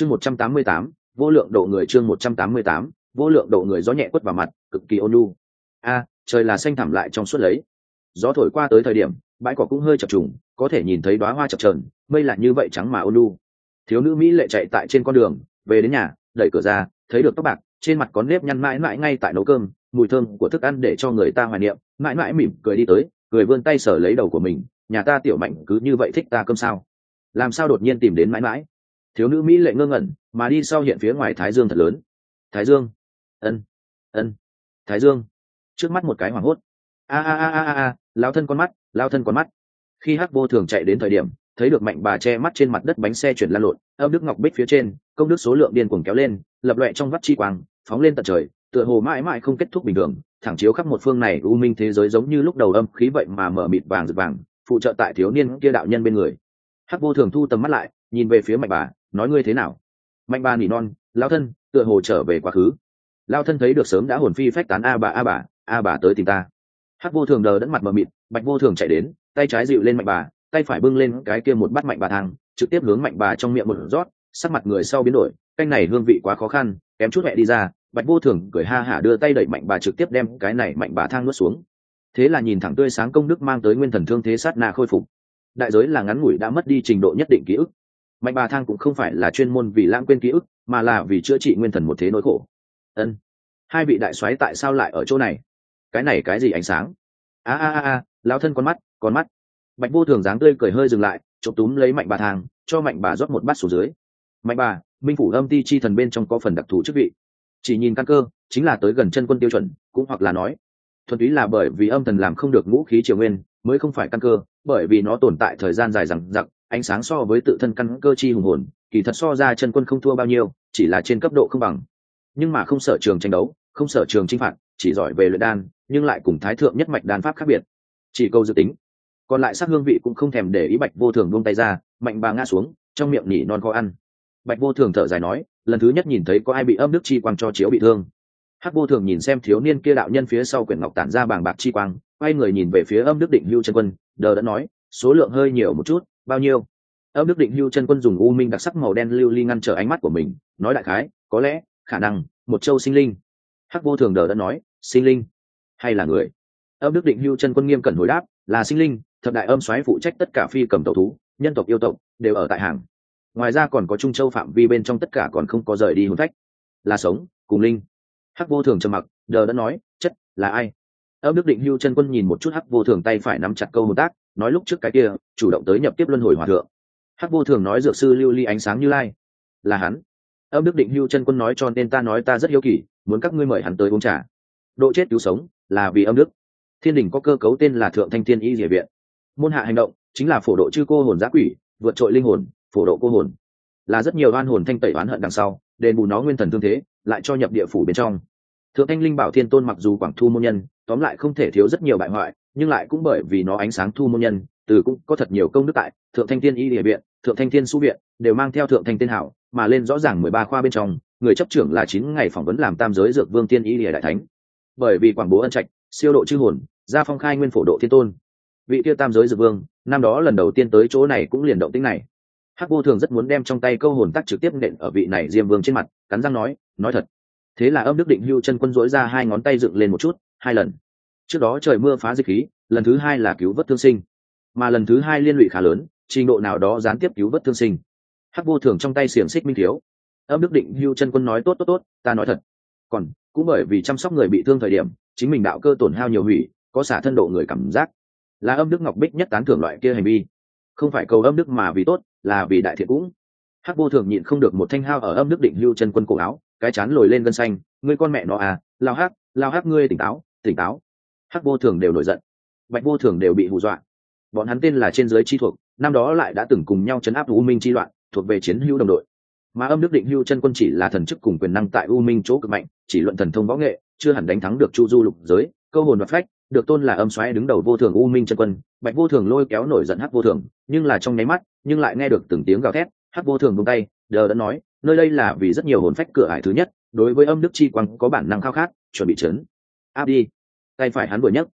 chương một trăm tám mươi tám, vô lượng độ người chương một trăm tám mươi tám, vô lượng độ người gió nhẹ quất vào mặt, cực kỳ ôn nhu. A, trời là xanh thẳm lại trong suốt lấy. Gió thổi qua tới thời điểm, bãi cỏ cũng hơi chập trùng, có thể nhìn thấy đoá hoa chập trờn mây lại như vậy trắng mà ôn nhu. Thiếu nữ mỹ lệ chạy tại trên con đường, về đến nhà, đẩy cửa ra, thấy được tóc bạc trên mặt có nếp nhăn mãi mãi ngay tại nấu cơm, mùi thơm của thức ăn để cho người ta hoài niệm, mãi mãi mỉm cười đi tới, cười vươn tay sở lấy đầu của mình, nhà ta tiểu mạnh cứ như vậy thích ta cơm sao? Làm sao đột nhiên tìm đến mãi mãi? Thiếu nữ mỹ lệ ngơ ngẩn, mà đi sau hiện phía ngoài thái dương thật lớn. Thái dương? Ân. Ân. Thái dương? Trước mắt một cái hoảng hốt. A a a a a lao thân con mắt lao thân con mắt. Khi hắc vô thường chạy đến thời điểm, thấy được mạnh bà che mắt trên mặt đất bánh xe chuyển lan lộn, âm đức ngọc bích phía trên, công đức số lượng điên cuồng kéo lên, lập loẹ trong vắt chi quang, phóng lên tận trời, tựa hồ mãi mãi không kết thúc bình thường, thẳng chiếu khắp một phương này u minh thế giới giống như lúc đầu âm khí vậy mà mở mịt vàng rực vàng, phụ trợ tại thiếu niên kia đạo nhân bên người. Hắc vô thường thu tầm mắt lại nhìn về phía mạnh bà, nói ngươi thế nào? Mạnh bà nỉ non lao thân, tựa hồ trở về quá khứ. Lao thân thấy được sớm đã hồn phi phách tán a bà a bà a bà tới tìm ta. Hắc vô thường đờ đẫn mặt mờ mịt, bạch vô thường chạy đến, tay trái dịu lên mạnh bà, tay phải bưng lên cái kia một bát mạnh bà thang, trực tiếp hướng mạnh bà trong miệng một rót, sắc mặt người sau biến đổi, canh này hương vị quá khó khăn, kém chút mẹ đi ra, bạch vô thường cười ha hả đưa tay đẩy mạnh bà trực tiếp đem cái này mạnh bà thang nuốt xuống. Thế là nhìn thẳng tươi sáng công đức mang tới nguyên thần thương thế sát na khôi phục. Đại giới là ngắn ngủi đã mất đi trình độ nhất định ký ức mạnh bà thang cũng không phải là chuyên môn vì lãng quên ký ức, mà là vì chữa trị nguyên thần một thế nỗi khổ. Ân. Hai vị đại soái tại sao lại ở chỗ này? Cái này cái gì ánh sáng? A a a a lao thân con mắt con mắt. Bạch vô thường dáng tươi cười hơi dừng lại chộp túm lấy mạnh bà thang, cho mạnh bà rót một bát xuống dưới. Mạnh bà minh phủ âm ti chi thần bên trong có phần đặc thù chức vị. Chỉ nhìn căn cơ, chính là tới gần chân quân tiêu chuẩn, cũng hoặc là nói, thuần túy là bởi vì âm thần làm không được ngũ khí triều nguyên, mới không phải căn cơ, bởi vì nó tồn tại thời gian dài rằng giặc ánh sáng so với tự thân căn cơ chi hùng hồn, kỳ thật so ra chân quân không thua bao nhiêu, chỉ là trên cấp độ không bằng. Nhưng mà không sợ trường tranh đấu, không sợ trường chinh phạt, chỉ giỏi về luyện đan, nhưng lại cùng thái thượng nhất mạch đan pháp khác biệt. Chỉ câu dự tính. Còn lại sắc hương vị cũng không thèm để ý bạch vô thường buông tay ra, mạnh bà ngã xuống, trong miệng nỉ non khó ăn. Bạch vô thường thở dài nói, lần thứ nhất nhìn thấy có ai bị âm đức chi quang cho chiếu bị thương. Hắc vô thường nhìn xem thiếu niên kia đạo nhân phía sau quyển ngọc tản ra bàng bạc chi quang, quay người nhìn về phía âm đức định hưu chân quân, đờ đã nói, số lượng hơi nhiều một chút bao nhiêu? Âm đức định hưu chân quân dùng u minh đặc sắc màu đen lưu ly ngăn trở ánh mắt của mình, nói đại khái, có lẽ, khả năng, một châu sinh linh. Hắc vô thường đờ đã nói, sinh linh? Hay là người? Âm đức định hưu chân quân nghiêm cẩn hồi đáp, là sinh linh, thập đại âm xoáy phụ trách tất cả phi cầm tẩu thú, nhân tộc yêu tộc, đều ở tại hàng. Ngoài ra còn có trung châu phạm vi bên trong tất cả còn không có rời đi hôn phách. Là sống, cùng linh. Hắc vô thường trầm mặc, đờ đã nói chất là ai? Âm đức định hưu chân quân nhìn một chút hắc vô thường tay phải nắm chặt câu hồn tác nói lúc trước cái kia, chủ động tới nhập tiếp luân hồi hòa thượng. Hắc vô thường nói dược sư lưu ly ánh sáng như lai. Là hắn. Âm đức định hưu chân quân nói cho nên ta nói ta rất hiếu kỳ, muốn các ngươi mời hắn tới uống trà. Độ chết cứu sống, là vì âm đức. Thiên đình có cơ cấu tên là thượng thanh thiên y địa viện. Môn hạ hành động, chính là phổ độ chư cô hồn giã quỷ, vượt trội linh hồn, phổ độ cô hồn. Là rất nhiều oan hồn thanh tẩy oán hận đằng sau, đền bù nó nguyên thần thương thế, lại cho nhập địa phủ bên trong. Thượng thanh linh bảo thiên tôn mặc dù quảng thu môn nhân, tóm lại không thể thiếu rất nhiều bại hoại nhưng lại cũng bởi vì nó ánh sáng thu môn nhân, từ cũng có thật nhiều công đức tại, thượng thanh thiên y địa viện, thượng thanh thiên su viện, đều mang theo thượng thanh tiên hảo, mà lên rõ ràng mười ba khoa bên trong, người chấp trưởng là chín ngày phỏng vấn làm tam giới dược vương tiên y địa đại thánh. Bởi vì quảng bố ân trạch, siêu độ chư hồn, gia phong khai nguyên phổ độ thiên tôn. Vị tiêu tam giới dược vương, năm đó lần đầu tiên tới chỗ này cũng liền động tính này. Hắc vô thường rất muốn đem trong tay câu hồn tắc trực tiếp nện ở vị này diêm vương trên mặt, cắn răng nói nói thật, thế là âm đức định hưu chân quân dỗi ra hai ngón tay dựng lên một chút, hai lần trước đó trời mưa phá dịch khí, lần thứ hai là cứu vớt thương sinh. Mà lần thứ hai liên lụy khá lớn, trình độ nào đó gián tiếp cứu vớt thương sinh. Hắc vô thường trong tay xiềng xích minh thiếu. Âm đức định hưu chân quân nói, tốt tốt tốt, ta nói thật. Còn, cũng bởi vì chăm sóc người bị thương thời điểm, chính mình đạo cơ tổn hao nhiều hủy, có xả thân độ người cảm giác. Là âm đức ngọc bích nhất tán thưởng loại kia hành vi. Không phải cầu âm đức mà vì tốt, là vì đại thiện cũng. Hắc vô thường nhịn không được một thanh hao ở âm đức định hưu chân quân cổ áo, cái chán lồi lên gân xanh, ngươi con mẹ nó à lao hắc lao hắc ngươi tỉnh táo tỉnh táo hắc vô thường đều nổi giận, bạch vô thường đều bị hù dọa. Bọn hắn tên là trên giới chi thuộc, năm đó lại đã từng cùng nhau chấn áp u minh chi loạn thuộc về chiến hữu đồng đội. Mà âm đức định hưu chân quân chỉ là thần chức cùng quyền năng tại u minh chỗ cực mạnh, chỉ luận thần thông võ nghệ, chưa hẳn đánh thắng được chu du lục giới, câu hồn và phách, được tôn là âm xoáy đứng đầu vô thường u minh chân quân, bạch vô thường lôi kéo nổi giận hắc vô thường, nhưng là trong nháy mắt, nhưng lại nghe được từng tiếng gào thét, hắc vô thường buông tay, đờ đã nói, nơi đây là vì rất nhiều hồn phách cửa ải thứ nhất, đối với âm đức chi quang có bản năng khao khát, chuẩn bị chấn áp đi tay phải hắn vừa nhấc.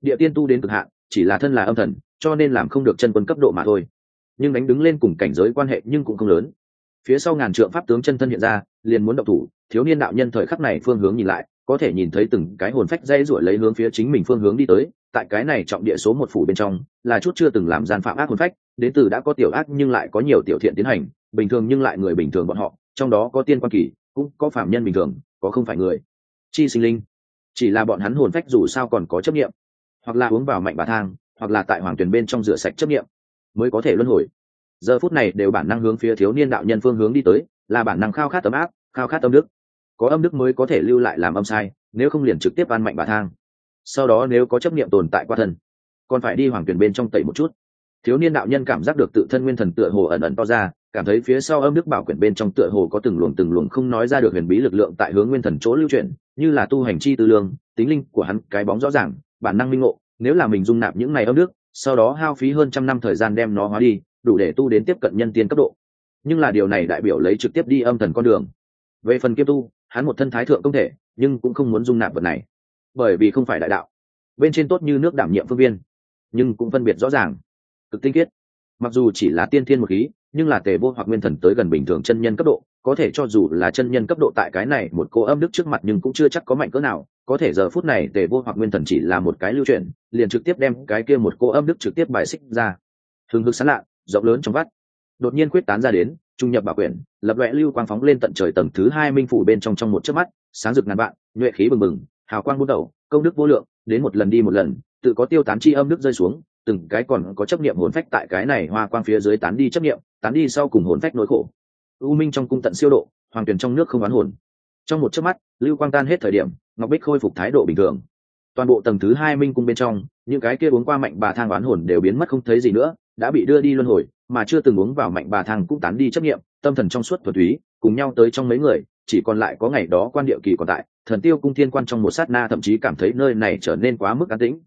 Địa tiên tu đến cực hạn, chỉ là thân là âm thần, cho nên làm không được chân quân cấp độ mà thôi. Nhưng đánh đứng lên cùng cảnh giới quan hệ nhưng cũng không lớn. Phía sau ngàn trượng pháp tướng chân thân hiện ra, liền muốn động thủ, thiếu niên đạo nhân thời khắc này phương hướng nhìn lại, có thể nhìn thấy từng cái hồn phách dây ruổi lấy hướng phía chính mình phương hướng đi tới, tại cái này trọng địa số một phủ bên trong, là chút chưa từng làm gian phạm ác hồn phách, đến từ đã có tiểu ác nhưng lại có nhiều tiểu thiện tiến hành, bình thường nhưng lại người bình thường bọn họ, trong đó có tiên quan kỳ, cũng có phạm nhân bình thường, có không phải người. Chi sinh linh chỉ là bọn hắn hồn phách dù sao còn có chấp nghiệm. Hoặc là uống vào mạnh bà thang, hoặc là tại hoàng tuyền bên trong rửa sạch chấp nghiệm, mới có thể luân hồi. Giờ phút này đều bản năng hướng phía thiếu niên đạo nhân phương hướng đi tới, là bản năng khao khát tấm áp, khao khát âm đức. Có âm đức mới có thể lưu lại làm âm sai, nếu không liền trực tiếp ăn mạnh bà thang. Sau đó nếu có chấp niệm tồn tại qua thân, còn phải đi hoàng tuyền bên trong tẩy một chút. Thiếu niên đạo nhân cảm giác được tự thân nguyên thần tựa hồ ẩn ẩn to ra, cảm thấy phía sau âm đức bảo quyển bên trong tựa hồ có từng luồng từng luồng không nói ra được huyền bí lực lượng tại hướng nguyên thần chỗ lưu chuyển như là tu hành chi tư lương, tính linh của hắn cái bóng rõ ràng, bản năng minh ngộ, nếu là mình dung nạp những này ấm nước, sau đó hao phí hơn trăm năm thời gian đem nó hóa đi, đủ để tu đến tiếp cận nhân tiên cấp độ. Nhưng là điều này đại biểu lấy trực tiếp đi âm thần con đường. Về phần kiếp tu, hắn một thân thái thượng công thể, nhưng cũng không muốn dung nạp vật này. Bởi vì không phải đại đạo. Bên trên tốt như nước đảm nhiệm phương viên, nhưng cũng phân biệt rõ ràng. Cực tinh khiết. Mặc dù chỉ là tiên thiên một khí, nhưng là tề vô hoặc nguyên thần tới gần bình thường chân nhân cấp độ có thể cho dù là chân nhân cấp độ tại cái này, một cô âm đức trước mặt nhưng cũng chưa chắc có mạnh cỡ nào. Có thể giờ phút này, tề vô hoặc nguyên thần chỉ là một cái lưu truyền, liền trực tiếp đem cái kia một cô âm đức trực tiếp bài xích ra. Thường hực sán lạ, rộng lớn trong vắt. Đột nhiên quyết tán ra đến, trung nhập bảo quyển lập loẹ lưu quang phóng lên tận trời tầng thứ hai minh phủ bên trong trong một chớp mắt, sáng rực ngàn vạn, nhuệ khí bừng bừng, hào quang buôn đầu, công đức vô lượng, đến một lần đi một lần, tự có tiêu tán chi âm đức rơi xuống, từng cái còn có chấp niệm hồn phách tại cái này hoa quang phía dưới tán đi chấp niệm, tán đi sau cùng hồn phách nỗi khổ u minh trong cung tận siêu độ, hoàng tuyển trong nước không oán hồn. Trong một chớp mắt, lưu quang tan hết thời điểm, ngọc bích khôi phục thái độ bình thường. Toàn bộ tầng thứ hai minh cung bên trong, những cái kia uống qua mạnh bà thang oán hồn đều biến mất không thấy gì nữa, đã bị đưa đi luân hồi, mà chưa từng uống vào mạnh bà thang cũng tán đi chấp nghiệm, tâm thần trong suốt thuần túy, cùng nhau tới trong mấy người, chỉ còn lại có ngày đó quan địa kỳ còn tại, thần tiêu cung thiên quan trong một sát na thậm chí cảm thấy nơi này trở nên quá mức an tĩnh.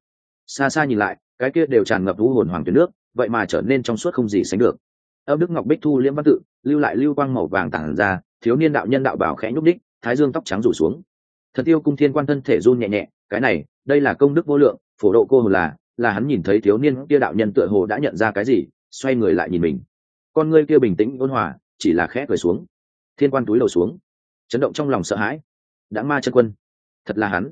Xa xa nhìn lại, cái kia đều tràn ngập vũ hồn hoàng tuyến nước, vậy mà trở nên trong suốt không gì sánh được. Âm đức ngọc bích thu liễm văn tự lưu lại lưu quang màu vàng tản ra, thiếu niên đạo nhân đạo bảo khẽ nhúc đích thái dương tóc trắng rủ xuống. Thần tiêu cung thiên quan thân thể run nhẹ nhẹ, cái này, đây là công đức vô lượng, phổ độ cô hồn là là hắn nhìn thấy thiếu niên kia đạo nhân tựa hồ đã nhận ra cái gì, xoay người lại nhìn mình. Con ngươi kia bình tĩnh ôn hòa, chỉ là khẽ cười xuống. Thiên quan túi đầu xuống. Chấn động trong lòng sợ hãi. Đã ma chân quân. Thật là hắn.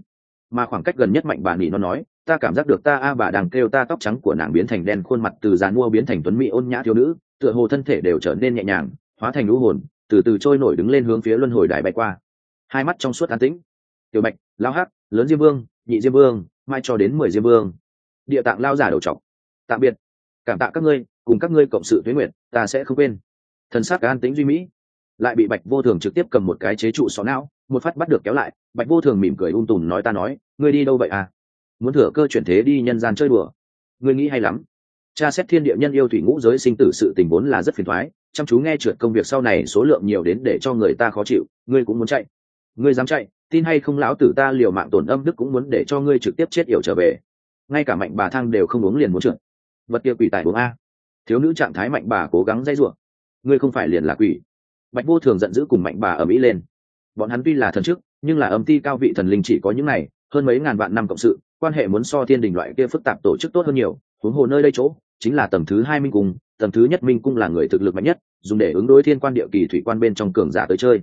Mà khoảng cách gần nhất mạnh bà nỉ nó nói, ta cảm giác được ta a, bà đang kêu ta tóc trắng của nàng biến thành đen, khuôn mặt từ dàn mua biến thành tuấn mỹ ôn nhã thiếu nữ tựa hồ thân thể đều trở nên nhẹ nhàng, hóa thành lũ hồn, từ từ trôi nổi đứng lên hướng phía luân hồi đài bay qua. Hai mắt trong suốt an tĩnh. Tiểu bạch, lao hắc, lớn diêm vương, nhị diêm vương, mai cho đến mười diêm vương. Địa tạng lao giả đầu trọc. Tạm biệt. Cảm tạ các ngươi, cùng các ngươi cộng sự tuyến nguyện ta sẽ không quên. Thần sắc an tính duy mỹ. Lại bị bạch vô thường trực tiếp cầm một cái chế trụ xó não, một phát bắt được kéo lại, bạch vô thường mỉm cười ung tùm nói ta nói, ngươi đi đâu vậy à? Muốn thừa cơ chuyển thế đi nhân gian chơi đùa. Ngươi nghĩ hay lắm cha xét thiên địa nhân yêu thủy ngũ giới sinh tử sự tình vốn là rất phiền thoái, chăm chú nghe trượt công việc sau này số lượng nhiều đến để cho người ta khó chịu, ngươi cũng muốn chạy. Ngươi dám chạy, tin hay không lão tử ta liều mạng tổn âm đức cũng muốn để cho ngươi trực tiếp chết yểu trở về. Ngay cả mạnh bà thang đều không uống liền muốn trượt. Vật kia quỷ tài uống a. Thiếu nữ trạng thái mạnh bà cố gắng dây ruộng. Ngươi không phải liền là quỷ. Bạch vô thường giận dữ cùng mạnh bà ở mỹ lên. Bọn hắn tuy là thần chức, nhưng là âm ti cao vị thần linh chỉ có những này, hơn mấy ngàn vạn năm cộng sự, quan hệ muốn so thiên đình loại kia phức tạp tổ chức tốt hơn nhiều huống hồ nơi đây chỗ chính là tầng thứ hai minh cung, tầng thứ nhất minh cung là người thực lực mạnh nhất, dùng để ứng đối thiên quan địa kỳ thủy quan bên trong cường giả tới chơi.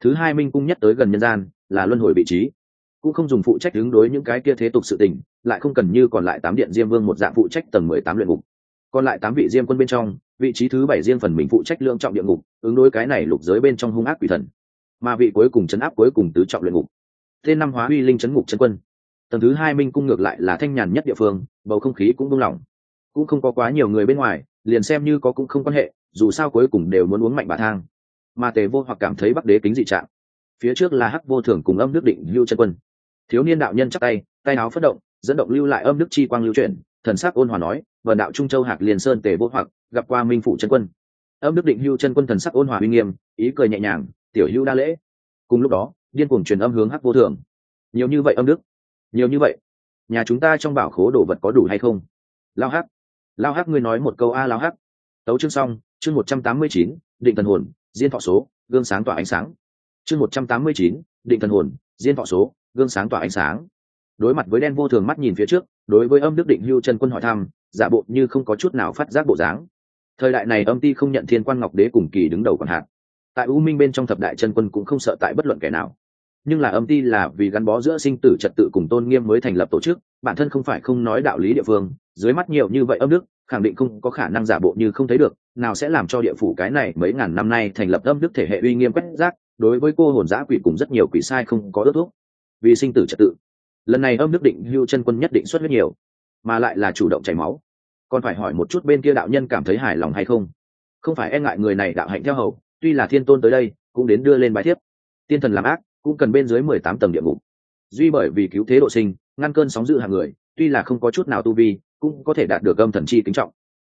Thứ hai minh cung nhất tới gần nhân gian là luân hồi vị trí. Cũng không dùng phụ trách ứng đối những cái kia thế tục sự tình, lại không cần như còn lại tám điện diêm vương một dạng phụ trách tầng mười tám luyện ngục. Còn lại tám vị diêm quân bên trong, vị trí thứ bảy riêng phần mình phụ trách lượng trọng địa ngục, ứng đối cái này lục giới bên trong hung ác quỷ thần. Mà vị cuối cùng chấn áp cuối cùng tứ trọng luyện ngục. Tên năm hóa uy linh chấn ngục chân quân tầng thứ hai minh cung ngược lại là thanh nhàn nhất địa phương, bầu không khí cũng buông lỏng. Cũng không có quá nhiều người bên ngoài, liền xem như có cũng không quan hệ, dù sao cuối cùng đều muốn uống mạnh bà thang. Mà tề vô hoặc cảm thấy bắc đế kính dị trạng. Phía trước là hắc vô thường cùng âm nước định lưu chân quân. Thiếu niên đạo nhân chắc tay tay áo phất động, dẫn động lưu lại âm đức chi quang lưu chuyển, thần sắc ôn hòa nói vần đạo trung châu hạc liền sơn tề vô hoặc, gặp qua minh phụ chân quân. Âm đức định hưu chân quân thần sắc ôn hòa uy nghiêm, ý cười nhẹ nhàng, tiểu hưu đa lễ. Cùng lúc đó, điên cuồng truyền âm hướng hắc vô thường. Nhiều như vậy âm đức nhiều như vậy, nhà chúng ta trong bảo khố đồ vật có đủ hay không? Lao hắc lao hắc ngươi nói một câu a, lao hắc. Tấu chương xong, chương một trăm tám mươi chín, định thần hồn, diên thọ số, gương sáng tỏa ánh sáng. Chương một trăm tám mươi chín, định thần hồn, diên thọ số, gương sáng tỏa ánh sáng. Đối mặt với đen vô thường mắt nhìn phía trước, đối với âm đức định hưu chân quân hỏi thăm, giả bộ như không có chút nào phát giác bộ dáng. Thời đại này âm ti không nhận thiên quan ngọc đế cùng kỳ đứng đầu còn hạn. Tại u minh bên trong thập đại chân quân cũng không sợ tại bất luận kẻ nào nhưng là âm ti là vì gắn bó giữa sinh tử trật tự cùng tôn nghiêm mới thành lập tổ chức, bản thân không phải không nói đạo lý địa phương, dưới mắt nhiều như vậy âm đức, khẳng định không có khả năng giả bộ như không thấy được, nào sẽ làm cho địa phủ cái này mấy ngàn năm nay thành lập âm đức thể hệ uy nghiêm quét rác, đối với cô hồn giã quỷ cùng rất nhiều quỷ sai không có ước thuốc vì sinh tử trật tự, lần này âm đức định hưu chân quân nhất định xuất huyết nhiều, mà lại là chủ động chảy máu. Còn phải hỏi một chút bên kia đạo nhân cảm thấy hài lòng hay không? Không phải e ngại người này đạo hạnh theo hầu, tuy là thiên tôn tới đây, cũng đến đưa lên bài thiếp. Tiên thần làm ác cũng cần bên dưới mười tám tầng địa ngục. Duy bởi vì cứu thế độ sinh, ngăn cơn sóng dữ hàng người, tuy là không có chút nào tu vi, cũng có thể đạt được âm thần chi kính trọng.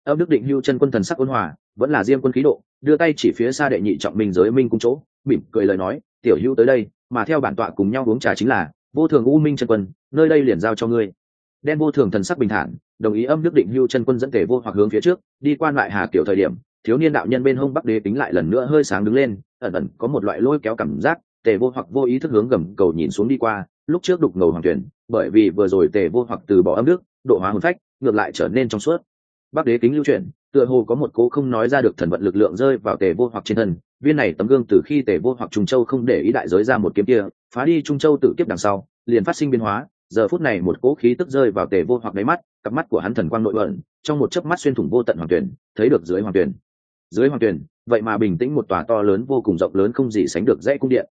Âm đức định hưu chân quân thần sắc ôn hòa, vẫn là diêm quân khí độ, đưa tay chỉ phía xa đệ nhị trọng minh giới minh cung chỗ, mỉm cười lời nói, tiểu hưu tới đây, mà theo bản tọa cùng nhau uống trà chính là, vô thường u minh chân quân, nơi đây liền giao cho ngươi. Đen vô thường thần sắc bình thản, đồng ý âm đức định hưu chân quân dẫn thể vô hoặc hướng phía trước, đi quan lại hà kiểu thời điểm, thiếu niên đạo nhân bên hông bắc đế tính lại lần nữa hơi sáng đứng lên, ẩn ẩn có một loại lôi kéo cảm giác tề vô hoặc vô ý thức hướng gầm cầu nhìn xuống đi qua lúc trước đục ngầu hoàng tuyển bởi vì vừa rồi tề vô hoặc từ bỏ âm nước, độ hóa hồn phách ngược lại trở nên trong suốt. Bắc đế kính lưu chuyển tựa hồ có một cố không nói ra được thần vận lực lượng rơi vào tề vô hoặc trên thân viên này tấm gương từ khi tề vô hoặc trung châu không để ý đại giới ra một kiếm kia phá đi trung châu tự kiếp đằng sau liền phát sinh biến hóa giờ phút này một cố khí tức rơi vào tề vô hoặc đáy mắt cặp mắt của hắn thần quang nội bẩn trong một chớp mắt xuyên thủng vô tận hoàng tuyển thấy được dưới hoàng tuyển. Dưới hoàng tuyển vậy mà bình tĩnh một tòa to lớn vô cùng rộng lớn không gì sánh được dãy cung điện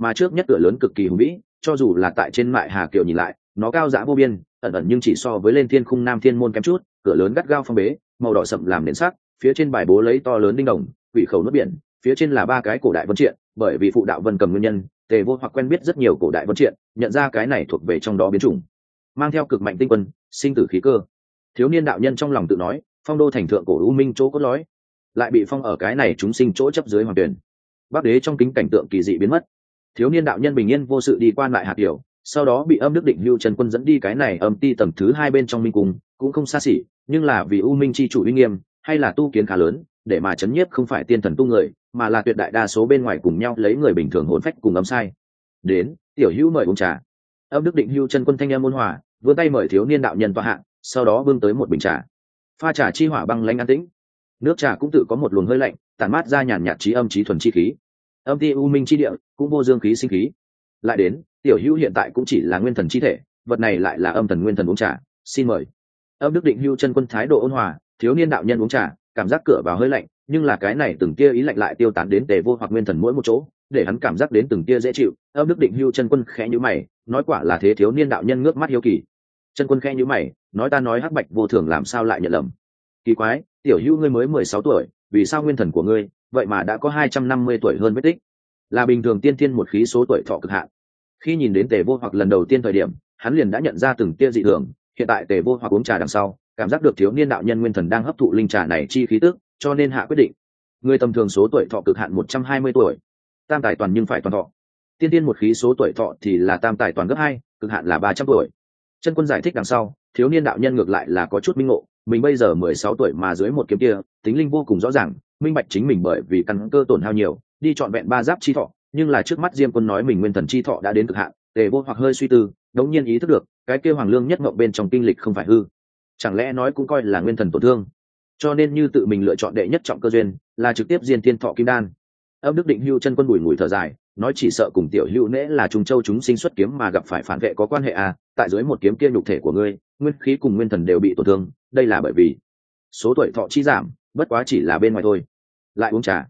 mà trước nhất cửa lớn cực kỳ hùng vĩ cho dù là tại trên mại hà kiều nhìn lại nó cao dã vô biên ẩn ẩn nhưng chỉ so với lên thiên khung nam thiên môn kém chút cửa lớn gắt gao phong bế màu đỏ sậm làm nền sắc phía trên bài bố lấy to lớn đinh đồng quỷ khẩu nước biển phía trên là ba cái cổ đại vân triện bởi vì phụ đạo vân cầm nguyên nhân tề vô hoặc quen biết rất nhiều cổ đại vân triện nhận ra cái này thuộc về trong đó biến chủng. Mang theo cực mạnh tinh quân sinh tử khí cơ. Thiếu niên đạo nhân trong lòng tự nói phong đô thành thượng cổ u minh chỗ cốt lối, lại bị phong ở cái này chúng sinh chỗ chấp dưới hoàng tuyển. Bắc đế trong kính cảnh tượng kỳ dị biến mất thiếu niên đạo nhân bình yên vô sự đi quan lại hạt tiểu, sau đó bị âm đức định hưu trần quân dẫn đi cái này âm ti tầm thứ hai bên trong minh cung, cũng không xa xỉ, nhưng là vì u minh chi chủ uy nghiêm, hay là tu kiến khá lớn, để mà chấn nhiếp không phải tiên thần tu người, mà là tuyệt đại đa số bên ngoài cùng nhau lấy người bình thường hồn phách cùng âm sai. Đến, tiểu hữu mời uống trà. Âm đức định hưu trần quân thanh em môn hòa, vươn tay mời thiếu niên đạo nhân tọa hạng sau đó vươn tới một bình trà. Pha trà chi hỏa băng lanh an tĩnh. Nước trà cũng tự có một luồng hơi lạnh, tản mát ra nhàn nhạt trí âm trí thuần chi khí âm ti u minh chi địa, cũng vô dương khí sinh khí. Lại đến, tiểu hữu hiện tại cũng chỉ là nguyên thần chi thể, vật này lại là âm thần nguyên thần uống trà, xin mời. Âm đức định hưu chân quân thái độ ôn hòa, thiếu niên đạo nhân uống trà, cảm giác cửa vào hơi lạnh, nhưng là cái này từng tia ý lạnh lại tiêu tán đến tề vô hoặc nguyên thần mỗi một chỗ, để hắn cảm giác đến từng tia dễ chịu. Âm đức định hưu chân quân khẽ nhữ mày, nói quả là thế thiếu niên đạo nhân ngước mắt hiếu kỳ. Chân quân khẽ nhữ mày, nói ta nói hắc bạch vô thường làm sao lại nhận lầm? Kỳ quái, tiểu hữu ngươi mới mười sáu tuổi, vì sao nguyên thần của ngươi vậy mà đã có hai trăm năm mươi tuổi hơn vết tích. Là bình thường tiên tiên một khí số tuổi thọ cực hạn. Khi nhìn đến tề vô hoặc lần đầu tiên thời điểm, hắn liền đã nhận ra từng tia dị thường. Hiện tại tề vô hoặc uống trà đằng sau, cảm giác được thiếu niên đạo nhân nguyên thần đang hấp thụ linh trà này chi khí tức, cho nên hạ quyết định. Người tầm thường số tuổi thọ cực hạn một trăm hai mươi tuổi. Tam tài toàn nhưng phải toàn thọ. Tiên tiên một khí số tuổi thọ thì là tam tài toàn gấp hai, cực hạn là ba trăm tuổi. Chân quân giải thích đằng sau, thiếu niên đạo nhân ngược lại là có chút minh ngộ. Mình bây giờ mười sáu tuổi mà dưới một kiếm kia, tính linh vô cùng rõ ràng minh bạch chính mình bởi vì căn cơ tổn hao nhiều, đi chọn vẹn ba giáp chi thọ, nhưng là trước mắt diêm quân nói mình nguyên thần chi thọ đã đến cực hạn, tề vô hoặc hơi suy tư, đống nhiên ý thức được, cái kêu hoàng lương nhất mộng bên trong kinh lịch không phải hư. Chẳng lẽ nói cũng coi là nguyên thần tổn thương? Cho nên như tự mình lựa chọn đệ nhất trọng cơ duyên, là trực tiếp diên tiên thọ kim đan. Âm đức định hưu chân quân bùi ngùi thở dài, nói chỉ sợ cùng tiểu hữu nễ là trùng châu chúng sinh xuất kiếm mà gặp phải phản vệ có quan hệ à tại dưới một kiếm kia nhục thể của ngươi, nguyên khí cùng nguyên thần đều bị tổn thương, đây là bởi vì số tuổi thọ chi giảm, bất quá chỉ là bên ngoài thôi lại uống trà.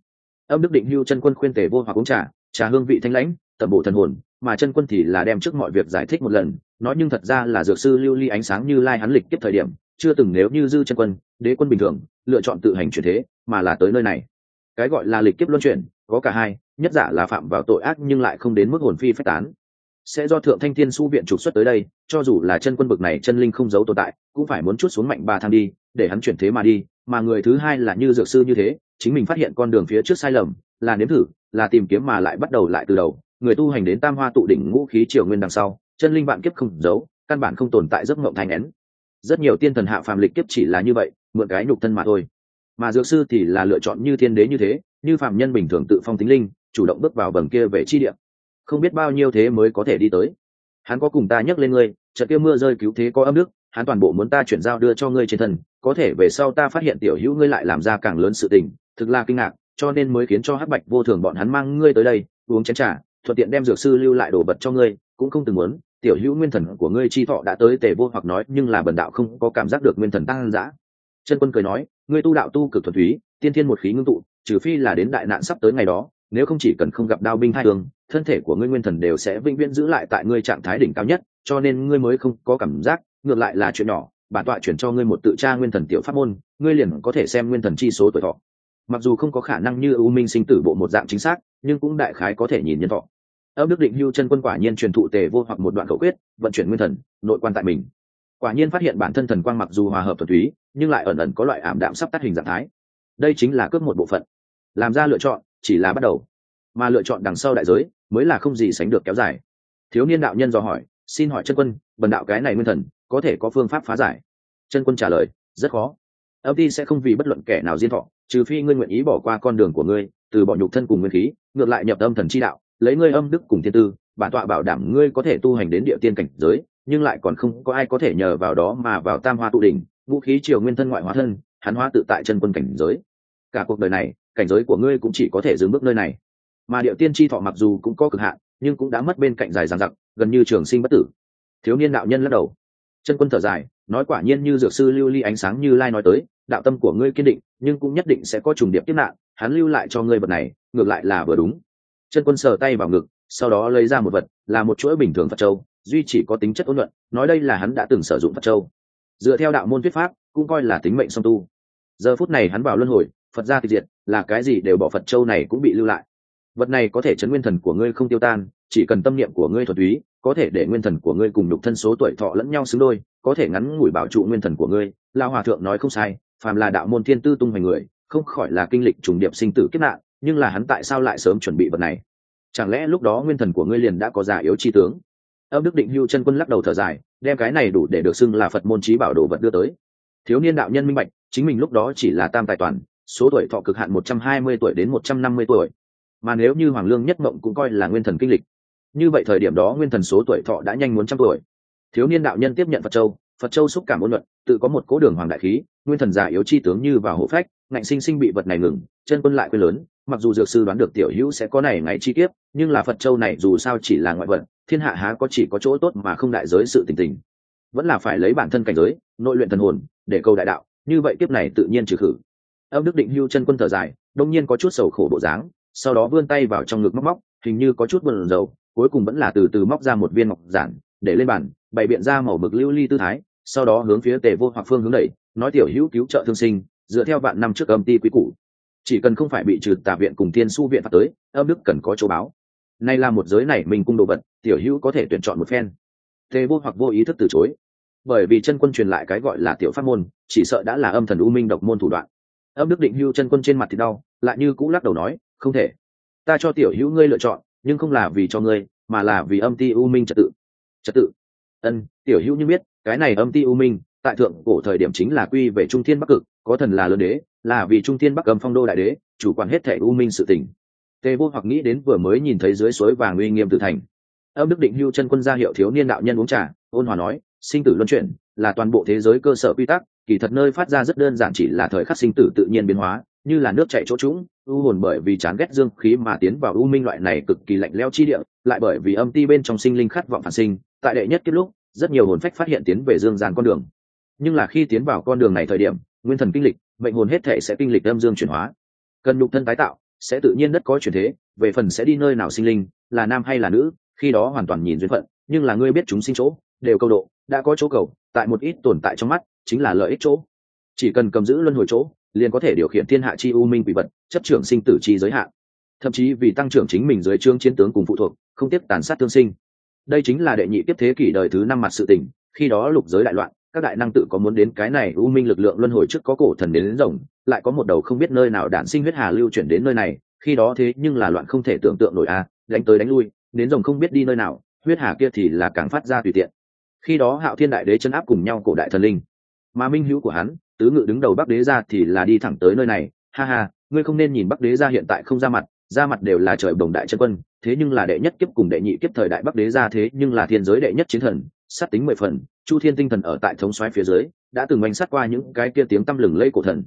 Âm đức định hưu chân quân khuyên tề vô hoặc uống trà trà hương vị thanh lãnh, tẩm bổ thần hồn, mà chân quân thì là đem trước mọi việc giải thích một lần, nói nhưng thật ra là dược sư lưu ly ánh sáng như lai hắn lịch tiếp thời điểm, chưa từng nếu như dư chân quân, đế quân bình thường, lựa chọn tự hành chuyển thế, mà là tới nơi này. Cái gọi là lịch kiếp luân chuyển, có cả hai, nhất giả là phạm vào tội ác nhưng lại không đến mức hồn phi phách tán sẽ do thượng thanh thiên su viện trục xuất tới đây, cho dù là chân quân bực này chân linh không giấu tồn tại, cũng phải muốn chút xuống mạnh ba thang đi, để hắn chuyển thế mà đi, mà người thứ hai là như dược sư như thế, chính mình phát hiện con đường phía trước sai lầm, là nếm thử, là tìm kiếm mà lại bắt đầu lại từ đầu. Người tu hành đến tam hoa tụ đỉnh ngũ khí triều nguyên đằng sau, chân linh bạn kiếp không giấu, căn bản không tồn tại giấc mộng thành nén. Rất nhiều tiên thần hạ phàm lịch kiếp chỉ là như vậy, mượn cái nhục thân mà thôi. Mà dược sư thì là lựa chọn như thiên đế như thế, như phạm nhân bình thường tự phong tính linh, chủ động bước vào bầng kia về chi địa không biết bao nhiêu thế mới có thể đi tới. Hắn có cùng ta nhắc lên ngươi, trận kia mưa rơi cứu thế có âm đức, hắn toàn bộ muốn ta chuyển giao đưa cho ngươi trên thân, có thể về sau ta phát hiện tiểu hữu ngươi lại làm ra càng lớn sự tình, thực là kinh ngạc, cho nên mới khiến cho hắc bạch vô thường bọn hắn mang ngươi tới đây, uống chén trà, thuận tiện đem dược sư lưu lại đồ vật cho ngươi, cũng không từng muốn, tiểu hữu nguyên thần của ngươi chi thọ đã tới tề vô hoặc nói, nhưng là bần đạo không có cảm giác được nguyên thần tăng dã. Chân quân cười nói, ngươi tu đạo tu cực thuần túy, tiên thiên một khí ngưng tụ, trừ phi là đến đại nạn sắp tới ngày đó, nếu không chỉ cần không gặp đao binh hai tường thân thể của ngươi nguyên thần đều sẽ vĩnh viễn giữ lại tại ngươi trạng thái đỉnh cao nhất, cho nên ngươi mới không có cảm giác, ngược lại là chuyện nhỏ, bản tọa chuyển cho ngươi một tự tra nguyên thần tiểu pháp môn, ngươi liền có thể xem nguyên thần chi số tuổi thọ. Mặc dù không có khả năng như u minh sinh tử bộ một dạng chính xác, nhưng cũng đại khái có thể nhìn nhân thọ. Âm đức định hưu chân quân quả nhiên truyền thụ tề vô hoặc một đoạn khẩu quyết, vận chuyển nguyên thần, nội quan tại mình. Quả nhiên phát hiện bản thân thần quang mặc dù hòa hợp thuần túy, nhưng lại ẩn ẩn có loại ảm đạm sắp tắt hình dạng thái. Đây chính là cướp một bộ phận. Làm ra lựa chọn, chỉ là bắt đầu. Mà lựa chọn đằng sau đại giới mới là không gì sánh được kéo dài. Thiếu niên đạo nhân dò hỏi, xin hỏi chân quân, bần đạo cái này nguyên thần, có thể có phương pháp phá giải? Chân quân trả lời, rất khó. Âm ti sẽ không vì bất luận kẻ nào diên thọ, trừ phi ngươi nguyện ý bỏ qua con đường của ngươi, từ bỏ nhục thân cùng nguyên khí, ngược lại nhập âm thần chi đạo, lấy ngươi âm đức cùng thiên tư, bản tọa bảo đảm ngươi có thể tu hành đến địa tiên cảnh giới, nhưng lại còn không có ai có thể nhờ vào đó mà vào tam hoa tụ đỉnh, vũ khí triều nguyên thân ngoại hóa thân, hắn hóa tự tại chân quân cảnh giới. Cả cuộc đời này, cảnh giới của ngươi cũng chỉ có thể dừng bước nơi này mà địa tiên chi thọ mặc dù cũng có cực hạn, nhưng cũng đã mất bên cạnh dài dằng dặc, gần như trường sinh bất tử. Thiếu niên đạo nhân lắc đầu. Chân quân thở dài, nói quả nhiên như dược sư lưu ly ánh sáng như lai nói tới, đạo tâm của ngươi kiên định, nhưng cũng nhất định sẽ có trùng điệp tiếp nạn, hắn lưu lại cho ngươi vật này, ngược lại là vừa đúng. Chân quân sờ tay vào ngực, sau đó lấy ra một vật, là một chuỗi bình thường phật châu, duy chỉ có tính chất ôn luận, nói đây là hắn đã từng sử dụng phật châu. Dựa theo đạo môn thuyết pháp, cũng coi là tính mệnh song tu. Giờ phút này hắn vào luân hồi, phật gia tịch diệt, là cái gì đều bỏ phật châu này cũng bị lưu lại vật này có thể chấn nguyên thần của ngươi không tiêu tan, chỉ cần tâm niệm của ngươi thuật túy, có thể để nguyên thần của ngươi cùng nhục thân số tuổi thọ lẫn nhau xứng đôi, có thể ngắn ngủi bảo trụ nguyên thần của ngươi. Lao hòa thượng nói không sai, phàm là đạo môn thiên tư tung hoành người, không khỏi là kinh lịch trùng điệp sinh tử kiếp nạn, nhưng là hắn tại sao lại sớm chuẩn bị vật này? Chẳng lẽ lúc đó nguyên thần của ngươi liền đã có già yếu chi tướng? Âm đức định hưu chân quân lắc đầu thở dài, đem cái này đủ để được xưng là phật môn trí bảo đồ vật đưa tới. Thiếu niên đạo nhân minh bạch, chính mình lúc đó chỉ là tam tài toàn, số tuổi thọ cực hạn một trăm hai mươi tuổi đến một trăm năm mươi tuổi mà nếu như hoàng lương nhất mộng cũng coi là nguyên thần kinh lịch, như vậy thời điểm đó nguyên thần số tuổi thọ đã nhanh muốn trăm tuổi. Thiếu niên đạo nhân tiếp nhận phật châu phật châu xúc cảm ôn luận, tự có một cố đường hoàng đại khí, nguyên thần giả yếu chi tướng như vào hộ phách, ngạnh sinh sinh bị vật này ngừng, chân quân lại quên lớn, mặc dù dược sư đoán được tiểu hữu sẽ có này ngày chi tiết nhưng là phật châu này dù sao chỉ là ngoại vật, thiên hạ há có chỉ có chỗ tốt mà không đại giới sự tình tình. Vẫn là phải lấy bản thân cảnh giới, nội luyện thần hồn, để câu đại đạo, như vậy kiếp này tự nhiên trừ khử. Âm đức định hưu chân quân thở dài, đông nhiên có chút sầu khổ bộ dáng sau đó vươn tay vào trong ngực móc móc, hình như có chút buồn dầu cuối cùng vẫn là từ từ móc ra một viên ngọc giản, để lên bàn, bày biện ra màu mực lưu ly tư thái, sau đó hướng phía tề vô hoặc phương hướng đẩy, nói tiểu hữu cứu trợ thương sinh, dựa theo vạn năm trước âm ti quý cũ chỉ cần không phải bị trừ tà viện cùng tiên su viện phạt tới, âm đức cần có chỗ báo. Nay là một giới này mình cung đồ vật, tiểu hữu có thể tuyển chọn một phen. Tề vô hoặc vô ý thức từ chối. Bởi vì chân quân truyền lại cái gọi là tiểu pháp môn, chỉ sợ đã là âm thần u minh độc môn thủ đoạn. Âm đức định hưu chân quân trên mặt thì đau, lại như cũ lắc đầu nói không thể. Ta cho tiểu hữu ngươi lựa chọn, nhưng không là vì cho ngươi, mà là vì âm ti u minh trật tự. Trật tự. Ân, tiểu hữu như biết, cái này âm ti u minh, tại thượng cổ thời điểm chính là quy về trung thiên bắc cực, có thần là lớn đế, là vì trung thiên bắc cầm phong đô đại đế, chủ quản hết thể u minh sự tỉnh tề vô hoặc nghĩ đến vừa mới nhìn thấy dưới suối vàng uy nghiêm tự thành. Âm đức định hưu chân quân gia hiệu thiếu niên đạo nhân uống trà, ôn hòa nói, sinh tử luân chuyển, là toàn bộ thế giới cơ sở quy tắc, kỳ thật nơi phát ra rất đơn giản chỉ là thời khắc sinh tử tự nhiên biến hóa như là nước chảy chỗ trũng, u hồn bởi vì chán ghét dương khí mà tiến vào u minh loại này cực kỳ lạnh leo chi địa, lại bởi vì âm ti bên trong sinh linh khát vọng phản sinh, tại đệ nhất kiếp lúc, rất nhiều hồn phách phát hiện tiến về dương gian con đường. Nhưng là khi tiến vào con đường này thời điểm, nguyên thần kinh lịch, mệnh hồn hết thể sẽ kinh lịch âm dương chuyển hóa. Cần nhục thân tái tạo, sẽ tự nhiên đất có chuyển thế, về phần sẽ đi nơi nào sinh linh, là nam hay là nữ, khi đó hoàn toàn nhìn duyên phận, nhưng là ngươi biết chúng sinh chỗ, đều câu độ, đã có chỗ cầu, tại một ít tồn tại trong mắt, chính là lợi ích chỗ. Chỉ cần cầm giữ luân hồi chỗ liền có thể điều khiển thiên hạ chi u minh quỷ vật chấp trưởng sinh tử chi giới hạn. Thậm chí vì tăng trưởng chính mình dưới trương chiến tướng cùng phụ thuộc không tiếp tàn sát tương sinh. Đây chính là đệ nhị tiếp thế kỷ đời thứ năm mặt sự tình khi đó lục giới đại loạn các đại năng tự có muốn đến cái này u minh lực lượng luân hồi trước có cổ thần đến, đến rồng lại có một đầu không biết nơi nào đản sinh huyết hà lưu chuyển đến nơi này khi đó thế nhưng là loạn không thể tưởng tượng nổi a đánh tới đánh lui đến rồng không biết đi nơi nào huyết hà kia thì là càng phát ra tùy tiện. Khi đó hạo thiên đại đế chân áp cùng nhau cổ đại thần linh mà minh hữu của hắn tứ ngự đứng đầu bắc đế ra thì là đi thẳng tới nơi này. Ha ha, ngươi không nên nhìn bắc đế ra hiện tại không ra mặt ra mặt đều là trời đồng đại chân quân, thế nhưng là đệ nhất kiếp cùng đệ nhị kiếp thời đại bắc đế ra thế nhưng là thiên giới đệ nhất chiến thần, sát tính mười phần, chu thiên tinh thần ở tại thống xoáy phía dưới, đã từng oanh sát qua những cái kia tiếng tăm lừng lây cổ thần.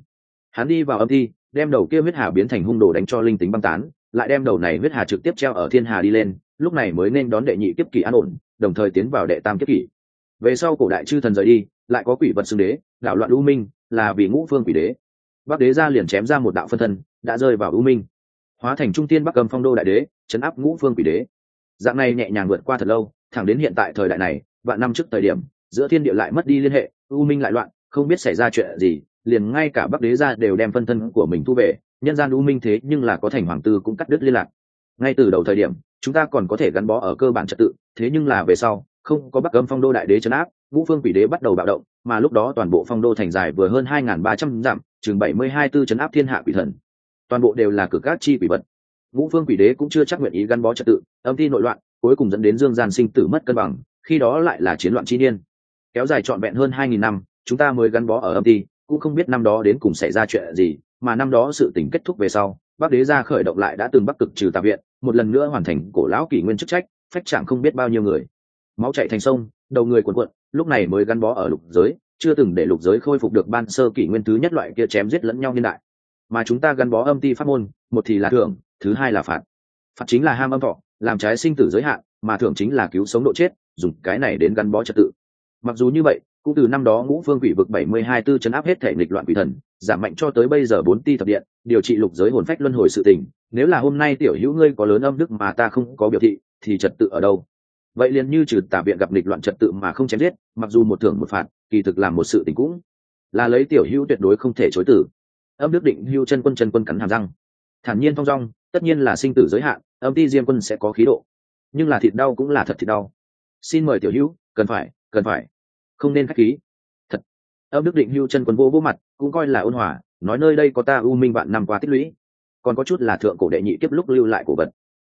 Hắn đi vào âm thi, đem đầu kia huyết hà biến thành hung đồ đánh cho linh tính băng tán, lại đem đầu này huyết hà trực tiếp treo ở thiên hà đi lên, lúc này mới nên đón đệ nhị kiếp kỳ an ổn, đồng thời tiến vào đệ tam kiếp kỷ về sau cổ đại chư thần rời đi, lại có quỷ vật xưng đế, đạo loạn u minh là vì ngũ phương quỷ đế. Bắc đế ra liền chém ra một đạo phân thân, đã rơi vào ưu minh. Hóa thành trung tiên bắc cầm phong đô đại đế, chấn áp ngũ phương quỷ đế. Dạng này nhẹ nhàng vượt qua thật lâu, thẳng đến hiện tại thời đại này, vạn năm trước thời điểm, giữa thiên địa lại mất đi liên hệ, ưu minh lại loạn, không biết xảy ra chuyện gì, liền ngay cả bắc đế ra đều đem phân thân của mình thu về, nhân gian u minh thế nhưng là có thành hoàng tư cũng cắt đứt liên lạc. Ngay từ đầu thời điểm, chúng ta còn có thể gắn bó ở cơ bản trật tự, thế nhưng là về sau, không có bắc âm phong đô đại đế chấn áp ngũ phương quỷ đế bắt đầu bạo động mà lúc đó toàn bộ phong đô thành dài vừa hơn hai ba trăm dặm chừng bảy mươi hai tư chấn áp thiên hạ quỷ thần. Toàn bộ đều là cực các chi quỷ vật. Ngũ phương quỷ đế cũng chưa chắc nguyện ý gắn bó trật tự âm thi nội loạn cuối cùng dẫn đến dương gian sinh tử mất cân bằng khi đó lại là chiến loạn chi niên. Kéo dài trọn vẹn hơn hai nghìn năm chúng ta mới gắn bó ở âm thi, cũng không biết năm đó đến cùng xảy ra chuyện gì mà năm đó sự tình kết thúc về sau bắc đế gia khởi động lại đã từng bắc cực trừ tà viện một lần nữa hoàn thành cổ lão kỷ nguyên chức trách phách chẳng không biết bao nhiêu người. Máu chạy thành sông đầu người cuộn cuộn lúc này mới gắn bó ở lục giới, chưa từng để lục giới khôi phục được ban sơ kỷ nguyên thứ nhất loại kia chém giết lẫn nhau niên đại. Mà chúng ta gắn bó âm ti pháp môn, một thì là thưởng, thứ hai là phạt. Phạt chính là ham âm thọ, làm trái sinh tử giới hạn, mà thưởng chính là cứu sống độ chết, dùng cái này đến gắn bó trật tự. Mặc dù như vậy, cũng từ năm đó ngũ phương quỷ vực bảy mươi hai tư chấn áp hết thể nghịch loạn quỷ thần, giảm mạnh cho tới bây giờ bốn ti thập điện, điều trị lục giới hồn phách luân hồi sự tình. Nếu là hôm nay tiểu hữu ngươi có lớn âm đức mà ta không có biểu thị, thì trật tự ở đâu? Vậy liền như trừ tà viện gặp lịch loạn trật tự mà không chém giết, mặc dù một thưởng một phạt, kỳ thực làm một sự tình cũng là lấy tiểu hữu tuyệt đối không thể chối tử. Âm đức định hưu chân quân chân quân cắn hàm răng. Thản nhiên thong dong, tất nhiên là sinh tử giới hạn, âm ti diêm quân sẽ có khí độ. Nhưng là thịt đau cũng là thật thịt đau. Xin mời tiểu hữu, cần phải cần phải. Không nên khách khí. Thật. Âm đức định hưu chân quân vô vô mặt, cũng coi là ôn hòa, nói nơi đây có ta u minh vạn năm qua tích lũy. Còn có chút là thượng cổ đệ nhị kiếp lúc lưu lại cổ vật.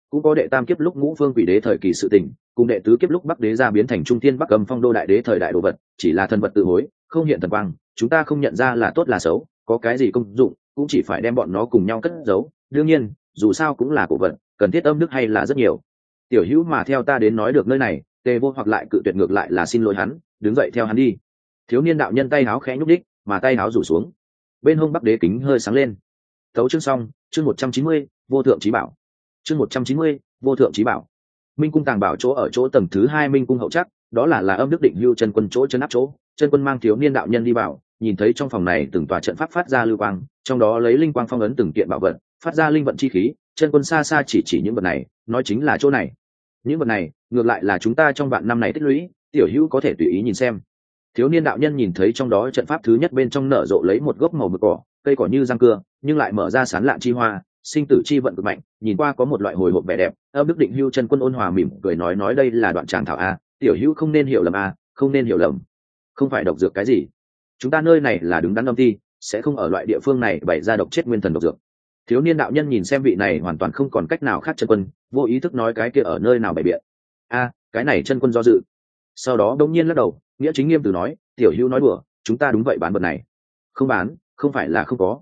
Cũng có đệ tam kiếp lúc ngũ phương quỷ đế thời kỳ sự tình cùng đệ tứ kiếp lúc bắc đế ra biến thành trung thiên bắc cầm phong đô đại đế thời đại đồ vật, chỉ là thần vật tự hối, không hiện thần quang, chúng ta không nhận ra là tốt là xấu, có cái gì công dụng, cũng chỉ phải đem bọn nó cùng nhau cất giấu. Đương nhiên, dù sao cũng là cổ vật, cần thiết âm đức hay là rất nhiều. Tiểu hữu mà theo ta đến nói được nơi này, tề vô hoặc lại cự tuyệt ngược lại là xin lỗi hắn, đứng dậy theo hắn đi. Thiếu niên đạo nhân tay háo khẽ nhúc đích, mà tay háo rủ xuống. Bên hông bắc đế kính hơi sáng lên. Thấu chương xong, chương một trăm chín mươi, vô thượng trí bảo. Chương một trăm chín mươi, vô thượng trí bảo minh cung tàng bảo chỗ ở chỗ tầng thứ hai minh cung hậu chắc đó là là âm đức định lưu chân quân chỗ chân áp chỗ, chân quân mang thiếu niên đạo nhân đi vào, nhìn thấy trong phòng này từng tòa trận pháp phát ra lưu quang, trong đó lấy linh quang phong ấn từng kiện bảo vật, phát ra linh vận chi khí, chân quân xa xa chỉ chỉ những vật này, nói chính là chỗ này. Những vật này, ngược lại là chúng ta trong vạn năm này tích lũy, tiểu hữu có thể tùy ý nhìn xem. Thiếu niên đạo nhân nhìn thấy trong đó trận pháp thứ nhất bên trong nở rộ lấy một gốc màu mực cỏ, cây cỏ như răng cưa, nhưng lại mở ra sán lạn chi hoa sinh tử chi vận cực mạnh, nhìn qua có một loại hồi hộp vẻ đẹp, âm đức định hưu chân quân ôn hòa mỉm cười nói nói đây là đoạn tràng thảo a, tiểu hữu không nên hiểu lầm a, không nên hiểu lầm. Không phải độc dược cái gì. Chúng ta nơi này là đứng đắn âm ti, sẽ không ở loại địa phương này bày ra độc chết nguyên thần độc dược. Thiếu niên đạo nhân nhìn xem vị này hoàn toàn không còn cách nào khác chân quân, vô ý thức nói cái kia ở nơi nào bày biện. A, cái này chân quân do dự. Sau đó đông nhiên lắc đầu, nghĩa chính nghiêm từ nói, tiểu hữu nói đùa, chúng ta đúng vậy bán vật này. Không bán, không phải là không có.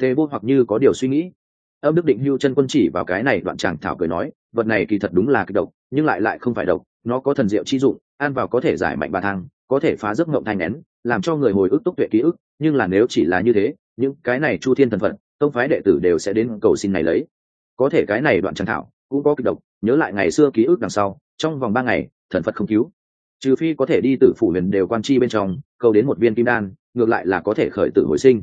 Tề vô hoặc như có điều suy nghĩ âm đức định hưu chân quân chỉ vào cái này đoạn chàng thảo cười nói, vật này kỳ thật đúng là kịch độc, nhưng lại lại không phải độc, nó có thần diệu chi dụng, ăn vào có thể giải mạnh bà thang, có thể phá giấc ngộng thanh nén, làm cho người hồi ức tốc tuệ ký ức, nhưng là nếu chỉ là như thế, những cái này chu thiên thần phận, tông phái đệ tử đều sẽ đến cầu xin này lấy. Có thể cái này đoạn tràng thảo cũng có kịch độc, nhớ lại ngày xưa ký ức đằng sau, trong vòng ba ngày, thần phật không cứu. Trừ phi có thể đi từ phủ huyền đều quan chi bên trong, cầu đến một viên kim đan, ngược lại là có thể khởi tử hồi sinh.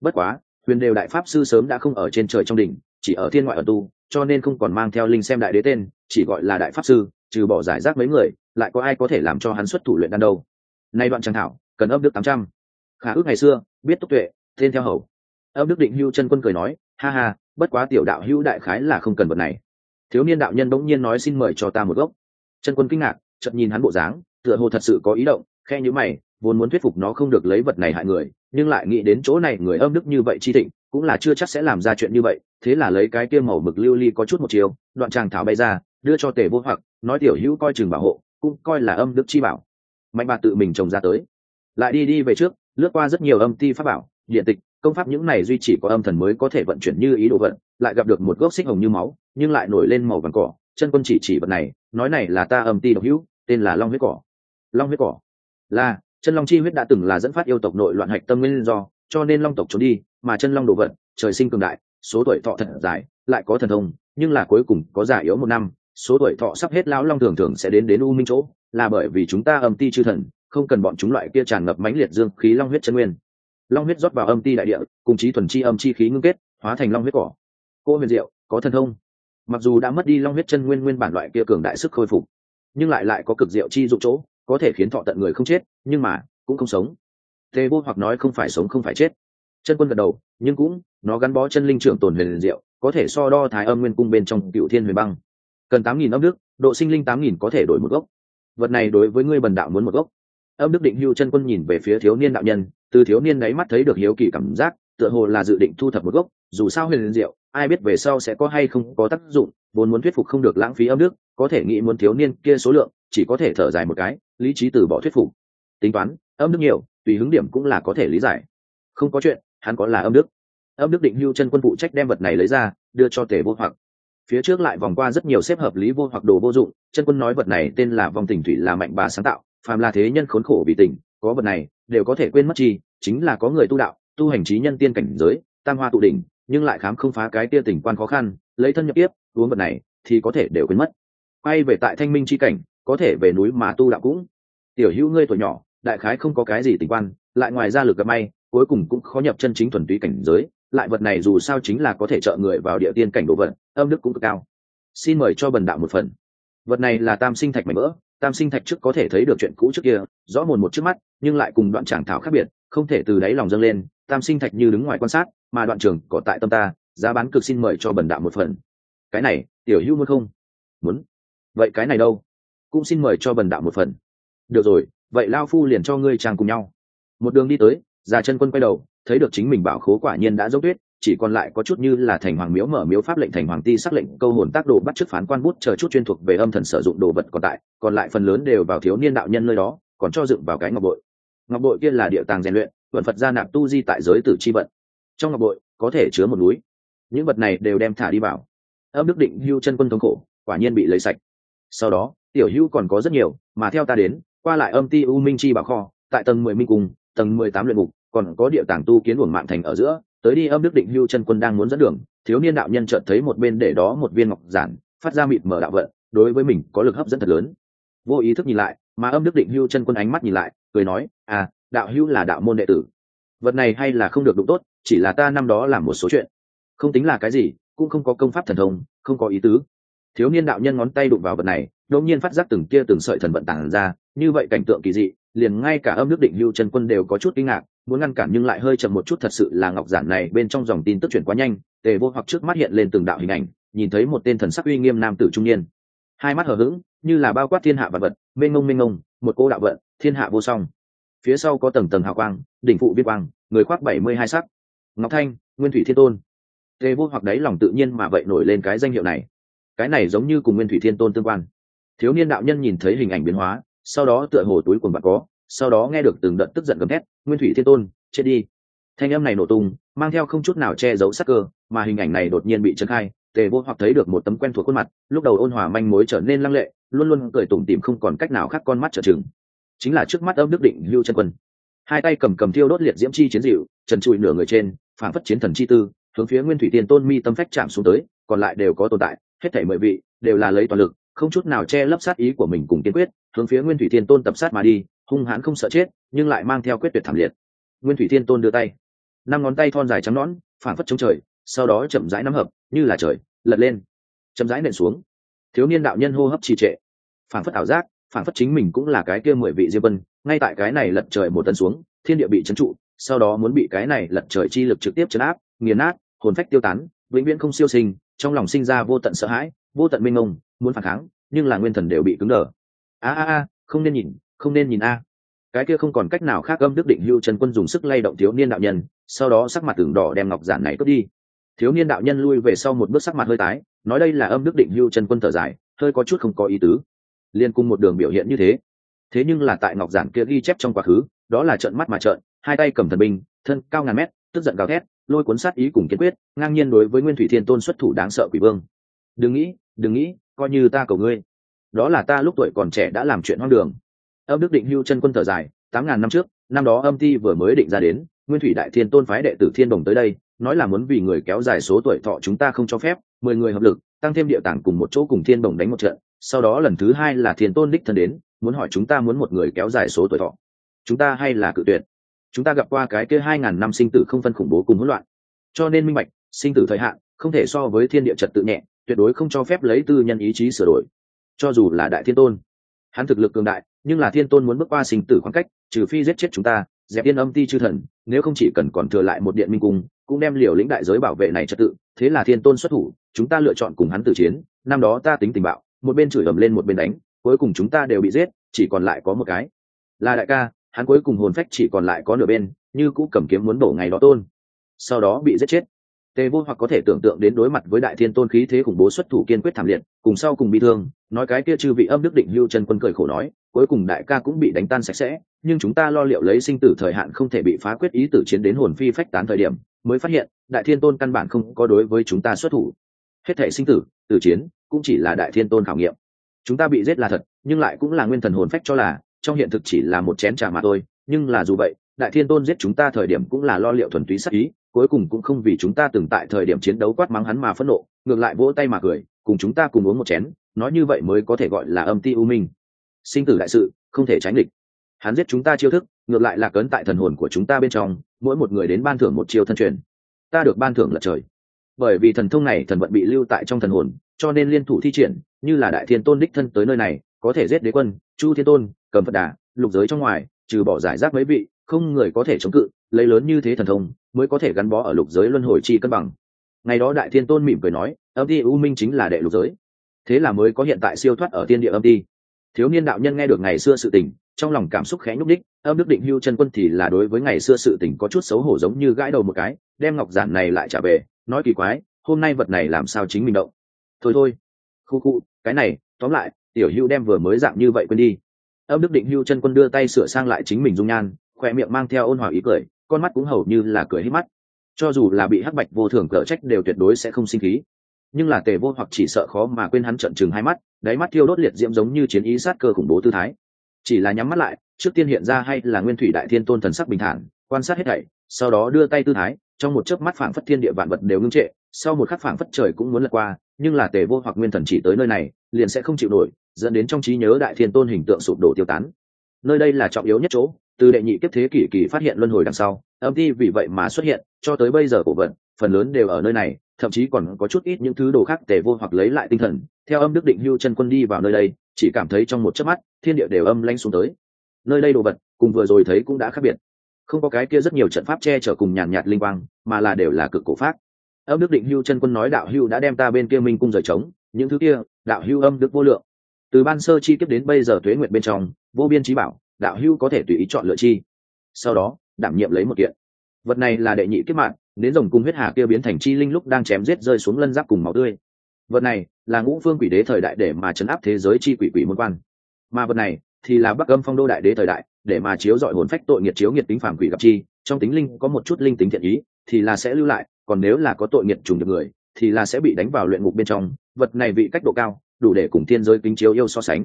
Bất quá huyền đều đại pháp sư sớm đã không ở trên trời trong đỉnh, chỉ ở thiên ngoại ở tu, cho nên không còn mang theo linh xem đại đế tên, chỉ gọi là đại pháp sư, trừ bỏ giải rác mấy người, lại có ai có thể làm cho hắn xuất thủ luyện đan đâu. Nay đoạn trang thảo, cần ấp đức tám trăm. Khả ước ngày xưa, biết túc tuệ, tên theo hầu. Ấp đức định hưu chân quân cười nói, ha ha, bất quá tiểu đạo hữu đại khái là không cần vật này. Thiếu niên đạo nhân bỗng nhiên nói, xin mời cho ta một gốc. Chân quân kinh ngạc, chợt nhìn hắn bộ dáng, tựa hồ thật sự có ý động khe như mày vốn muốn thuyết phục nó không được lấy vật này hại người, nhưng lại nghĩ đến chỗ này người âm đức như vậy chi thịnh, cũng là chưa chắc sẽ làm ra chuyện như vậy, thế là lấy cái kia màu mực lưu ly có chút một chiều, đoạn tràng thảo bay ra, đưa cho tề vô hoặc, nói tiểu hữu coi chừng bảo hộ, cũng coi là âm đức chi bảo. Mạnh bà tự mình trồng ra tới. Lại đi đi về trước, lướt qua rất nhiều âm ti pháp bảo, điện tịch, công pháp những này duy chỉ có âm thần mới có thể vận chuyển như ý đồ vận, lại gặp được một gốc xích hồng như máu, nhưng lại nổi lên màu vàng cỏ, chân quân chỉ chỉ vật này, nói này là ta âm ti độc hữu, tên là long huyết cỏ. Long huyết cỏ là chân long chi huyết đã từng là dẫn phát yêu tộc nội loạn hạch tâm nguyên do, cho nên long tộc trốn đi, mà chân long đồ vật, trời sinh cường đại, số tuổi thọ thật dài, lại có thần thông, nhưng là cuối cùng có già yếu một năm, số tuổi thọ sắp hết lão long thường thường sẽ đến đến u minh chỗ, là bởi vì chúng ta âm ti chư thần, không cần bọn chúng loại kia tràn ngập mãnh liệt dương khí long huyết chân nguyên. Long huyết rót vào âm ti đại địa, cùng chí thuần chi âm chi khí ngưng kết, hóa thành long huyết cỏ. Cô huyền diệu, có thần thông. Mặc dù đã mất đi long huyết chân nguyên nguyên bản loại kia cường đại sức khôi phục, nhưng lại lại có cực diệu chi dụng chỗ có thể khiến thọ tận người không chết, nhưng mà cũng không sống. Tề vô hoặc nói không phải sống không phải chết. Chân quân gật đầu, nhưng cũng, nó gắn bó chân linh trưởng tồn huyền diệu, có thể so đo thái âm nguyên cung bên trong cựu thiên huyền băng. Cần tám nghìn âm đức, độ sinh linh tám nghìn có thể đổi một gốc. Vật này đối với ngươi bần đạo muốn một gốc. Âm đức định hưu chân quân nhìn về phía thiếu niên đạo nhân, từ thiếu niên đáy mắt thấy được hiếu kỳ cảm giác, tựa hồ là dự định thu thập một gốc, dù sao huyền diệu, ai biết về sau sẽ có hay không có tác dụng, vốn muốn thuyết phục không được lãng phí âm đức, có thể nghĩ muốn thiếu niên kia số lượng chỉ có thể thở dài một cái, lý trí từ bỏ thuyết phục. Tính toán, âm đức nhiều, tùy hứng điểm cũng là có thể lý giải. Không có chuyện, hắn có là âm đức. Âm đức định hưu chân quân phụ trách đem vật này lấy ra, đưa cho tề vô hoặc. Phía trước lại vòng qua rất nhiều xếp hợp lý vô hoặc đồ vô dụng, chân quân nói vật này tên là vòng tình thủy là mạnh bà sáng tạo, phàm là thế nhân khốn khổ vì tình có vật này, đều có thể quên mất chi, chính là có người tu đạo, tu hành trí nhân tiên cảnh giới, tam hoa tụ đỉnh, nhưng lại khám không phá cái tia tình quan khó khăn, lấy thân nhập tiếp uống vật này thì có thể đều quên mất. Quay về tại thanh minh chi cảnh có thể về núi mà tu đạo cũng. Tiểu hữu ngươi tuổi nhỏ, đại khái không có cái gì tình quan, lại ngoài ra lực gặp may, cuối cùng cũng khó nhập chân chính thuần túy cảnh giới, lại vật này dù sao chính là có thể trợ người vào địa tiên cảnh đồ vật, âm đức cũng cực cao. Xin mời cho bần đạo một phần. Vật này là tam sinh thạch mảnh vỡ tam sinh thạch trước có thể thấy được chuyện cũ trước kia, rõ mồn một trước mắt, nhưng lại cùng đoạn tràng thảo khác biệt, không thể từ đáy lòng dâng lên, tam sinh thạch như đứng ngoài quan sát, mà đoạn trường có tại tâm ta, giá bán cực xin mời cho bần đạo một phần. Cái này, tiểu hữu muốn không? Muốn. Vậy cái này đâu? Cũng xin mời cho bần đạo một phần. Được rồi, vậy lao phu liền cho ngươi trang cùng nhau. Một đường đi tới, già chân quân quay đầu, thấy được chính mình bảo khố quả nhiên đã dốc tuyết, chỉ còn lại có chút như là thành hoàng miếu mở miếu pháp lệnh thành hoàng ti xác lệnh, câu hồn tác đồ bắt chước phán quan bút chờ chút chuyên thuộc về âm thần sử dụng đồ vật còn tại, còn lại phần lớn đều vào thiếu niên đạo nhân nơi đó, còn cho dựng vào cái ngọc bội. Ngọc bội kia là địa tàng rèn luyện vận phật gia nạp tu di tại giới tử chi vận. Trong ngọc bội, có thể chứa một núi. Những vật này đều đem thả đi vào. Âm đức định hưu chân quân thống khổ, quả nhiên bị lấy sạch. Sau đó tiểu hưu còn có rất nhiều, mà theo ta đến, qua lại âm ti u minh chi bảo kho, tại tầng mười minh cung, tầng mười tám luyện mục còn có địa tàng tu kiến uổng mạng thành ở giữa, tới đi âm đức định hưu chân quân đang muốn dẫn đường, thiếu niên đạo nhân chợt thấy một bên để đó một viên ngọc giản, phát ra mịt mở đạo vận, đối với mình có lực hấp dẫn thật lớn. Vô ý thức nhìn lại, mà âm đức định hưu chân quân ánh mắt nhìn lại, cười nói à đạo hưu là đạo môn đệ tử. Vật này hay là không được đụng tốt, chỉ là ta năm đó làm một số chuyện. Không tính là cái gì, cũng không có công pháp thần thông, không có ý tứ thiếu niên đạo nhân ngón tay đụng vào vật này, đột nhiên phát giác từng kia từng sợi thần vận tàng ra, như vậy cảnh tượng kỳ dị, liền ngay cả âm nước định hưu chân quân đều có chút kinh ngạc, muốn ngăn cản nhưng lại hơi chậm một chút thật sự là ngọc giản này bên trong dòng tin tức chuyển quá nhanh, tề vô hoặc trước mắt hiện lên từng đạo hình ảnh, nhìn thấy một tên thần sắc uy nghiêm nam tử trung niên. Hai mắt hờ hững, như là bao quát thiên hạ vật vật, mênh ngông mênh ngông một cô đạo vận, thiên hạ vô song. Phía sau có tầng tầng hào quang, đỉnh phụ viết quang, người khoác bảy mươi hai sắc. Ngọc thanh, nguyên thủy thiên tôn. Tề vô hoặc đấy lòng tự nhiên mà vậy nổi lên cái danh hiệu này cái này giống như cùng nguyên thủy thiên tôn tương quan. Thiếu niên đạo nhân nhìn thấy hình ảnh biến hóa, sau đó tựa hồ túi quần bạc có, sau đó nghe được từng đợt tức giận gầm thét, nguyên thủy thiên tôn, chết đi. Thanh âm này nổ tung, mang theo không chút nào che giấu sắc cơ, mà hình ảnh này đột nhiên bị trấn khai, tề vô hoặc thấy được một tấm quen thuộc khuôn mặt, lúc đầu ôn hòa manh mối trở nên lăng lệ, luôn luôn cười tủm tỉm không còn cách nào khác con mắt trở chừng chính là trước mắt âm đức định lưu chân quân. Hai tay cầm cầm thiêu đốt liệt diễm chi chiến dịu, trần trụi nửa người trên, phản phất chiến thần chi tư, hướng phía nguyên thủy tiên tôn mi tâm phách chạm xuống tới, còn lại đều có tồn tại hết thảy mười vị, đều là lấy toàn lực, không chút nào che lấp sát ý của mình cùng kiên quyết, hướng phía nguyên thủy thiên tôn tập sát mà đi, hung hãn không sợ chết, nhưng lại mang theo quyết tuyệt thảm liệt. Nguyên thủy thiên tôn đưa tay, năm ngón tay thon dài trắng nõn phản phất chống trời, sau đó chậm rãi nắm hợp, như là trời, lật lên, chậm rãi nện xuống. Thiếu niên đạo nhân hô hấp trì trệ phản phất ảo giác phản phất chính mình cũng là cái kia mười vị diêm vân ngay tại cái này lật trời một tấn xuống, thiên địa bị trấn trụ, sau đó muốn bị cái này lật trời chi lực trực tiếp chấn áp, nghiền nát, hồn phách tiêu tán, vĩnh viễn không siêu sinh trong lòng sinh ra vô tận sợ hãi, vô tận minh ngông muốn phản kháng, nhưng là nguyên thần đều bị cứng đờ. A a a, không nên nhìn, không nên nhìn a. Cái kia không còn cách nào khác âm đức định hưu trần quân dùng sức lay động thiếu niên đạo nhân, sau đó sắc mặt tường đỏ đem ngọc giản này cướp đi. Thiếu niên đạo nhân lui về sau một bước sắc mặt hơi tái, nói đây là âm đức định hưu trần quân thở dài, hơi có chút không có ý tứ. Liên cung một đường biểu hiện như thế. Thế nhưng là tại ngọc giản kia ghi chép trong quá khứ, đó là trận mắt mà trợn, hai tay cầm thần binh, thân cao ngàn mét, tức giận gào thét lôi cuốn sát ý cùng kiên quyết, ngang nhiên đối với nguyên thủy thiên tôn xuất thủ đáng sợ quỷ vương. Đừng nghĩ đừng nghĩ, coi như ta cầu ngươi. Đó là ta lúc tuổi còn trẻ đã làm chuyện hoang đường. Âm đức định hưu chân quân thở dài, tám ngàn năm trước, năm đó âm ti vừa mới định ra đến, nguyên thủy đại thiên tôn phái đệ tử thiên đồng tới đây, nói là muốn vì người kéo dài số tuổi thọ chúng ta không cho phép, mười người hợp lực, tăng thêm địa tảng cùng một chỗ cùng thiên đồng đánh một trận, sau đó lần thứ hai là thiên tôn đích thân đến, muốn hỏi chúng ta muốn một người kéo dài số tuổi thọ. Chúng ta hay là cự tuyệt? Chúng ta gặp qua cái kia hai ngàn năm sinh tử không phân khủng bố cùng hỗn loạn. Cho nên minh bạch, sinh tử thời hạn không thể so với thiên địa trật tự nhẹ, tuyệt đối không cho phép lấy tư nhân ý chí sửa đổi. Cho dù là đại thiên tôn, hắn thực lực cường đại, nhưng là thiên tôn muốn bước qua sinh tử khoảng cách, trừ phi giết chết chúng ta, dẹp yên âm ti chư thần, nếu không chỉ cần còn thừa lại một điện minh cung, cũng đem liều lĩnh đại giới bảo vệ này trật tự, thế là thiên tôn xuất thủ, chúng ta lựa chọn cùng hắn tử chiến, năm đó ta tính tình bạo, một bên chửi ầm lên một bên đánh, cuối cùng chúng ta đều bị giết, chỉ còn lại có một cái. Là đại ca hắn cuối cùng hồn phách chỉ còn lại có nửa bên, như cũ cầm kiếm muốn đổ ngày đó tôn. Sau đó bị giết chết. Tề vô hoặc có thể tưởng tượng đến đối mặt với đại thiên tôn khí thế khủng bố xuất thủ kiên quyết thảm liệt, cùng sau cùng bị thương, nói cái kia chư vị âm đức định hưu chân quân cười khổ nói, cuối cùng đại ca cũng bị đánh tan sạch sẽ, nhưng chúng ta lo liệu lấy sinh tử thời hạn không thể bị phá quyết ý tử chiến đến hồn phi phách tán thời điểm, mới phát hiện, đại thiên tôn căn bản không có đối với chúng ta xuất thủ. Hết thể sinh tử tử chiến, cũng chỉ là đại thiên tôn khảo nghiệm. Chúng ta bị giết là thật, nhưng lại cũng là nguyên thần hồn phách cho là trong hiện thực chỉ là một chén trà mà thôi, nhưng là dù vậy, đại thiên tôn giết chúng ta thời điểm cũng là lo liệu thuần túy sắc ý, cuối cùng cũng không vì chúng ta từng tại thời điểm chiến đấu quát mắng hắn mà phẫn nộ, ngược lại vỗ tay mà cười, cùng chúng ta cùng uống một chén, nói như vậy mới có thể gọi là âm ti u minh. Sinh tử đại sự, không thể tránh địch. Hắn giết chúng ta chiêu thức, ngược lại là cấn tại thần hồn của chúng ta bên trong, mỗi một người đến ban thưởng một chiêu thân truyền. Ta được ban thưởng là trời. Bởi vì thần thông này thần vận bị lưu tại trong thần hồn, cho nên liên thủ thi triển, như là đại thiên tôn đích thân tới nơi này có thể giết đế quân, chu thiên tôn, cầm phật đà, lục giới trong ngoài, trừ bỏ giải rác mấy vị, không người có thể chống cự, lấy lớn như thế thần thông, mới có thể gắn bó ở lục giới luân hồi chi cân bằng. Ngày đó đại thiên tôn mỉm cười nói, âm ti u minh chính là đệ lục giới. Thế là mới có hiện tại siêu thoát ở tiên địa âm ti. Thiếu niên đạo nhân nghe được ngày xưa sự tình, trong lòng cảm xúc khẽ nhúc đích âm đức định hưu chân quân thì là đối với ngày xưa sự tình có chút xấu hổ giống như gãi đầu một cái, đem ngọc giản này lại trả về, nói kỳ quái, hôm nay vật này làm sao chính mình động. Thôi thôi, khu khu, cái này, tóm lại tiểu hưu đem vừa mới dạng như vậy quên đi. Âm đức định hưu chân quân đưa tay sửa sang lại chính mình dung nhan, khoe miệng mang theo ôn hòa ý cười, con mắt cũng hầu như là cười hết mắt. Cho dù là bị hắc bạch vô thường cở trách đều tuyệt đối sẽ không sinh khí. Nhưng là tề vô hoặc chỉ sợ khó mà quên hắn trận chừng hai mắt, đáy mắt thiêu đốt liệt diễm giống như chiến ý sát cơ khủng bố tư thái. Chỉ là nhắm mắt lại, trước tiên hiện ra hay là nguyên thủy đại thiên tôn thần sắc bình thản, quan sát hết thảy, sau đó đưa tay tư thái, trong một chớp mắt phảng phất thiên địa vạn vật đều ngưng trệ, sau một khắc phảng phất trời cũng muốn lật qua, nhưng là tề vô hoặc nguyên thần chỉ tới nơi này, liền sẽ không chịu nổi dẫn đến trong trí nhớ đại thiên tôn hình tượng sụp đổ tiêu tán. Nơi đây là trọng yếu nhất chỗ từ đệ nhị kiếp thế kỷ kỳ phát hiện luân hồi đằng sau âm ti vì vậy mà xuất hiện cho tới bây giờ cổ vận phần lớn đều ở nơi này thậm chí còn có chút ít những thứ đồ khác tề vô hoặc lấy lại tinh thần. Theo âm đức định hưu chân quân đi vào nơi đây chỉ cảm thấy trong một chớp mắt thiên địa đều âm lanh xuống tới. Nơi đây đồ vật cùng vừa rồi thấy cũng đã khác biệt. Không có cái kia rất nhiều trận pháp che chở cùng nhàn nhạt, nhạt linh quang mà là đều là cực cổ pháp. Âm đức định hưu chân quân nói đạo hưu đã đem ta bên kia minh cung rời trống những thứ kia đạo hưu âm đức vô lượng từ ban sơ chi kiếp đến bây giờ tuế nguyện bên trong, vô biên trí bảo, đạo hưu có thể tùy ý chọn lựa chi. Sau đó, đảm nhiệm lấy một kiện. Vật này là đệ nhị kiếp mạng, đến rồng cung huyết hà kia biến thành chi linh lúc đang chém giết rơi xuống lân giáp cùng máu tươi. Vật này là ngũ phương quỷ đế thời đại để mà chấn áp thế giới chi quỷ quỷ môn quan. Mà vật này thì là bắc âm phong đô đại đế thời đại, để mà chiếu dọi hồn phách tội nghiệt chiếu nghiệt tính phàm quỷ gặp chi. Trong tính linh có một chút linh tính thiện ý, thì là sẽ lưu lại, còn nếu là có tội nghiệt trùng được người, thì là sẽ bị đánh vào luyện ngục bên trong. Vật này vị cách độ cao đủ để cùng thiên giới kính chiếu yêu so sánh.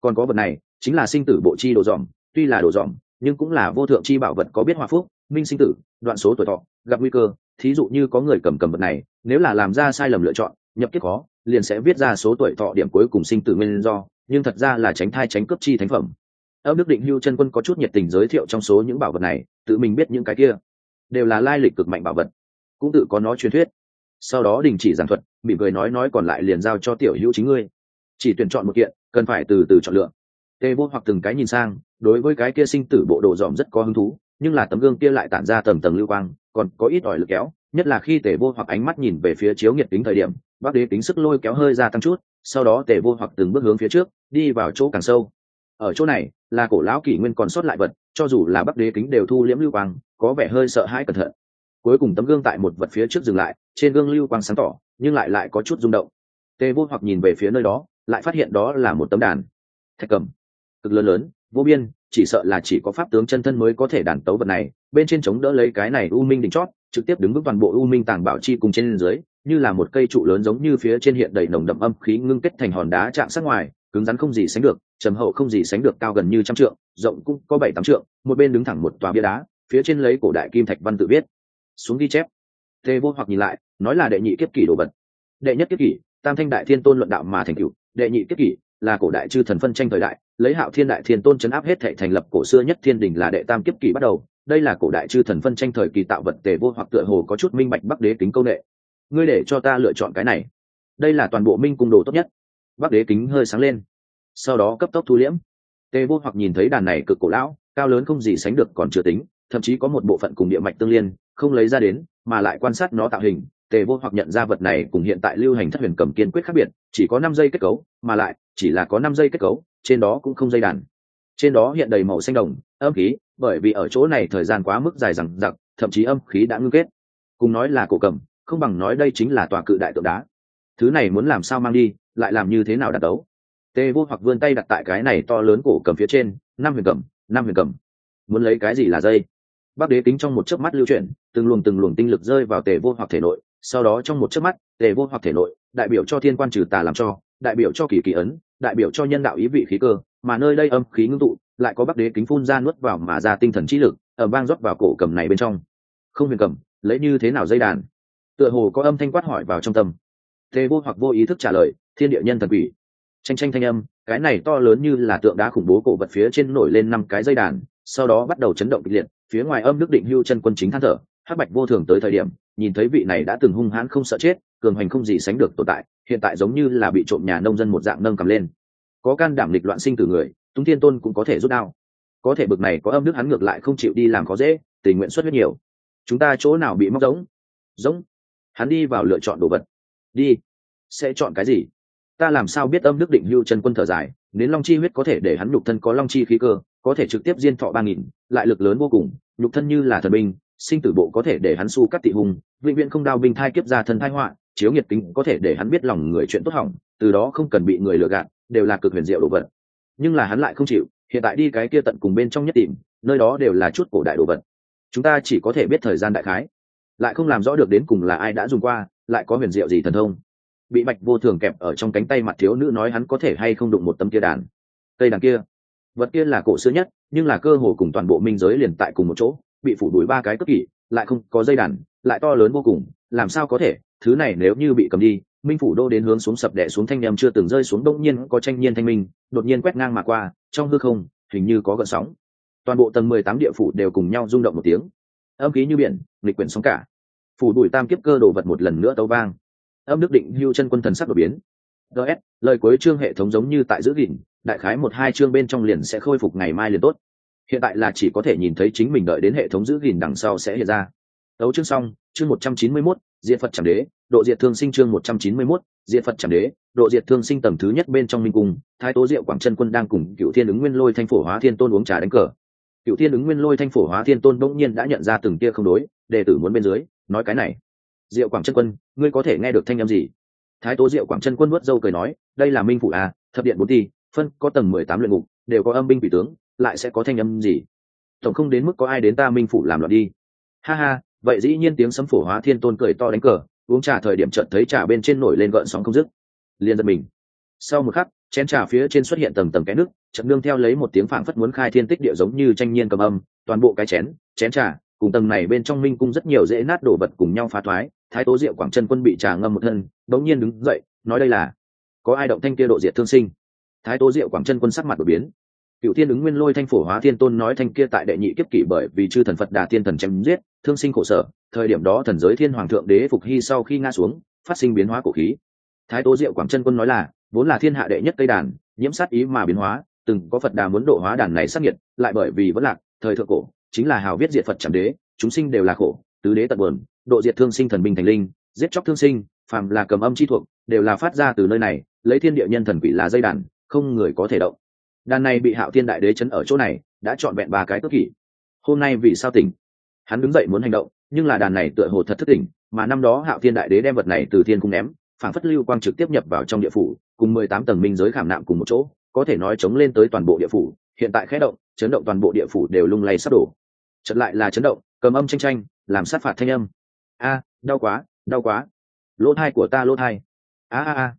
Còn có vật này, chính là sinh tử bộ chi đồ dòm, tuy là đồ dòm, nhưng cũng là vô thượng chi bảo vật có biết hòa phúc, minh sinh tử, đoạn số tuổi thọ, gặp nguy cơ, thí dụ như có người cầm cầm vật này, nếu là làm ra sai lầm lựa chọn, nhập kiếp khó, liền sẽ viết ra số tuổi thọ điểm cuối cùng sinh tử nguyên do, nhưng thật ra là tránh thai tránh cướp chi thánh phẩm. Âm đức định hưu chân quân có chút nhiệt tình giới thiệu trong số những bảo vật này, tự mình biết những cái kia, đều là lai lịch cực mạnh bảo vật. Cũng tự có nó truyền thuyết sau đó đình chỉ giảng thuật, mỉm cười nói nói còn lại liền giao cho tiểu hữu chính ngươi. Chỉ tuyển chọn một kiện, cần phải từ từ chọn lựa. Tê vô hoặc từng cái nhìn sang, đối với cái kia sinh tử bộ đồ dòm rất có hứng thú, nhưng là tấm gương kia lại tản ra tầm tầng lưu quang, còn có ít ỏi lực kéo, nhất là khi tề vô hoặc ánh mắt nhìn về phía chiếu nhiệt kính thời điểm, bác đế tính sức lôi kéo hơi ra tăng chút, sau đó tề vô hoặc từng bước hướng phía trước, đi vào chỗ càng sâu. Ở chỗ này, là cổ lão kỷ nguyên còn sót lại vật, cho dù là bắc đế kính đều thu liễm lưu quang, có vẻ hơi sợ hãi cẩn thận. Cuối cùng tấm gương tại một vật phía trước dừng lại trên gương lưu quang sáng tỏ, nhưng lại lại có chút rung động. Tề vô hoặc nhìn về phía nơi đó, lại phát hiện đó là một tấm đàn. Thạch cầm. Cực lớn lớn, vô biên, chỉ sợ là chỉ có pháp tướng chân thân mới có thể đàn tấu vật này, bên trên chống đỡ lấy cái này u minh đỉnh chót, trực tiếp đứng vững toàn bộ u minh tàng bảo chi cùng trên dưới, như là một cây trụ lớn giống như phía trên hiện đầy nồng đậm âm khí ngưng kết thành hòn đá chạm sát ngoài, cứng rắn không gì sánh được, trầm hậu không gì sánh được cao gần như trăm trượng, rộng cũng có bảy tám trượng, một bên đứng thẳng một tòa bia đá, phía trên lấy cổ đại kim thạch văn tự viết. Xuống ghi chép. Tề vô hoặc nhìn lại nói là đệ nhị kiếp kỷ đồ vật. Đệ nhất kiếp kỷ, tam thanh đại thiên tôn luận đạo mà thành cựu đệ nhị kiếp kỷ là cổ đại chư thần phân tranh thời đại, lấy hạo thiên đại thiên tôn chấn áp hết thệ thành lập cổ xưa nhất thiên đình là đệ tam kiếp kỷ bắt đầu. Đây là cổ đại chư thần phân tranh thời kỳ tạo vật tề vô hoặc tựa hồ có chút minh bạch bắc đế kính công nghệ ngươi để cho ta lựa chọn cái này. Đây là toàn bộ minh cung đồ tốt nhất. Bắc đế kính hơi sáng lên. Sau đó cấp tốc thu liễm. Tề vô hoặc nhìn thấy đàn này cực cổ lão, cao lớn không gì sánh được còn chưa tính, thậm chí có một bộ phận cùng địa mạch tương liên, không lấy ra đến, mà lại quan sát nó tạo hình tề vô hoặc nhận ra vật này cùng hiện tại lưu hành thất huyền cầm kiên quyết khác biệt, chỉ có năm giây kết cấu, mà lại, chỉ là có năm giây kết cấu, trên đó cũng không dây đàn. Trên đó hiện đầy màu xanh đồng, âm khí, bởi vì ở chỗ này thời gian quá mức dài rằng giặc thậm chí âm khí đã ngưng kết. Cùng nói là cổ cầm, không bằng nói đây chính là tòa cự đại tượng đá. Thứ này muốn làm sao mang đi, lại làm như thế nào đặt đấu? Tề vô hoặc vươn tay đặt tại cái này to lớn cổ cầm phía trên, năm huyền cầm, năm huyền cầm. Muốn lấy cái gì là dây? Bác đế tính trong một chớp mắt lưu chuyển, từng luồng từng luồng tinh lực rơi vào tề vô hoặc thể nội sau đó trong một chớp mắt, tề vô hoặc thể nội, đại biểu cho thiên quan trừ tà làm cho, đại biểu cho kỳ kỳ ấn, đại biểu cho nhân đạo ý vị khí cơ, mà nơi đây âm khí ngưng tụ, lại có bắc đế kính phun ra nuốt vào mà ra tinh thần trí lực, ở vang rót vào cổ cầm này bên trong. Không huyền cầm, lấy như thế nào dây đàn? Tựa hồ có âm thanh quát hỏi vào trong tâm. Tề vô hoặc vô ý thức trả lời, thiên địa nhân thần quỷ. Tranh tranh thanh âm, cái này to lớn như là tượng đá khủng bố cổ vật phía trên nổi lên năm cái dây đàn, sau đó bắt đầu chấn động kịch liệt, phía ngoài âm đức định hưu chân quân chính than thở hắc bạch vô thường tới thời điểm, nhìn thấy vị này đã từng hung hãn không sợ chết, cường hành không gì sánh được tồn tại, hiện tại giống như là bị trộm nhà nông dân một dạng nâng cầm lên. Có can đảm lịch loạn sinh từ người, túng thiên tôn cũng có thể rút đao. Có thể bực này có âm đức hắn ngược lại không chịu đi làm có dễ, tình nguyện xuất huyết nhiều. Chúng ta chỗ nào bị móc giống? Giống. Hắn đi vào lựa chọn đồ vật. Đi. Sẽ chọn cái gì? Ta làm sao biết âm đức định hưu chân quân thở dài, đến long chi huyết có thể để hắn nhục thân có long chi khí cơ, có thể trực tiếp diên thọ ba nghìn, lại lực lớn vô cùng, nhục thân như là thần binh sinh tử bộ có thể để hắn su cắt tị hùng vĩnh viễn không đao binh thai kiếp ra thân thai họa, chiếu nhiệt tính có thể để hắn biết lòng người chuyện tốt hỏng, từ đó không cần bị người lừa gạt, đều là cực huyền diệu đồ vật. Nhưng là hắn lại không chịu, hiện tại đi cái kia tận cùng bên trong nhất tìm, nơi đó đều là chút cổ đại đồ vật. Chúng ta chỉ có thể biết thời gian đại khái. Lại không làm rõ được đến cùng là ai đã dùng qua, lại có huyền diệu gì thần thông. Bị bạch vô thường kẹp ở trong cánh tay mặt thiếu nữ nói hắn có thể hay không đụng một tấm kia đàn. Cây đàn kia. Vật kia là cổ xưa nhất, nhưng là cơ hồ cùng toàn bộ minh giới liền tại cùng một chỗ bị phủ đuổi ba cái cấp kỷ, lại không có dây đàn, lại to lớn vô cùng, làm sao có thể? Thứ này nếu như bị cầm đi, minh phủ đô đến hướng xuống sập đẻ xuống thanh nhầm chưa từng rơi xuống đông nhiên có tranh nhiên thanh minh, đột nhiên quét ngang mà qua, trong hư không, hình như có gợn sóng. Toàn bộ tầng mười tám địa phủ đều cùng nhau rung động một tiếng. Âm khí như biển, nghịch quyển sóng cả. Phủ đuổi tam kiếp cơ đồ vật một lần nữa tấu vang. Âm đức định hưu chân quân thần sắc đột biến. Ts lời cuối chương hệ thống giống như tại giữ gìn, đại khái một hai chương bên trong liền sẽ khôi phục ngày mai liền tốt hiện tại là chỉ có thể nhìn thấy chính mình đợi đến hệ thống giữ gìn đằng sau sẽ hiện ra. Đấu chương xong chương một trăm chín mươi 191, diệt phật chẳng đế độ diệt thương sinh chương một trăm chín mươi 191, diệt phật chẳng đế độ diệt thương sinh tầng thứ nhất bên trong minh cung thái tố diệu quảng chân quân đang cùng cựu thiên ứng nguyên lôi thanh phổ hóa thiên tôn uống trà đánh cờ. Cựu thiên ứng nguyên lôi thanh phổ hóa thiên tôn bỗng nhiên đã nhận ra từng tia không đối đệ tử muốn bên dưới nói cái này. Diệu quảng chân quân ngươi có thể nghe được thanh âm gì? Thái tố diệu quảng chân quân nuốt dâu cười nói đây là minh phủ à thập điện bốn ti phân có tầng mười tám luyện ngục đều có âm binh vị tướng lại sẽ có thanh âm gì? Tổng không đến mức có ai đến ta minh phủ làm loạn đi. Ha ha, vậy dĩ nhiên tiếng sấm phổ hóa thiên tôn cười to đánh cờ, uống trà thời điểm chợt thấy trà bên trên nổi lên gợn sóng không dứt. Liền giật mình. Sau một khắc, chén trà phía trên xuất hiện tầng tầng cái nước, chợt nương theo lấy một tiếng phảng phất muốn khai thiên tích địa giống như tranh nhiên cầm âm, toàn bộ cái chén chén trà, cùng tầng này bên trong minh cung rất nhiều dễ nát đổ vật cùng nhau phá thoái, thái tố diệu quảng chân quân bị trà ngâm một thân, bỗng nhiên đứng dậy, nói đây là, có ai động thanh kia độ diệt thương sinh? Thái tố diệu quảng chân quân sắc mặt đột biến cựu thiên ứng nguyên lôi thanh phổ hóa thiên tôn nói thanh kia tại đệ nhị kiếp kỷ bởi vì chư thần phật đà thiên thần chém giết, thương sinh khổ sở, thời điểm đó thần giới thiên hoàng thượng đế phục hy sau khi ngã xuống, phát sinh biến hóa cổ khí. Thái tố diệu quảng chân quân nói là, vốn là thiên hạ đệ nhất cây đàn, nhiễm sát ý mà biến hóa, từng có phật đà muốn độ hóa đàn này sắc nhiệt lại bởi vì vẫn lạc, thời thượng cổ, chính là hào viết diệt phật chẳng đế, chúng sinh đều là khổ, tứ đế tận buồn, độ diệt thương sinh thần binh thành linh, giết chóc thương sinh, phàm là cầm âm chi thuộc, đều là phát ra từ nơi này, lấy thiên địa nhân thần quỷ là dây đàn, không người có thể động đàn này bị hạo thiên đại đế chấn ở chỗ này, đã chọn vẹn ba cái tức kỷ. Hôm nay vì sao tỉnh? Hắn đứng dậy muốn hành động, nhưng là đàn này tựa hồ thật thất tỉnh, mà năm đó hạo thiên đại đế đem vật này từ thiên cung ném, phản phất lưu quang trực tiếp nhập vào trong địa phủ, cùng mười tám tầng minh giới khảm nạm cùng một chỗ, có thể nói chống lên tới toàn bộ địa phủ, hiện tại khẽ động, chấn động toàn bộ địa phủ đều lung lay sắp đổ. Chật lại là chấn động, cầm âm tranh tranh, làm sát phạt thanh âm. A, đau quá đau quá. Lỗ thai của ta, lỗ thai. A a a.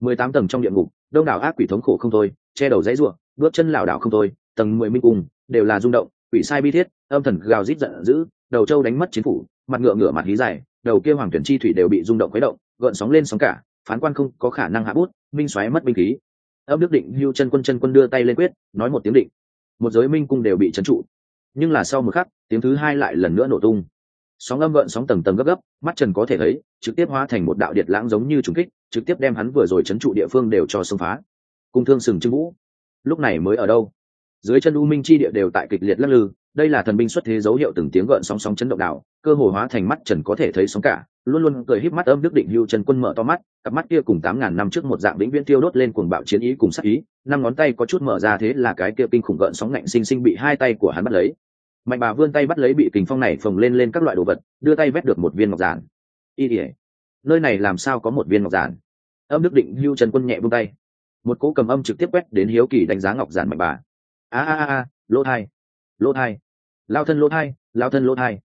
mười tám tầng trong địa ngục, đông đảo ác quỷ thống khổ không thôi, che đầu dãy ruộng bước chân lảo đảo không thôi, tầng mười minh cùng đều là rung động, quỷ sai bi thiết, âm thần gào rít giận dữ, đầu trâu đánh mất chiến phủ, mặt ngựa ngựa mặt hí dài, đầu kia hoàng tuyển chi thủy đều bị rung động khuấy động, gợn sóng lên sóng cả, phán quan không có khả năng hạ bút, minh xoáy mất binh khí. Âm đức định hưu chân quân chân quân đưa tay lên quyết, nói một tiếng định. Một giới minh cung đều bị trấn trụ. Nhưng là sau một khắc, tiếng thứ hai lại lần nữa nổ tung. Sóng âm gợn sóng tầng tầng gấp gấp, mắt trần có thể thấy, trực tiếp hóa thành một đạo điện lãng giống như trùng kích, trực tiếp đem hắn vừa rồi trấn trụ địa phương đều cho xông phá. Cung thương sừng trưng vũ lúc này mới ở đâu? Dưới chân u minh chi địa đều tại kịch liệt lắc lư, đây là thần binh xuất thế dấu hiệu từng tiếng gợn sóng sóng chấn động đảo, cơ hồ hóa thành mắt trần có thể thấy sóng cả, luôn luôn cười híp mắt âm đức định hưu trần quân mở to mắt, cặp mắt kia cùng tám ngàn năm trước một dạng vĩnh viễn tiêu đốt lên cuồng bạo chiến ý cùng sắc ý, năm ngón tay có chút mở ra thế là cái kia kinh khủng gợn sóng ngạnh sinh sinh bị hai tay của hắn bắt lấy. Mạnh bà vươn tay bắt lấy bị kình phong này phồng lên lên các loại đồ vật, đưa tay vét được một viên ngọc giản. Y ỉa nơi này làm sao có một viên ngọc giản? Âm đức định hưu trần quân nhẹ buông tay một cỗ cầm âm trực tiếp quét đến hiếu kỳ đánh giá ngọc giản mạnh bà. A a a lỗ thai lỗ thai, lao thân lỗ thai, lao thân lỗ thai.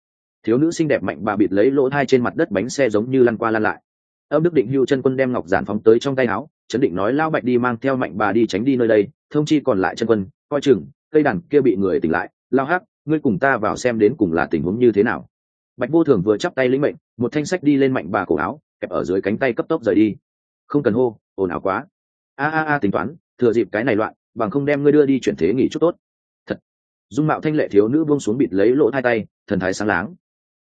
Thiếu nữ xinh đẹp mạnh bà bịt lấy lỗ thai trên mặt đất bánh xe giống như lăn qua lăn lại. Âm đức định hưu chân quân đem ngọc giản phóng tới trong tay áo, chấn định nói lao bạch đi mang theo mạnh bà đi tránh đi nơi đây, thông chi còn lại chân quân, coi chừng, cây đàn kia bị người tỉnh lại. Lao hắc, ngươi cùng ta vào xem đến cùng là tình huống như thế nào. Bạch vô thường vừa chắp tay lĩnh mệnh, một thanh sách đi lên mạnh bà cổ áo, kẹp ở dưới cánh tay cấp tốc rời đi. Không cần hô, ồn ào quá a a a, tính toán, thừa dịp cái này loạn, bằng không đem ngươi đưa đi chuyển thế nghỉ chút tốt. Thật. Dung mạo thanh lệ thiếu nữ buông xuống bịt lấy lỗ hai tay, thần thái sáng láng.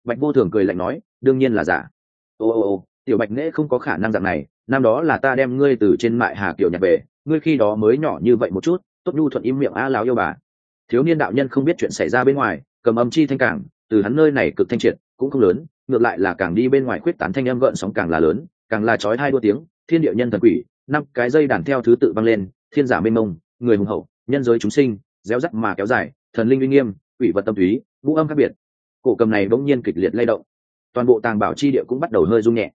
Bạch vô thường cười lạnh nói, đương nhiên là giả. Ô ô ô, tiểu bạch nễ không có khả năng dạng này, năm đó là ta đem ngươi từ trên mại hà kiểu nhặt về, ngươi khi đó mới nhỏ như vậy một chút, tốt nhu thuận im miệng a láo yêu bà. Thiếu niên đạo nhân không biết chuyện xảy ra bên ngoài, cầm âm chi thanh cảng từ hắn nơi này cực thanh triệt, cũng không lớn, ngược lại là càng đi bên ngoài khuyết tán thanh âm gợn sóng càng là lớn, càng là chói hai đua tiếng, thiên địa nhân thần quỷ năm cái dây đàn theo thứ tự vang lên, thiên giả mênh mông, người hùng hậu, nhân giới chúng sinh réo rắt mà kéo dài, thần linh uy nghiêm, quỷ vật tâm túy, vũ âm khác biệt. Cổ cầm này bỗng nhiên kịch liệt lay động. Toàn bộ tàng bảo chi địa cũng bắt đầu hơi rung nhẹ.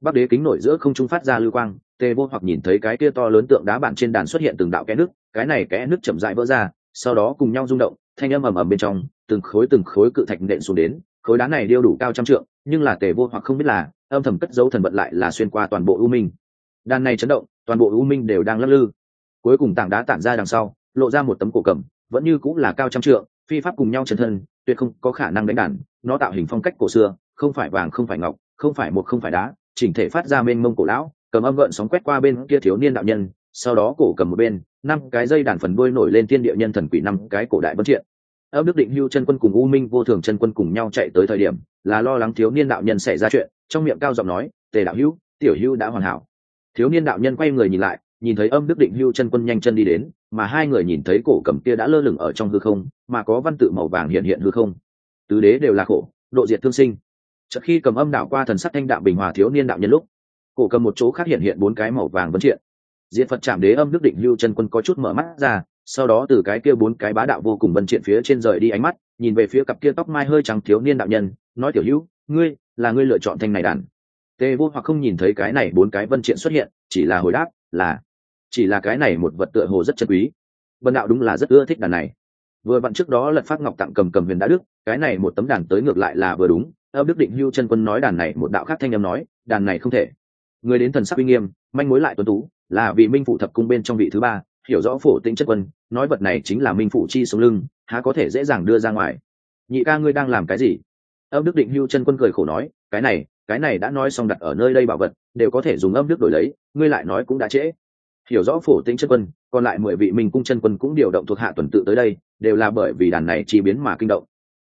Bắc đế kính nổi giữa không trung phát ra lưu quang, tê vô hoặc nhìn thấy cái kia to lớn tượng đá bản trên đàn xuất hiện từng đạo kẽ nước, cái này kẽ nước chậm rãi vỡ ra, sau đó cùng nhau rung động, thanh âm ầm ầm bên trong, từng khối từng khối cự thạch nện xuống đến, khối đá này điêu đủ cao trăm trượng, nhưng là tề vô hoặc không biết là, âm thầm cất dấu thần vận lại là xuyên qua toàn bộ u minh. Đàn này chấn động toàn bộ u minh đều đang lắc lư. Cuối cùng tảng đá tản ra đằng sau, lộ ra một tấm cổ cầm, vẫn như cũng là cao trăm trượng, phi pháp cùng nhau chân thân, tuyệt không có khả năng đánh đàn, nó tạo hình phong cách cổ xưa, không phải vàng, không phải ngọc, không phải một, không phải đá, chỉnh thể phát ra mênh mông cổ lão, cầm âm gợn sóng quét qua bên kia thiếu niên đạo nhân, sau đó cổ cầm một bên, năm cái dây đàn phần đuôi nổi lên thiên địa nhân thần quỷ năm cái cổ đại bất triện âm đức định hưu chân quân cùng u minh vô thường chân quân cùng nhau chạy tới thời điểm, là lo lắng thiếu niên đạo nhân xảy ra chuyện, trong miệng cao giọng nói, tề đạo hữu, tiểu hữu đã hoàn hảo thiếu niên đạo nhân quay người nhìn lại, nhìn thấy âm đức định hưu chân quân nhanh chân đi đến, mà hai người nhìn thấy cổ cầm kia đã lơ lửng ở trong hư không, mà có văn tự màu vàng hiện hiện hư không. Tứ đế đều là khổ, độ diệt thương sinh. Chợt khi cầm âm đạo qua thần sắc thanh đạo bình hòa thiếu niên đạo nhân lúc, cổ cầm một chỗ khác hiện hiện bốn cái màu vàng vấn triện. Diện phật chạm đế âm đức định hưu chân quân có chút mở mắt ra, sau đó từ cái kia bốn cái bá đạo vô cùng vân triện phía trên rời đi ánh mắt, nhìn về phía cặp kia tóc mai hơi trắng thiếu niên đạo nhân, nói, tiểu hữu, ngươi là ngươi lựa chọn thanh này đàn tề vô hoặc không nhìn thấy cái này bốn cái vân triện xuất hiện, chỉ là hồi đáp là, chỉ là cái này một vật tựa hồ rất chân quý. Vân đạo đúng là rất ưa thích đàn này. Vừa vặn trước đó lật phát ngọc tặng cầm cầm huyền đã đức, cái này một tấm đàn tới ngược lại là vừa đúng. Âm đức định hưu chân quân nói đàn này, một đạo khác thanh âm nói, đàn này không thể. Người đến thần sắc uy nghiêm, manh mối lại tuấn tú, là vị minh phụ thập cung bên trong vị thứ ba, hiểu rõ phổ tĩnh chất quân, nói vật này chính là minh phụ chi sống lưng, há có thể dễ dàng đưa ra ngoài. Nhị ca ngươi đang làm cái gì? Âm đức định hưu chân quân cười khổ nói, cái này cái này đã nói xong đặt ở nơi đây bảo vật, đều có thể dùng âm đức đổi lấy, ngươi lại nói cũng đã trễ. Hiểu rõ phổ tĩnh chân quân, còn lại mười vị minh cung chân quân cũng điều động thuộc hạ tuần tự tới đây, đều là bởi vì đàn này chi biến mà kinh động.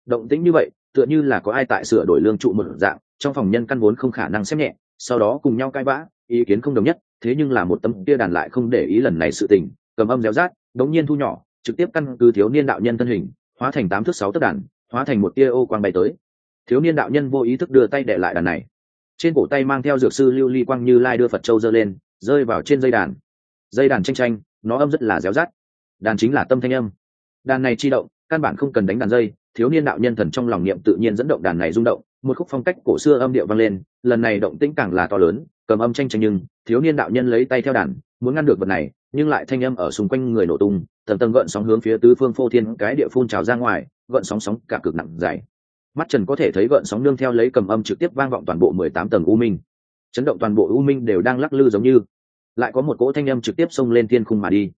Động tĩnh như vậy, tựa như là có ai tại sửa đổi lương trụ một dạng, trong phòng nhân căn vốn không khả năng xem nhẹ, sau đó cùng nhau cãi vã, ý kiến không đồng nhất, thế nhưng là một tấm kia đàn lại không để ý lần này sự tình, cầm âm réo rát, đống nhiên thu nhỏ, trực tiếp căn cứ thiếu niên đạo nhân thân hình, hóa thành tám thước sáu tấc đàn, hóa thành một tia ô quang bay tới thiếu niên đạo nhân vô ý thức đưa tay để lại đàn này. Trên cổ tay mang theo dược sư lưu ly quang như lai đưa phật châu giơ lên, rơi vào trên dây đàn. Dây đàn tranh tranh nó âm rất là réo rát đàn chính là tâm thanh âm. Đàn này chi động, căn bản không cần đánh đàn dây, thiếu niên đạo nhân thần trong lòng niệm tự nhiên dẫn động đàn này rung động, một khúc phong cách cổ xưa âm điệu vang lên, lần này động tĩnh càng là to lớn, cầm âm tranh tranh nhưng, thiếu niên đạo nhân lấy tay theo đàn, muốn ngăn được vật này, nhưng lại thanh âm ở xung quanh người nổ tung, tầng tầng gợn sóng hướng phía tứ phương phô thiên cái địa phun trào ra ngoài, gợn sóng sóng cả cực nặng dài mắt trần có thể thấy gợn sóng nương theo lấy cầm âm trực tiếp vang vọng toàn bộ mười tám tầng u minh. Chấn động toàn bộ u minh đều đang lắc lư giống như. Lại có một cỗ thanh âm trực tiếp xông lên thiên khung mà đi.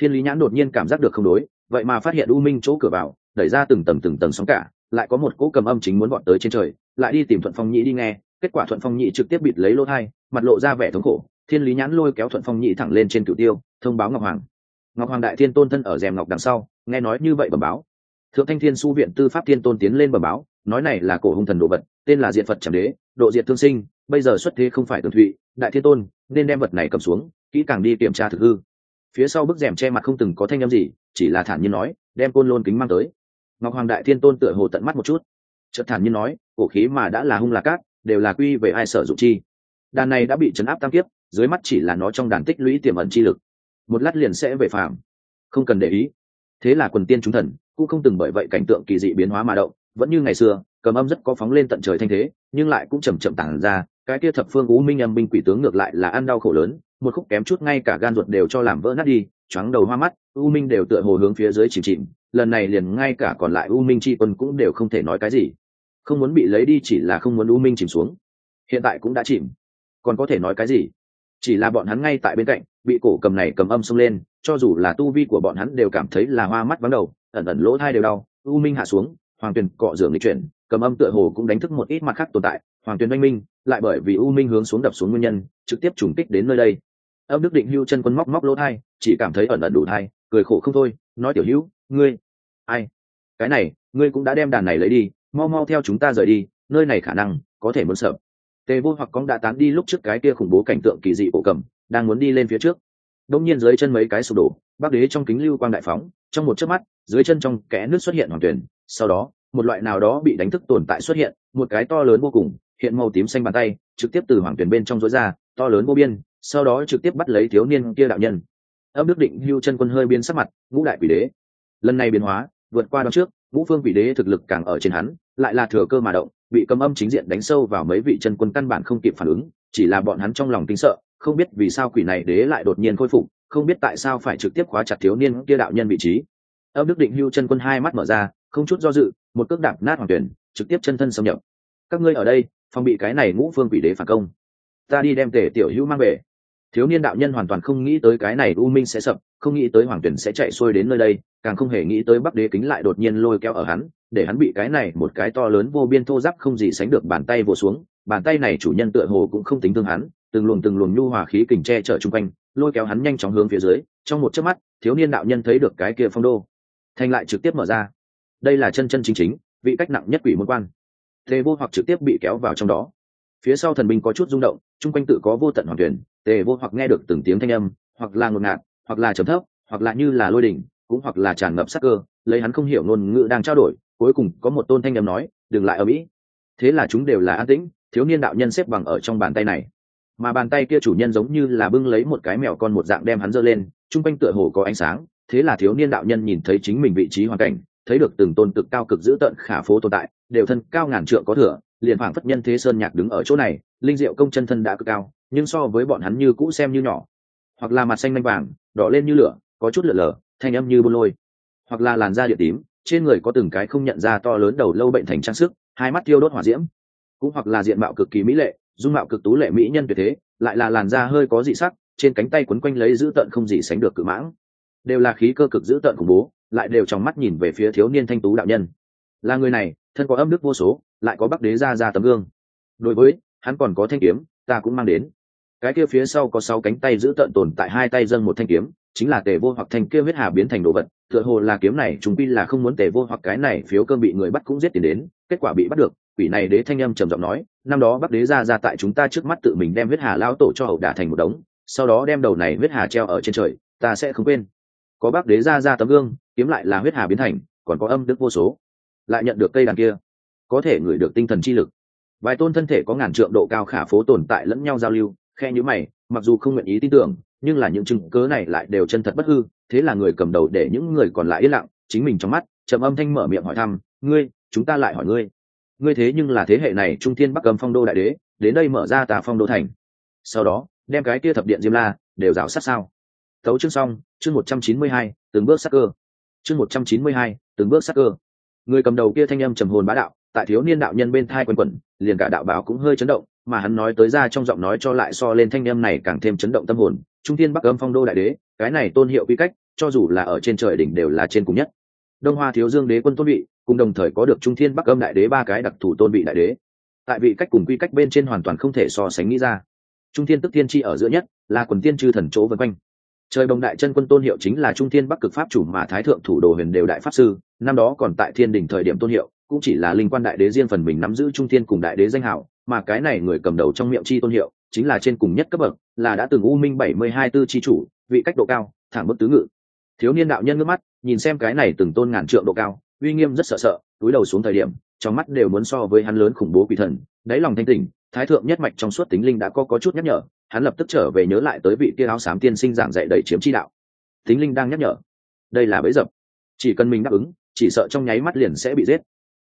Thiên lý nhãn đột nhiên cảm giác được không đối, vậy mà phát hiện u minh chỗ cửa vào, đẩy ra từng tầng từng tầng sóng cả, lại có một cỗ cầm âm chính muốn bọn tới trên trời, lại đi tìm thuận phong nhĩ đi nghe, kết quả thuận phong nhị trực tiếp bịt lấy lỗ thai, mặt lộ ra vẻ thống khổ, thiên lý nhãn lôi kéo thuận phong nhị thẳng lên trên cửu tiêu, thông báo ngọc hoàng. Ngọc hoàng đại thiên tôn thân ở rèm ngọc đằng sau, nghe nói như vậy bẩm báo. Thượng thanh thiên su viện tư pháp thiên tôn tiến lên bẩm báo nói này là cổ hung thần đồ vật, tên là diện phật trảm đế, độ diệt thương sinh, bây giờ xuất thế không phải tường thụy, đại thiên tôn, nên đem vật này cầm xuống, kỹ càng đi kiểm tra thực hư. Phía sau bức rèm che mặt không từng có thanh â m gì, chỉ là thản nhiên nói, đem côn lôn kính mang tới. Ngọc hoàng đại thiên tôn tựa hồ tận mắt một chút. Chợt thản nhiên nói, cổ khí mà đã là hung là cát, đều là quy về ai sở dụng chi. Đàn này đã bị chấn áp tam kiếp, dưới mắt chỉ là nó trong đàn tích lũy tiềm ẩn chi lực. Một lát liền sẽ về phàm. Không cần để ý. Thế là quần tiên chúng thần, cũng không từng bởi vậy cảnh tượng kỳ dị biến hóa mà động vẫn như ngày xưa, cầm âm rất có phóng lên tận trời thanh thế, nhưng lại cũng chầm chậm tản ra, cái kia thập phương u minh âm binh quỷ tướng ngược lại là ăn đau khổ lớn, một khúc kém chút ngay cả gan ruột đều cho làm vỡ nát đi, choáng đầu hoa mắt, u minh đều tựa hồ hướng phía dưới chìm chìm, lần này liền ngay cả còn lại u minh chi quân cũng đều không thể nói cái gì. Không muốn bị lấy đi chỉ là không muốn u minh chìm xuống. Hiện tại cũng đã chìm. Còn có thể nói cái gì? Chỉ là bọn hắn ngay tại bên cạnh, bị cổ cầm này cầm âm xông lên, cho dù là tu vi của bọn hắn đều cảm thấy là hoa mắt vắng đầu, ẩn ẩn lỗ thai đều đau, u minh hạ xuống hoàng tuyền cọ rửa nghịch chuyển cầm âm tựa hồ cũng đánh thức một ít mặt khác tồn tại, hoàng tuyền oanh minh, lại bởi vì u minh hướng xuống đập xuống nguyên nhân, trực tiếp trùng kích đến nơi đây. Âm đức định hưu chân quân móc móc lỗ thai, chỉ cảm thấy ẩn ẩn đủ thai, cười khổ không thôi, nói tiểu hữu, ngươi, ai? Cái này, ngươi cũng đã đem đàn này lấy đi, mau mau theo chúng ta rời đi, nơi này khả năng có thể muốn sợ. Tề vô hoặc cóng đã tán đi lúc trước cái kia khủng bố cảnh tượng kỳ dị cổ cầm, đang muốn đi lên phía trước. Đông nhiên dưới chân mấy cái sụp đổ, bắc đế trong kính lưu quang đại phóng, trong một chớp mắt, dưới chân trong kẽ nước xuất hiện hoàng tuyển sau đó, một loại nào đó bị đánh thức tồn tại xuất hiện, một cái to lớn vô cùng, hiện màu tím xanh bàn tay, trực tiếp từ hoàng tuyển bên trong rối ra, to lớn vô biên, sau đó trực tiếp bắt lấy thiếu niên kia đạo nhân. Âm đức định hưu chân quân hơi biến sắc mặt, ngũ đại quỷ đế. Lần này biến hóa, vượt qua đó trước, ngũ phương quỷ đế thực lực càng ở trên hắn, lại là thừa cơ mà động, bị cầm âm chính diện đánh sâu vào mấy vị chân quân căn bản không kịp phản ứng, chỉ là bọn hắn trong lòng kinh sợ, không biết vì sao quỷ này đế lại đột nhiên khôi phục, không biết tại sao phải trực tiếp khóa chặt thiếu niên kia đạo nhân vị trí. Âm đức định hưu chân quân hai mắt mở ra không chút do dự, một cước đạp nát hoàng tuyển, trực tiếp chân thân xâm nhập. Các ngươi ở đây, phòng bị cái này ngũ phương quỷ đế phản công. Ta đi đem tể tiểu hữu mang về. Thiếu niên đạo nhân hoàn toàn không nghĩ tới cái này u minh sẽ sập, không nghĩ tới hoàng tuyển sẽ chạy xuôi đến nơi đây, càng không hề nghĩ tới bắc đế kính lại đột nhiên lôi kéo ở hắn, để hắn bị cái này một cái to lớn vô biên thô giáp không gì sánh được bàn tay vỗ xuống. Bàn tay này chủ nhân tựa hồ cũng không tính thương hắn, từng luồng từng luồng nhu hòa khí kình che chở chung quanh, lôi kéo hắn nhanh chóng hướng phía dưới. Trong một chớp mắt, thiếu niên đạo nhân thấy được cái kia phong đô, thành lại trực tiếp mở ra đây là chân chân chính chính, vị cách nặng nhất quỷ môn quan. Tề vô hoặc trực tiếp bị kéo vào trong đó. Phía sau thần binh có chút rung động, chung quanh tự có vô tận hoàng tuyển, tề vô hoặc nghe được từng tiếng thanh âm, hoặc là ngột ngạt, hoặc là trầm thấp, hoặc là như là lôi đỉnh, cũng hoặc là tràn ngập sắc cơ, lấy hắn không hiểu ngôn ngữ đang trao đổi, cuối cùng có một tôn thanh âm nói, đừng lại ở mỹ. Thế là chúng đều là an tĩnh, thiếu niên đạo nhân xếp bằng ở trong bàn tay này. Mà bàn tay kia chủ nhân giống như là bưng lấy một cái mèo con một dạng đem hắn giơ lên, chung quanh tựa hồ có ánh sáng, thế là thiếu niên đạo nhân nhìn thấy chính mình vị trí hoàn cảnh thấy được từng tôn cực cao cực dữ tận khả phố tồn tại, đều thân cao ngàn trượng có thừa, liền phảng phất nhân thế sơn nhạc đứng ở chỗ này, linh diệu công chân thân đã cực cao, nhưng so với bọn hắn như cũ xem như nhỏ. Hoặc là mặt xanh lanh vàng, đỏ lên như lửa, có chút lửa lở thanh âm như bôn lôi. Hoặc là làn da địa tím, trên người có từng cái không nhận ra to lớn đầu lâu bệnh thành trang sức, hai mắt tiêu đốt hỏa diễm. Cũng hoặc là diện mạo cực kỳ mỹ lệ, dung mạo cực tú lệ mỹ nhân tuyệt thế, lại là làn da hơi có dị sắc, trên cánh tay quấn quanh lấy giữ tận không gì sánh được cự mãng. Đều là khí cơ cực giữ tận khủng bố lại đều trong mắt nhìn về phía thiếu niên thanh tú đạo nhân. Là người này, thân có âm đức vô số, lại có bắc đế ra ra tấm gương. Đối với, hắn còn có thanh kiếm, ta cũng mang đến. Cái kia phía sau có sáu cánh tay giữ tận tồn tại hai tay dâng một thanh kiếm, chính là tề vô hoặc thanh kia huyết hà biến thành đồ vật. Tựa hồ là kiếm này, chúng pin là không muốn tề vô hoặc cái này phiếu cơm bị người bắt cũng giết tiền đến, kết quả bị bắt được. Quỷ này đế thanh âm trầm giọng nói, năm đó bắc đế ra ra tại chúng ta trước mắt tự mình đem huyết hà lao tổ cho hậu đả thành một đống, sau đó đem đầu này huyết hà treo ở trên trời, ta sẽ không quên có bắc đế ra ra tấm gương, kiếm lại là huyết hà biến thành, còn có âm đức vô số. Lại nhận được cây đàn kia, có thể ngửi được tinh thần chi lực. Vài tôn thân thể có ngàn trượng độ cao khả phố tồn tại lẫn nhau giao lưu, khe như mày, mặc dù không nguyện ý tin tưởng, nhưng là những chứng cớ này lại đều chân thật bất hư, thế là người cầm đầu để những người còn lại yên lặng, chính mình trong mắt, trầm âm thanh mở miệng hỏi thăm, ngươi, chúng ta lại hỏi ngươi. Ngươi thế nhưng là thế hệ này trung thiên bắc cầm phong đô đại đế, đến đây mở ra tà phong đô thành. Sau đó, đem cái kia thập điện diêm la đều rào sát sao? Tấu chương xong, chương một trăm chín mươi hai, từng bước sắc cơ. Chương một trăm chín mươi hai, từng bước sắc cơ. Người cầm đầu kia thanh âm trầm hồn bá đạo, tại thiếu niên đạo nhân bên thai quần quẩn liền cả đạo báo cũng hơi chấn động, mà hắn nói tới ra trong giọng nói cho lại so lên thanh âm này càng thêm chấn động tâm hồn, trung thiên bắc âm phong đô đại đế, cái này tôn hiệu quy cách, cho dù là ở trên trời đỉnh đều là trên cùng nhất. Đông hoa thiếu dương đế quân tôn vị, cùng đồng thời có được trung thiên bắc âm đại đế ba cái đặc thù tôn vị đại đế. Tại vị cách cùng quy cách bên trên hoàn toàn không thể so sánh nghĩ ra. Trung thiên tức tiên tri ở giữa nhất, là quần tiên chư thần chỗ vân quanh trời bồng đại chân quân tôn hiệu chính là trung thiên bắc cực pháp chủ mà thái thượng thủ đồ huyền đều đại pháp sư. Năm đó còn tại thiên đình thời điểm tôn hiệu, cũng chỉ là linh quan đại đế riêng phần mình nắm giữ trung thiên cùng đại đế danh hảo mà cái này người cầm đầu trong miệng chi tôn hiệu, chính là trên cùng nhất cấp bậc, là đã từng u minh bảy mươi hai tư chi chủ, vị cách độ cao, thẳng bức tứ ngự. Thiếu niên đạo nhân ngước mắt, nhìn xem cái này từng tôn ngàn trượng độ cao, uy nghiêm rất sợ sợ, túi đầu xuống thời điểm, trong mắt đều muốn so với hắn lớn khủng bố quỷ thần, đáy lòng thanh tỉnh thái thượng nhất mạch trong suốt tính linh đã có có chút nhắc nhở, hắn lập tức trở về nhớ lại tới vị kia áo xám tiên sinh giảng dạy đầy chiếm chi đạo. Tính linh đang nhắc nhở. Đây là bẫy dập. Chỉ cần mình đáp ứng, chỉ sợ trong nháy mắt liền sẽ bị giết.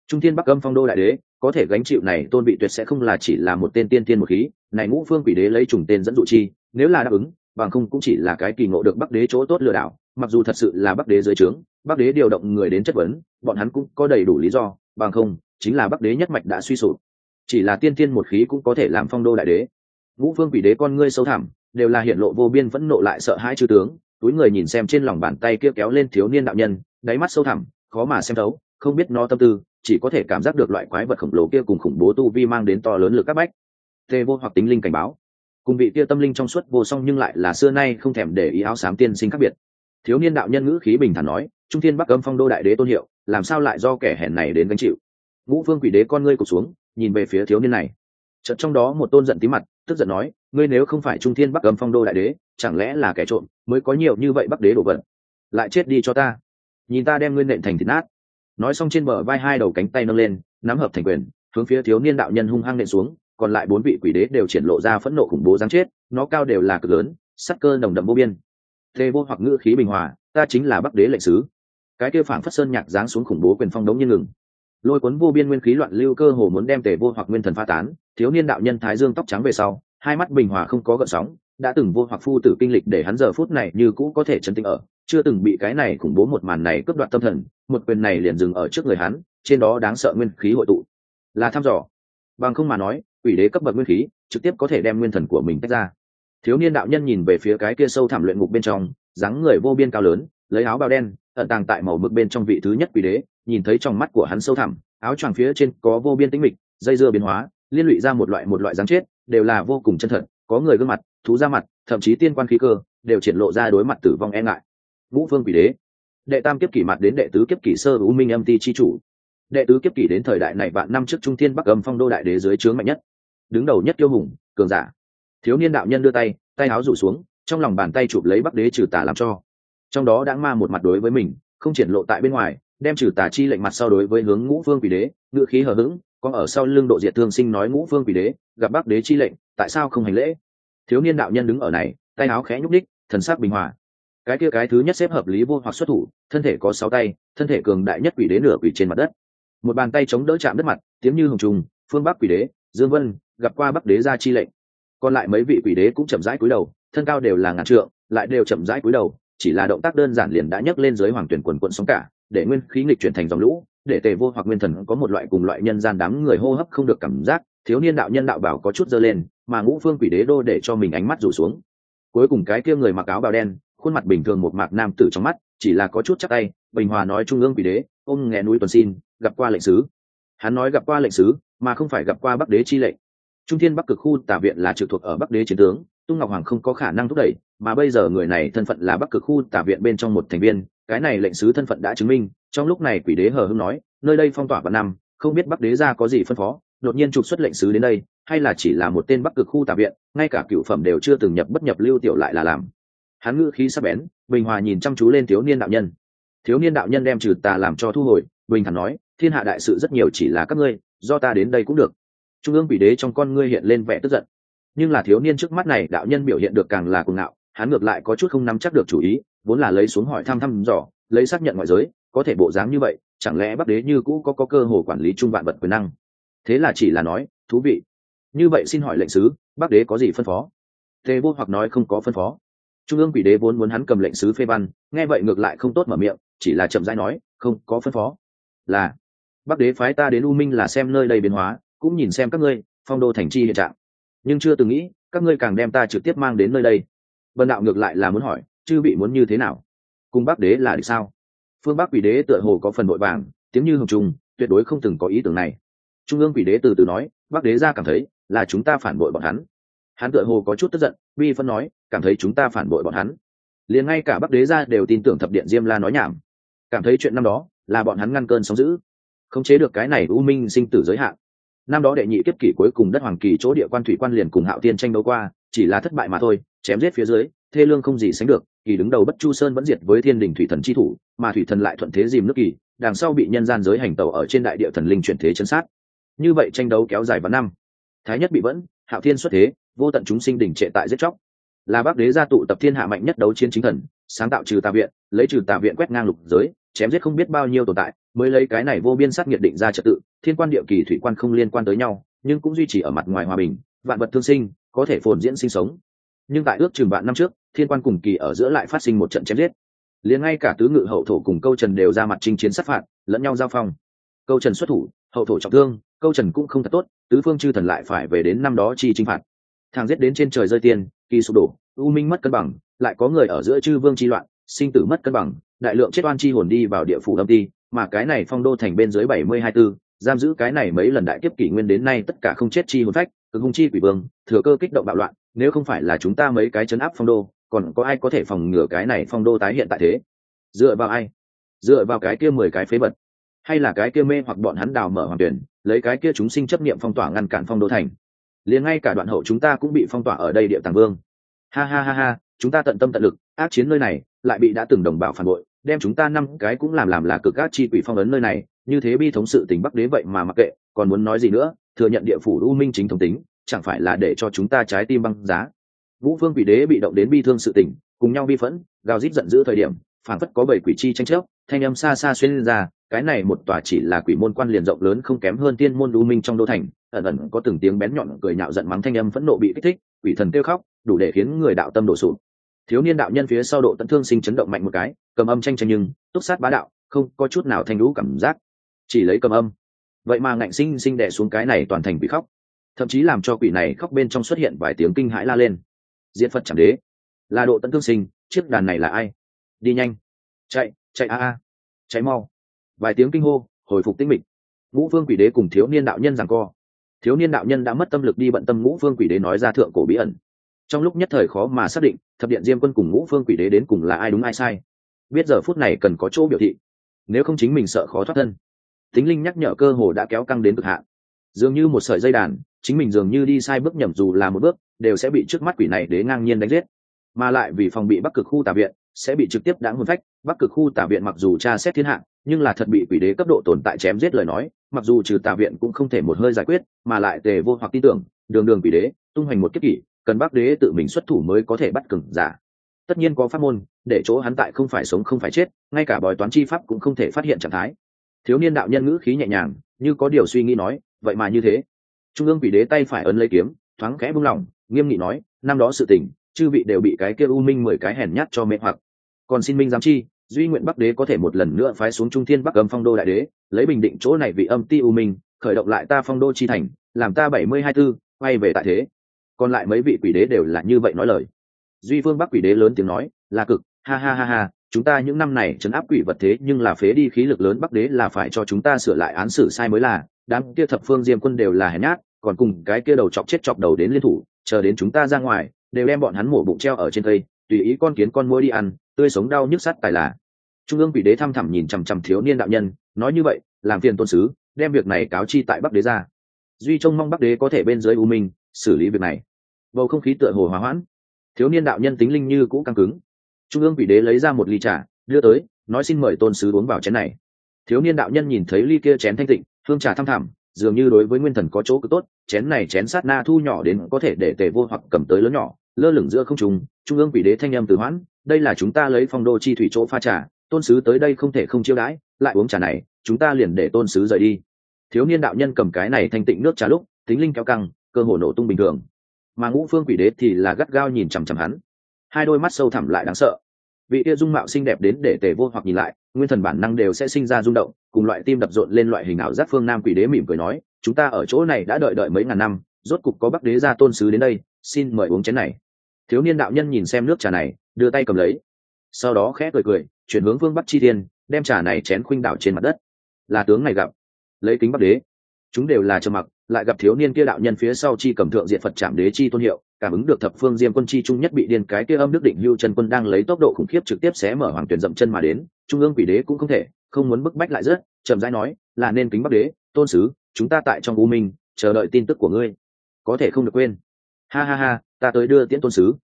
Trung thiên bắc âm phong đô đại đế, có thể gánh chịu này tôn vị tuyệt sẽ không là chỉ là một tên tiên tiên một khí, này ngũ phương quỷ đế lấy trùng tên dẫn dụ chi, nếu là đáp ứng, bằng không cũng chỉ là cái kỳ ngộ được bắc đế chỗ tốt lừa đảo, mặc dù thật sự là bắc đế dưới trướng, bắc đế điều động người đến chất vấn, bọn hắn cũng có đầy đủ lý do, bằng không, chính là bắc đế nhất mạch đã suy sụp chỉ là tiên tiên một khí cũng có thể làm phong đô đại đế. Ngũ phương quỷ đế con ngươi sâu thẳm, đều là hiện lộ vô biên vẫn nộ lại sợ hãi chư tướng, túi người nhìn xem trên lòng bàn tay kia kéo lên thiếu niên đạo nhân, đáy mắt sâu thẳm, khó mà xem thấu, không biết nó tâm tư, chỉ có thể cảm giác được loại quái vật khổng lồ kia cùng khủng bố tu vi mang đến to lớn lực các bách. Tê vô hoặc tính linh cảnh báo. Cùng vị kia tâm linh trong suốt vô song nhưng lại là xưa nay không thèm để ý áo xám tiên sinh khác biệt. Thiếu niên đạo nhân ngữ khí bình thản nói, trung thiên bắc âm phong đô đại đế tôn hiệu, làm sao lại do kẻ hèn này đến gánh chịu? Ngũ phương quỷ đế con ngươi cụt xuống nhìn về phía thiếu niên này. Chợt trong đó một tôn giận tí mặt, tức giận nói, ngươi nếu không phải trung thiên bắc cầm phong đô đại đế, chẳng lẽ là kẻ trộm, mới có nhiều như vậy bắc đế đổ vật lại chết đi cho ta. Nhìn ta đem ngươi nện thành thịt nát. Nói xong trên bờ vai hai đầu cánh tay nâng lên, nắm hợp thành quyền, hướng phía thiếu niên đạo nhân hung hăng nện xuống, còn lại bốn vị quỷ đế đều triển lộ ra phẫn nộ khủng bố giáng chết, nó cao đều là cực lớn, sắc cơ nồng đậm vô biên. Tê vô hoặc ngữ khí bình hòa, ta chính là bắc đế lệnh sứ. Cái kia phảng phất sơn nhạc giáng xuống khủng bố quyền phong đống như ngừng lôi cuốn vô biên nguyên khí loạn lưu cơ hồ muốn đem tề vô hoặc nguyên thần pha tán, thiếu niên đạo nhân thái dương tóc trắng về sau, hai mắt bình hòa không có gợn sóng, đã từng vô hoặc phu tử kinh lịch để hắn giờ phút này như cũ có thể chấn tĩnh ở, chưa từng bị cái này khủng bố một màn này cướp đoạt tâm thần, một quyền này liền dừng ở trước người hắn, trên đó đáng sợ nguyên khí hội tụ. Là thăm dò. Bằng không mà nói ủy đế cấp bậc nguyên khí, trực tiếp có thể đem nguyên thần của mình tách ra. Thiếu niên đạo nhân nhìn về phía cái kia sâu thẳm luyện ngục bên trong, dáng người vô biên cao lớn, lấy áo bào đen, ẩn tàng tại màu mực bên trong vị thứ nhất quỷ đế nhìn thấy trong mắt của hắn sâu thẳm, áo choàng phía trên có vô biên tĩnh mịch, dây dưa biến hóa, liên lụy ra một loại một loại dáng chết, đều là vô cùng chân thật, có người gương mặt, thú ra mặt, thậm chí tiên quan khí cơ, đều triển lộ ra đối mặt tử vong e ngại. Ngũ vương quỷ đế. Đệ tam kiếp kỷ mặt đến đệ tứ kiếp kỷ sơ u minh âm ti chi chủ. Đệ tứ kiếp kỷ đến thời đại này vạn năm trước trung thiên bắc âm phong đô đại đế dưới trướng mạnh nhất. Đứng đầu nhất kiêu hùng, cường giả. Thiếu niên đạo nhân đưa tay tay áo rủ xuống, trong lòng bàn tay chụp lấy bắc đế trừ tà làm cho. Trong đó đã ma một mặt đối với mình, không triển lộ tại bên ngoài đem trừ tà chi lệnh mặt sau đối với hướng ngũ phương quỷ đế ngự khí hờ hững, có ở sau lưng độ diệt thương sinh nói ngũ phương quỷ đế, gặp bắc đế chi lệnh, tại sao không hành lễ? Thiếu niên đạo nhân đứng ở này, tay áo khẽ nhúc đích thần sắc bình hòa. Cái kia cái thứ nhất xếp hợp lý vô hoặc xuất thủ, thân thể có sáu tay, thân thể cường đại nhất quỷ đế nửa quỷ trên mặt đất. Một bàn tay chống đỡ chạm đất mặt, tiếng như hồng trùng, phương bắc quỷ đế, dương vân, gặp qua bắc đế ra chi lệnh. Còn lại mấy vị quỷ đế cũng chậm rãi cúi đầu, thân cao đều là ngàn trượng, lại đều chậm rãi cúi đầu, chỉ là động tác đơn giản liền đã nhấc lên dưới hoàng tuyển quần quận sóng cả để nguyên khí nghịch chuyển thành dòng lũ, để tề vô hoặc nguyên thần có một loại cùng loại nhân gian đám người hô hấp không được cảm giác, thiếu niên đạo nhân đạo bảo có chút dơ lên, mà ngũ phương quỷ đế đô để cho mình ánh mắt rủ xuống. Cuối cùng cái kia người mặc áo bào đen, khuôn mặt bình thường một mạc nam tử trong mắt, chỉ là có chút chắc tay, bình hòa nói trung ương quỷ đế ông nghe núi tuần xin, gặp qua lệnh sứ. Hắn nói gặp qua lệnh sứ, mà không phải gặp qua bắc đế chi lệnh. Trung thiên bắc cực khu tả viện là trực thuộc ở bắc đế chiến tướng, tung ngọc hoàng không có khả năng thúc đẩy, mà bây giờ người này thân phận là bắc cực khu tả viện bên trong một thành viên cái này lệnh sứ thân phận đã chứng minh, trong lúc này quỷ đế hờ hưng nói, nơi đây phong tỏa vào năm, không biết bắc đế ra có gì phân phó, đột nhiên trục xuất lệnh sứ đến đây, hay là chỉ là một tên bắc cực khu tạp viện, ngay cả cựu phẩm đều chưa từng nhập bất nhập lưu tiểu lại là làm. Hắn ngữ khí sắp bén, bình hòa nhìn chăm chú lên thiếu niên đạo nhân. Thiếu niên đạo nhân đem trừ tà làm cho thu hồi, bình thản nói, thiên hạ đại sự rất nhiều chỉ là các ngươi, do ta đến đây cũng được. Trung ương quỷ đế trong con ngươi hiện lên vẻ tức giận. Nhưng là thiếu niên trước mắt này, đạo nhân biểu hiện được càng là cuồng ngạo hắn ngược lại có chút không nắm chắc được chủ ý vốn là lấy xuống hỏi thăm thăm dò lấy xác nhận ngoại giới có thể bộ dáng như vậy chẳng lẽ bắc đế như cũ có, có cơ hồ quản lý trung vạn vật quyền năng? Thế là chỉ là nói thú vị. Như vậy xin hỏi lệnh sứ bắc đế có gì phân phó? Tề vô hoặc nói không có phân phó. Trung ương quỷ đế vốn muốn hắn cầm lệnh sứ phê văn nghe vậy ngược lại không tốt mở miệng chỉ là chậm rãi nói không có phân phó. Là bắc đế phái ta đến u minh là xem nơi đây biến hóa cũng nhìn xem các ngươi phong đô thành chi hiện trạng. Nhưng chưa từng nghĩ các ngươi càng đem ta trực tiếp mang đến nơi đây vân đạo ngược lại là muốn hỏi, chư vị muốn như thế nào? Cùng bắc đế là được sao? Phương bắc quỷ đế tựa hồ có phần nội vàng, tiếng như hồng trùng, tuyệt đối không từng có ý tưởng này. Trung ương quỷ đế từ từ nói, bắc đế gia cảm thấy là chúng ta phản bội bọn hắn. Hắn tựa hồ có chút tức giận vi phân nói, cảm thấy chúng ta phản bội bọn hắn. Liền ngay cả bắc đế gia đều tin tưởng thập điện diêm la nói nhảm. Cảm thấy chuyện năm đó là bọn hắn ngăn cơn sóng giữ khống chế được cái này u minh sinh tử giới hạn. Năm đó đệ nhị kiếp kỷ cuối cùng đất hoàng kỳ chỗ địa quan thủy quan liền cùng hạo tiên tranh đấu qua, chỉ là thất bại mà thôi chém giết phía dưới, thê lương không gì sánh được, kỳ đứng đầu bất chu sơn vẫn diệt với thiên đình thủy thần chi thủ, mà thủy thần lại thuận thế dìm nước kỳ, đằng sau bị nhân gian giới hành tàu ở trên đại địa thần linh chuyển thế chân sát. Như vậy tranh đấu kéo dài vào năm. Thái nhất bị vẫn hạo thiên xuất thế, vô tận chúng sinh đỉnh trệ tại giết chóc. Là bác đế gia tụ tập thiên hạ mạnh nhất đấu chiến chính thần, sáng tạo trừ tà viện, lấy trừ tà viện quét ngang lục giới, chém giết không biết bao nhiêu tồn tại, mới lấy cái này vô biên sát nhiệt định ra trật tự, thiên quan địa kỳ thủy quan không liên quan tới nhau, nhưng cũng duy trì ở mặt ngoài hòa bình, vạn vật thương sinh, có thể phồn diễn sinh sống nhưng tại ước chừng vạn năm trước thiên quan cùng kỳ ở giữa lại phát sinh một trận chém giết. Liền ngay cả tứ ngự hậu thổ cùng câu trần đều ra mặt chinh chiến sát phạt lẫn nhau giao phong. Câu trần xuất thủ hậu thổ trọng thương câu trần cũng không thật tốt tứ phương chư thần lại phải về đến năm đó chi chinh phạt. Thang giết đến trên trời rơi tiền, kỳ sụp đổ u minh mất cân bằng lại có người ở giữa chư vương chi loạn sinh tử mất cân bằng đại lượng chết oan chi hồn đi vào địa phủ âm ti mà cái này phong đô thành bên dưới bảy mươi hai tư giam giữ cái này mấy lần đại kiếp kỷ nguyên đến nay tất cả không chết chi hồn phách cực hung chi quỷ vương thừa cơ kích động bạo loạn nếu không phải là chúng ta mấy cái chấn áp phong đô, còn có ai có thể phòng ngừa cái này phong đô tái hiện tại thế? Dựa vào ai? Dựa vào cái kia mười cái phế bật hay là cái kia mê hoặc bọn hắn đào mở hoàng tuyển, lấy cái kia chúng sinh chấp niệm phong tỏa ngăn cản phong đô thành? Liền ngay cả đoạn hậu chúng ta cũng bị phong tỏa ở đây địa tàng vương. Ha ha ha ha, chúng ta tận tâm tận lực, ác chiến nơi này, lại bị đã từng đồng bào phản bội, đem chúng ta năm cái cũng làm làm là cực ác chi quỷ phong ấn nơi này, như thế bi thống sự tình bắc đế vậy mà mặc kệ, còn muốn nói gì nữa? Thừa nhận địa phủ u minh chính thống tính chẳng phải là để cho chúng ta trái tim băng giá. Vũ phương quỷ đế bị động đến bi thương sự tình, cùng nhau bi phẫn, gào rít giận dữ thời điểm phản phất có bảy quỷ chi tranh chấp, thanh âm xa xa xuyên ra, cái này một tòa chỉ là quỷ môn quan liền rộng lớn không kém hơn tiên môn u minh trong đô thành, ẩn ẩn có từng tiếng bén nhọn cười nhạo giận mắng thanh âm phẫn nộ bị kích thích, quỷ thần kêu khóc, đủ để khiến người đạo tâm đổ sụp. Thiếu niên đạo nhân phía sau độ tận thương sinh chấn động mạnh một cái, cầm âm tranh tranh nhưng, túc sát bá đạo, không có chút nào thanh lũ cảm giác. Chỉ lấy cầm âm. Vậy mà ngạnh sinh sinh đẻ xuống cái này toàn thành bị khóc thậm chí làm cho quỷ này khóc bên trong xuất hiện vài tiếng kinh hãi la lên. Diễn phật chẳng đế. Là độ tận thương sinh, chiếc đàn này là ai? Đi nhanh. Chạy chạy a a. Chạy mau. Vài tiếng kinh hô, hồi phục tinh mịch. Ngũ phương quỷ đế cùng thiếu niên đạo nhân rằng co. Thiếu niên đạo nhân đã mất tâm lực đi bận tâm ngũ phương quỷ đế nói ra thượng cổ bí ẩn. Trong lúc nhất thời khó mà xác định, thập điện diêm quân cùng ngũ phương quỷ đế đến cùng là ai đúng ai sai. Biết giờ phút này cần có chỗ biểu thị. Nếu không chính mình sợ khó thoát thân. Tính linh nhắc nhở cơ hồ đã kéo căng đến cực hạn. Dường như một sợi dây đàn chính mình dường như đi sai bước nhầm dù là một bước, đều sẽ bị trước mắt quỷ này đế ngang nhiên đánh giết. Mà lại vì phòng bị bắc cực khu tà viện, sẽ bị trực tiếp đáng hôn phách. Bắc cực khu tà viện mặc dù tra xét thiên hạ, nhưng là thật bị quỷ đế cấp độ tồn tại chém giết lời nói, mặc dù trừ tà viện cũng không thể một hơi giải quyết, mà lại tề vô hoặc tin tưởng, đường đường quỷ đế, tung hoành một kiếp kỷ, cần bắc đế tự mình xuất thủ mới có thể bắt cừng giả. Tất nhiên có pháp môn, để chỗ hắn tại không phải sống không phải chết, ngay cả bói toán chi pháp cũng không thể phát hiện trạng thái. Thiếu niên đạo nhân ngữ khí nhẹ nhàng, như có điều suy nghĩ nói, vậy mà như thế trung ương quỷ đế tay phải ấn lấy kiếm, thoáng khẽ buông lỏng, nghiêm nghị nói, năm đó sự tình, chư vị đều bị cái kia u minh mười cái hèn nhát cho mệt hoặc. Còn xin minh giám chi, duy nguyện bắc đế có thể một lần nữa phái xuống trung thiên bắc âm phong đô đại đế, lấy bình định chỗ này vị âm ti u minh, khởi động lại ta phong đô chi thành, làm ta bảy mươi hai tư, quay về tại thế. Còn lại mấy vị quỷ đế đều là như vậy nói lời. Duy phương bắc quỷ đế lớn tiếng nói, là cực, ha ha ha ha, chúng ta những năm này chấn áp quỷ vật thế nhưng là phế đi khí lực lớn bắc đế là phải cho chúng ta sửa lại án xử sai mới là đám kia thập phương diêm quân đều là hèn nhát, còn cùng cái kia đầu chọc chết chọc đầu đến liên thủ, chờ đến chúng ta ra ngoài, đều đem bọn hắn mổ bụng treo ở trên cây, tùy ý con kiến con mũi đi ăn, tươi sống đau nhức sắt tài là. Trung ương quỷ đế thăm thẳm nhìn chằm chằm thiếu niên đạo nhân, nói như vậy, làm phiền tôn sứ, đem việc này cáo chi tại bắc đế ra. Duy trông mong bắc đế có thể bên dưới u minh, xử lý việc này. Bầu không khí tựa hồ hòa hoãn. Thiếu niên đạo nhân tính linh như cũ căng cứng. Trung ương quỷ đế lấy ra một ly trà, đưa tới, nói xin mời tôn sứ uống vào chén này. Thiếu niên đạo nhân nhìn thấy ly kia chén thanh tịnh hương trà thăm thẳm, dường như đối với nguyên thần có chỗ cứ tốt, chén này chén sát na thu nhỏ đến có thể để tề vô hoặc cầm tới lớn nhỏ, lơ lửng giữa không trùng trung ương quỷ đế thanh âm từ hoãn, đây là chúng ta lấy phong đô chi thủy chỗ pha trà, tôn sứ tới đây không thể không chiêu đãi, lại uống trà này, chúng ta liền để tôn sứ rời đi. Thiếu niên đạo nhân cầm cái này thanh tịnh nước trà lúc tính linh kéo căng, cơ hồ nổ tung bình thường. Mà ngũ phương quỷ đế thì là gắt gao nhìn chằm chằm hắn. Hai đôi mắt sâu thẳm lại đáng sợ vị kia dung mạo xinh đẹp đến để tề vô hoặc nhìn lại, nguyên thần bản năng đều sẽ sinh ra rung động, cùng loại tim đập rộn lên loại hình ảo giác phương nam quỷ đế mỉm cười nói, chúng ta ở chỗ này đã đợi đợi mấy ngàn năm, rốt cục có bắc đế ra tôn sứ đến đây, xin mời uống chén này. Thiếu niên đạo nhân nhìn xem nước trà này, đưa tay cầm lấy. Sau đó khẽ cười cười, chuyển hướng phương bắc chi thiên, đem trà này chén khuynh đảo trên mặt đất. Là tướng này gặp, lấy kính bắc đế. Chúng đều là trầm mặc, lại gặp thiếu niên kia đạo nhân phía sau chi cầm thượng diện phật trạm đế chi tôn hiệu cảm ứng được thập phương diêm quân chi trung nhất bị điên cái kia âm đức định lưu chân quân đang lấy tốc độ khủng khiếp trực tiếp xé mở hoàng tuyển dậm chân mà đến, trung ương quỷ đế cũng không thể, không muốn bức bách lại rất chậm rãi nói, là nên kính bắc đế, tôn sứ, chúng ta tại trong u minh, chờ đợi tin tức của ngươi. Có thể không được quên. Ha ha ha, ta tới đưa tiễn tôn sứ.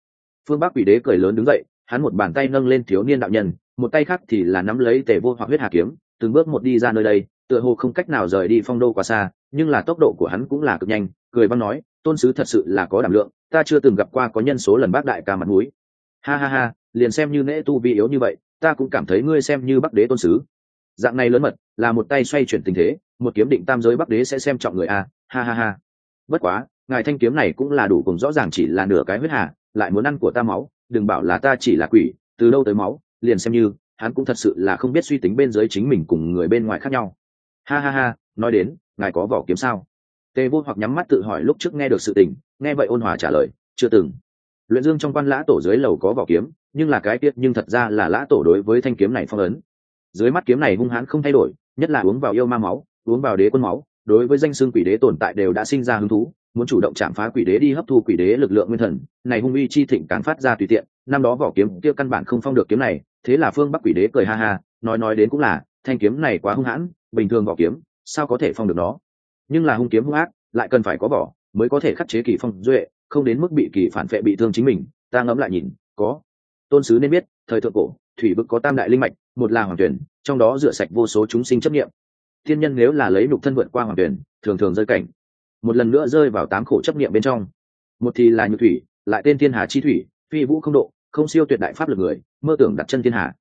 Phương bắc quỷ đế cười lớn đứng dậy, hắn một bàn tay nâng lên thiếu niên đạo nhân, một tay khác thì là nắm lấy tề vô hoặc huyết hà kiếm, từng bước một đi ra nơi đây, tựa hồ không cách nào rời đi phong đô quá xa nhưng là tốc độ của hắn cũng là cực nhanh, cười băng nói, tôn sứ thật sự là có đảm lượng, ta chưa từng gặp qua có nhân số lần bác đại ca mặt mũi. Ha ha ha, liền xem như nễ tu vi yếu như vậy, ta cũng cảm thấy ngươi xem như bắc đế tôn sứ. Dạng này lớn mật, là một tay xoay chuyển tình thế, một kiếm định tam giới bắc đế sẽ xem trọng người a, ha ha ha. Bất quá, ngài thanh kiếm này cũng là đủ cùng rõ ràng chỉ là nửa cái huyết hà, lại muốn ăn của ta máu, đừng bảo là ta chỉ là quỷ, từ đâu tới máu, liền xem như, hắn cũng thật sự là không biết suy tính bên dưới chính mình cùng người bên ngoài khác nhau. Ha ha ha, nói đến ngài có vỏ kiếm sao? Tề vô hoặc nhắm mắt tự hỏi lúc trước nghe được sự tình, nghe vậy ôn hòa trả lời, chưa từng. Luyện dương trong quan lã tổ dưới lầu có vỏ kiếm, nhưng là cái tiết nhưng thật ra là lã tổ đối với thanh kiếm này phong ấn. Dưới mắt kiếm này hung hãn không thay đổi, nhất là uống vào yêu ma máu, uống vào đế quân máu, đối với danh xương quỷ đế tồn tại đều đã sinh ra hứng thú, muốn chủ động chạm phá quỷ đế đi hấp thu quỷ đế lực lượng nguyên thần, này hung uy chi thịnh càng phát ra tùy tiện, năm đó vỏ kiếm kia căn bản không phong được kiếm này, thế là phương bắc quỷ đế cười ha ha, nói nói đến cũng là, thanh kiếm này quá hung hãn, bình thường vỏ kiếm sao có thể phong được nó? Nhưng là hung kiếm hung ác, lại cần phải có vỏ, mới có thể khắc chế kỳ phong duệ, không đến mức bị kỳ phản vệ bị thương chính mình, ta ngẫm lại nhìn, có. Tôn sứ nên biết, thời thượng cổ, thủy vực có tam đại linh mạch, một là hoàng tuyển, trong đó rửa sạch vô số chúng sinh chấp nghiệm thiên nhân nếu là lấy lục thân vượt qua hoàng tuyển, thường thường rơi cảnh. Một lần nữa rơi vào tám khổ chấp nghiệm bên trong. Một thì là nhược thủy, lại tên thiên hà chi thủy, phi vũ không độ, không siêu tuyệt đại pháp lực người, mơ tưởng đặt chân thiên hà.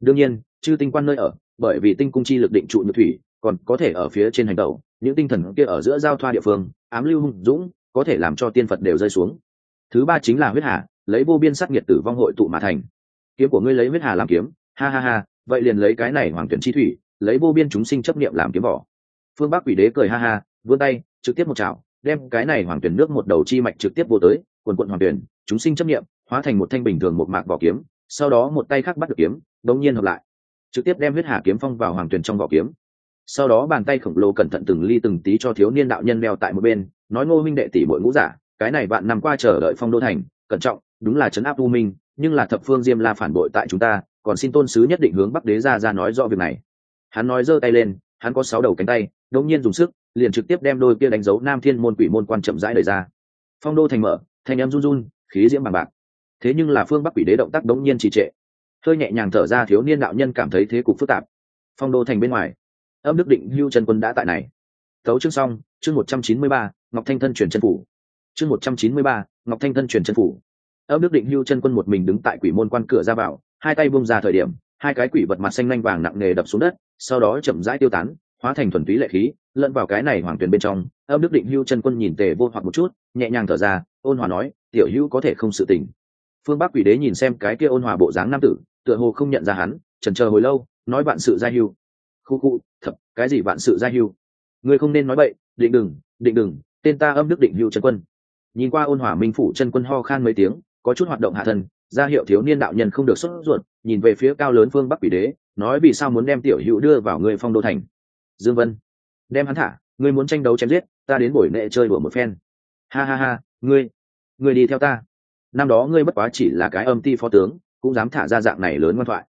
Đương nhiên, chư tinh quan nơi ở, bởi vì tinh cung chi lực định trụ nhược thủy còn có thể ở phía trên hành tẩu, những tinh thần kia ở giữa giao thoa địa phương, ám lưu hung dũng, có thể làm cho tiên phật đều rơi xuống. Thứ ba chính là huyết hà, lấy vô biên sát nhiệt tử vong hội tụ mà thành. Kiếm của ngươi lấy huyết hà làm kiếm, ha ha ha, vậy liền lấy cái này hoàng tuyển chi thủy, lấy vô biên chúng sinh chấp niệm làm kiếm vỏ. Phương bắc quỷ đế cười ha ha, vươn tay, trực tiếp một chảo, đem cái này hoàng tuyển nước một đầu chi mạch trực tiếp vô tới, quần quận hoàng tuyển, chúng sinh chấp niệm, hóa thành một thanh bình thường một mạc vỏ kiếm, sau đó một tay khác bắt được kiếm, đống nhiên hợp lại. Trực tiếp đem huyết hà kiếm phong vào hoàng tuyển trong vỏ kiếm sau đó bàn tay khổng lồ cẩn thận từng ly từng tí cho thiếu niên đạo nhân đeo tại một bên, nói ngô minh đệ tỷ mỗi ngũ giả, cái này bạn nằm qua chờ đợi phong đô thành, cẩn trọng, đúng là trấn áp u minh, nhưng là thập phương diêm la phản bội tại chúng ta, còn xin tôn sứ nhất định hướng bắc đế ra ra nói rõ việc này. Hắn nói giơ tay lên, hắn có sáu đầu cánh tay đống nhiên dùng sức, liền trực tiếp đem đôi kia đánh dấu nam thiên môn quỷ môn quan chậm rãi đời ra. Phong đô thành mở thành em run run, khí diễm bằng bạc. Thế nhưng là phương bắc quỷ đế động tác đống nhiên trì trệ. Hơi nhẹ nhàng thở ra thiếu niên đạo nhân cảm thấy thế cục phức tạp. Phong đô thành bên ngoài âm đức định hưu trần quân đã tại này. Tấu chương xong, chương một trăm chín mươi ba, ngọc thanh thân truyền chân phủ. Chương một trăm chín mươi ba, ngọc thanh thân truyền chân phủ. Âm đức định hưu chân quân một mình đứng tại quỷ môn quan cửa ra vào, hai tay bung ra thời điểm, hai cái quỷ vật mặt xanh lanh vàng nặng nề đập xuống đất, sau đó chậm rãi tiêu tán, hóa thành thuần túy lệ khí, lẫn vào cái này hoàng tuyền bên trong. Âm đức định hưu chân quân nhìn tề vô hoặc một chút, nhẹ nhàng thở ra, ôn hòa nói, tiểu hữu có thể không sự tình. Phương bắc quỷ đế nhìn xem cái kia ôn hòa bộ dáng nam tử, tựa hồ không nhận ra hắn trần chờ hồi lâu, nói bạn sự gia hưu. Khu khu thập, cái gì vạn sự gia hưu? Ngươi không nên nói bậy, định đừng định đừng, tên ta âm đức định hưu chân quân. Nhìn qua ôn hòa minh phủ chân quân ho khan mấy tiếng, có chút hoạt động hạ thân, ra hiệu thiếu niên đạo nhân không được xuất ruột, nhìn về phía cao lớn phương bắc quỷ đế, nói vì sao muốn đem tiểu hữu đưa vào người phong đô thành? Dương vân, đem hắn thả, ngươi muốn tranh đấu chém giết, ta đến buổi nệ chơi đùa một phen. Ha ha ha, ngươi ngươi đi theo ta. Năm đó ngươi bất quá chỉ là cái âm ti phó tướng, cũng dám thả ra dạng này lớn ngoan thoại.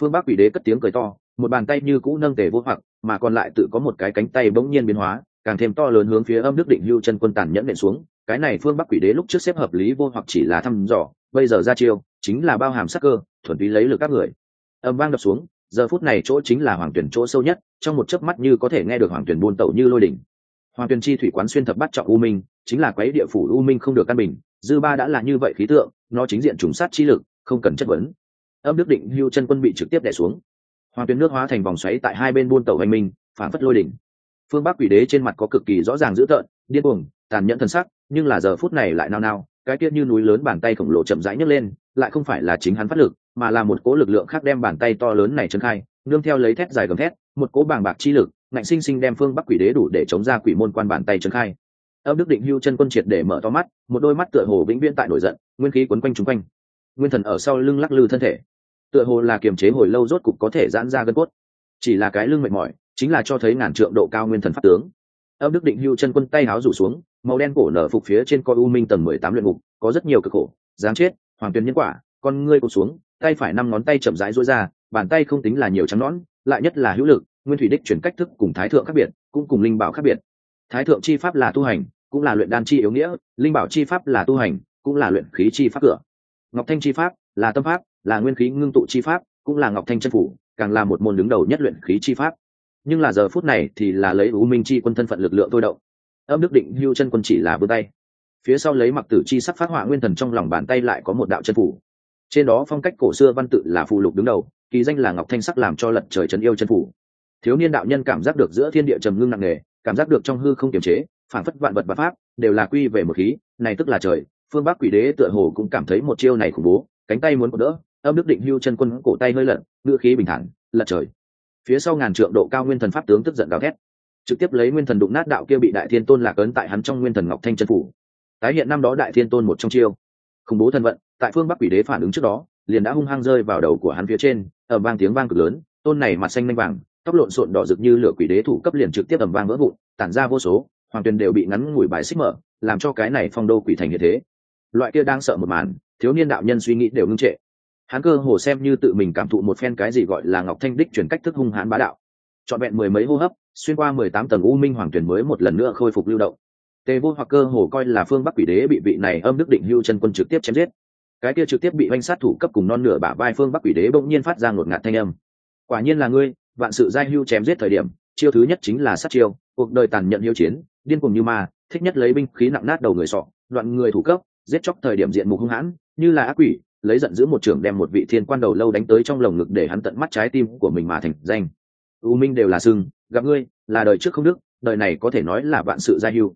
Phương bắc quỷ đế cất tiếng cười to một bàn tay như cũ nâng tề vô hoặc, mà còn lại tự có một cái cánh tay bỗng nhiên biến hóa, càng thêm to lớn hướng phía âm đức định hưu chân quân tàn nhẫn nện xuống. Cái này phương bắc quỷ đế lúc trước xếp hợp lý vô hoặc chỉ là thăm dò, bây giờ ra chiêu, chính là bao hàm sắc cơ, thuần túy lấy lực các người. Âm vang đập xuống, giờ phút này chỗ chính là hoàng tuyển chỗ sâu nhất, trong một chớp mắt như có thể nghe được hoàng tuyển buôn tẩu như lôi đỉnh. Hoàng tuyển chi thủy quán xuyên thập bắt trọng u minh, chính là quấy địa phủ u minh không được căn bình, dư ba đã là như vậy khí tượng, nó chính diện trùng sát chi lực, không cần chất vấn. Âm đức định hưu chân quân bị trực tiếp đẻ xuống hoàng tuyến nước hóa thành vòng xoáy tại hai bên buôn tẩu hành minh, phản phất lôi đỉnh. Phương bắc quỷ đế trên mặt có cực kỳ rõ ràng dữ tợn, điên cuồng, tàn nhẫn thân sắc, nhưng là giờ phút này lại nao nao, cái tiết như núi lớn bàn tay khổng lồ chậm rãi nhấc lên, lại không phải là chính hắn phát lực, mà là một cỗ lực lượng khác đem bàn tay to lớn này trân khai, nương theo lấy thét dài gầm thét, một cỗ bàng bạc chi lực, ngạnh sinh sinh đem phương bắc quỷ đế đủ để chống ra quỷ môn quan bàn tay trân khai. Âm đức định hưu chân quân triệt để mở to mắt, một đôi mắt tựa hồ vĩnh viễn tại nổi giận, nguyên khí quấn quanh chung quanh. Nguyên thần ở sau lưng lắc lư thân thể tựa hồ là kiềm chế hồi lâu rốt cục có thể giãn ra gân cốt. Chỉ là cái lưng mệt mỏi, chính là cho thấy ngàn trượng độ cao nguyên thần pháp tướng. Âm đức định hưu chân quân tay háo rủ xuống, màu đen cổ nở phục phía trên coi u minh tầng mười tám luyện ngục, có rất nhiều cực khổ, dáng chết, hoàng tuyền nhân quả, con ngươi cụt xuống, tay phải năm ngón tay chậm rãi rối ra, bàn tay không tính là nhiều trắng nõn, lại nhất là hữu lực, nguyên thủy đích chuyển cách thức cùng thái thượng khác biệt, cũng cùng linh bảo khác biệt. Thái thượng chi pháp là tu hành, cũng là luyện đan chi yếu nghĩa, linh bảo chi pháp là tu hành, cũng là luyện khí chi pháp cửa. Ngọc thanh chi pháp là tâm pháp là nguyên khí ngưng tụ chi pháp, cũng là ngọc thanh chân phủ, càng là một môn đứng đầu nhất luyện khí chi pháp. Nhưng là giờ phút này thì là lấy u minh chi quân thân phận lực lượng tôi động. Âm đức định hưu chân quân chỉ là vươn tay. Phía sau lấy mặc tử chi sắc phát họa nguyên thần trong lòng bàn tay lại có một đạo chân phủ. Trên đó phong cách cổ xưa văn tự là phù lục đứng đầu, kỳ danh là ngọc thanh sắc làm cho lật trời trấn yêu chân phủ. Thiếu niên đạo nhân cảm giác được giữa thiên địa trầm ngưng nặng nề, cảm giác được trong hư không kiềm chế phản phất vạn vật và pháp, đều là quy về một khí, này tức là trời, phương bắc quỷ đế tựa hồ cũng cảm thấy một chiêu này khủng bố, cánh tay muốn đỡ âm đức định hưu chân quân cổ tay hơi lật, ngữ khí bình thản, lật trời. Phía sau ngàn trượng độ cao nguyên thần pháp tướng tức giận gào thét. Trực tiếp lấy nguyên thần đụng nát đạo kia bị đại thiên tôn lạc ấn tại hắn trong nguyên thần ngọc thanh chân phủ. Tái hiện năm đó đại thiên tôn một trong chiêu. Khủng bố thân vận, tại phương bắc quỷ đế phản ứng trước đó, liền đã hung hăng rơi vào đầu của hắn phía trên ở vang tiếng vang cực lớn, tôn này mặt xanh lanh vàng, tóc lộn xộn đỏ rực như lửa quỷ đế thủ cấp liền trực tiếp ẩm vang vỡ vụn, tản ra vô số, hoàng tuyền đều bị ngắn ngủi bài xích mở, làm cho cái này phong đô quỷ thành như thế. Loại kia đang sợ một màn, thiếu niên đạo nhân suy nghĩ đều ngưng trệ hắn cơ hồ xem như tự mình cảm thụ một phen cái gì gọi là ngọc thanh đích chuyển cách thức hung hãn bá đạo. Trọn vẹn mười mấy hô hấp, xuyên qua mười tám tầng u minh hoàng tuyển mới một lần nữa khôi phục lưu động. Tề vô hoặc cơ hồ coi là phương bắc quỷ đế bị vị này âm đức định hưu chân quân trực tiếp chém giết. Cái kia trực tiếp bị oanh sát thủ cấp cùng non nửa bả vai phương bắc quỷ đế bỗng nhiên phát ra ngột ngạt thanh âm. Quả nhiên là ngươi, vạn sự giai hưu chém giết thời điểm, chiêu thứ nhất chính là sát chiêu, cuộc đời tàn nhận hiếu chiến, điên cùng như ma, thích nhất lấy binh khí nặng nát đầu người sọ, đoạn người thủ cấp, giết chóc thời điểm diện mục hung hãn, như là ác quỷ lấy giận giữ một trưởng đem một vị thiên quan đầu lâu đánh tới trong lồng ngực để hắn tận mắt trái tim của mình mà thành danh. U minh đều là sưng gặp ngươi là đời trước không đức đời này có thể nói là vạn sự gia hưu.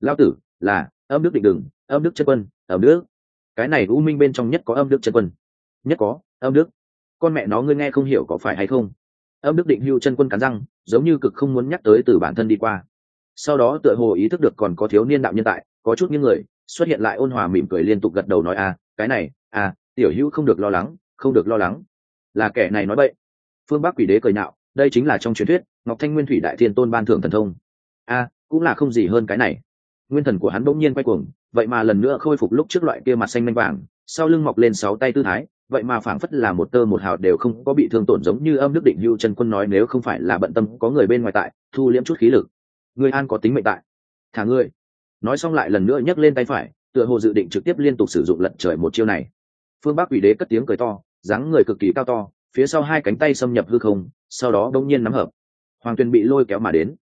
Lao tử là âm đức định đừng âm đức chân quân âm đức. Cái này u minh bên trong nhất có âm đức chân quân. Nhất có âm đức. Con mẹ nó ngươi nghe không hiểu có phải hay không? Âm đức định hưu chân quân cắn răng giống như cực không muốn nhắc tới từ bản thân đi qua. Sau đó tựa hồ ý thức được còn có thiếu niên đạo nhân tại có chút những người xuất hiện lại ôn hòa mỉm cười liên tục gật đầu nói a à, cái này à tiểu hữu không được lo lắng, không được lo lắng. Là kẻ này nói bậy. Phương bắc quỷ đế cười nạo đây chính là trong truyền thuyết, ngọc thanh nguyên thủy đại thiên tôn ban thưởng thần thông. A, cũng là không gì hơn cái này. Nguyên thần của hắn bỗng nhiên quay cuồng, vậy mà lần nữa khôi phục lúc trước loại kia mặt xanh manh vàng, sau lưng mọc lên sáu tay tư thái, vậy mà phảng phất là một tơ một hào đều không có bị thương tổn giống như âm đức định hưu Trần quân nói nếu không phải là bận tâm có người bên ngoài tại, thu liễm chút khí lực. Người an có tính mệnh tại. Thả ngươi. Nói xong lại lần nữa nhấc lên tay phải, tựa hồ dự định trực tiếp liên tục sử dụng lận trời một chiêu này phương bắc quỷ đế cất tiếng cười to, dáng người cực kỳ cao to, phía sau hai cánh tay xâm nhập hư không, sau đó đông nhiên nắm hợp. Hoàng tuyền bị lôi kéo mà đến.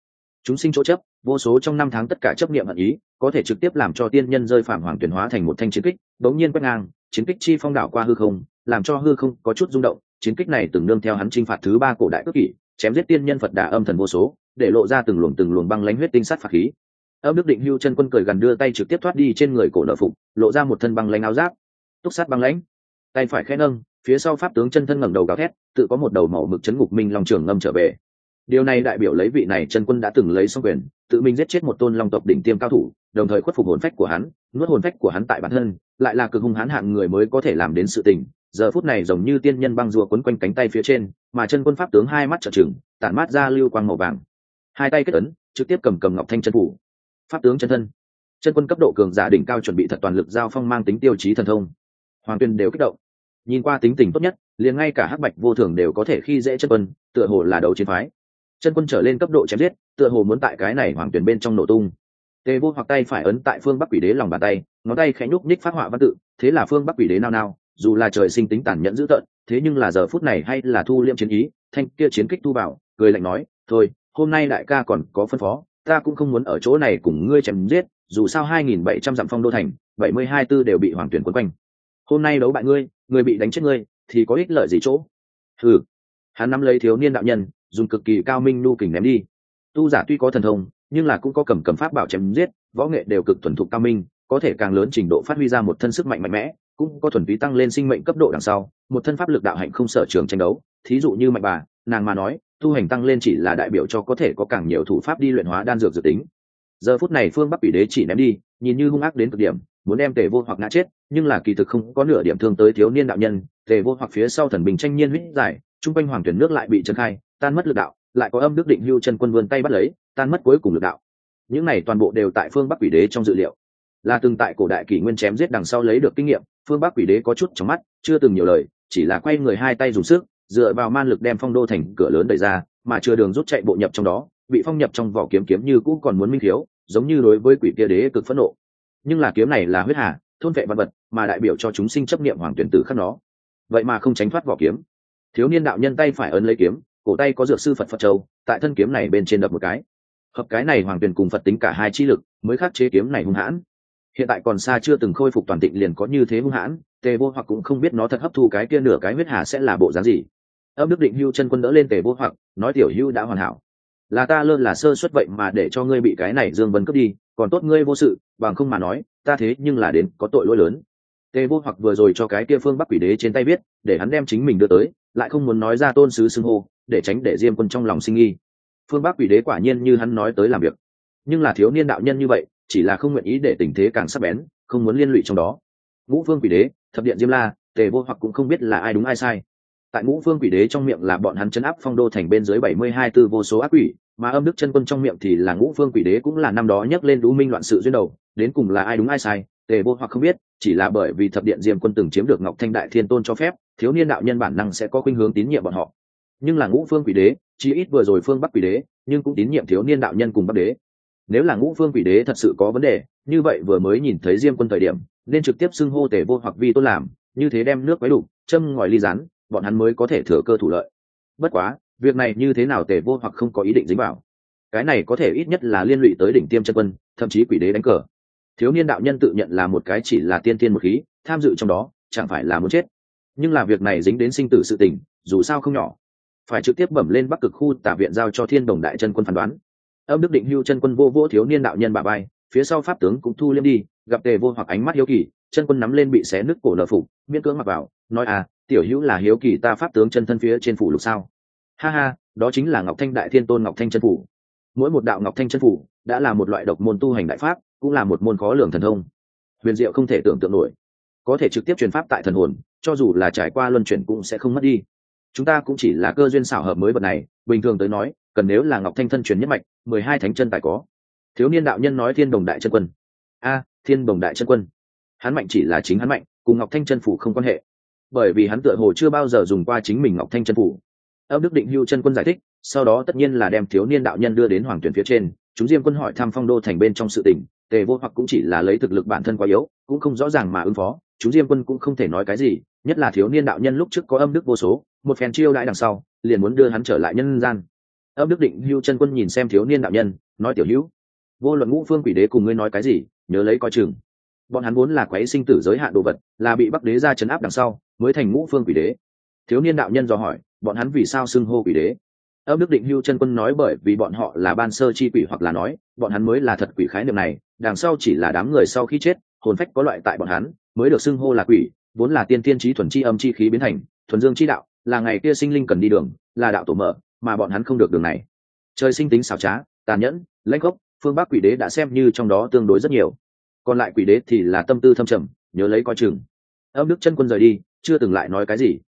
Chúng sinh chỗ chấp, vô số trong năm tháng tất cả chấp niệm hận ý, có thể trực tiếp làm cho tiên nhân rơi phạm hoàng tuyển hóa thành một thanh chiến kích bỗng nhiên quét ngang, chiến kích chi phong đảo qua hư không, làm cho hư không có chút rung động, chiến kích này từng nương theo hắn chinh phạt thứ ba cổ đại cước kỷ, chém giết tiên nhân phật đà âm thần vô số, để lộ ra từng luồng từng luồng băng lánh huyết tinh sát phạt khí. Âm đức định hưu chân quân cười gần đưa tay trực tiếp thoát đi trên người cổ nợ phục, lộ ra một thân băng lánh áo giáp túc sát băng lãnh. Tay phải khẽ nâng, phía sau pháp tướng chân thân ngẩng đầu gào thét, tự có một đầu màu mực chấn ngục minh long trường ngâm trở về. Điều này đại biểu lấy vị này chân quân đã từng lấy xong quyền, tự mình giết chết một tôn long tộc đỉnh tiêm cao thủ, đồng thời khuất phục hồn phách của hắn, nuốt hồn phách của hắn tại bản thân, lại là cực hung hãn hạng người mới có thể làm đến sự tình. Giờ phút này giống như tiên nhân băng rùa quấn quanh cánh tay phía trên, mà chân quân pháp tướng hai mắt trợ trừng, tản mát ra lưu quang màu vàng. Hai tay kết ấn, trực tiếp cầm cầm ngọc thanh chân phủ. Pháp tướng chân thân. Chân quân cấp độ cường giả đỉnh cao chuẩn bị thật toàn lực giao phong mang tính tiêu chí thần thông hoàng tuyên đều kích động. Nhìn qua tính tình tốt nhất, liền ngay cả hắc bạch vô thường đều có thể khi dễ chân quân, tựa hồ là đầu chiến phái. Chân quân trở lên cấp độ chém giết, tựa hồ muốn tại cái này hoàng tuyển bên trong nổ tung. Tề vô hoặc tay phải ấn tại phương bắc quỷ đế lòng bàn tay, ngón tay khẽ nhúc nhích phát họa văn tự, thế là phương bắc quỷ đế nao nao, dù là trời sinh tính tàn nhẫn dữ tợn, thế nhưng là giờ phút này hay là thu liêm chiến ý, thanh kia chiến kích thu vào, cười lạnh nói, thôi, hôm nay đại ca còn có phân phó, ta cũng không muốn ở chỗ này cùng ngươi chém giết, dù sao hai nghìn bảy trăm dặm phong đô thành, bảy mươi hai tư đều bị hoàng tuyển quấn quanh hôm nay đấu bại ngươi, người bị đánh chết ngươi, thì có ích lợi gì chỗ? Ừ hắn nắm lấy thiếu niên đạo nhân, dùng cực kỳ cao minh nu kình ném đi. Tu giả tuy có thần thông, nhưng là cũng có cầm cầm pháp bảo chém giết, võ nghệ đều cực thuần thục cao minh, có thể càng lớn trình độ phát huy ra một thân sức mạnh mạnh mẽ, cũng có thuần túy tăng lên sinh mệnh cấp độ đằng sau, một thân pháp lực đạo hạnh không sở trường tranh đấu. Thí dụ như mạnh bà, nàng mà nói, tu hành tăng lên chỉ là đại biểu cho có thể có càng nhiều thủ pháp đi luyện hóa đan dược dự tính. Giờ phút này phương bắc ủy đế chỉ ném đi, nhìn như hung ác đến cực điểm muốn đem tề vô hoặc ngã chết, nhưng là kỳ thực không có nửa điểm thương tới thiếu niên đạo nhân, tề vô hoặc phía sau thần bình tranh nhiên huyết giải, chung quanh hoàng tuyển nước lại bị trấn khai, tan mất lực đạo, lại có âm đức định hưu chân quân vươn tay bắt lấy, tan mất cuối cùng lực đạo. Những này toàn bộ đều tại phương bắc quỷ đế trong dự liệu. Là từng tại cổ đại kỷ nguyên chém giết đằng sau lấy được kinh nghiệm, phương bắc quỷ đế có chút trong mắt, chưa từng nhiều lời, chỉ là quay người hai tay dùng sức, dựa vào man lực đem phong đô thành cửa lớn đẩy ra, mà chưa đường rút chạy bộ nhập trong đó, bị phong nhập trong vỏ kiếm kiếm như cũ còn muốn minh thiếu, giống như đối với quỷ kia đế cực phẫn nộ nhưng là kiếm này là huyết hà, thôn vệ văn vật, mà đại biểu cho chúng sinh chấp niệm hoàng tuyển tử khắc nó. Vậy mà không tránh thoát vỏ kiếm. Thiếu niên đạo nhân tay phải ấn lấy kiếm, cổ tay có dược sư phật phật châu, tại thân kiếm này bên trên đập một cái. Hợp cái này hoàng tuyển cùng phật tính cả hai chi lực, mới khắc chế kiếm này hung hãn. Hiện tại còn xa chưa từng khôi phục toàn tịnh liền có như thế hung hãn, tề vô hoặc cũng không biết nó thật hấp thu cái kia nửa cái huyết hà sẽ là bộ dáng gì. Âm đức định hưu chân quân đỡ lên tề vô hoặc, nói tiểu hưu đã hoàn hảo. Là ta lơ là sơ suất vậy mà để cho ngươi bị cái này dương vân cướp đi, còn tốt ngươi vô sự bằng không mà nói, ta thế nhưng là đến có tội lỗi lớn. Tề vô hoặc vừa rồi cho cái kia phương bắc quỷ đế trên tay biết để hắn đem chính mình đưa tới, lại không muốn nói ra tôn sứ xưng hô, để tránh để diêm quân trong lòng sinh nghi. Phương bắc quỷ đế quả nhiên như hắn nói tới làm việc. Nhưng là thiếu niên đạo nhân như vậy, chỉ là không nguyện ý để tình thế càng sắc bén, không muốn liên lụy trong đó. Ngũ phương quỷ đế, thập điện diêm la, tề vô hoặc cũng không biết là ai đúng ai sai. Tại ngũ phương quỷ đế trong miệng là bọn hắn chấn áp phong đô thành bên dưới bảy mươi hai tư vô số ác quỷ mà âm đức chân quân trong miệng thì là ngũ phương quỷ đế cũng là năm đó nhắc lên đũ minh loạn sự duyên đầu, đến cùng là ai đúng ai sai, tề vô hoặc không biết, chỉ là bởi vì thập điện diêm quân từng chiếm được ngọc thanh đại thiên tôn cho phép, thiếu niên đạo nhân bản năng sẽ có khuynh hướng tín nhiệm bọn họ. Nhưng là ngũ phương quỷ đế chi ít vừa rồi phương bắc quỷ đế, nhưng cũng tín nhiệm thiếu niên đạo nhân cùng bắc đế. Nếu là ngũ phương quỷ đế thật sự có vấn đề, như vậy vừa mới nhìn thấy diêm quân thời điểm, nên trực tiếp xưng hô tề vô hoặc vi tôn làm, như thế đem nước quấy đủ, châm ngòi ly rán, bọn hắn mới có thể thừa cơ thủ lợi. Bất quá việc này như thế nào tề vô hoặc không có ý định dính vào? Cái này có thể ít nhất là liên lụy tới đỉnh tiêm chân quân, thậm chí quỷ đế đánh cờ. Thiếu niên đạo nhân tự nhận là một cái chỉ là tiên tiên một khí, tham dự trong đó, chẳng phải là muốn chết. Nhưng là việc này dính đến sinh tử sự tình, dù sao không nhỏ. Phải trực tiếp bẩm lên bắc cực khu tả viện giao cho thiên đồng đại chân quân phán đoán. Âm đức định hưu chân quân vô vô thiếu niên đạo nhân bà bay phía sau pháp tướng cũng thu liêm đi, gặp tề vô hoặc ánh mắt hiếu kỳ, chân quân nắm lên bị xé nứt cổ lở phục miễn cưỡng mặc vào, nói à tiểu hữu là hiếu kỳ ta pháp tướng chân thân phía trên phủ lục sao? Ha ha, đó chính là ngọc thanh đại thiên tôn ngọc thanh chân phủ. Mỗi một đạo ngọc thanh chân phủ đã là một loại độc môn tu hành đại pháp, cũng là một môn khó lường thần thông. Huyền diệu không thể tưởng tượng nổi. Có thể trực tiếp truyền pháp tại thần hồn, cho dù là trải qua luân chuyển cũng sẽ không mất đi. Chúng ta cũng chỉ là cơ duyên xảo hợp mới vật này, bình thường tới nói, cần nếu là ngọc thanh thân truyền nhất mạch, mười hai thánh chân tài có. Thiếu niên đạo nhân nói thiên đồng đại chân quân. A, thiên đồng đại chân quân. Hắn mạnh chỉ là chính hắn mạnh, cùng ngọc thanh chân phủ không quan hệ. Bởi vì hắn tựa hồ chưa bao giờ dùng qua chính mình ngọc thanh chân phủ ấp đức định hưu chân quân giải thích, sau đó tất nhiên là đem thiếu niên đạo nhân đưa đến hoàng tuyển phía trên, chúng diêm quân hỏi thăm phong đô thành bên trong sự tình, tề vô hoặc cũng chỉ là lấy thực lực bản thân quá yếu, cũng không rõ ràng mà ứng phó, chúng diêm quân cũng không thể nói cái gì, nhất là thiếu niên đạo nhân lúc trước có âm đức vô số, một phen chiêu đãi đằng sau, liền muốn đưa hắn trở lại nhân gian. Âm đức định hưu chân quân nhìn xem thiếu niên đạo nhân, nói tiểu hữu, vô luận ngũ phương quỷ đế cùng ngươi nói cái gì, nhớ lấy coi chừng. Bọn hắn vốn là quái sinh tử giới hạn đồ vật, là bị bắc đế ra chấn áp đằng sau, mới thành ngũ phương quỷ đế. Thiếu niên đạo nhân dò hỏi bọn hắn vì sao xưng hô quỷ đế? Âm đức định hưu chân quân nói bởi vì bọn họ là ban sơ chi quỷ hoặc là nói, bọn hắn mới là thật quỷ khái niệm này, đằng sau chỉ là đám người sau khi chết, hồn phách có loại tại bọn hắn, mới được xưng hô là quỷ, vốn là tiên tiên trí thuần chi âm chi khí biến thành, thuần dương chi đạo, là ngày kia sinh linh cần đi đường, là đạo tổ mở, mà bọn hắn không được đường này. Trời sinh tính xảo trá, tàn nhẫn, lãnh gốc, phương bắc quỷ đế đã xem như trong đó tương đối rất nhiều. Còn lại quỷ đế thì là tâm tư thâm trầm, nhớ lấy coi chừng. Âm đức chân quân rời đi, chưa từng lại nói cái gì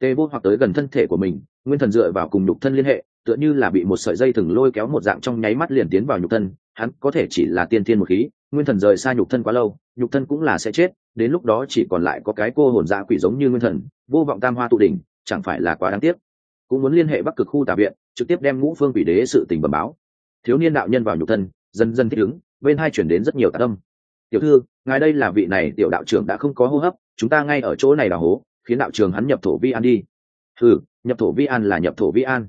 tê vô hoặc tới gần thân thể của mình, nguyên thần dựa vào cùng nhục thân liên hệ, tựa như là bị một sợi dây thừng lôi kéo một dạng trong nháy mắt liền tiến vào nhục thân, hắn có thể chỉ là tiên thiên một khí, nguyên thần rời xa nhục thân quá lâu, nhục thân cũng là sẽ chết, đến lúc đó chỉ còn lại có cái cô hồn dạ quỷ giống như nguyên thần, vô vọng tam hoa tụ đỉnh, chẳng phải là quá đáng tiếc. Cũng muốn liên hệ bắc cực khu tà viện, trực tiếp đem ngũ phương quỷ đế sự tình bẩm báo. Thiếu niên đạo nhân vào nhục thân, dần dần thích ứng, bên hai chuyển đến rất nhiều tạ tâm. Tiểu thư, ngài đây là vị này tiểu đạo trưởng đã không có hô hấp, chúng ta ngay ở chỗ này là hố khiến đạo trường hắn nhập thổ vi an đi. Ừ nhập thổ vi an là nhập thổ vi an.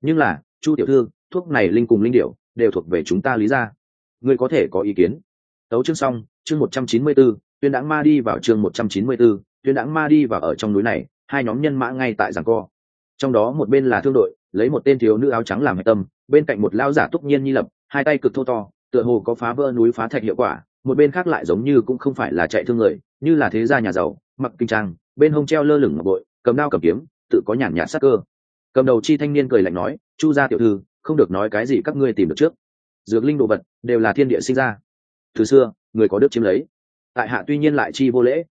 Nhưng là chu tiểu thư thuốc này linh cùng linh điệu đều thuộc về chúng ta lý ra ngươi có thể có ý kiến? Tấu chương xong chương một trăm chín mươi 194, tuyên đãng ma đi vào chương một trăm chín mươi 194, tuyên đãng ma đi vào ở trong núi này hai nhóm nhân mã ngay tại giảng co. Trong đó một bên là thương đội lấy một tên thiếu nữ áo trắng làm hạch tâm bên cạnh một lao giả túc nhiên nhi lập hai tay cực thô to tựa hồ có phá vỡ núi phá thạch hiệu quả một bên khác lại giống như cũng không phải là chạy thương người như là thế gia nhà giàu mặc kinh trang bên hông treo lơ lửng ngọc bội, cầm đao cầm kiếm, tự có nhàn nhạt sắc cơ. Cầm đầu chi thanh niên cười lạnh nói, chu gia tiểu thư, không được nói cái gì các ngươi tìm được trước. Dược linh đồ vật đều là thiên địa sinh ra. Từ xưa, người có đức chiếm lấy. Tại hạ tuy nhiên lại chi vô lễ.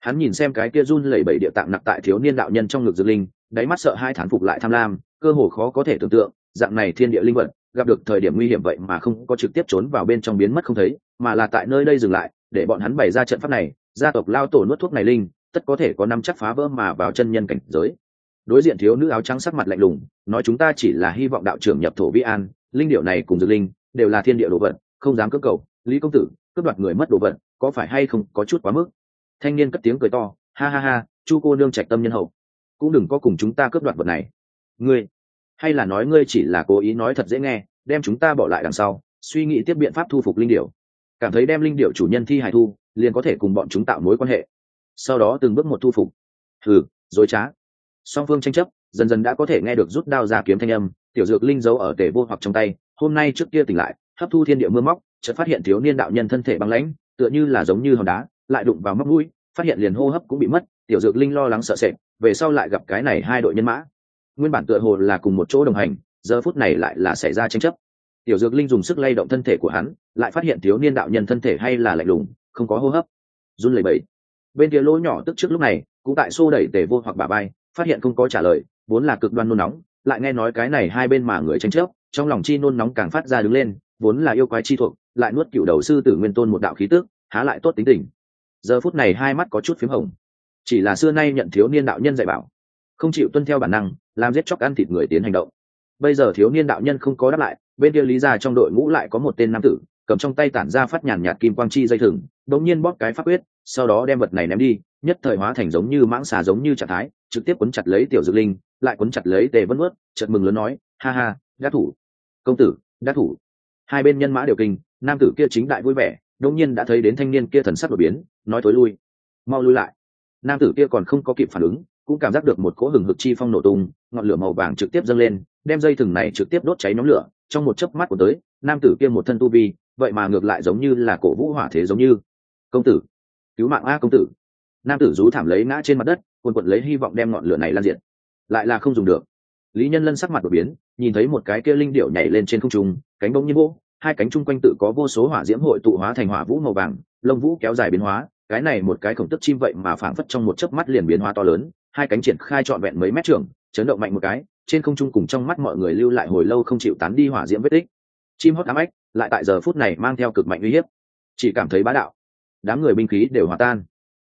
Hắn nhìn xem cái kia run lẩy bẩy địa tạng nặc tại thiếu niên đạo nhân trong ngực dược linh, đáy mắt sợ hai thán phục lại tham lam, cơ hồ khó có thể tưởng tượng, dạng này thiên địa linh vật, gặp được thời điểm nguy hiểm vậy mà không có trực tiếp trốn vào bên trong biến mất không thấy, mà là tại nơi đây dừng lại, để bọn hắn bày ra trận pháp này, gia tộc lao tổ nuốt thuốc này linh tất có thể có năm chắc phá vỡ mà vào chân nhân cảnh giới. Đối diện thiếu nữ áo trắng sắc mặt lạnh lùng, nói chúng ta chỉ là hy vọng đạo trưởng nhập thổ vi an, linh điệu này cùng dược linh, đều là thiên địa đồ vật, không dám cướp cầu. Lý công tử, cướp đoạt người mất đồ vật, có phải hay không có chút quá mức? Thanh niên cất tiếng cười to, ha ha ha, chu cô nương trạch tâm nhân hậu. Cũng đừng có cùng chúng ta cướp đoạt vật này. Ngươi, hay là nói ngươi chỉ là cố ý nói thật dễ nghe, đem chúng ta bỏ lại đằng sau, suy nghĩ tiếp biện pháp thu phục linh điệu cảm thấy đem linh điệu chủ nhân thi hài thu, liền có thể cùng bọn chúng tạo mối quan hệ sau đó từng bước một thu phục. Thử dối trá. Song phương tranh chấp, dần dần đã có thể nghe được rút đao ra kiếm thanh âm, tiểu dược linh giấu ở tể vô hoặc trong tay, hôm nay trước kia tỉnh lại, hấp thu thiên địa mưa móc, chợt phát hiện thiếu niên đạo nhân thân thể băng lãnh, tựa như là giống như hòn đá, lại đụng vào móc mũi, phát hiện liền hô hấp cũng bị mất, tiểu dược linh lo lắng sợ sệt, về sau lại gặp cái này hai đội nhân mã. Nguyên bản tựa hồ là cùng một chỗ đồng hành, giờ phút này lại là xảy ra tranh chấp. Tiểu dược linh dùng sức lay động thân thể của hắn, lại phát hiện thiếu niên đạo nhân thân thể hay là lạnh lùng, không có hô hấp. Run lẩy bẩy bên kia lỗ nhỏ tức trước lúc này, cũng tại xô đẩy tề vô hoặc bà bay phát hiện không có trả lời, vốn là cực đoan nôn nóng, lại nghe nói cái này hai bên mà người tranh chấp, trong lòng chi nôn nóng càng phát ra đứng lên, vốn là yêu quái chi thuộc, lại nuốt cựu đầu sư tử nguyên tôn một đạo khí tước há lại tốt tính tình. Giờ phút này hai mắt có chút p h í m hồng. Chỉ là xưa nay nhận thiếu niên đạo nhân dạy bảo, không chịu tuân theo bản năng, làm giết chóc ăn thịt người tiến hành động. Bây giờ thiếu niên đạo nhân không có đáp lại, bên kia lý ra trong đội ngũ lại có một tên nam tử cầm trong tay tản ra phát nhàn nhạt kim quang chi dây thừng đống nhiên bóp cái pháp quyết, sau đó đem vật này ném đi, nhất thời hóa thành giống như mãng xà giống như trạng thái, trực tiếp quấn chặt lấy tiểu dược linh, lại quấn chặt lấy tề vân ướt chật mừng lớn nói, ha ha, đắc thủ. Công tử, đắc thủ. Hai bên nhân mã đều kinh, nam tử kia chính đại vui vẻ đống nhiên đã thấy đến thanh niên kia thần sắc đột biến, nói thối lui. Mau lui lại. Nam tử kia còn không có kịp phản ứng, cũng cảm giác được một cỗ hừng hực chi phong nổ tung, ngọn lửa màu vàng trực tiếp dâng lên, đem dây thừng này trực tiếp đốt cháy nhóm lửa, trong một chớp mắt của tới, nam tử kia một thân tu vi vậy mà ngược lại giống như là cổ vũ hỏa thế giống như. Công tử, cứu mạng a công tử. Nam tử rú thảm lấy ngã trên mặt đất quần quận lấy hy vọng đem ngọn lửa này lan diện lại là không dùng được. Lý nhân lân sắc mặt đột biến, nhìn thấy một cái kia linh điệu nhảy lên trên không trung, cánh bông như vỗ, hai cánh chung quanh tự có vô số hỏa diễm hội tụ hóa thành hỏa vũ màu vàng, lông vũ kéo dài biến hóa, cái này một cái khổng tức chim vậy mà phảng phất trong một chớp mắt liền biến hóa to lớn, hai cánh triển khai trọn vẹn mấy mét trưởng chấn động mạnh một cái, trên không trung cùng trong mắt mọi người lưu lại hồi lâu không chịu tán đi hỏa diễm vết tích. Chim hót ám ếch lại tại giờ phút này mang theo cực mạnh uy hiếp. Chỉ cảm thấy bá đạo. Đám người binh khí đều hòa tan.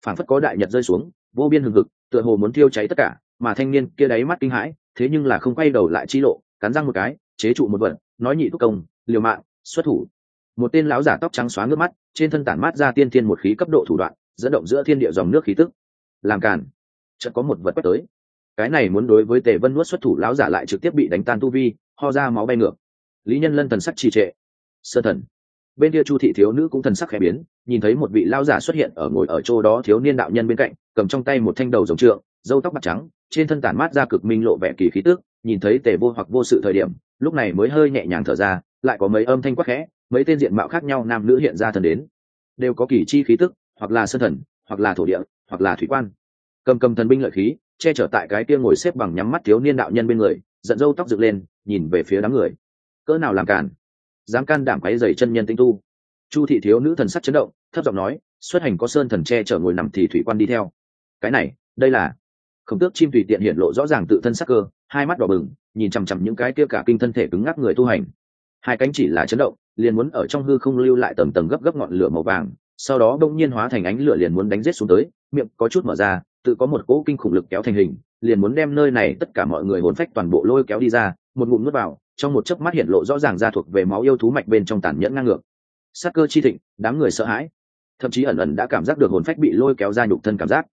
Phản phất có đại nhật rơi xuống, vô biên hừng hực, tựa hồ muốn thiêu cháy tất cả, mà thanh niên kia đáy mắt kinh hãi, thế nhưng là không quay đầu lại chi lộ, cắn răng một cái, chế trụ một vật, nói nhị thúc công, liều mạng, xuất thủ. Một tên lão giả tóc trắng xóa ngước mắt, trên thân tản mát ra tiên thiên một khí cấp độ thủ đoạn, dẫn động giữa thiên địa dòng nước khí tức. Làm càn. Chợt có một vật quét tới. Cái này muốn đối với tề vân nuốt xuất thủ, lão giả lại trực tiếp bị đánh tan tu vi, ho ra máu bay ngược. Lý nhân lân thần sắc trì trệ sơ thần. Bên kia chu thị thiếu nữ cũng thần sắc khẽ biến, nhìn thấy một vị lao giả xuất hiện ở ngồi ở chỗ đó thiếu niên đạo nhân bên cạnh, cầm trong tay một thanh đầu rồng trượng dâu tóc mặt trắng, trên thân tản mát ra cực minh lộ vẻ kỳ khí tước nhìn thấy tề vô hoặc vô sự thời điểm, lúc này mới hơi nhẹ nhàng thở ra, lại có mấy âm thanh quắc khẽ, mấy tên diện mạo khác nhau nam nữ hiện ra thần đến. Đều có kỳ chi khí tức, hoặc là sân thần, hoặc là thổ địa, hoặc là thủy quan. Cầm cầm thần binh lợi khí, che chở tại cái kia ngồi xếp bằng nhắm mắt thiếu niên đạo nhân bên người, giận dâu tóc dựng lên, nhìn về phía đám người. Cỡ nào làm cản dám can đảm quấy dày chân nhân tinh tu. Chu thị thiếu nữ thần sắc chấn động, thấp giọng nói, xuất hành có sơn thần che chở ngồi nằm thì thủy quan đi theo. Cái này, đây là khổng tước chim tùy tiện hiện lộ rõ ràng tự thân sắc cơ, hai mắt đỏ bừng, nhìn chằm chằm những cái kia cả kinh thân thể cứng ngắc người tu hành. Hai cánh chỉ là chấn động, liền muốn ở trong hư không lưu lại tầng tầng gấp gấp ngọn lửa màu vàng, sau đó đông nhiên hóa thành ánh lửa liền muốn đánh rết xuống tới, miệng có chút mở ra, tự có một cỗ kinh khủng lực kéo thành hình, liền muốn đem nơi này tất cả mọi người hồn phách toàn bộ lôi kéo đi ra, một ngụm nuốt vào trong một chớp mắt hiện lộ rõ ràng ra thuộc về máu yêu thú mạch bên trong tàn nhẫn ngang ngược. Sát cơ chi thịnh, đám người sợ hãi. Thậm chí ẩn ẩn đã cảm giác được hồn phách bị lôi kéo ra nhục thân cảm giác.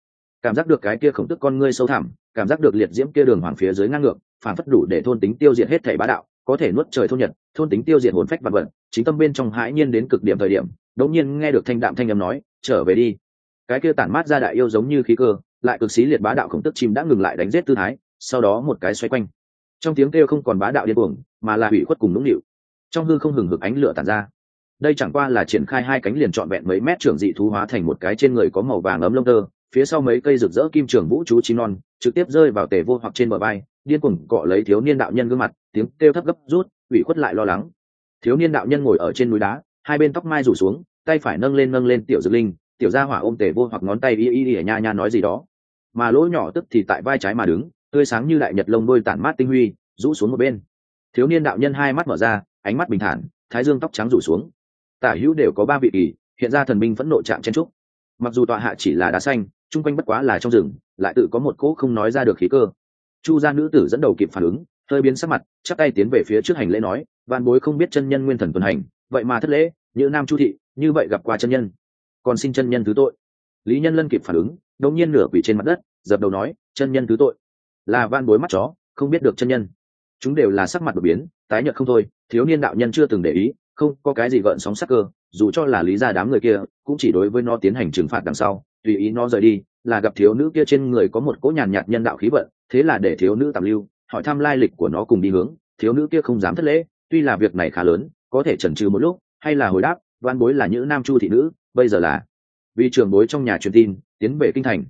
Cảm giác được cái kia khổng tức con ngươi sâu thẳm, cảm giác được liệt diễm kia đường hoàng phía dưới ngang ngược, phản phất đủ để thôn tính tiêu diệt hết thảy bá đạo, có thể nuốt trời thôn nhật, thôn tính tiêu diệt hồn phách vật vật, chính tâm bên trong hãi nhiên đến cực điểm thời điểm đống nhiên nghe được thanh đạm thanh âm nói, trở về đi. Cái kia tản mát ra đại yêu giống như khí cơ, lại cực xí liệt bá đạo khổng tức chim đã ngừng lại đánh giết tư thái, sau đó một cái xoay quanh trong tiếng kêu không còn bá đạo điên cuồng, mà là hủy khuất cùng nũng nịu. Trong hư không hừng hực ánh lửa tàn ra. Đây chẳng qua là triển khai hai cánh liền trọn vẹn mấy mét trưởng dị thú hóa thành một cái trên người có màu vàng ấm lông tơ, phía sau mấy cây rực rỡ kim trường vũ chú chín non, trực tiếp rơi vào tề vô hoặc trên bờ bay điên cuồng cọ lấy thiếu niên đạo nhân gương mặt, tiếng kêu thấp gấp rút ủy khuất lại lo lắng. Thiếu niên đạo nhân ngồi ở trên núi đá, hai bên tóc mai rủ xuống, tay phải nâng lên nâng lên tiểu dược linh, tiểu gia hỏa ôm tề vô hoặc ngón tay y y y nha nha nói gì đó. Mà lỗ nhỏ tức thì tại vai trái mà đứng tươi sáng như đại nhật lông đôi tản mát tinh huy, rũ xuống một bên. Thiếu niên đạo nhân hai mắt mở ra, ánh mắt bình thản, thái dương tóc trắng rủ xuống. Tả hữu đều có ba vị kỳ, hiện ra thần binh phẫn nộ chạm chen trúc. Mặc dù tọa hạ chỉ là đá xanh, chung quanh bất quá là trong rừng, lại tự có một cỗ không nói ra được khí cơ. Chu gia nữ tử dẫn đầu kịp phản ứng, hơi biến sắc mặt chắc tay tiến về phía trước hành lễ nói van bối không biết chân nhân nguyên thần tuần hành, vậy mà thất lễ như nam chu thị, như vậy gặp qua chân nhân. Còn xin chân nhân thứ tội. Lý nhân lân kịp phản ứng, đột nhiên nửa quỷ trên mặt đất, dập đầu nói, chân nhân thứ tội là van bối mắt chó, không biết được chân nhân. Chúng đều là sắc mặt đột biến, tái nhợt không thôi, thiếu niên đạo nhân chưa từng để ý, không có cái gì gợn sóng sắc cơ, dù cho là lý gia đám người kia, cũng chỉ đối với nó tiến hành trừng phạt đằng sau, tùy ý nó rời đi, là gặp thiếu nữ kia trên người có một cỗ nhàn nhạt nhân đạo khí vận, thế là để thiếu nữ tạm lưu, hỏi thăm lai lịch của nó cùng đi hướng, thiếu nữ kia không dám thất lễ, tuy là việc này khá lớn, có thể chần chừ một lúc, hay là hồi đáp Van bối là những nam chu thị nữ, bây giờ là vì trường bối trong nhà truyền tin, tiến về kinh thành.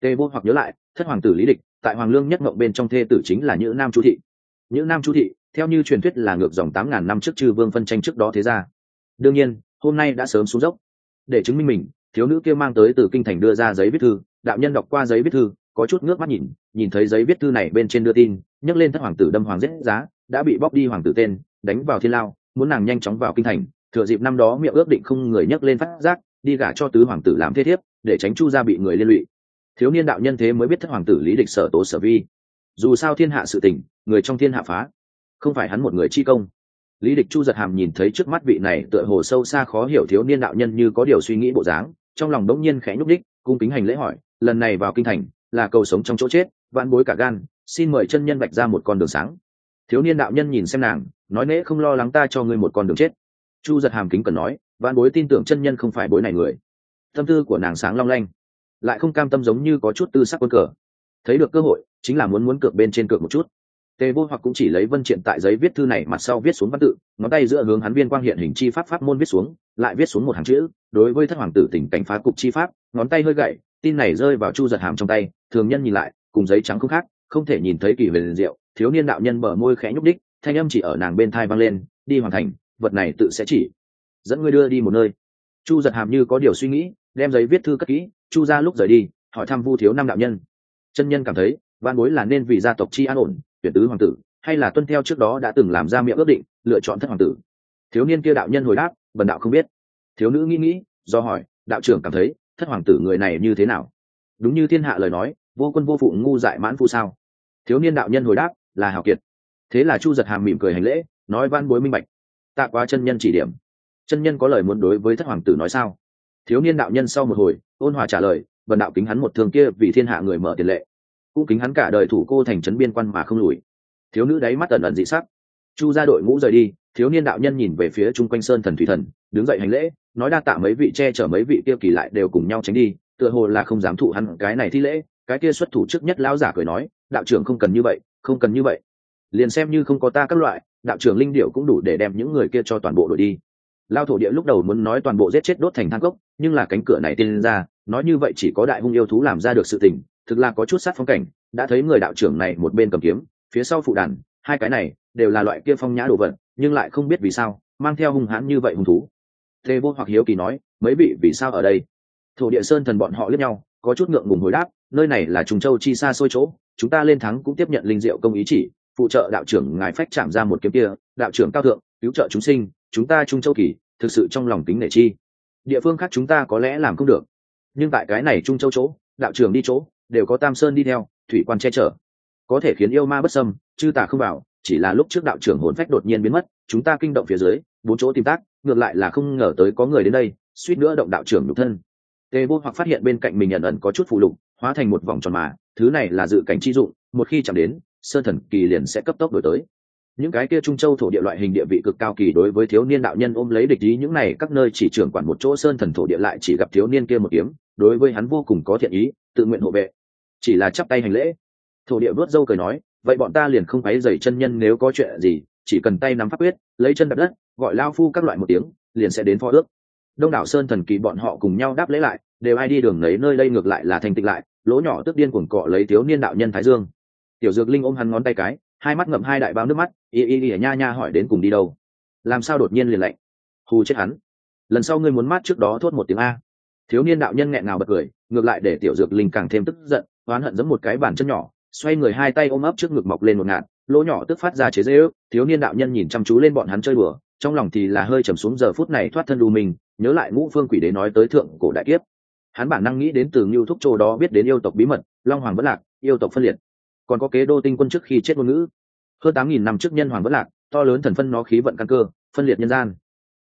Tê vô hoặc nhớ lại, thất hoàng tử lý địch tại hoàng lương nhất mộng bên trong thê tử chính là nữ nam chu thị. Nữ nam chu thị, theo như truyền thuyết là ngược dòng tám ngàn năm trước chư vương phân tranh trước đó thế ra đương nhiên, hôm nay đã sớm xuống dốc. Để chứng minh mình, thiếu nữ kia mang tới từ kinh thành đưa ra giấy viết thư, đạo nhân đọc qua giấy viết thư, có chút nước mắt nhìn nhìn thấy giấy viết thư này bên trên đưa tin, nhấc lên thất hoàng tử đâm hoàng giết giá, đã bị bóc đi hoàng tử tên, đánh vào thiên lao, muốn nàng nhanh chóng vào kinh thành, thừa dịp năm đó miệng ước định không người nhấc lên phát giác, đi gả cho tứ hoàng tử làm thế thiếp, để tránh chu gia bị người liên lụy thiếu niên đạo nhân thế mới biết thất hoàng tử lý địch sở tố sở vi. Dù sao thiên hạ sự tình, người trong thiên hạ phá. Không phải hắn một người chi công. Lý địch chu giật hàm nhìn thấy trước mắt vị này tựa hồ sâu xa khó hiểu thiếu niên đạo nhân như có điều suy nghĩ bộ dáng, trong lòng đống nhiên khẽ nhúc đích cung kính hành lễ hỏi, lần này vào kinh thành, là cầu sống trong chỗ chết, vãn bối cả gan, xin mời chân nhân vạch ra một con đường sáng. Thiếu niên đạo nhân nhìn xem nàng, nói nễ không lo lắng ta cho ngươi một con đường chết. Chu giật hàm kính cần nói, vãn bối tin tưởng chân nhân không phải bối này người. Tâm tư của nàng sáng long lanh lại không cam tâm giống như có chút tư sắc quân cờ. Thấy được cơ hội, chính là muốn muốn cược bên trên cược một chút. Tề vô hoặc cũng chỉ lấy vân triện tại giấy viết thư này mặt sau viết xuống văn tự, ngón tay giữa hướng hắn viên quang hiện hình chi pháp pháp môn viết xuống, lại viết xuống một hàng chữ, đối với thất hoàng tử tỉnh cảnh phá cục chi pháp, ngón tay hơi gậy, tin này rơi vào chu giật hàm trong tay, thường nhân nhìn lại, cùng giấy trắng không khác, không thể nhìn thấy kỳ liền diệu, thiếu niên đạo nhân mở môi khẽ nhúc đích, thanh âm chỉ ở nàng bên thai vang lên, đi hoàn thành, vật này tự sẽ chỉ dẫn ngươi đưa đi một nơi. Chu giật hàm như có điều suy nghĩ đem giấy viết thư cất kỹ, chu ra lúc rời đi, hỏi thăm vu thiếu năm đạo nhân. Chân nhân cảm thấy, văn bối là nên vì gia tộc chi an ổn, tuyển tứ hoàng tử, hay là tuân theo trước đó đã từng làm ra miệng ước định, lựa chọn thất hoàng tử. Thiếu niên kia đạo nhân hồi đáp, bần đạo không biết. Thiếu nữ nghĩ nghĩ, do hỏi, đạo trưởng cảm thấy, thất hoàng tử người này như thế nào? Đúng như thiên hạ lời nói, vô quân vô phụ ngu dại mãn phu sao? Thiếu niên đạo nhân hồi đáp, là hào kiệt. Thế là chu giật hàm mỉm cười hành lễ, nói văn bối minh bạch. Tạ quá chân nhân chỉ điểm. Chân nhân có lời muốn đối với thất hoàng tử nói sao? Thiếu niên đạo nhân sau một hồi, ôn hòa trả lời vần đạo kính hắn một thường kia vì thiên hạ người mở tiền lệ, cũng kính hắn cả đời thủ cô thành trấn biên quan mà không lùi. Thiếu nữ đáy mắt ẩn ẩn dị sắc. Chu ra đội ngũ rời đi, thiếu niên đạo nhân nhìn về phía chung quanh sơn thần thủy thần, đứng dậy hành lễ, nói đa tạ mấy vị che chở mấy vị kia kỳ lại đều cùng nhau tránh đi, tựa hồ là không dám thụ hắn cái này thi lễ, cái kia xuất thủ trước nhất lão giả cười nói, đạo trưởng không cần như vậy, không cần như vậy. Liền xem như không có ta các loại, đạo trưởng linh điệu cũng đủ để đem những người kia cho toàn bộ đội đi. Lao thổ địa lúc đầu muốn nói toàn bộ giết chết đốt thành thang cốc nhưng là cánh cửa này tiên ra, nói như vậy chỉ có đại hung yêu thú làm ra được sự tình, thực là có chút sát phong cảnh, đã thấy người đạo trưởng này một bên cầm kiếm, phía sau phụ đàn, hai cái này đều là loại kia phong nhã đồ vật, nhưng lại không biết vì sao, mang theo hung hãn như vậy hung thú. Tê vô hoặc hiếu kỳ nói, mấy vị, vì sao ở đây? Thổ địa sơn thần bọn họ lướt nhau, có chút ngượng ngùng hồi đáp, nơi này là trùng châu chi xa xôi chỗ, chúng ta lên thắng cũng tiếp nhận linh diệu công ý chỉ, phụ trợ đạo trưởng ngài phách chạm ra một kiếm kia, đạo trưởng cao thượng, cứu trợ chúng sinh, chúng ta trung châu kỳ, thực sự trong lòng tính nể chi địa phương khác chúng ta có lẽ làm không được. Nhưng tại cái này trung châu chỗ, đạo trưởng đi chỗ, đều có tam sơn đi theo, thủy quan che chở. Có thể khiến yêu ma bất sâm chư tà không vào, chỉ là lúc trước đạo trưởng hồn phách đột nhiên biến mất, chúng ta kinh động phía dưới, bốn chỗ tìm tác, ngược lại là không ngờ tới có người đến đây, suýt nữa động đạo trưởng nhục thân. Tề vô hoặc phát hiện bên cạnh mình nhận ẩn có chút phụ lục, hóa thành một vòng tròn mà, thứ này là dự cảnh chi dụng, một khi chạm đến, sơn thần kỳ liền sẽ cấp tốc đổi tới những cái kia trung châu thổ địa loại hình địa vị cực cao kỳ đối với thiếu niên đạo nhân ôm lấy địch ý, những này các nơi chỉ trưởng quản một chỗ sơn thần thổ địa lại chỉ gặp thiếu niên kia một kiếm, đối với hắn vô cùng có thiện ý, tự nguyện hộ vệ. Chỉ là chắp tay hành lễ. Thổ địa vớt dâu cười nói, vậy bọn ta liền không phải dày chân nhân nếu có chuyện gì, chỉ cần tay nắm pháp quyết, lấy chân đập đất, gọi lao phu các loại một tiếng, liền sẽ đến phó ước. Đông đảo sơn thần kỳ bọn họ cùng nhau đáp lấy lại, đều ai đi đường lấy nơi đây ngược lại là thành tịch lại, lỗ nhỏ tức điên cuồng cọ lấy thiếu niên đạo nhân thái dương. Tiểu dược linh ôm hắn ngón tay cái hai mắt ngậm hai đại bao nước mắt, y y y nha nha hỏi đến cùng đi đâu? Làm sao đột nhiên liền lạnh? Hù chết hắn. Lần sau ngươi muốn mát trước đó thốt một tiếng a. Thiếu niên đạo nhân nghẹn ngào bật cười, ngược lại để tiểu dược linh càng thêm tức giận, oán hận giống một cái bàn chân nhỏ, xoay người hai tay ôm ấp trước ngực mọc lên một ngạn lỗ nhỏ tức phát ra chế dễ ước, thiếu niên đạo nhân nhìn chăm chú lên bọn hắn chơi bừa trong lòng thì là hơi trầm xuống giờ phút này thoát thân đu mình, nhớ lại ngũ phương quỷ đế nói tới thượng cổ đại kiếp. Hắn bản năng nghĩ đến từ ngưu thúc châu đó biết đến yêu tộc bí mật, long hoàng bất lạc, yêu tộc phân liệt còn có kế đô tinh quân trước khi chết ngôn ngữ. Hơn tám nghìn năm trước nhân hoàng bất lạc, to lớn thần phân nó khí vận căn cơ, phân liệt nhân gian.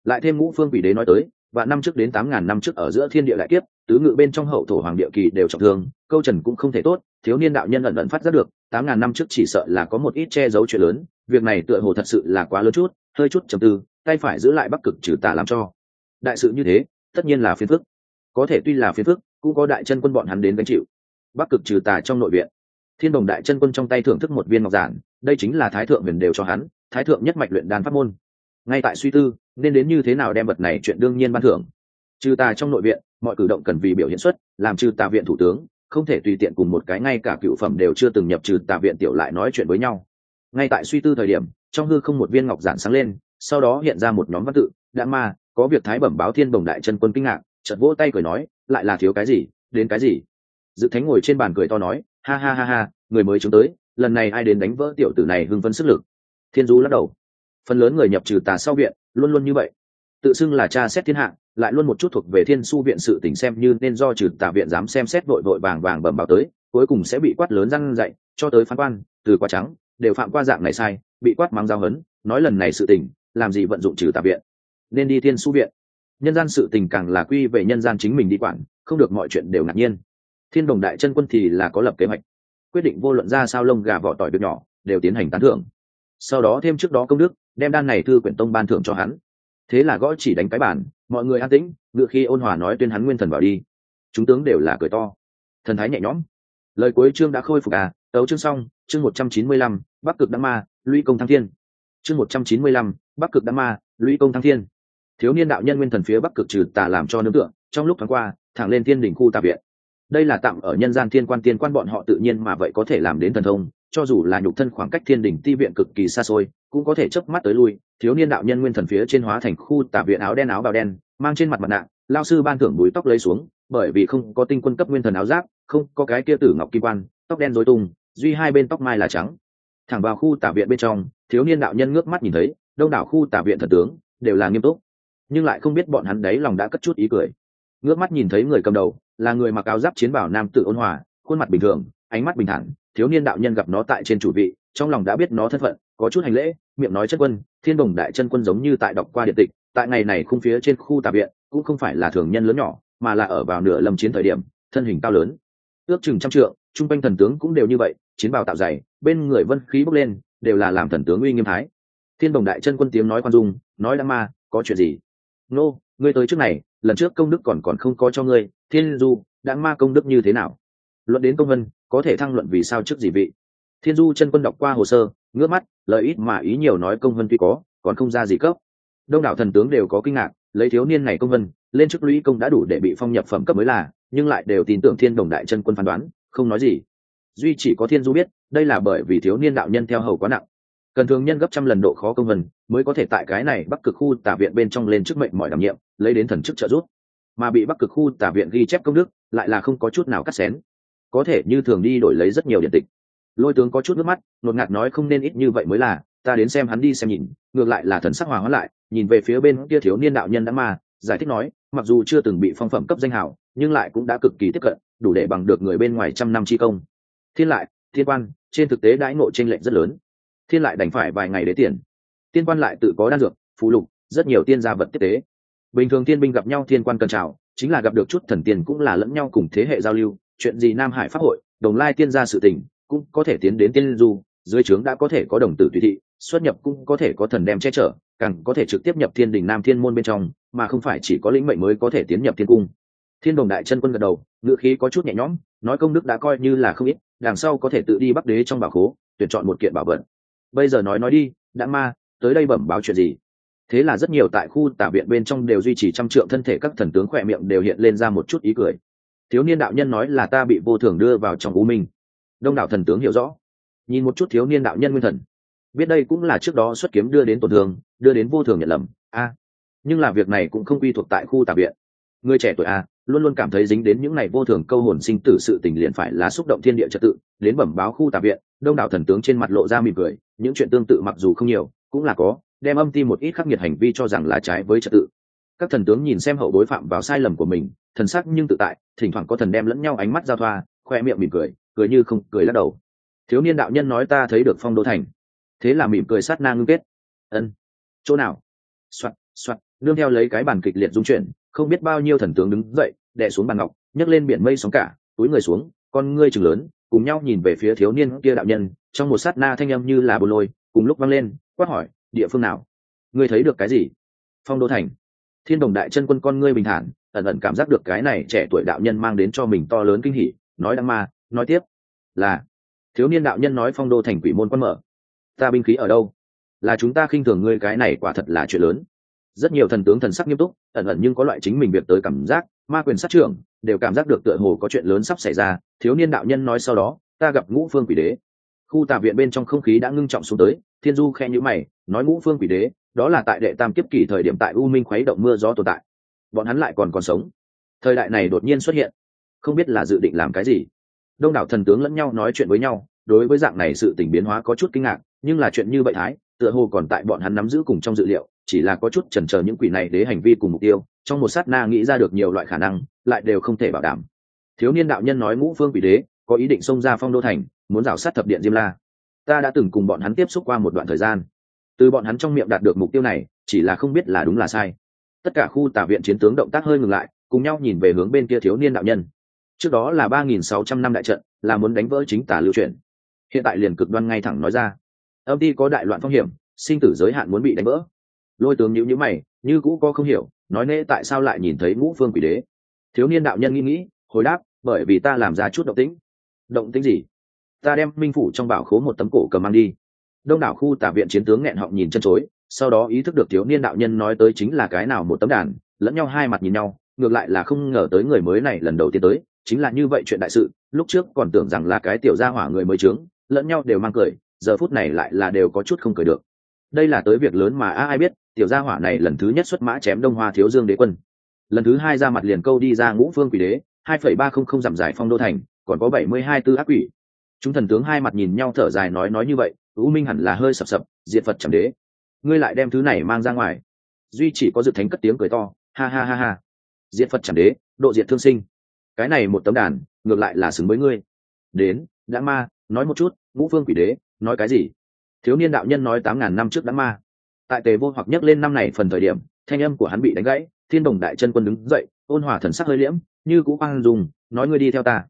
Lại thêm ngũ phương quỷ đế nói tới, và năm trước đến tám ngàn năm trước ở giữa thiên địa đại kiếp, tứ ngự bên trong hậu thổ hoàng địa kỳ đều trọng thương, câu trần cũng không thể tốt, thiếu niên đạo nhân ẩn ẩn phát giác được, tám ngàn năm trước chỉ sợ là có một ít che giấu chuyện lớn, việc này tựa hồ thật sự là quá lớn chút, hơi chút trầm tư, tay phải giữ lại bắc cực trừ tà làm cho. Đại sự như thế, tất nhiên là phiền phức. Có thể tuy là phiền phức, cũng có đại chân quân bọn hắn đến gánh chịu. Bắc cực trừ tà trong nội viện thiên đồng đại chân quân trong tay thưởng thức một viên ngọc giản, đây chính là thái thượng huyền đều cho hắn, thái thượng nhất mạch luyện đan pháp môn. Ngay tại suy tư, nên đến như thế nào đem vật này chuyện đương nhiên ban thưởng. Trừ tà trong nội viện, mọi cử động cần vì biểu hiện xuất, làm trừ tà viện thủ tướng, không thể tùy tiện cùng một cái ngay cả cựu phẩm đều chưa từng nhập trừ tà viện tiểu lại nói chuyện với nhau. Ngay tại suy tư thời điểm, trong hư không một viên ngọc giản sáng lên, sau đó hiện ra một nhóm văn tự đã ma, có việc thái bẩm báo thiên bồng đại chân quân kinh ngạc, chợt vỗ tay cười nói, lại là thiếu cái gì? Đến cái gì? Dự thánh ngồi trên bàn cười to nói ha ha ha ha, người mới chúng tới, lần này ai đến đánh vỡ tiểu tử này hưng phân sức lực. Thiên du lắc đầu. Phần lớn người nhập trừ tà sau viện, luôn luôn như vậy. Tự xưng là cha xét thiên hạ, lại luôn một chút thuộc về thiên su viện sự tình xem như nên do trừ tà viện dám xem xét vội vội vàng vàng bẩm báo tới, cuối cùng sẽ bị quát lớn răng dậy, cho tới phán quan, từ quá trắng, đều phạm qua dạng này sai, bị quát mắng giao hấn, nói lần này sự tình, làm gì vận dụng trừ tà viện. Nên đi thiên su viện. Nhân gian sự tình càng là quy về nhân gian chính mình đi quản, không được mọi chuyện đều ngạc nhiên thiên đồng đại chân quân thì là có lập kế hoạch. Quyết định vô luận ra sao lông gà vỏ tỏi việc nhỏ, đều tiến hành tán thưởng. Sau đó thêm trước đó công đức, đem đan này thư quyển tông ban thưởng cho hắn. Thế là gõ chỉ đánh cái bản mọi người an tĩnh, ngựa khi ôn hòa nói tuyên hắn nguyên thần vào đi. Chúng tướng đều là cười to. Thần thái nhẹ nhõm. Lời cuối chương đã khôi phục à tấu chương xong, chương một trăm chín mươi lăm, bắc cực đăng ma, lũy công thăng thiên. Chương một trăm chín mươi lăm, bắc cực đăng ma, lũy công thăng thiên. Thiếu niên đạo nhân nguyên thần phía bắc cực trừ tà làm cho nương tượng trong lúc tháng qua, thẳng lên thiên đỉnh khu tạ viện đây là tạm ở nhân gian thiên quan tiên quan bọn họ tự nhiên mà vậy có thể làm đến thần thông, cho dù là nhục thân khoảng cách thiên đỉnh ti viện cực kỳ xa xôi, cũng có thể chớp mắt tới lui. Thiếu niên đạo nhân nguyên thần phía trên hóa thành khu tà viện áo đen áo bào đen, mang trên mặt mặt nạ, lao sư ban thưởng búi tóc lấy xuống, bởi vì không có tinh quân cấp nguyên thần áo giáp, không có cái kia tử ngọc kim quan, tóc đen dối tung, duy hai bên tóc mai là trắng. Thẳng vào khu tà viện bên trong, thiếu niên đạo nhân ngước mắt nhìn thấy, đông đảo khu tà viện thần tướng đều là nghiêm túc, nhưng lại không biết bọn hắn đấy lòng đã cất chút ý cười. Ngước mắt nhìn thấy người cầm đầu là người mặc áo giáp chiến bảo nam tử ôn hòa, khuôn mặt bình thường, ánh mắt bình thản, thiếu niên đạo nhân gặp nó tại trên chủ vị, trong lòng đã biết nó thân phận, có chút hành lễ, miệng nói chân quân, thiên đồng đại chân quân giống như tại đọc qua điện tịch, tại ngày này khung phía trên khu tạp viện, cũng không phải là thường nhân lớn nhỏ, mà là ở vào nửa lâm chiến thời điểm, thân hình cao lớn. Ước chừng trăm trượng, trung quanh thần tướng cũng đều như vậy, chiến bào tạo dày, bên người vân khí bốc lên, đều là làm thần tướng uy nghiêm thái. Thiên đồng đại chân quân tiếng nói quan dung, nói đã ma, có chuyện gì? Nô, ngươi tới trước này, lần trước công đức còn còn không có cho ngươi thiên du, đã ma công đức như thế nào? Luận đến công vân, có thể thăng luận vì sao trước gì vị? Thiên du chân quân đọc qua hồ sơ, ngước mắt lợi ít mà ý nhiều nói công vân tuy có, còn không ra gì cấp. Đông đảo thần tướng đều có kinh ngạc, lấy thiếu niên này công vân, lên chức lũy công đã đủ để bị phong nhập phẩm cấp mới là, nhưng lại đều tin tưởng thiên đồng đại chân quân phán đoán, không nói gì. Duy chỉ có thiên du biết, đây là bởi vì thiếu niên đạo nhân theo hầu quá nặng. Cần thường nhân gấp trăm lần độ khó công vân, mới có thể tại cái này bắc cực khu tả viện bên trong lên chức mệnh mọi đảm nhiệm, lấy đến thần chức trợ giúp mà bị bắc cực khu tả viện ghi chép công đức lại là không có chút nào cắt xén. Có thể như thường đi đổi lấy rất nhiều điện tịch. Lôi tướng có chút nước mắt ngột ngạt nói không nên ít như vậy mới là ta đến xem hắn đi xem nhìn ngược lại là thần sắc hòa hóa lại nhìn về phía bên kia thiếu niên đạo nhân đã mà, giải thích nói mặc dù chưa từng bị phong phẩm cấp danh hào nhưng lại cũng đã cực kỳ tiếp cận đủ để bằng được người bên ngoài trăm năm chi công. Thiên lại thiên quan trên thực tế đãi ngộ t r ê n lệch rất lớn. Thiên lại đành phải vài ngày để tiền. Tiên quan lại tự có đan dược phù lục rất nhiều tiên gia vật tiếp tế bình thường thiên binh gặp nhau thiên quan cần trào chính là gặp được chút thần tiền cũng là lẫn nhau cùng thế hệ giao lưu, chuyện gì nam hải pháp hội, đồng lai tiên gia sự tình, cũng có thể tiến đến tiên du, dưới trướng đã có thể có đồng tử tùy thị, xuất nhập cũng có thể có thần đem che chở, càng có thể trực tiếp nhập thiên đình nam thiên môn bên trong, mà không phải chỉ có lĩnh mệnh mới có thể tiến nhập thiên cung. Thiên đồng đại chân quân gật đầu ngựa khí có chút nhẹ nhõm, nói công đức đã coi như là không ít, đằng sau có thể tự đi bắc đế trong bảo khố, tuyển chọn một kiện bảo vật. Bây giờ nói nói đi đã ma, tới đây bẩm báo chuyện gì? Thế là rất nhiều tại khu tả viện bên trong đều duy trì trăm trượng thân thể các thần tướng khỏe miệng đều hiện lên ra một chút ý cười. Thiếu niên đạo nhân nói là ta bị vô thường đưa vào trong u minh. Đông đảo thần tướng hiểu rõ. Nhìn một chút thiếu niên đạo nhân nguyên thần. Biết đây cũng là trước đó xuất kiếm đưa đến tổn thương, đưa đến vô thường nhận lầm. A. Nhưng là việc này cũng không quy thuộc tại khu tà viện. Người trẻ tuổi a, luôn luôn cảm thấy dính đến những ngày vô thường câu hồn sinh tử sự tình liền phải là xúc động thiên địa trật tự, đến bẩm báo khu tà viện, đông đảo thần tướng trên mặt lộ ra mỉm cười, những chuyện tương tự mặc dù không nhiều, cũng là có đem âm ti một ít khắc nghiệt hành vi cho rằng là trái với trật tự. Các thần tướng nhìn xem hậu bối phạm vào sai lầm của mình, thần sắc nhưng tự tại, thỉnh thoảng có thần đem lẫn nhau ánh mắt giao thoa, khoe miệng mỉm cười cười như không cười lắc đầu. Thiếu niên đạo nhân nói ta thấy được phong đô thành. Thế là mỉm cười sát na ngưng kết. Ân. Chỗ nào? Soạt soạt, nương theo lấy cái bàn kịch liệt dung chuyển, không biết bao nhiêu thần tướng đứng dậy, đè xuống bàn ngọc, nhấc lên biển mây sóng cả, túi người xuống, con ngươi chừng lớn, cùng nhau nhìn về phía thiếu niên kia đạo nhân, trong một sát na thanh âm như là bồ lôi, cùng lúc vang lên, quát hỏi địa phương nào? Ngươi thấy được cái gì? Phong đô thành. Thiên đồng đại chân quân con ngươi bình thản, ẩn ẩn cảm giác được cái này trẻ tuổi đạo nhân mang đến cho mình to lớn kinh hỉ, nói đăng ma, nói tiếp là, thiếu niên đạo nhân nói phong đô thành quỷ môn quân mở. Ta binh khí ở đâu? Là chúng ta khinh thường ngươi cái này quả thật là chuyện lớn. Rất nhiều thần tướng thần sắc nghiêm túc, ẩn ẩn nhưng có loại chính mình việc tới cảm giác, ma quyền sát trưởng, đều cảm giác được tựa hồ có chuyện lớn sắp xảy ra, thiếu niên đạo nhân nói sau đó, ta gặp ngũ phương quỷ đế. Khu tà viện bên trong không khí đã ngưng trọng xuống tới, thiên du khe nhữ mày nói ngũ phương quỷ đế, đó là tại đệ tam kiếp kỷ thời điểm tại u minh khuấy động mưa gió tồn tại. Bọn hắn lại còn còn sống. Thời đại này đột nhiên xuất hiện. Không biết là dự định làm cái gì. Đông đảo thần tướng lẫn nhau nói chuyện với nhau, đối với dạng này sự tình biến hóa có chút kinh ngạc, nhưng là chuyện như vậy thái, tựa hồ còn tại bọn hắn nắm giữ cùng trong dự liệu, chỉ là có chút chần chờ những quỷ này để hành vi cùng mục tiêu, trong một sát na nghĩ ra được nhiều loại khả năng, lại đều không thể bảo đảm. Thiếu niên đạo nhân nói ngũ phương quỷ đế, có ý định xông ra phong đô thành, muốn rảo sát thập điện diêm la. Ta đã từng cùng bọn hắn tiếp xúc qua một đoạn thời gian từ bọn hắn trong miệng đạt được mục tiêu này, chỉ là không biết là đúng là sai. Tất cả khu tả viện chiến tướng động tác hơi ngừng lại, cùng nhau nhìn về hướng bên kia thiếu niên đạo nhân. Trước đó là ba nghìn sáu trăm năm đại trận, là muốn đánh vỡ chính tả lưu truyền hiện tại liền cực đoan ngay thẳng nói ra. Âm ty có đại loạn phong hiểm, sinh tử giới hạn muốn bị đánh vỡ. Lôi tướng nhữ nhữ mày, như cũ có không hiểu, nói nễ tại sao lại nhìn thấy ngũ phương quỷ đế. Thiếu niên đạo nhân nghĩ nghĩ, hồi đáp, bởi vì ta làm ra chút động tĩnh. Động tĩnh gì? Ta đem minh phủ trong bảo khố một tấm cổ cầm mang đi đông đảo khu tả viện chiến tướng nghẹn họng nhìn chân chối, sau đó ý thức được thiếu niên đạo nhân nói tới chính là cái nào một tấm đàn, lẫn nhau hai mặt nhìn nhau, ngược lại là không ngờ tới người mới này lần đầu tiên tới, chính là như vậy chuyện đại sự, lúc trước còn tưởng rằng là cái tiểu gia hỏa người mới trướng lẫn nhau đều mang cười, giờ phút này lại là đều có chút không cười được. Đây là tới việc lớn mà ai biết, tiểu gia hỏa này lần thứ nhất xuất mã chém đông hoa thiếu dương đế quân. Lần thứ hai ra mặt liền câu đi ra ngũ phương quỷ đế, hai phẩy ba không không giảm giải phong đô thành, còn có bảy mươi hai tư ác quỷ. Chúng thần tướng hai mặt nhìn nhau thở dài nói nói như vậy u minh hẳn là hơi sập sập, diệt phật chẳng đế. Ngươi lại đem thứ này mang ra ngoài. Duy chỉ có dự thánh cất tiếng cười to, ha ha ha ha. Diệt phật chẳng đế, độ diệt thương sinh. Cái này một tấm đàn, ngược lại là xứng với ngươi. Đến, đã ma, nói một chút, ngũ phương quỷ đế, nói cái gì? Thiếu niên đạo nhân nói tám ngàn năm trước đã ma. Tại tề vô hoặc nhắc lên năm này phần thời điểm, thanh âm của hắn bị đánh gãy, thiên đồng đại chân quân đứng dậy, ôn hòa thần sắc hơi liễm, như cũ hoang dùng nói ngươi đi theo ta.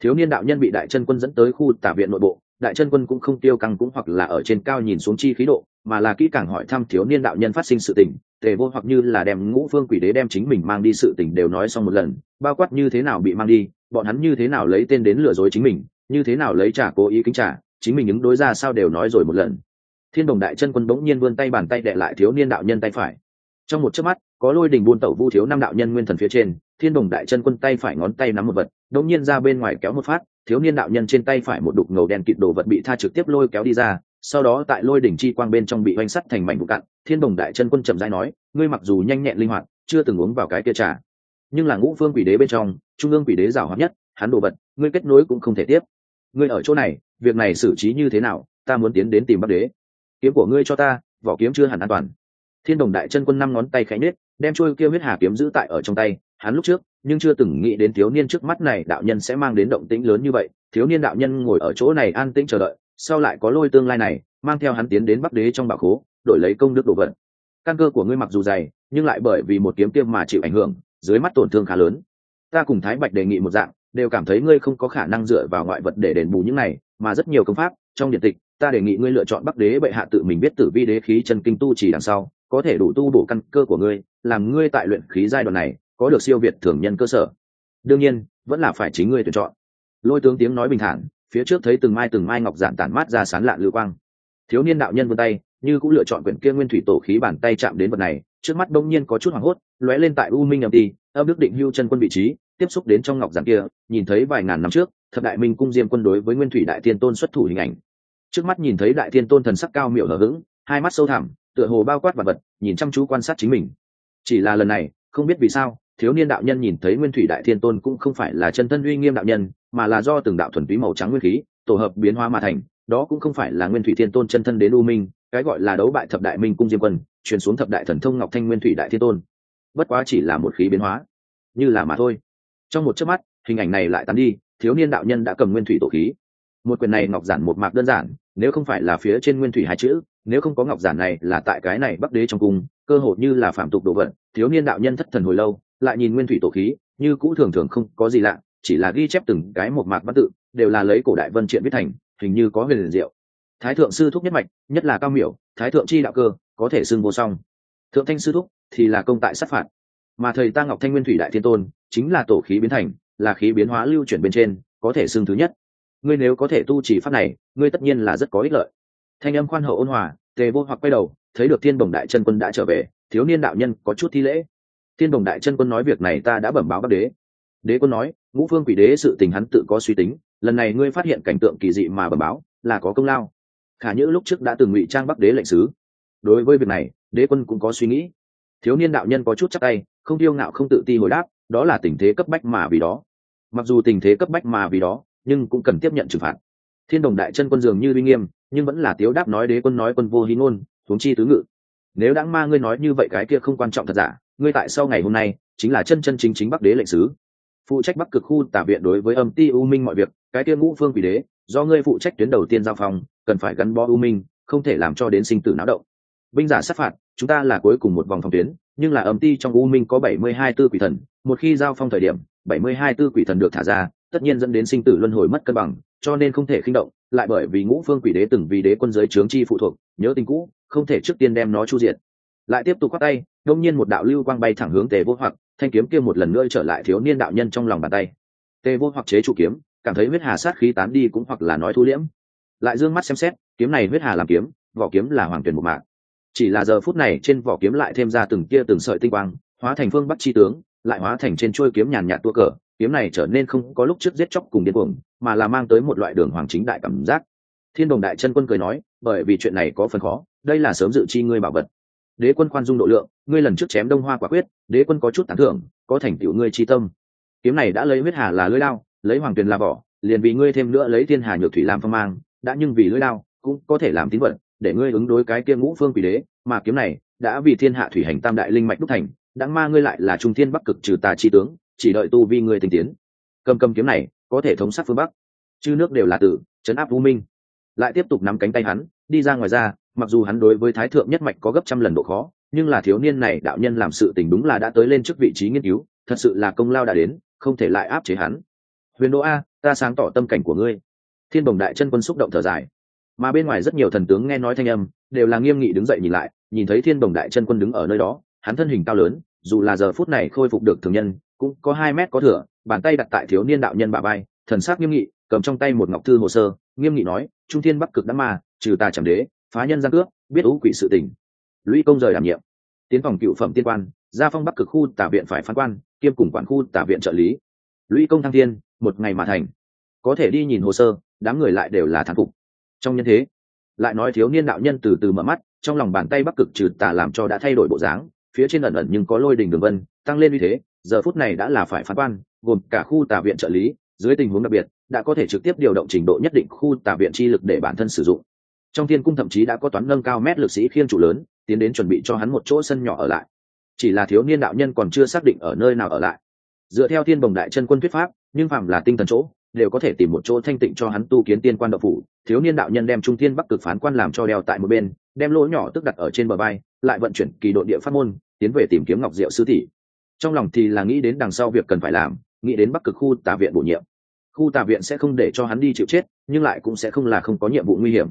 Thiếu niên đạo nhân bị đại chân quân dẫn tới khu tả viện nội bộ đại chân quân cũng không tiêu căng cũng hoặc là ở trên cao nhìn xuống chi khí độ, mà là kỹ càng hỏi thăm thiếu niên đạo nhân phát sinh sự tình, tề vô hoặc như là đem ngũ phương quỷ đế đem chính mình mang đi sự tình đều nói xong một lần, bao quát như thế nào bị mang đi, bọn hắn như thế nào lấy tên đến lừa dối chính mình, như thế nào lấy trả cố ý kính trả, chính mình ứng đối ra sao đều nói rồi một lần. Thiên đồng đại chân quân bỗng nhiên vươn tay bàn tay đệ lại thiếu niên đạo nhân tay phải. Trong một chớp mắt, có lôi đình buôn tẩu vu thiếu năm đạo nhân nguyên thần phía trên, thiên đồng đại chân quân tay phải ngón tay nắm một vật đống nhiên ra bên ngoài kéo một phát thiếu niên đạo nhân trên tay phải một đục ngầu đen kịt đồ vật bị tha trực tiếp lôi kéo đi ra, sau đó tại lôi đỉnh chi quang bên trong bị oanh sắt thành mảnh vụ cạn thiên đồng đại chân quân chậm rãi nói, ngươi mặc dù nhanh nhẹn linh hoạt, chưa từng uống vào cái kia trà, nhưng là ngũ phương quỷ đế bên trong, trung ương quỷ đế giảo hoạt nhất, hắn đồ vật, ngươi kết nối cũng không thể tiếp. Ngươi ở chỗ này, việc này xử trí như thế nào, ta muốn tiến đến tìm bắc đế. Kiếm của ngươi cho ta, vỏ kiếm chưa hẳn an toàn. Thiên đồng đại chân quân năm ngón tay khẽ nết đem trôi kia huyết hà kiếm giữ tại ở trong tay hắn lúc trước, nhưng chưa từng nghĩ đến thiếu niên trước mắt này đạo nhân sẽ mang đến động tĩnh lớn như vậy. Thiếu niên đạo nhân ngồi ở chỗ này an tĩnh chờ đợi, sau lại có lôi tương lai này, mang theo hắn tiến đến bắc đế trong bảo khố, đổi lấy công đức đồ vật. Căn cơ của ngươi mặc dù dày, nhưng lại bởi vì một kiếm tiêm mà chịu ảnh hưởng, dưới mắt tổn thương khá lớn. Ta cùng thái bạch đề nghị một dạng, đều cảm thấy ngươi không có khả năng dựa vào ngoại vật để đền bù những này, mà rất nhiều công pháp, trong điện tịch, ta đề nghị ngươi lựa chọn bắc đế bệ hạ tự mình biết tử vi đế khí chân kinh tu chỉ đằng sau, có thể đủ tu bổ căn cơ của ngươi, làm ngươi tại luyện khí giai đoạn này có được siêu việt thường nhân cơ sở. Đương nhiên, vẫn là phải chính ngươi tuyển chọn. Lôi tướng tiếng nói bình thản, phía trước thấy từng mai từng mai ngọc giản tản mát ra sán lạ lưu quang. Thiếu niên đạo nhân vươn tay, như cũng lựa chọn quyển kia nguyên thủy tổ khí bàn tay chạm đến vật này, trước mắt đông nhiên có chút hoảng hốt, lóe lên tại u minh âm ti, âm đức định hưu chân quân vị trí, tiếp xúc đến trong ngọc giản kia, nhìn thấy vài ngàn năm trước, thập đại minh cung diêm quân đối với nguyên thủy đại tiên tôn xuất thủ hình ảnh. Trước mắt nhìn thấy đại tiên tôn thần sắc cao miệu hở hững, hai mắt sâu thẳm, tựa hồ bao quát vật vật, nhìn chăm chú quan sát chính mình. Chỉ là lần này, không biết vì sao thiếu niên đạo nhân nhìn thấy nguyên thủy đại thiên tôn cũng không phải là chân thân uy nghiêm đạo nhân, mà là do từng đạo thuần túy màu trắng nguyên khí, tổ hợp biến hóa mà thành, đó cũng không phải là nguyên thủy thiên tôn chân thân đến u minh, cái gọi là đấu bại thập đại minh cung diêm quân, truyền xuống thập đại thần thông ngọc thanh nguyên thủy đại thiên tôn. Bất quá chỉ là một khí biến hóa, như là mà thôi. Trong một chớp mắt, hình ảnh này lại tán đi, thiếu niên đạo nhân đã cầm nguyên thủy tổ khí. Một quyền này ngọc giản một mạc đơn giản, nếu không phải là phía trên nguyên thủy hai chữ, nếu không có ngọc giản này là tại cái này bắc đế trong cung, cơ hội như là phạm tục đồ vật thiếu niên đạo nhân thất thần hồi lâu lại nhìn nguyên thủy tổ khí, như cũ thường thường không có gì lạ, chỉ là ghi chép từng cái một mạc văn tự, đều là lấy cổ đại vân triện viết thành, hình như có huyền liền diệu. Thái thượng sư thúc nhất mạch, nhất là cao miểu, thái thượng chi đạo cơ, có thể xưng vô song. Thượng thanh sư thúc thì là công tại sát phạt. Mà thầy ta ngọc thanh nguyên thủy đại thiên tôn chính là tổ khí biến thành, là khí biến hóa lưu chuyển bên trên, có thể xưng thứ nhất. Ngươi nếu có thể tu chỉ pháp này, ngươi tất nhiên là rất có ích lợi. Thanh âm khoan hậu ôn hòa, tề vô hoặc quay đầu, thấy được thiên bồng đại chân quân đã trở về, thiếu niên đạo nhân có chút thi lễ thiên Đồng đại chân quân nói việc này ta đã bẩm báo bắc đế. Đế quân nói, ngũ phương quỷ đế sự tình hắn tự có suy tính, lần này ngươi phát hiện cảnh tượng kỳ dị mà bẩm báo, là có công lao. Khả nhữ lúc trước đã từng ngụy trang bắc đế lệnh sứ. Đối với việc này, đế quân cũng có suy nghĩ. Thiếu niên đạo nhân có chút chắc tay, không tiêu ngạo không tự ti hồi đáp, đó là tình thế cấp bách mà vì đó. Mặc dù tình thế cấp bách mà vì đó, nhưng cũng cần tiếp nhận trừng phạt. Thiên đồng đại chân quân dường như uy nghiêm, nhưng vẫn là tiếu đáp nói đế quân nói quân vô hí ngôn, huống chi tứ ngự. Nếu đáng ma ngươi nói như vậy cái kia không quan trọng thật giả ngươi tại sau ngày hôm nay chính là chân chân chính chính bắc đế lệnh sứ. Phụ trách bắc cực khu tả viện đối với âm ti u minh mọi việc, cái tiên ngũ phương vị đế, do ngươi phụ trách tuyến đầu tiên giao phòng, cần phải gắn bó u minh, không thể làm cho đến sinh tử náo động. Binh giả sát phạt, chúng ta là cuối cùng một vòng phòng tuyến, nhưng là âm ti trong u minh có bảy mươi hai tư quỷ thần, một khi giao phong thời điểm, bảy mươi hai tư quỷ thần được thả ra, tất nhiên dẫn đến sinh tử luân hồi mất cân bằng, cho nên không thể khinh động, lại bởi vì ngũ phương quỷ đế từng vì đế quân giới trướng chi phụ thuộc, nhớ tình cũ, không thể trước tiên đem nó chu diệt lại tiếp tục khoác tay, đông nhiên một đạo lưu quang bay thẳng hướng tề vô hoặc, thanh kiếm kia một lần nữa trở lại thiếu niên đạo nhân trong lòng bàn tay. Tề vô hoặc chế chủ kiếm, cảm thấy huyết hà sát khí tán đi cũng hoặc là nói thu liễm. Lại d ư ơ n g mắt xem xét, kiếm này huyết hà làm kiếm, vỏ kiếm là hoàng tuyển một mạng. Chỉ là giờ phút này trên vỏ kiếm lại thêm ra từng kia từng sợi tinh quang, hóa thành phương bắc chi tướng, lại hóa thành trên trôi kiếm nhàn nhạt tua cờ, kiếm này trở nên không có lúc trước giết chóc cùng điên cuồng, mà là mang tới một loại đường hoàng chính đại cảm giác. Thiên đồng đại chân quân cười nói, bởi vì chuyện này có phần khó, đây là sớm dự chi ngươi bảo vật đế quân khoan dung độ lượng, ngươi lần trước chém đông hoa quả quyết, đế quân có chút tán thưởng, có thành tựu ngươi chi tâm. Kiếm này đã lấy huyết hà là lưỡi lao lấy hoàng tuyền là vỏ, liền vì ngươi thêm nữa lấy thiên hà nhược thủy làm phong mang, đã nhưng vì lưỡi lao cũng có thể làm tín vật, để ngươi ứng đối cái kia ngũ phương quỷ đế, mà kiếm này đã vì thiên hạ thủy hành tam đại linh mạch đúc thành đã ma ngươi lại là trung thiên bắc cực trừ tà chi tướng, chỉ đợi tu vi ngươi tinh tiến. Cầm cầm kiếm này, có thể thống sát phương bắc chư nước đều là tử, chấn áp vũ minh. Lại tiếp tục nắm cánh tay hắn, đi ra ngoài ra mặc dù hắn đối với thái thượng nhất mạch có gấp trăm lần độ khó nhưng là thiếu niên này đạo nhân làm sự tình đúng là đã tới lên trước vị trí nghiên cứu thật sự là công lao đã đến không thể lại áp chế hắn. Huyền đỗ a ta sáng tỏ tâm cảnh của ngươi. Thiên bồng đại chân quân xúc động thở dài. Mà bên ngoài rất nhiều thần tướng nghe nói thanh âm đều là nghiêm nghị đứng dậy nhìn lại nhìn thấy thiên bồng đại chân quân đứng ở nơi đó hắn thân hình cao lớn dù là giờ phút này khôi phục được thường nhân cũng có hai mét có thừa bàn tay đặt tại thiếu niên đạo nhân bà bay thần sắc nghiêm nghị cầm trong tay một ngọc thư hồ sơ nghiêm nghị nói trung thiên bắc cực đã mà, trừ ta chẳng đế phá nhân gian cướp, biết ú quỷ sự tình. Lũy công rời đảm nhiệm. Tiến phòng cựu phẩm tiên quan gia phong bắc cực khu tả viện phải phán quan, kiêm cùng quản khu tả viện trợ lý. Lũy công thăng thiên, một ngày mà thành. Có thể đi nhìn hồ sơ, đám người lại đều là thán phục. Trong nhân thế, lại nói thiếu niên đạo nhân từ từ mở mắt, trong lòng bàn tay bắc cực trừ tà làm cho đã thay đổi bộ dáng, phía trên ẩn ẩn nhưng có lôi đình đường vân, tăng lên uy thế, giờ phút này đã là phải phán quan, gồm cả khu tà viện trợ lý, dưới tình huống đặc biệt, đã có thể trực tiếp điều động trình độ nhất định khu tà viện chi lực để bản thân sử dụng trong thiên cung thậm chí đã có toán nâng cao mét lực sĩ khiên chủ lớn, tiến đến chuẩn bị cho hắn một chỗ sân nhỏ ở lại. Chỉ là thiếu niên đạo nhân còn chưa xác định ở nơi nào ở lại. Dựa theo thiên bồng đại chân quân thuyết pháp, nhưng phạm là tinh thần chỗ, đều có thể tìm một chỗ thanh tịnh cho hắn tu kiến tiên quan đậu phủ. Thiếu niên đạo nhân đem trung thiên bắc cực phán quan làm cho đeo tại một bên, đem lỗ nhỏ tức đặt ở trên bờ bay lại vận chuyển kỳ độ địa phát môn, tiến về tìm kiếm ngọc diệu sứ tỷ. Trong lòng thì là nghĩ đến đằng sau việc cần phải làm, nghĩ đến bắc cực khu tà viện bổ nhiệm. Khu tà viện sẽ không để cho hắn đi chịu chết, nhưng lại cũng sẽ không là không có nhiệm vụ nguy hiểm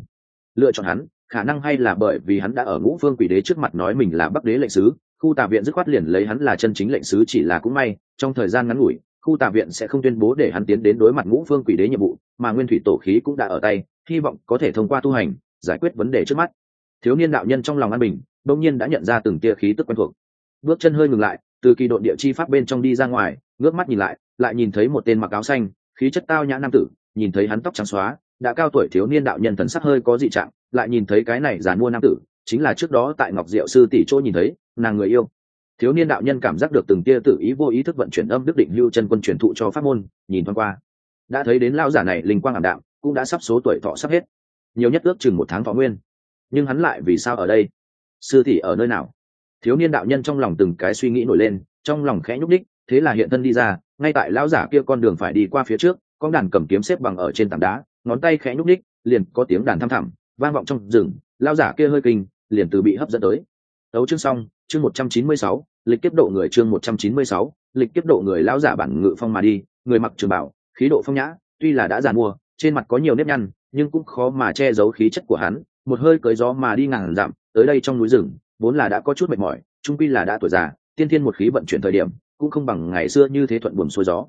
lựa chọn hắn, khả năng hay là bởi vì hắn đã ở ngũ phương quỷ đế trước mặt nói mình là bắc đế lệnh sứ, khu tà viện dứt khoát liền lấy hắn là chân chính lệnh sứ chỉ là cũng may, trong thời gian ngắn ngủi, khu tà viện sẽ không tuyên bố để hắn tiến đến đối mặt ngũ phương quỷ đế nhiệm vụ, mà nguyên thủy tổ khí cũng đã ở tay, hy vọng có thể thông qua tu hành, giải quyết vấn đề trước mắt. Thiếu niên đạo nhân trong lòng an bình, bỗng nhiên đã nhận ra từng tia khí tức quen thuộc. Bước chân hơi ngừng lại, từ kỳ đội địa chi pháp bên trong đi ra ngoài, ngước mắt nhìn lại lại nhìn thấy một tên mặc áo xanh, khí chất tao nhã nam tử, nhìn thấy hắn tóc trắng xóa đã cao tuổi thiếu niên đạo nhân thần sắc hơi có dị trạng, lại nhìn thấy cái này giàn mua nam tử, chính là trước đó tại ngọc diệu sư tỷ chỗ nhìn thấy, nàng người yêu. Thiếu niên đạo nhân cảm giác được từng tia tự ý vô ý thức vận chuyển âm đức định lưu chân quân truyền thụ cho pháp môn, nhìn thoáng qua. Đã thấy đến lao giả này linh quang ảm đạm, cũng đã sắp số tuổi thọ sắp hết. Nhiều nhất ước chừng một tháng thọ nguyên. Nhưng hắn lại vì sao ở đây? Sư tỷ ở nơi nào? Thiếu niên đạo nhân trong lòng từng cái suy nghĩ nổi lên, trong lòng khẽ nhúc đích thế là hiện thân đi ra, ngay tại lão giả kia con đường phải đi qua phía trước con đàn cầm kiếm xếp bằng ở trên tảng đá ngón tay khẽ nhúc đích liền có tiếng đàn thăm thẳm, vang vọng trong rừng lão giả kia hơi kinh, liền từ bị hấp dẫn tới. Đấu chương xong, chương một trăm chín mươi sáu, lịch kiếp độ người chương một trăm chín mươi sáu, lịch kiếp độ người lão giả bản ngự phong mà đi, người mặc trường bảo, khí độ phong nhã, tuy là đã giàn mua, trên mặt có nhiều nếp nhăn, nhưng cũng khó mà che giấu khí chất của hắn, một hơi cưới gió mà đi ngàn dặm, tới đây trong núi rừng, vốn là đã có chút mệt mỏi trung quy là đã tuổi già, tiên thiên một khí vận chuyển thời điểm, cũng không bằng ngày xưa như thế thuận buồm xuôi gió.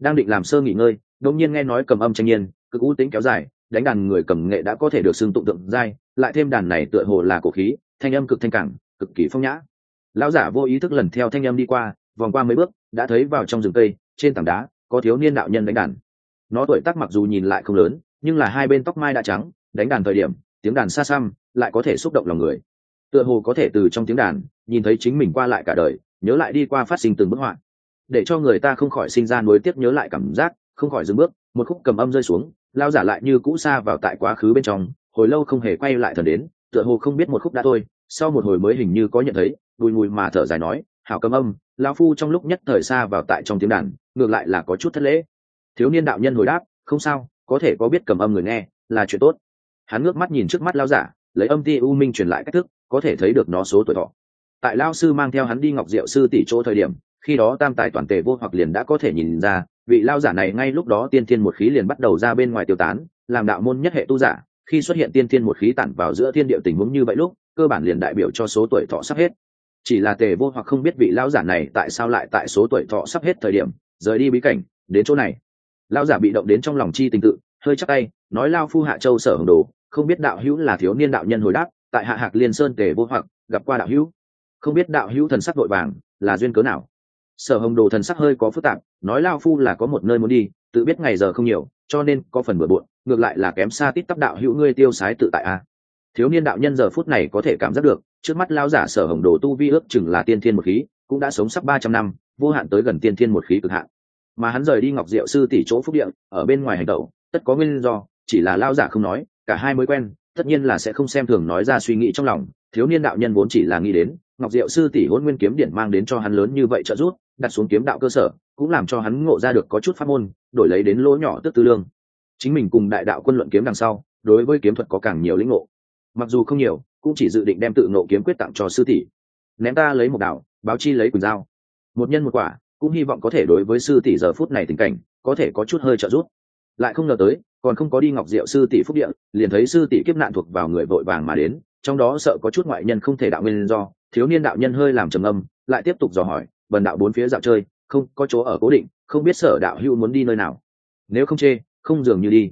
Đang định làm sơ nghỉ ngơi, đột nhiên nghe nói cầm âm tranh nhiên cực u tính kéo dài, đánh đàn người cầm nghệ đã có thể được xưng tụng tượng dai lại thêm đàn này tựa hồ là cổ khí, thanh âm cực thanh cảng, cực kỳ phong nhã. Lão giả vô ý thức lần theo thanh âm đi qua, vòng qua mấy bước, đã thấy vào trong rừng cây, trên tảng đá, có thiếu niên đạo nhân đánh đàn. Nó tuổi tác mặc dù nhìn lại không lớn, nhưng là hai bên tóc mai đã trắng, đánh đàn thời điểm, tiếng đàn xa xăm, lại có thể xúc động lòng người. Tựa hồ có thể từ trong tiếng đàn, nhìn thấy chính mình qua lại cả đời, nhớ lại đi qua phát sinh từng bức họa. Để cho người ta không khỏi sinh ra nối tiếp nhớ lại cảm giác, không khỏi dừng bước, một khúc cầm âm rơi xuống lao giả lại như cũ xa vào tại quá khứ bên trong, hồi lâu không hề quay lại thần đến, tựa hồ không biết một khúc đã thôi, sau một hồi mới hình như có nhận thấy, bùi mùi mà thở dài nói, hảo cầm âm lao phu trong lúc nhất thời xa vào tại trong tiếng đàn, ngược lại là có chút thất lễ. Thiếu niên đạo nhân hồi đáp, không sao, có thể có biết cầm âm người nghe, là chuyện tốt. Hắn ngước mắt nhìn trước mắt lao giả, lấy âm ti u minh truyền lại cách thức, có thể thấy được nó số tuổi thọ. Tại lao sư mang theo hắn đi ngọc diệu sư tỷ chỗ thời điểm khi đó tam tài toàn tề vô hoặc liền đã có thể nhìn ra, vị lao giả này ngay lúc đó tiên thiên một khí liền bắt đầu ra bên ngoài tiêu tán, làm đạo môn nhất hệ tu giả, khi xuất hiện tiên thiên một khí tản vào giữa thiên địa tình huống như vậy lúc, cơ bản liền đại biểu cho số tuổi thọ sắp hết. Chỉ là tề vô hoặc không biết vị lão giả này tại sao lại tại số tuổi thọ sắp hết thời điểm, rời đi bí cảnh, đến chỗ này. Lão giả bị động đến trong lòng chi tình tự, hơi chắc tay, nói lao phu hạ châu sở hồng đồ, không biết đạo hữu là thiếu niên đạo nhân hồi đáp, tại hạ hạc liên sơn tề vô hoặc, gặp qua đạo hữu. Không biết đạo hữu thần sắc vội vàng, là duyên cớ nào? Sở hồng đồ thần sắc hơi có phức tạp, nói lao phu là có một nơi muốn đi, tự biết ngày giờ không nhiều, cho nên có phần bừa bộn, ngược lại là kém xa tít tắp đạo hữu ngươi tiêu sái tự tại a. Thiếu niên đạo nhân giờ phút này có thể cảm giác được, trước mắt lao giả sở hồng đồ tu vi ước chừng là tiên thiên một khí, cũng đã sống sắp ba trăm năm, vô hạn tới gần tiên thiên một khí cực hạn. Mà hắn rời đi ngọc diệu sư tỷ chỗ phúc điện ở bên ngoài hành tẩu, tất có nguyên do, chỉ là lao giả không nói, cả hai mới quen, tất nhiên là sẽ không xem thường nói ra suy nghĩ trong lòng, thiếu niên đạo nhân vốn chỉ là nghĩ đến ngọc diệu sư tỷ hôn nguyên kiếm điện mang đến cho hắn lớn như vậy trợ giúp, đặt xuống kiếm đạo cơ sở, cũng làm cho hắn ngộ ra được có chút pháp môn, đổi lấy đến lỗ nhỏ tức tư lương. Chính mình cùng đại đạo quân luận kiếm đằng sau, đối với kiếm thuật có càng nhiều lĩnh ngộ. Mặc dù không nhiều, cũng chỉ dự định đem tự ngộ kiếm quyết tặng cho sư tỷ. Ném ta lấy một đạo báo chi lấy quần dao một nhân một quả, cũng hy vọng có thể đối với sư tỷ giờ phút này tình cảnh, có thể có chút hơi trợ giúp. Lại không ngờ tới, còn không có đi ngọc diệu sư tỷ phúc địa, liền thấy sư tỷ kiếp nạn thuộc vào người vội vàng mà đến, trong đó sợ có chút ngoại nhân không thể đạo nguyên do thiếu niên đạo nhân hơi làm trầm âm lại tiếp tục dò hỏi, bần đạo bốn phía dạo chơi, không có chỗ ở cố định, không biết sở đạo hữu muốn đi nơi nào? Nếu không chê, không dường như đi.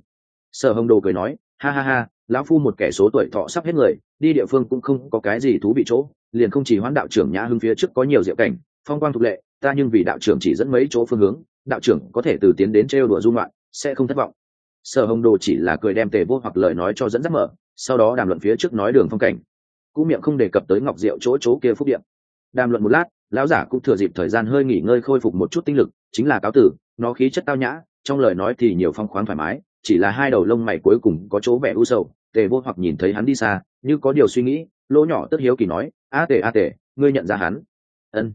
Sở hồng đồ cười nói, ha ha ha, lão phu một kẻ số tuổi thọ sắp hết người, đi địa phương cũng không có cái gì thú vị chỗ, liền không chỉ hoán đạo trưởng nhã hưng phía trước có nhiều diệu cảnh, phong quang thục lệ, ta nhưng vì đạo trưởng chỉ dẫn mấy chỗ phương hướng, đạo trưởng có thể từ tiến đến trêu đùa dung loạn sẽ không thất vọng. Sở hồng đồ chỉ là cười đem tề vô hoặc lời nói cho dẫn dắt mở, sau đó đàm luận phía trước nói đường phong cảnh cũng miệng không đề cập tới ngọc diệu chỗ chỗ kia phúc điện. Đàm luận một lát, lão giả cũng thừa dịp thời gian hơi nghỉ ngơi khôi phục một chút tinh lực, chính là cáo tử, nó khí chất tao nhã, trong lời nói thì nhiều phong khoáng thoải mái, chỉ là hai đầu lông mày cuối cùng có chỗ vẻ u sầu, tề vô hoặc nhìn thấy hắn đi xa, như có điều suy nghĩ, lỗ nhỏ tất hiếu kỳ nói, a tề a tề, ngươi nhận ra hắn? Ân.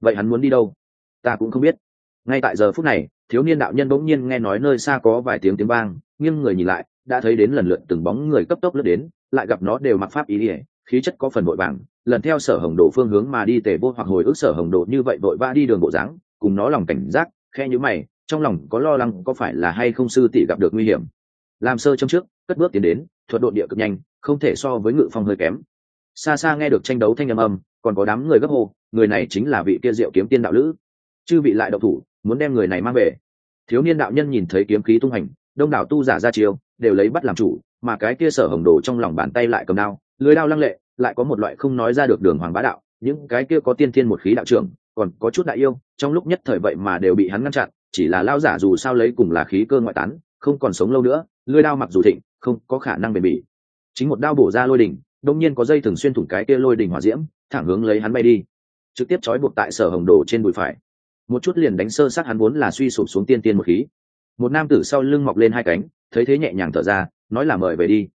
Vậy hắn muốn đi đâu? Ta cũng không biết. Ngay tại giờ phút này, thiếu niên đạo nhân bỗng nhiên nghe nói nơi xa có vài tiếng tiếng vang nghiêng người nhìn lại, đã thấy đến lần lượt từng bóng người cấp tốc lướt đến, lại gặp nó đều mặc pháp ý ỉa khí chất có phần vội vàng, lần theo sở hồng đồ phương hướng mà đi tề vô hoặc hồi ức sở hồng đồ như vậy vội vã đi đường bộ dáng, cùng nó lòng cảnh giác, khe nhữ mày, trong lòng có lo lắng có phải là hay không sư tỷ gặp được nguy hiểm. Làm sơ trong trước, cất bước tiến đến, thuật độ địa cực nhanh, không thể so với ngự phong hơi kém. Xa xa nghe được tranh đấu thanh âm âm, còn có đám người gấp hô, người này chính là vị kia diệu kiếm tiên đạo lữ. Chư vị lại độc thủ, muốn đem người này mang về. Thiếu niên đạo nhân nhìn thấy kiếm khí tung hành, đông đảo tu giả ra chiêu, đều lấy bắt làm chủ, mà cái kia sở hồng đồ trong lòng bàn tay lại cầm đao lưới đao lăng lệ, lại có một loại không nói ra được đường hoàng bá đạo, những cái kia có tiên thiên một khí đạo trưởng, còn có chút đại yêu, trong lúc nhất thời vậy mà đều bị hắn ngăn chặn, chỉ là lao giả dù sao lấy cùng là khí cơ ngoại tán, không còn sống lâu nữa, lưới đao mặc dù thịnh, không có khả năng bền bỉ. Chính một đao bổ ra lôi đỉnh đông nhiên có dây thường xuyên thủng cái kia lôi đỉnh hỏa diễm, thẳng hướng lấy hắn bay đi. Trực tiếp trói buộc tại sở hồng đồ trên đùi phải. Một chút liền đánh sơ sát hắn vốn là suy sụp xuống tiên tiên một khí. Một nam tử sau lưng mọc lên hai cánh, thấy thế nhẹ nhàng thở ra, nói là mời về đi.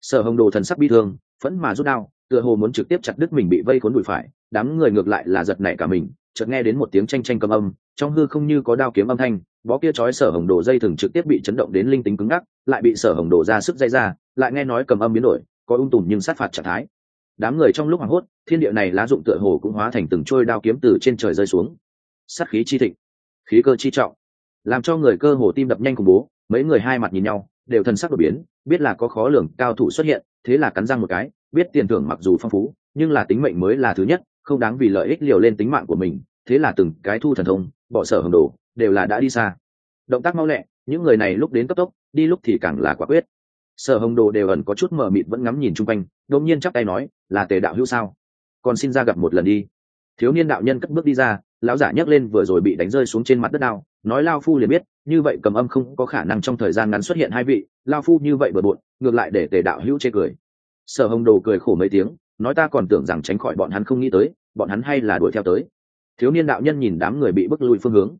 Sở hồng đồ thần sắc bi thương phẫn mà rút đao, tựa hồ muốn trực tiếp chặt đứt mình bị vây khốn đùi phải, đám người ngược lại là giật nảy cả mình, chợt nghe đến một tiếng tranh tranh cầm âm, trong hư không như có đao kiếm âm thanh bó kia trói sở hồng đồ dây thừng trực tiếp bị chấn động đến linh tính cứng ngắc, lại bị sở hồng đồ ra sức dây ra, lại nghe nói cầm âm biến đổi, có ung tùm nhưng sát phạt trạng thái. Đám người trong lúc hoảng hốt, thiên địa này lá dụng tựa hồ cũng hóa thành từng trôi đao kiếm từ trên trời rơi xuống. Sát khí chi thịnh, khí cơ chi trọng, làm cho người cơ hồ tim đập nhanh cùng bố, mấy người hai mặt nhìn nhau, đều thần sắc đột biến, biết là có khó lường, cao thủ xuất hiện thế là cắn răng một cái, biết tiền thưởng mặc dù phong phú, nhưng là tính mệnh mới là thứ nhất, không đáng vì lợi ích liều lên tính mạng của mình, thế là từng cái thu thần thông, bỏ sở hồng đồ, đều là đã đi xa. Động tác mau lẹ, những người này lúc đến cấp tốc, đi lúc thì càng là quả quyết. Sở hồng đồ đều ẩn có chút mờ mịt vẫn ngắm nhìn chung quanh, đột nhiên chắp tay nói, là tề đạo hữu sao? Còn xin ra gặp một lần đi. Thiếu niên đạo nhân cất bước đi ra lão giả nhấc lên vừa rồi bị đánh rơi xuống trên mặt đất đao, nói lao phu liền biết, như vậy cầm âm không có khả năng trong thời gian ngắn xuất hiện hai vị, lao phu như vậy bừa bộn, ngược lại để tề đạo hữu chê cười. Sở hồng đồ cười khổ mấy tiếng, nói ta còn tưởng rằng tránh khỏi bọn hắn không nghĩ tới, bọn hắn hay là đuổi theo tới. Thiếu niên đạo nhân nhìn đám người bị bức lùi phương hướng.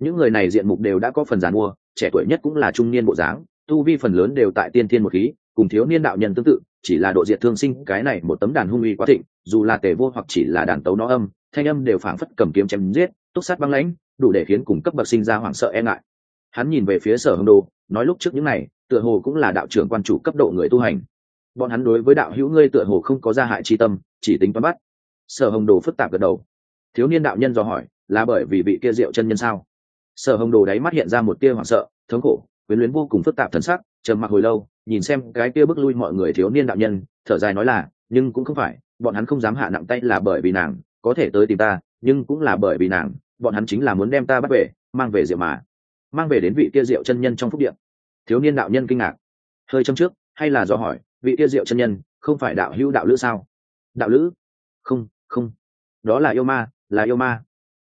Những người này diện mục đều đã có phần giàn mua, trẻ tuổi nhất cũng là trung niên bộ dáng, tu vi phần lớn đều tại tiên thiên một khí, cùng thiếu niên đạo nhân tương tự chỉ là độ diệt thương sinh, cái này một tấm đàn hung uy quá thịnh, dù là tề vô hoặc chỉ là đàn tấu nó âm, thanh âm đều phảng phất cầm kiếm chém giết, túc sát băng lãnh, đủ để khiến cùng cấp bậc sinh ra hoảng sợ e ngại. Hắn nhìn về phía sở hồng đồ, nói lúc trước những này, tựa hồ cũng là đạo trưởng quan chủ cấp độ người tu hành. Bọn hắn đối với đạo hữu ngươi tựa hồ không có gia hại chi tâm, chỉ tính toán bắt. Sở hồng đồ phức tạp gật đầu. Thiếu niên đạo nhân do hỏi, là bởi vì vị kia diệu chân nhân sao? Sở hồng đồ đáy mắt hiện ra một tia hoảng sợ, thống khổ, quyến luyến vô cùng phức tạp thần sắc, trầm mặc hồi lâu nhìn xem cái kia bước lui mọi người thiếu niên đạo nhân, thở dài nói là, nhưng cũng không phải, bọn hắn không dám hạ nặng tay là bởi vì nàng, có thể tới tìm ta, nhưng cũng là bởi vì nàng, bọn hắn chính là muốn đem ta bắt về, mang về rượu mà. Mang về đến vị kia rượu chân nhân trong phúc điện thiếu niên đạo nhân kinh ngạc. Hơi châm trước, hay là do hỏi, vị kia rượu chân nhân, không phải đạo hữu đạo lữ sao? Đạo lữ? Không không. Đó là yêu ma, là yêu ma.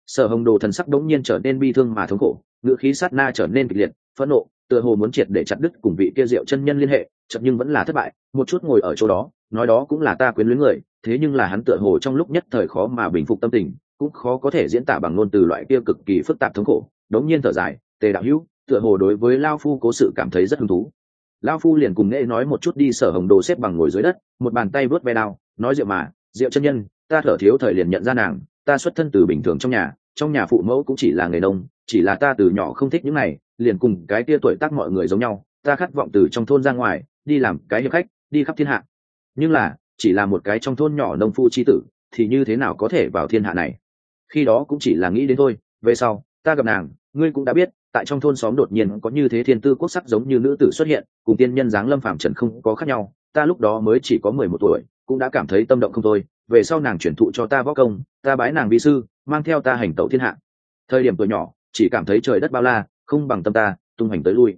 Sở hồng đồ thần sắc đống nhiên trở nên bi thương mà thống khổ, ngữ khí sát na trở nên kịch liệt, phẫn nộ tựa hồ muốn triệt để chặt đứt cùng vị kia rượu chân nhân liên hệ chậm nhưng vẫn là thất bại, một chút ngồi ở chỗ đó, nói đó cũng là ta quyến luyến người, thế nhưng là hắn tựa hồ trong lúc nhất thời khó mà bình phục tâm tình, cũng khó có thể diễn tả bằng ngôn từ loại kia cực kỳ phức tạp thống khổ. Đống nhiên thở dài, tề đạo hữu, tựa hồ đối với lao phu cố sự cảm thấy rất hứng thú. Lao phu liền cùng nghệ nói một chút đi sở hồng đồ xếp bằng ngồi dưới đất, một bàn tay vớt ve đao, nói rượu mà rượu chân nhân, ta thở thiếu thời liền nhận ra nàng, ta xuất thân từ bình thường trong nhà trong nhà phụ mẫu cũng chỉ là người nông chỉ là ta từ nhỏ không thích những này, liền cùng cái tia tuổi tác mọi người giống nhau, ta khát vọng từ trong thôn ra ngoài, đi làm cái hiệp khách, đi khắp thiên hạ. Nhưng là, chỉ là một cái trong thôn nhỏ nông phu chi tử, thì như thế nào có thể vào thiên hạ này? Khi đó cũng chỉ là nghĩ đến thôi, về sau, ta gặp nàng, ngươi cũng đã biết, tại trong thôn xóm đột nhiên có như thế thiên tư quốc sắc giống như nữ tử xuất hiện, cùng tiên nhân dáng lâm phạm trần không có khác nhau, ta lúc đó mới chỉ có mười một tuổi, cũng đã cảm thấy tâm động không thôi, về sau nàng chuyển thụ cho ta võ công, ta bái nàng vi sư, mang theo ta hành tẩu thiên hạ. Thời điểm tuổi nhỏ chỉ cảm thấy trời đất bao la, không bằng tâm ta, tung hành tới lui.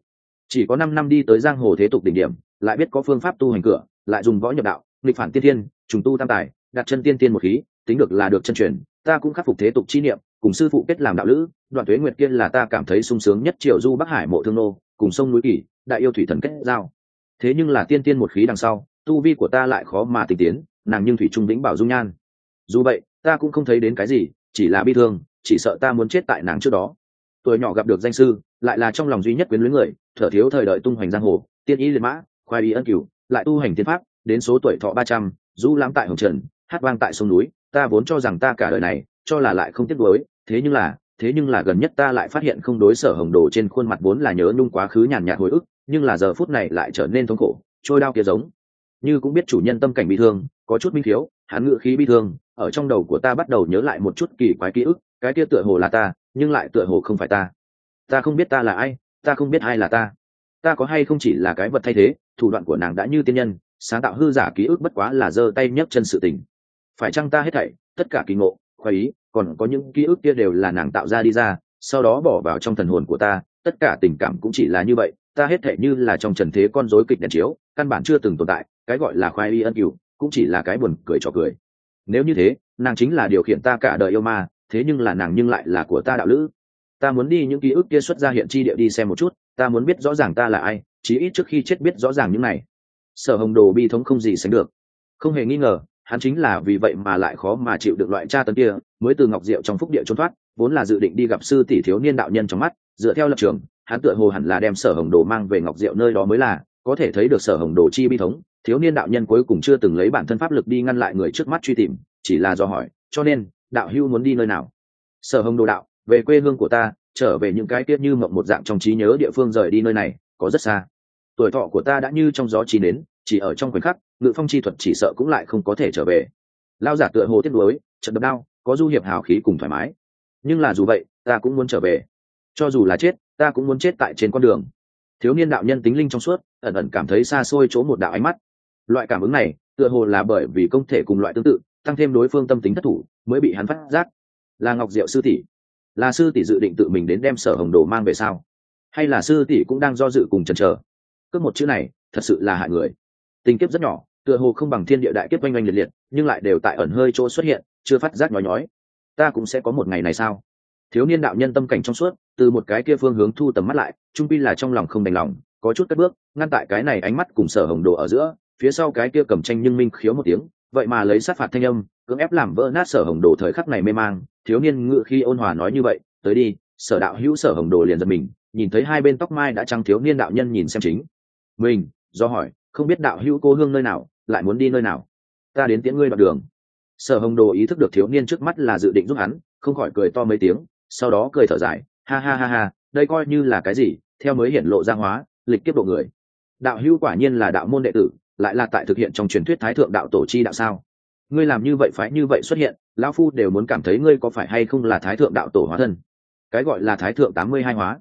Chỉ có năm năm đi tới giang hồ thế tục đỉnh điểm, lại biết có phương pháp tu hành cửa, lại dùng võ nhập đạo, nghịch phản tiên thiên, trùng tu tam tài, đặt chân tiên tiên một khí, tính được là được chân truyền, ta cũng khắc phục thế tục chi niệm, cùng sư phụ kết làm đạo lữ, đoạn thuế nguyệt kiên là ta cảm thấy sung sướng nhất triều du bắc hải mộ thương nô, cùng sông núi kỷ, đại yêu thủy thần kết giao. Thế nhưng là tiên tiên một khí đằng sau, tu vi của ta lại khó mà tình tiến, nàng nhưng thủy trung vĩnh bảo dung nhan. Dù vậy, ta cũng không thấy đến cái gì, chỉ là bi thương, chỉ sợ ta muốn chết tại nàng trước đó tuổi nhỏ gặp được danh sư lại là trong lòng duy nhất quyến luyến người thở thiếu thời đợi tung hoành giang hồ tiên ý liệt mã khoai ý ân cửu lại tu hành tiên pháp đến số tuổi thọ ba trăm du lãm tại hồng trần hát vang tại sông núi ta vốn cho rằng ta cả đời này cho là lại không tiếc đối, thế nhưng là thế nhưng là gần nhất ta lại phát hiện không đối sở hồng đồ trên khuôn mặt vốn là nhớ nung quá khứ nhàn nhạt hồi ức nhưng là giờ phút này lại trở nên thống khổ trôi đao kia giống. Như cũng biết chủ nhân tâm cảnh bị thương có chút minh thiếu hắn ngự khí bi thương ở trong đầu của ta bắt đầu nhớ lại một chút kỳ quái ký ức cái kia tựa hồ là ta nhưng lại tựa hồ không phải ta. Ta không biết ta là ai, ta không biết ai là ta. Ta có hay không chỉ là cái vật thay thế, thủ đoạn của nàng đã như tiên nhân, sáng tạo hư giả ký ức bất quá là giơ tay nhấc chân sự tình. Phải chăng ta hết thảy, tất cả kỳ ngộ, khoái ý, còn có những ký ức kia đều là nàng tạo ra đi ra, sau đó bỏ vào trong thần hồn của ta, tất cả tình cảm cũng chỉ là như vậy, ta hết thảy như là trong trần thế con rối kịch đèn chiếu, căn bản chưa từng tồn tại, cái gọi là khoái y ân cửu, cũng chỉ là cái buồn cười trò cười. Nếu như thế, nàng chính là điều khiển ta cả đời yêu ma thế nhưng là nàng nhưng lại là của ta đạo lữ. Ta muốn đi những ký ức kia xuất ra hiện chi địa đi xem một chút, ta muốn biết rõ ràng ta là ai, chí ít trước khi chết biết rõ ràng những này. Sở hồng đồ bi thống không gì sánh được. Không hề nghi ngờ, hắn chính là vì vậy mà lại khó mà chịu được loại tra tấn kia, mới từ ngọc diệu trong phúc địa trốn thoát, vốn là dự định đi gặp sư tỷ thiếu niên đạo nhân trong mắt, dựa theo lập trường, hắn tựa hồ hẳn là đem sở hồng đồ mang về ngọc diệu nơi đó mới là, có thể thấy được sở hồng đồ chi bi thống, thiếu niên đạo nhân cuối cùng chưa từng lấy bản thân pháp lực đi ngăn lại người trước mắt truy tìm, chỉ là do hỏi, cho nên đạo hưu muốn đi nơi nào? Sở hồng đồ đạo, về quê hương của ta, trở về những cái tiết như mộng một dạng trong trí nhớ địa phương rời đi nơi này, có rất xa. Tuổi thọ của ta đã như trong gió chi đến, chỉ ở trong khoảnh khắc, ngự phong chi thuật chỉ sợ cũng lại không có thể trở về. Lao giả tựa hồ tiếc nối trận đập đao có du hiệp hào khí cùng thoải mái. Nhưng là dù vậy, ta cũng muốn trở về. Cho dù là chết, ta cũng muốn chết tại trên con đường. Thiếu niên đạo nhân tính linh trong suốt, ẩn ẩn cảm thấy xa xôi chỗ một đạo ánh mắt. Loại cảm ứng này, tựa hồ là bởi vì công thể cùng loại tương tự tăng thêm đối phương tâm tính thất thủ, mới bị hắn phát giác. Là ngọc diệu sư tỷ. Là sư tỷ dự định tự mình đến đem sở hồng đồ mang về sao? Hay là sư tỷ cũng đang do dự cùng chần chờ? Cướp một chữ này, thật sự là hại người. Tình kiếp rất nhỏ, tựa hồ không bằng thiên địa đại kiếp oanh oanh liệt liệt, nhưng lại đều tại ẩn hơi chỗ xuất hiện, chưa phát giác nhói nhói. Ta cũng sẽ có một ngày này sao? Thiếu niên đạo nhân tâm cảnh trong suốt, từ một cái kia phương hướng thu tầm mắt lại, trung pi là trong lòng không đành lòng, có chút cất bước, ngăn tại cái này ánh mắt cùng sở hồng đồ ở giữa, phía sau cái kia cầm tranh nhưng minh khiếu một tiếng vậy mà lấy sát phạt thanh âm, cưỡng ép làm vỡ nát sở hồng đồ thời khắc này mê mang, thiếu niên ngự khi ôn hòa nói như vậy, tới đi, sở đạo hữu sở hồng đồ liền giật mình, nhìn thấy hai bên tóc mai đã trăng thiếu niên đạo nhân nhìn xem chính. Mình, do hỏi, không biết đạo hữu cô hương nơi nào, lại muốn đi nơi nào? Ta đến tiễn ngươi đoạn đường. Sở hồng đồ ý thức được thiếu niên trước mắt là dự định giúp hắn, không khỏi cười to mấy tiếng, sau đó cười thở dài, ha ha ha ha, đây coi như là cái gì, theo mới hiển lộ ra hóa, lịch kiếp độ người. Đạo hữu quả nhiên là đạo môn đệ tử lại là tại thực hiện trong truyền thuyết thái thượng đạo tổ chi đạo sao? Ngươi làm như vậy phải như vậy xuất hiện, lão phu đều muốn cảm thấy ngươi có phải hay không là thái thượng đạo tổ hóa thân. Cái gọi là thái thượng tám mươi hai hóa.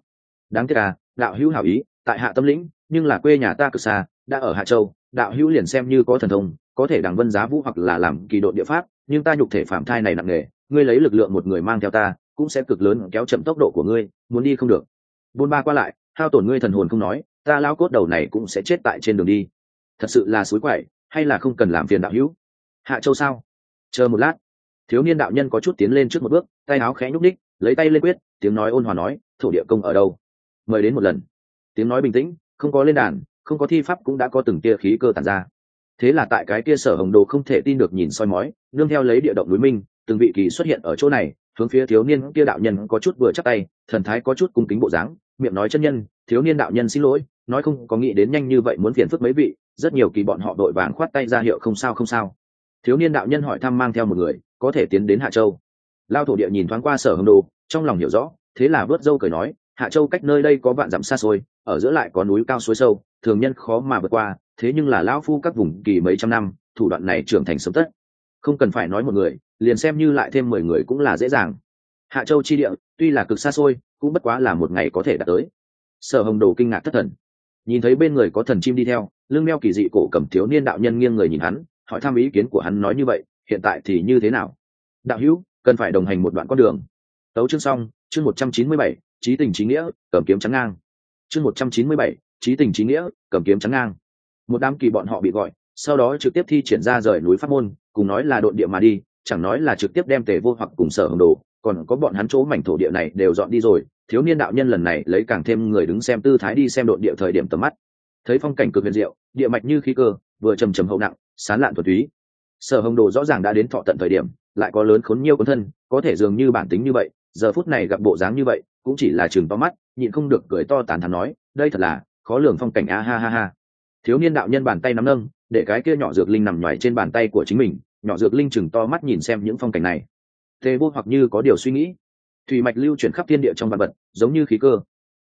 Đáng tiếc à đạo hữu hảo ý, tại hạ tâm lĩnh, nhưng là quê nhà ta cực xa, đã ở hạ châu, đạo hữu liền xem như có thần thông, có thể đằng vân giá vũ hoặc là làm kỳ độ địa pháp, nhưng ta nhục thể phạm thai này nặng nề, ngươi lấy lực lượng một người mang theo ta, cũng sẽ cực lớn kéo chậm tốc độ của ngươi, muốn đi không được. Buôn ba qua lại, hao tổn ngươi thần hồn không nói, ta lao cốt đầu này cũng sẽ chết tại trên đường đi thật sự là suối quậy, hay là không cần làm phiền đạo hữu? Hạ châu sao? Chờ một lát. Thiếu niên đạo nhân có chút tiến lên trước một bước, tay áo khẽ nhúc ních lấy tay lên quyết, tiếng nói ôn hòa nói, thổ địa công ở đâu? Mời đến một lần. Tiếng nói bình tĩnh, không có lên đàn, không có thi pháp cũng đã có từng tia khí cơ tàn ra. Thế là tại cái kia sở hồng đồ không thể tin được nhìn soi mói, nương theo lấy địa động núi minh, từng vị kỳ xuất hiện ở chỗ này, hướng phía thiếu niên kia đạo nhân có chút vừa chắc tay, thần thái có chút cung kính bộ dáng, miệng nói chân nhân, thiếu niên đạo nhân xin lỗi, nói không có nghĩ đến nhanh như vậy muốn phiền phức mấy vị rất nhiều kỳ bọn họ đội vàng khoát tay ra hiệu không sao không sao. Thiếu niên đạo nhân hỏi thăm mang theo một người, có thể tiến đến hạ châu. Lao thổ địa nhìn thoáng qua sở hồng đồ, trong lòng hiểu rõ, thế là vớt dâu cười nói, hạ châu cách nơi đây có vạn dặm xa xôi, ở giữa lại có núi cao suối sâu, thường nhân khó mà vượt qua, thế nhưng là lão phu các vùng kỳ mấy trăm năm, thủ đoạn này trưởng thành sớm tất. Không cần phải nói một người, liền xem như lại thêm mười người cũng là dễ dàng. Hạ châu chi địa, tuy là cực xa xôi, cũng bất quá là một ngày có thể đạt tới. Sở hồng đồ kinh ngạc thất thần. Nhìn thấy bên người có thần chim đi theo lưng meo kỳ dị cổ cầm thiếu niên đạo nhân nghiêng người nhìn hắn, hỏi thăm ý kiến của hắn nói như vậy, hiện tại thì như thế nào? Đạo hữu, cần phải đồng hành một đoạn con đường. Tấu chương xong, chương một trăm chín mươi bảy trí tình trí nghĩa, cầm kiếm trắng ngang. Chương một trăm chín mươi bảy trí tình trí nghĩa, cầm kiếm trắng ngang. Một đám kỳ bọn họ bị gọi, sau đó trực tiếp thi triển ra rời núi pháp môn, cùng nói là đội địa mà đi, chẳng nói là trực tiếp đem tề vô hoặc cùng sở hồng đồ, còn có bọn hắn chỗ mảnh thổ địa này đều dọn đi rồi. Thiếu niên đạo nhân lần này lấy càng thêm người đứng xem tư thái đi xem đội địa thời điểm tầm mắt thấy phong cảnh cực huyền diệu, địa mạch như khí cơ, vừa trầm trầm hậu nặng, sán lạn thuật túy. Sở hồng đồ rõ ràng đã đến thọ tận thời điểm, lại có lớn khốn nhiều cuốn thân, có thể dường như bản tính như vậy, giờ phút này gặp bộ dáng như vậy, cũng chỉ là chừng to mắt, nhịn không được cười to tàn thắn nói, đây thật là khó lường phong cảnh, a ha ha ha. Thiếu niên đạo nhân bàn tay nắm nâng, để cái kia nhỏ dược linh nằm nhoài trên bàn tay của chính mình, nhỏ dược linh chừng to mắt nhìn xem những phong cảnh này. Thế vô hoặc như có điều suy nghĩ. Thủy mạch lưu chuyển khắp thiên địa trong vạn vật, giống như khí cơ.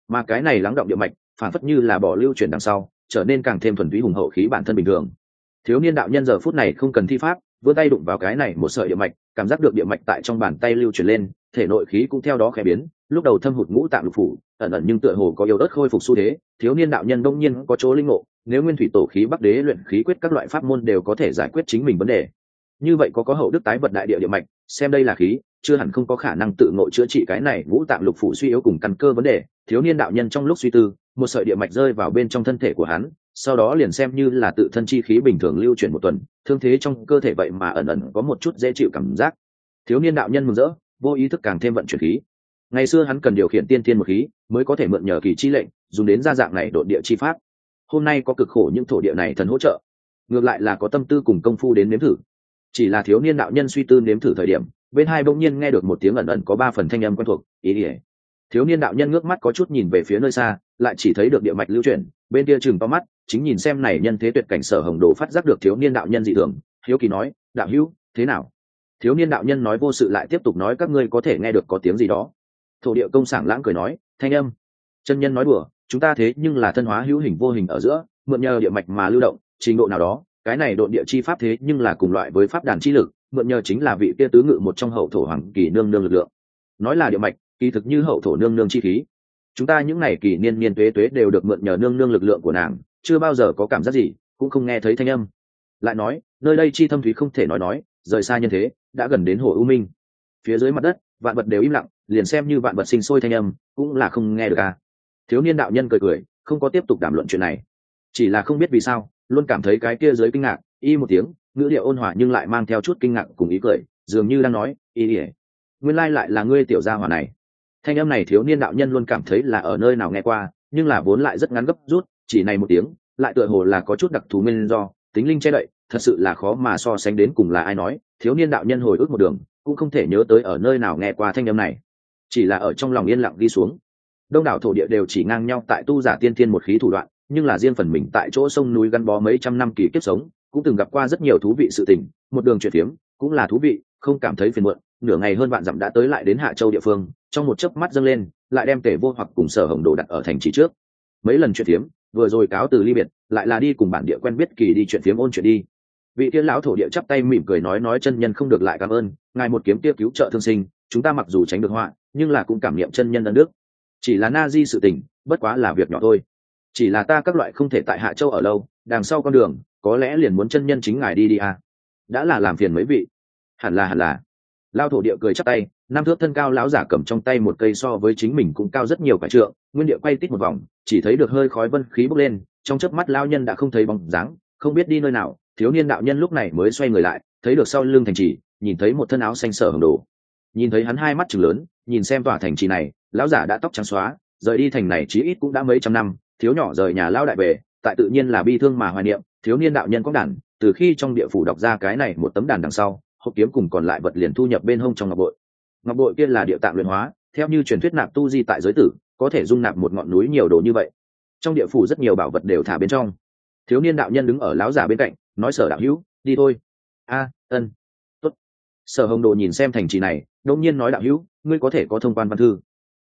Mà cái này lắng động địa mạch phản phất như là bỏ lưu truyền đằng sau, trở nên càng thêm thuần túy hùng hậu khí bản thân bình thường. Thiếu niên đạo nhân giờ phút này không cần thi pháp, vươn tay đụng vào cái này một sợi địa mạch, cảm giác được địa mạch tại trong bàn tay lưu truyền lên, thể nội khí cũng theo đó khẽ biến, lúc đầu thâm hụt ngũ tạng lục phủ, ẩn ẩn nhưng tựa hồ có yếu ớt khôi phục xu thế, thiếu niên đạo nhân đông nhiên có chỗ linh ngộ, nếu nguyên thủy tổ khí, bắc đế luyện khí quyết các loại pháp môn đều có thể giải quyết chính mình vấn đề. Như vậy có có hậu đức tái vật đại địa địa mạch, xem đây là khí, chưa hẳn không có khả năng tự ngộ chữa trị cái này ngũ tạng lục phủ suy yếu cùng căn cơ vấn đề thiếu niên đạo nhân trong lúc suy tư, một sợi địa mạch rơi vào bên trong thân thể của hắn, sau đó liền xem như là tự thân chi khí bình thường lưu chuyển một tuần, thương thế trong cơ thể vậy mà ẩn ẩn có một chút dễ chịu cảm giác. Thiếu niên đạo nhân mừng rỡ, vô ý thức càng thêm vận chuyển khí. Ngày xưa hắn cần điều khiển tiên thiên một khí, mới có thể mượn nhờ kỳ chi lệnh, dùng đến gia dạng này đột địa chi pháp. Hôm nay có cực khổ những thổ địa này thần hỗ trợ. Ngược lại là có tâm tư cùng công phu đến nếm thử. Chỉ là thiếu niên đạo nhân suy tư nếm thử thời điểm, bên hai bỗng nhiên nghe được một tiếng ẩn ẩn có ba phần thanh âm quen thuộc, ý ỉa thiếu niên đạo nhân ngước mắt có chút nhìn về phía nơi xa, lại chỉ thấy được địa mạch lưu chuyển, bên kia chừng to mắt, chính nhìn xem này nhân thế tuyệt cảnh sở hồng đồ phát giác được thiếu niên đạo nhân dị thường. Hiếu kỳ nói, đạo hữu, thế nào? Thiếu niên đạo nhân nói vô sự lại tiếp tục nói, các ngươi có thể nghe được có tiếng gì đó. Thổ địa công sảng lãng cười nói, thanh âm. Chân nhân nói đùa, chúng ta thế nhưng là thân hóa hữu hình vô hình ở giữa, mượn nhờ địa mạch mà lưu động, trình độ nào đó, cái này độn địa chi pháp thế nhưng là cùng loại với pháp đàn chi lực, mượn nhờ chính là vị kia tứ ngự một trong hậu thổ hoàng kỳ nương nương lực lượng. Nói là địa mạch kỳ thực như hậu thổ nương nương chi khí. Chúng ta những ngày kỳ niên niên tuế tuế đều được mượn nhờ nương nương lực lượng của nàng, chưa bao giờ có cảm giác gì, cũng không nghe thấy thanh âm. Lại nói, nơi đây chi thâm thúy không thể nói nói, rời xa nhân thế, đã gần đến hồ u minh. Phía dưới mặt đất, vạn vật đều im lặng, liền xem như vạn vật sinh sôi thanh âm, cũng là không nghe được à. Thiếu niên đạo nhân cười cười, không có tiếp tục đàm luận chuyện này. Chỉ là không biết vì sao, luôn cảm thấy cái kia dưới kinh ngạc, y một tiếng, ngữ điệu ôn hòa nhưng lại mang theo chút kinh ngạc cùng ý cười, dường như đang nói, y ỉa nguyên lai lại là ngươi tiểu gia hỏa này thanh âm này thiếu niên đạo nhân luôn cảm thấy là ở nơi nào nghe qua, nhưng là vốn lại rất ngắn gấp rút, chỉ này một tiếng, lại tựa hồ là có chút đặc thù nguyên do, tính linh che đậy, thật sự là khó mà so sánh đến cùng là ai nói, thiếu niên đạo nhân hồi ức một đường, cũng không thể nhớ tới ở nơi nào nghe qua thanh âm này, chỉ là ở trong lòng yên lặng đi xuống. Đông đảo thổ địa đều chỉ ngang nhau tại tu giả tiên thiên một khí thủ đoạn, nhưng là riêng phần mình tại chỗ sông núi gắn bó mấy trăm năm kỳ kiếp sống, cũng từng gặp qua rất nhiều thú vị sự tình, một đường chuyển phiếm, cũng là thú vị, không cảm thấy phiền muộn nửa ngày hơn bạn dặm đã tới lại đến hạ châu địa phương, trong một chớp mắt dâng lên, lại đem tể vô hoặc cùng sở hồng đồ đặt ở thành trì trước. Mấy lần chuyện phiếm, vừa rồi cáo từ ly biệt, lại là đi cùng bản địa quen biết kỳ đi chuyện phiếm ôn chuyện đi. Vị tiên lão thổ địa chắp tay mỉm cười nói nói chân nhân không được lại cảm ơn, ngài một kiếm kia cứu trợ thương sinh, chúng ta mặc dù tránh được họa, nhưng là cũng cảm niệm chân nhân ân đức. Chỉ là na di sự tình, bất quá là việc nhỏ thôi. Chỉ là ta các loại không thể tại hạ châu ở lâu, đằng sau con đường, có lẽ liền muốn chân nhân chính ngài đi đi à. đã là làm phiền mấy vị. Hẳn là hẳn là lao thổ địa cười chắc tay nam thước thân cao lão giả cầm trong tay một cây so với chính mình cũng cao rất nhiều cả trượng, nguyên địa quay tít một vòng, chỉ thấy được hơi khói vân khí bốc lên, trong chớp mắt lao nhân đã không thấy bóng dáng, không biết đi nơi nào, thiếu niên đạo nhân lúc này mới xoay người lại, thấy được sau lưng thành trì, nhìn thấy một thân áo xanh sở hồng đồ. Nhìn thấy hắn hai mắt chừng lớn, nhìn xem tòa thành trì này, lão giả đã tóc trắng xóa, rời đi thành này chí ít cũng đã mấy trăm năm, thiếu nhỏ rời nhà lao đại về, tại tự nhiên là bi thương mà hoài niệm, thiếu niên đạo nhân có đàn, từ khi trong địa phủ đọc ra cái này một tấm đàn đằng sau hộp kiếm cùng còn lại vật liền thu nhập bên hông trong ngọc bội. Ngọc bội kia là địa tạng luyện hóa, theo như truyền thuyết nạp tu di tại giới tử, có thể dung nạp một ngọn núi nhiều đồ như vậy. Trong địa phủ rất nhiều bảo vật đều thả bên trong. Thiếu niên đạo nhân đứng ở láo giả bên cạnh, nói sở đạo hữu, đi thôi. A, ân, tốt. Sở hồng đồ nhìn xem thành trì này đông nhiên nói đạo hữu, ngươi có thể có thông quan văn thư.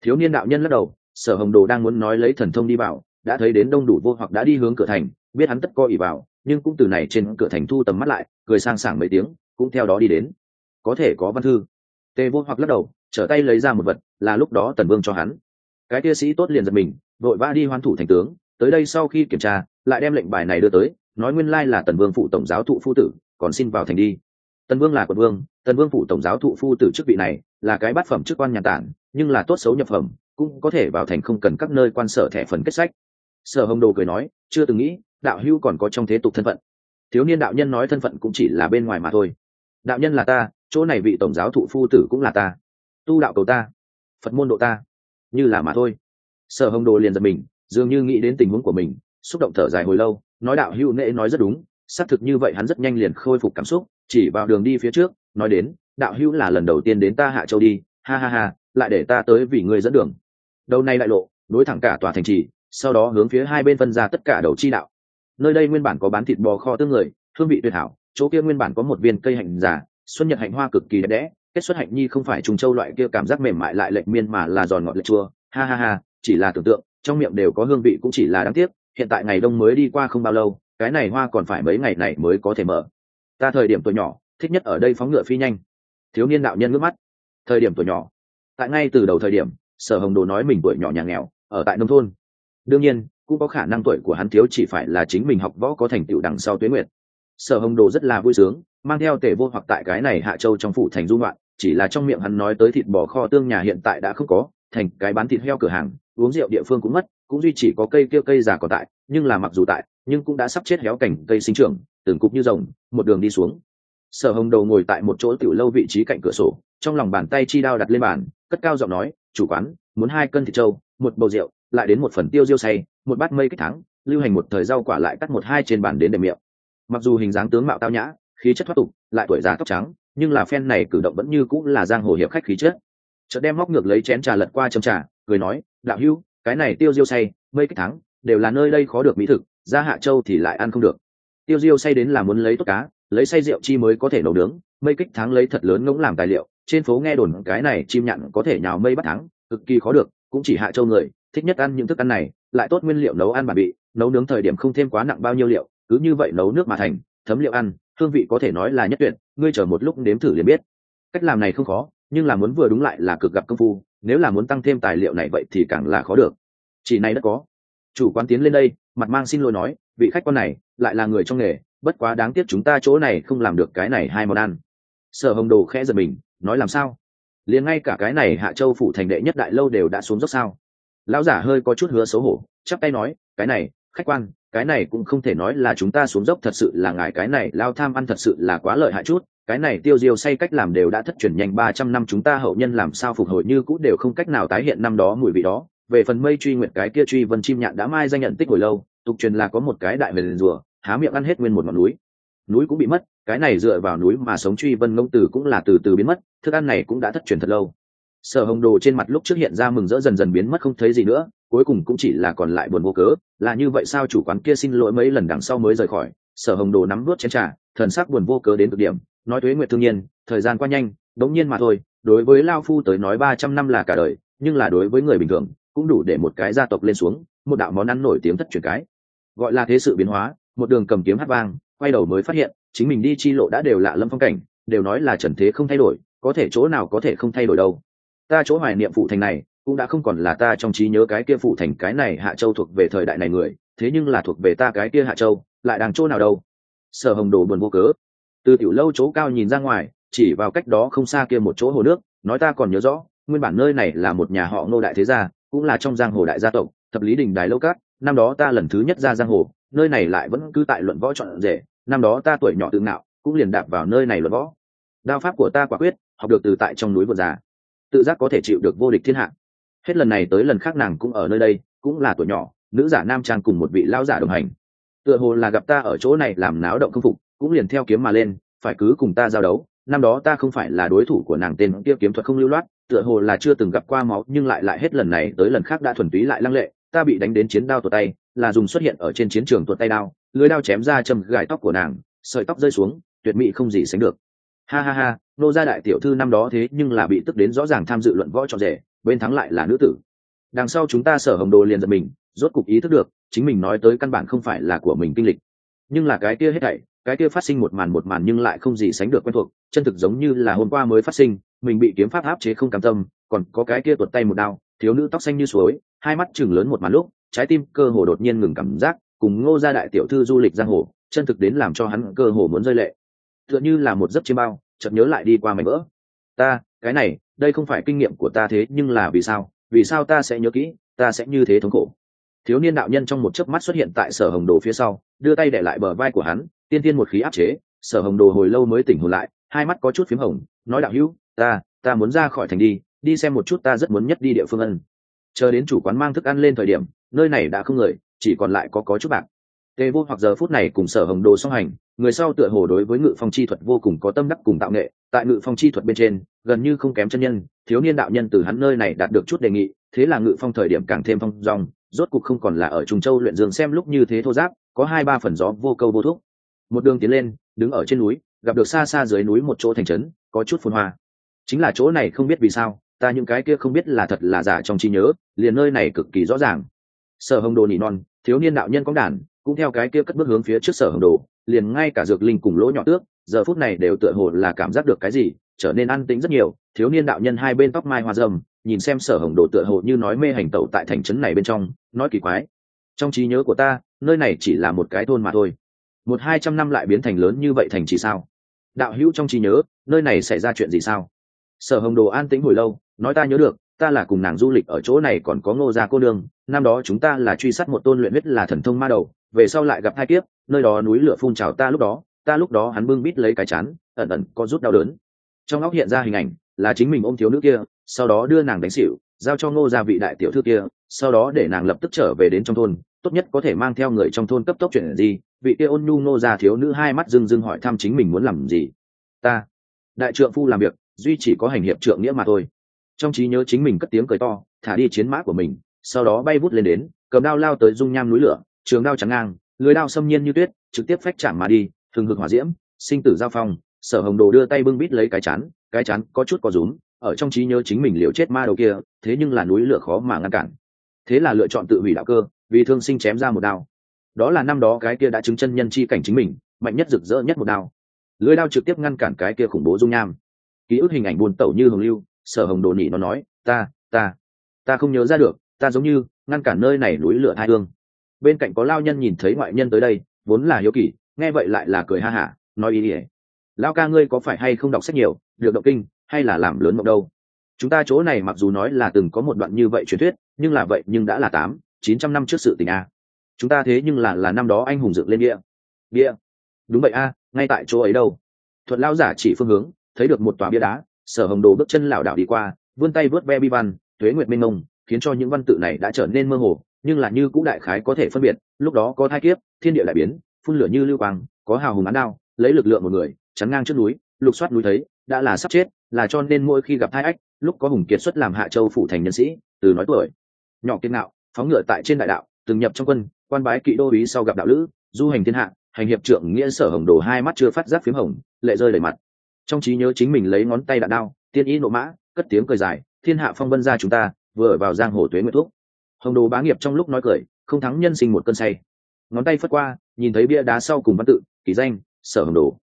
Thiếu niên đạo nhân lắc đầu, sở hồng đồ đang muốn nói lấy thần thông đi vào, đã thấy đến đông đủ vô hoặc đã đi hướng cửa thành, biết hắn tất co ỉ vào, nhưng cũng từ này trên cửa thành thu tầm mắt lại, cười sang sảng mấy tiếng cũng theo đó đi đến. Có thể có văn thư. Tề vô hoặc lắc đầu, trở tay lấy ra một vật, là lúc đó tần vương cho hắn. Cái kia sĩ tốt liền giật mình, vội vã đi hoan thủ thành tướng. Tới đây sau khi kiểm tra, lại đem lệnh bài này đưa tới, nói nguyên lai là tần vương phụ tổng giáo thụ phu tử, còn xin vào thành đi. Tần vương là quận vương, tần vương phụ tổng giáo thụ phu tử chức vị này, là cái bát phẩm chức quan nhà tản, nhưng là tốt xấu nhập phẩm, cũng có thể vào thành không cần các nơi quan sở thẻ phần kết sách. Sở hồng đồ cười nói, chưa từng nghĩ, đạo hưu còn có trong thế tục thân phận. Thiếu niên đạo nhân nói thân phận cũng chỉ là bên ngoài mà thôi đạo nhân là ta, chỗ này vị tổng giáo thụ phu tử cũng là ta. Tu đạo cầu ta, phật môn độ ta. Như là mà thôi. Sở hồng đồ liền giật mình, dường như nghĩ đến tình huống của mình, xúc động thở dài hồi lâu, nói đạo hữu nệ nói rất đúng, xác thực như vậy hắn rất nhanh liền khôi phục cảm xúc, chỉ vào đường đi phía trước, nói đến, đạo hữu là lần đầu tiên đến ta hạ châu đi, ha ha ha, lại để ta tới vì ngươi dẫn đường. Đầu này lại lộ, nối thẳng cả tòa thành trì, sau đó hướng phía hai bên phân ra tất cả đầu chi đạo. Nơi đây nguyên bản có bán thịt bò kho tương người, hương vị tuyệt hảo chỗ kia nguyên bản có một viên cây hạnh giả xuân nhật hạnh hoa cực kỳ đẹp đẽ, kết xuất hạnh nhi không phải trùng châu loại kia cảm giác mềm mại lại lệch miên mà là giòn ngọt lệch chua. Ha ha ha, chỉ là tưởng tượng, trong miệng đều có hương vị cũng chỉ là đáng tiếc, hiện tại ngày đông mới đi qua không bao lâu, cái này hoa còn phải mấy ngày này mới có thể mở. Ta thời điểm tuổi nhỏ, thích nhất ở đây phóng ngựa phi nhanh. Thiếu niên đạo nhân ngước mắt. Thời điểm tuổi nhỏ. Tại ngay từ đầu thời điểm, sở hồng đồ nói mình tuổi nhỏ nhà nghèo, ở tại nông thôn. Đương nhiên, cũng có khả năng tuổi của hắn thiếu chỉ phải là chính mình học võ có thành tựu đằng sau tuyến nguyệt sở hồng đồ rất là vui sướng, mang theo tể vô hoặc tại cái này hạ châu trong phủ thành dung loạn chỉ là trong miệng hắn nói tới thịt bò kho tương nhà hiện tại đã không có, thành cái bán thịt heo cửa hàng, uống rượu địa phương cũng mất, cũng duy chỉ có cây kia cây già còn tại, nhưng là mặc dù tại, nhưng cũng đã sắp chết héo cảnh cây sinh trưởng, từng cục như rồng, một đường đi xuống. Sở hồng đầu ngồi tại một chỗ tiểu lâu vị trí cạnh cửa sổ, trong lòng bàn tay chi đao đặt lên bàn, cất cao giọng nói, chủ quán, muốn hai cân thịt trâu, một bầu rượu, lại đến một phần tiêu diêu say một bát mây kích thắng, lưu hành một thời rau quả lại cắt một hai trên bàn đến đệm miệng mặc dù hình dáng tướng mạo tao nhã, khí chất thoát tục, lại tuổi già tóc trắng, nhưng là phen này cử động vẫn như cũng là giang hồ hiệp khách khí chất. Chợt đem móc ngược lấy chén trà lật qua châm trà, cười nói, đạo hưu cái này tiêu diêu say, mây kích thắng, đều là nơi đây khó được mỹ thực, ra hạ châu thì lại ăn không được. Tiêu diêu say đến là muốn lấy tốt cá, lấy say rượu chi mới có thể nấu nướng, mây kích thắng lấy thật lớn ngỗng làm tài liệu, trên phố nghe đồn cái này chim nhặn có thể nhào mây bắt thắng, cực kỳ khó được, cũng chỉ hạ châu người, thích nhất ăn những thức ăn này, lại tốt nguyên liệu nấu ăn bản bị, nấu nướng thời điểm không thêm quá nặng bao nhiêu liệu cứ như vậy nấu nước mà thành, thấm liệu ăn, hương vị có thể nói là nhất tuyệt, ngươi chờ một lúc nếm thử liền biết. Cách làm này không khó, nhưng là muốn vừa đúng lại là cực gặp công phu, nếu là muốn tăng thêm tài liệu này vậy thì càng là khó được. Chỉ này đã có. Chủ quán tiến lên đây, mặt mang xin lỗi nói, vị khách quan này, lại là người trong nghề, bất quá đáng tiếc chúng ta chỗ này không làm được cái này hai món ăn. Sở hồng đồ khẽ giật mình, nói làm sao? Liền ngay cả cái này hạ châu phủ thành đệ nhất đại lâu đều đã xuống dốc sao? Lão giả hơi có chút hứa xấu hổ, chắp tay nói, cái này khách quan, cái này cũng không thể nói là chúng ta xuống dốc thật sự là ngài cái này lao tham ăn thật sự là quá lợi hại chút, cái này tiêu diêu say cách làm đều đã thất truyền nhanh ba trăm năm chúng ta hậu nhân làm sao phục hồi như cũ đều không cách nào tái hiện năm đó mùi vị đó. Về phần mây truy nguyện cái kia truy vân chim nhạn đã mai danh nhận tích hồi lâu, tục truyền là có một cái đại về liền rùa, há miệng ăn hết nguyên một ngọn núi. Núi cũng bị mất, cái này dựa vào núi mà sống truy vân ngông tử cũng là từ từ biến mất, thức ăn này cũng đã thất truyền thật lâu sở hồng đồ trên mặt lúc trước hiện ra mừng rỡ dần dần biến mất không thấy gì nữa, cuối cùng cũng chỉ là còn lại buồn vô cớ, là như vậy sao chủ quán kia xin lỗi mấy lần đằng sau mới rời khỏi. Sở hồng đồ nắm vớt chén trà, thần sắc buồn vô cớ đến cực điểm, nói thuế nguyệt thương nhiên, thời gian qua nhanh, đống nhiên mà thôi, đối với lao phu tới nói ba trăm năm là cả đời, nhưng là đối với người bình thường, cũng đủ để một cái gia tộc lên xuống, một đạo món ăn nổi tiếng thất truyền cái. Gọi là thế sự biến hóa, một đường cầm kiếm hát vang, quay đầu mới phát hiện, chính mình đi chi lộ đã đều lạ lâm phong cảnh, đều nói là trần thế không thay đổi, có thể chỗ nào có thể không thay đổi đâu ta chỗ hoài niệm phụ thành này, cũng đã không còn là ta trong trí nhớ cái kia phụ thành cái này hạ châu thuộc về thời đại này người, thế nhưng là thuộc về ta cái kia hạ châu, lại đang chỗ nào đâu? Sở hồng đồ buồn vô cớ. Từ tiểu lâu chỗ cao nhìn ra ngoài, chỉ vào cách đó không xa kia một chỗ hồ nước, nói ta còn nhớ rõ, nguyên bản nơi này là một nhà họ ngô đại thế gia, cũng là trong giang hồ đại gia tộc, thập lý đình đài lâu cát, năm đó ta lần thứ nhất ra giang hồ, nơi này lại vẫn cứ tại luận võ chọn rể, năm đó ta tuổi nhỏ tự ngạo, cũng liền đạp vào nơi này luận võ. Đao pháp của ta quả quyết, học được từ tại trong núi vượt già tự giác có thể chịu được vô địch thiên hạ. Hết lần này tới lần khác nàng cũng ở nơi đây, cũng là tuổi nhỏ, nữ giả nam trang cùng một vị lão giả đồng hành. Tựa hồ là gặp ta ở chỗ này làm náo động không phục, cũng liền theo kiếm mà lên, phải cứ cùng ta giao đấu, năm đó ta không phải là đối thủ của nàng tên kia kiếm thuật không lưu loát, tựa hồ là chưa từng gặp qua máu, nhưng lại lại hết lần này tới lần khác đã thuần túy lại lăng lệ, ta bị đánh đến chiến đao tuột tay, là dùng xuất hiện ở trên chiến trường tuột tay đao, lưới đao chém ra châm gài tóc của nàng, sợi tóc rơi xuống, tuyệt mỹ không gì sánh được ha ha ha, nô gia đại tiểu thư năm đó thế nhưng là bị tức đến rõ ràng tham dự luận võ trọn rể, bên thắng lại là nữ tử. Đằng sau chúng ta sở hồng đồ liền giật mình, rốt cục ý thức được, chính mình nói tới căn bản không phải là của mình kinh lịch. Nhưng là cái kia hết thảy, cái kia phát sinh một màn một màn nhưng lại không gì sánh được quen thuộc, chân thực giống như là hôm qua mới phát sinh, mình bị kiếm pháp áp chế không cam tâm, còn có cái kia tuột tay một đao, thiếu nữ tóc xanh như suối, hai mắt chừng lớn một màn lúc, trái tim cơ hồ đột nhiên ngừng cảm giác, cùng ngô gia đại tiểu thư du lịch giang hồ, chân thực đến làm cho hắn cơ hồ muốn rơi lệ tựa như là một giấc chiêm bao, chợt nhớ lại đi qua mảnh vỡ. Ta, cái này, đây không phải kinh nghiệm của ta thế, nhưng là vì sao? Vì sao ta sẽ nhớ kỹ, ta sẽ như thế thống khổ? Thiếu niên đạo nhân trong một chớp mắt xuất hiện tại sở hồng đồ phía sau, đưa tay để lại bờ vai của hắn, tiên tiên một khí áp chế, sở hồng đồ hồi lâu mới tỉnh hồn lại, hai mắt có chút p h í m hồng, nói đạo hữu, ta ta muốn ra khỏi thành đi đi xem một chút ta rất muốn nhất đi địa phương ân. Chờ đến chủ quán mang thức ăn lên thời điểm, nơi này đã không người, chỉ còn lại có có chút bạc. Tề vô hoặc giờ phút này cùng sở hồng đồ song hành người sau tựa hồ đối với ngự phong chi thuật vô cùng có tâm đắc cùng tạo nghệ tại ngự phong chi thuật bên trên gần như không kém chân nhân thiếu niên đạo nhân từ hắn nơi này đạt được chút đề nghị thế là ngự phong thời điểm càng thêm phong dòng, rốt cục không còn là ở trùng châu luyện dương xem lúc như thế thô giáp có hai ba phần gió vô câu vô thuốc. Một đường tiến lên đứng ở trên núi gặp được xa xa dưới núi một chỗ thành trấn có chút phồn hoa. Chính là chỗ này không biết vì sao ta những cái kia không biết là thật là giả trong trí nhớ liền nơi này cực kỳ rõ ràng. Sở hồng đồ nỉ non thiếu niên đạo nhân có đàn cũng theo cái kia cất bước hướng phía trước sở hồng đồ liền ngay cả dược linh cùng lỗ nhỏ tước, giờ phút này đều tựa hồ là cảm giác được cái gì, trở nên an tĩnh rất nhiều, thiếu niên đạo nhân hai bên tóc mai hoa dâm nhìn xem sở hồng đồ tựa hồ như nói mê hành tẩu tại thành trấn này bên trong, nói kỳ quái. Trong trí nhớ của ta, nơi này chỉ là một cái thôn mà thôi. Một hai trăm năm lại biến thành lớn như vậy thành chỉ sao? Đạo hữu trong trí nhớ, nơi này xảy ra chuyện gì sao? Sở hồng đồ an tĩnh hồi lâu, nói ta nhớ được ta là cùng nàng du lịch ở chỗ này còn có ngô gia cô nương, năm đó chúng ta là truy sát một tôn luyện huyết là thần thông ma đầu, về sau lại gặp hai kiếp, nơi đó núi lửa phun trào ta lúc đó, ta lúc đó hắn bưng bít lấy cái chán, ẩn ẩn có rút đau đớn. Trong óc hiện ra hình ảnh, là chính mình ôm thiếu nữ kia, sau đó đưa nàng đánh xỉu, giao cho ngô gia vị đại tiểu thư kia, sau đó để nàng lập tức trở về đến trong thôn, tốt nhất có thể mang theo người trong thôn cấp tốc chuyện gì vị kia ôn nhu Ngô gia thiếu nữ hai mắt rưng rưng hỏi thăm chính mình muốn làm gì. Ta, đại trượng phu làm việc, duy chỉ có hành hiệp trượng nghĩa mà thôi trong trí nhớ chính mình cất tiếng cười to, thả đi chiến mã của mình, sau đó bay vút lên đến, cầm đao lao tới dung nham núi lửa, trường đao trắng ngang, lưới đao xâm nhiên như tuyết, trực tiếp phách chạm mà đi thường hực hỏa diễm, sinh tử giao phong, sở hồng đồ đưa tay bưng bít lấy cái chán cái chán có chút có rúm, ở trong trí nhớ chính mình liều chết ma đầu kia, thế nhưng là núi lửa khó mà ngăn cản. Thế là lựa chọn tự hủy đạo cơ, vì thương sinh chém ra một đao. Đó là năm đó cái kia đã chứng chân nhân chi cảnh chính mình, mạnh nhất rực rỡ nhất một đao. Lưới đao trực tiếp ngăn cản cái kia khủng bố dung nham. Ký ức hình ảnh buồn tẩu như hồng lưu sở hồng đồ nhị nó nói, ta ta ta không nhớ ra được, ta giống như ngăn cản nơi này núi lửa hai hương. Bên cạnh có lao nhân nhìn thấy ngoại nhân tới đây, vốn là hiếu kỳ, nghe vậy lại là cười ha hả, nói ý ỉa lao ca ngươi có phải hay không đọc sách nhiều, được động kinh, hay là làm lớn mộng đâu? Chúng ta chỗ này mặc dù nói là từng có một đoạn như vậy truyền thuyết, nhưng là vậy nhưng đã là tám, chín trăm năm trước sự tình a. Chúng ta thế nhưng là là năm đó anh hùng dựng lên địa địa đúng vậy a, ngay tại chỗ ấy đâu. Thuận lao giả chỉ phương hướng, thấy được một tòa bia đá sở hồng đồ bước chân lảo đảo đi qua, vươn tay vớt ve bi văn thuế nguyệt minh mông khiến cho những văn tự này đã trở nên mơ hồ, nhưng là như cũ đại khái có thể phân biệt, lúc đó có thai kiếp, thiên địa đại biến, phun lửa như lưu quang, có hào hùng án đao, lấy lực lượng một người, chắn ngang trước núi, lục soát núi thấy, đã là sắp chết, là cho nên mỗi khi gặp thai ách, lúc có hùng kiệt xuất làm hạ châu phủ thành nhân sĩ, từ nói tuổi. Nhỏ kiên nạo phóng ngựa tại trên đại đạo, từng nhập trong quân, quan bái kỵ đô ý sau gặp đạo lữ, du hành thiên hạ, hành hiệp trượng nghĩa sở hồng đồ hai mắt chưa phát giác phiếm hồng, lệ rơi đầy mặt trong trí nhớ chính mình lấy ngón tay đạn đao, tiên ý nộ mã, cất tiếng cười dài, thiên hạ phong vân ra chúng ta, vừa ở vào giang hồ tuế nguyệt thuốc. Hồng đồ bá nghiệp trong lúc nói cười, không thắng nhân sinh một cơn say. Ngón tay phất qua, nhìn thấy bia đá sau cùng văn tự, kỳ danh, sở hồng đồ.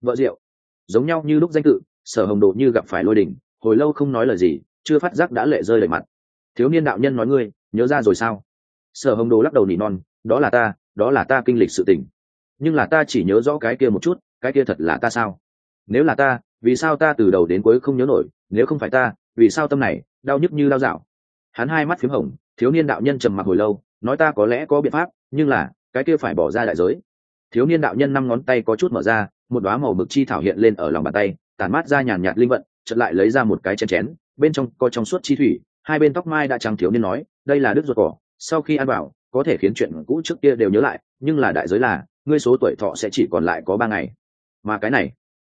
Vợ rượu. Giống nhau như lúc danh tự, sở hồng đồ như gặp phải lôi đình hồi lâu không nói lời gì, chưa phát giác đã lệ rơi lệ mặt. Thiếu niên đạo nhân nói ngươi, nhớ ra rồi sao? Sở hồng đồ lắc đầu nỉ non, đó là ta, đó là ta kinh lịch sự tình. Nhưng là ta chỉ nhớ rõ cái kia một chút, cái kia thật là ta sao? Nếu là ta, vì sao ta từ đầu đến cuối không nhớ nổi? Nếu không phải ta, vì sao tâm này đau nhức như đau dạo? Hắn hai mắt p h í m hồng, thiếu niên đạo nhân trầm mặc hồi lâu, nói ta có lẽ có biện pháp, nhưng là, cái kia phải bỏ ra đại giới. Thiếu niên đạo nhân năm ngón tay có chút mở ra, một đoá màu mực chi thảo hiện lên ở lòng bàn tay, tản mát ra nhàn nhạt linh vận chật lại lấy ra một cái chén chén, bên trong có trong suốt chi thủy, hai bên tóc mai đã trắng thiếu niên nói, đây là đứt ruột cỏ, sau khi ăn bảo có thể khiến chuyện cũ trước kia đều nhớ lại, nhưng là đại giới là, ngươi số tuổi thọ sẽ chỉ còn lại có ba ngày. Mà cái này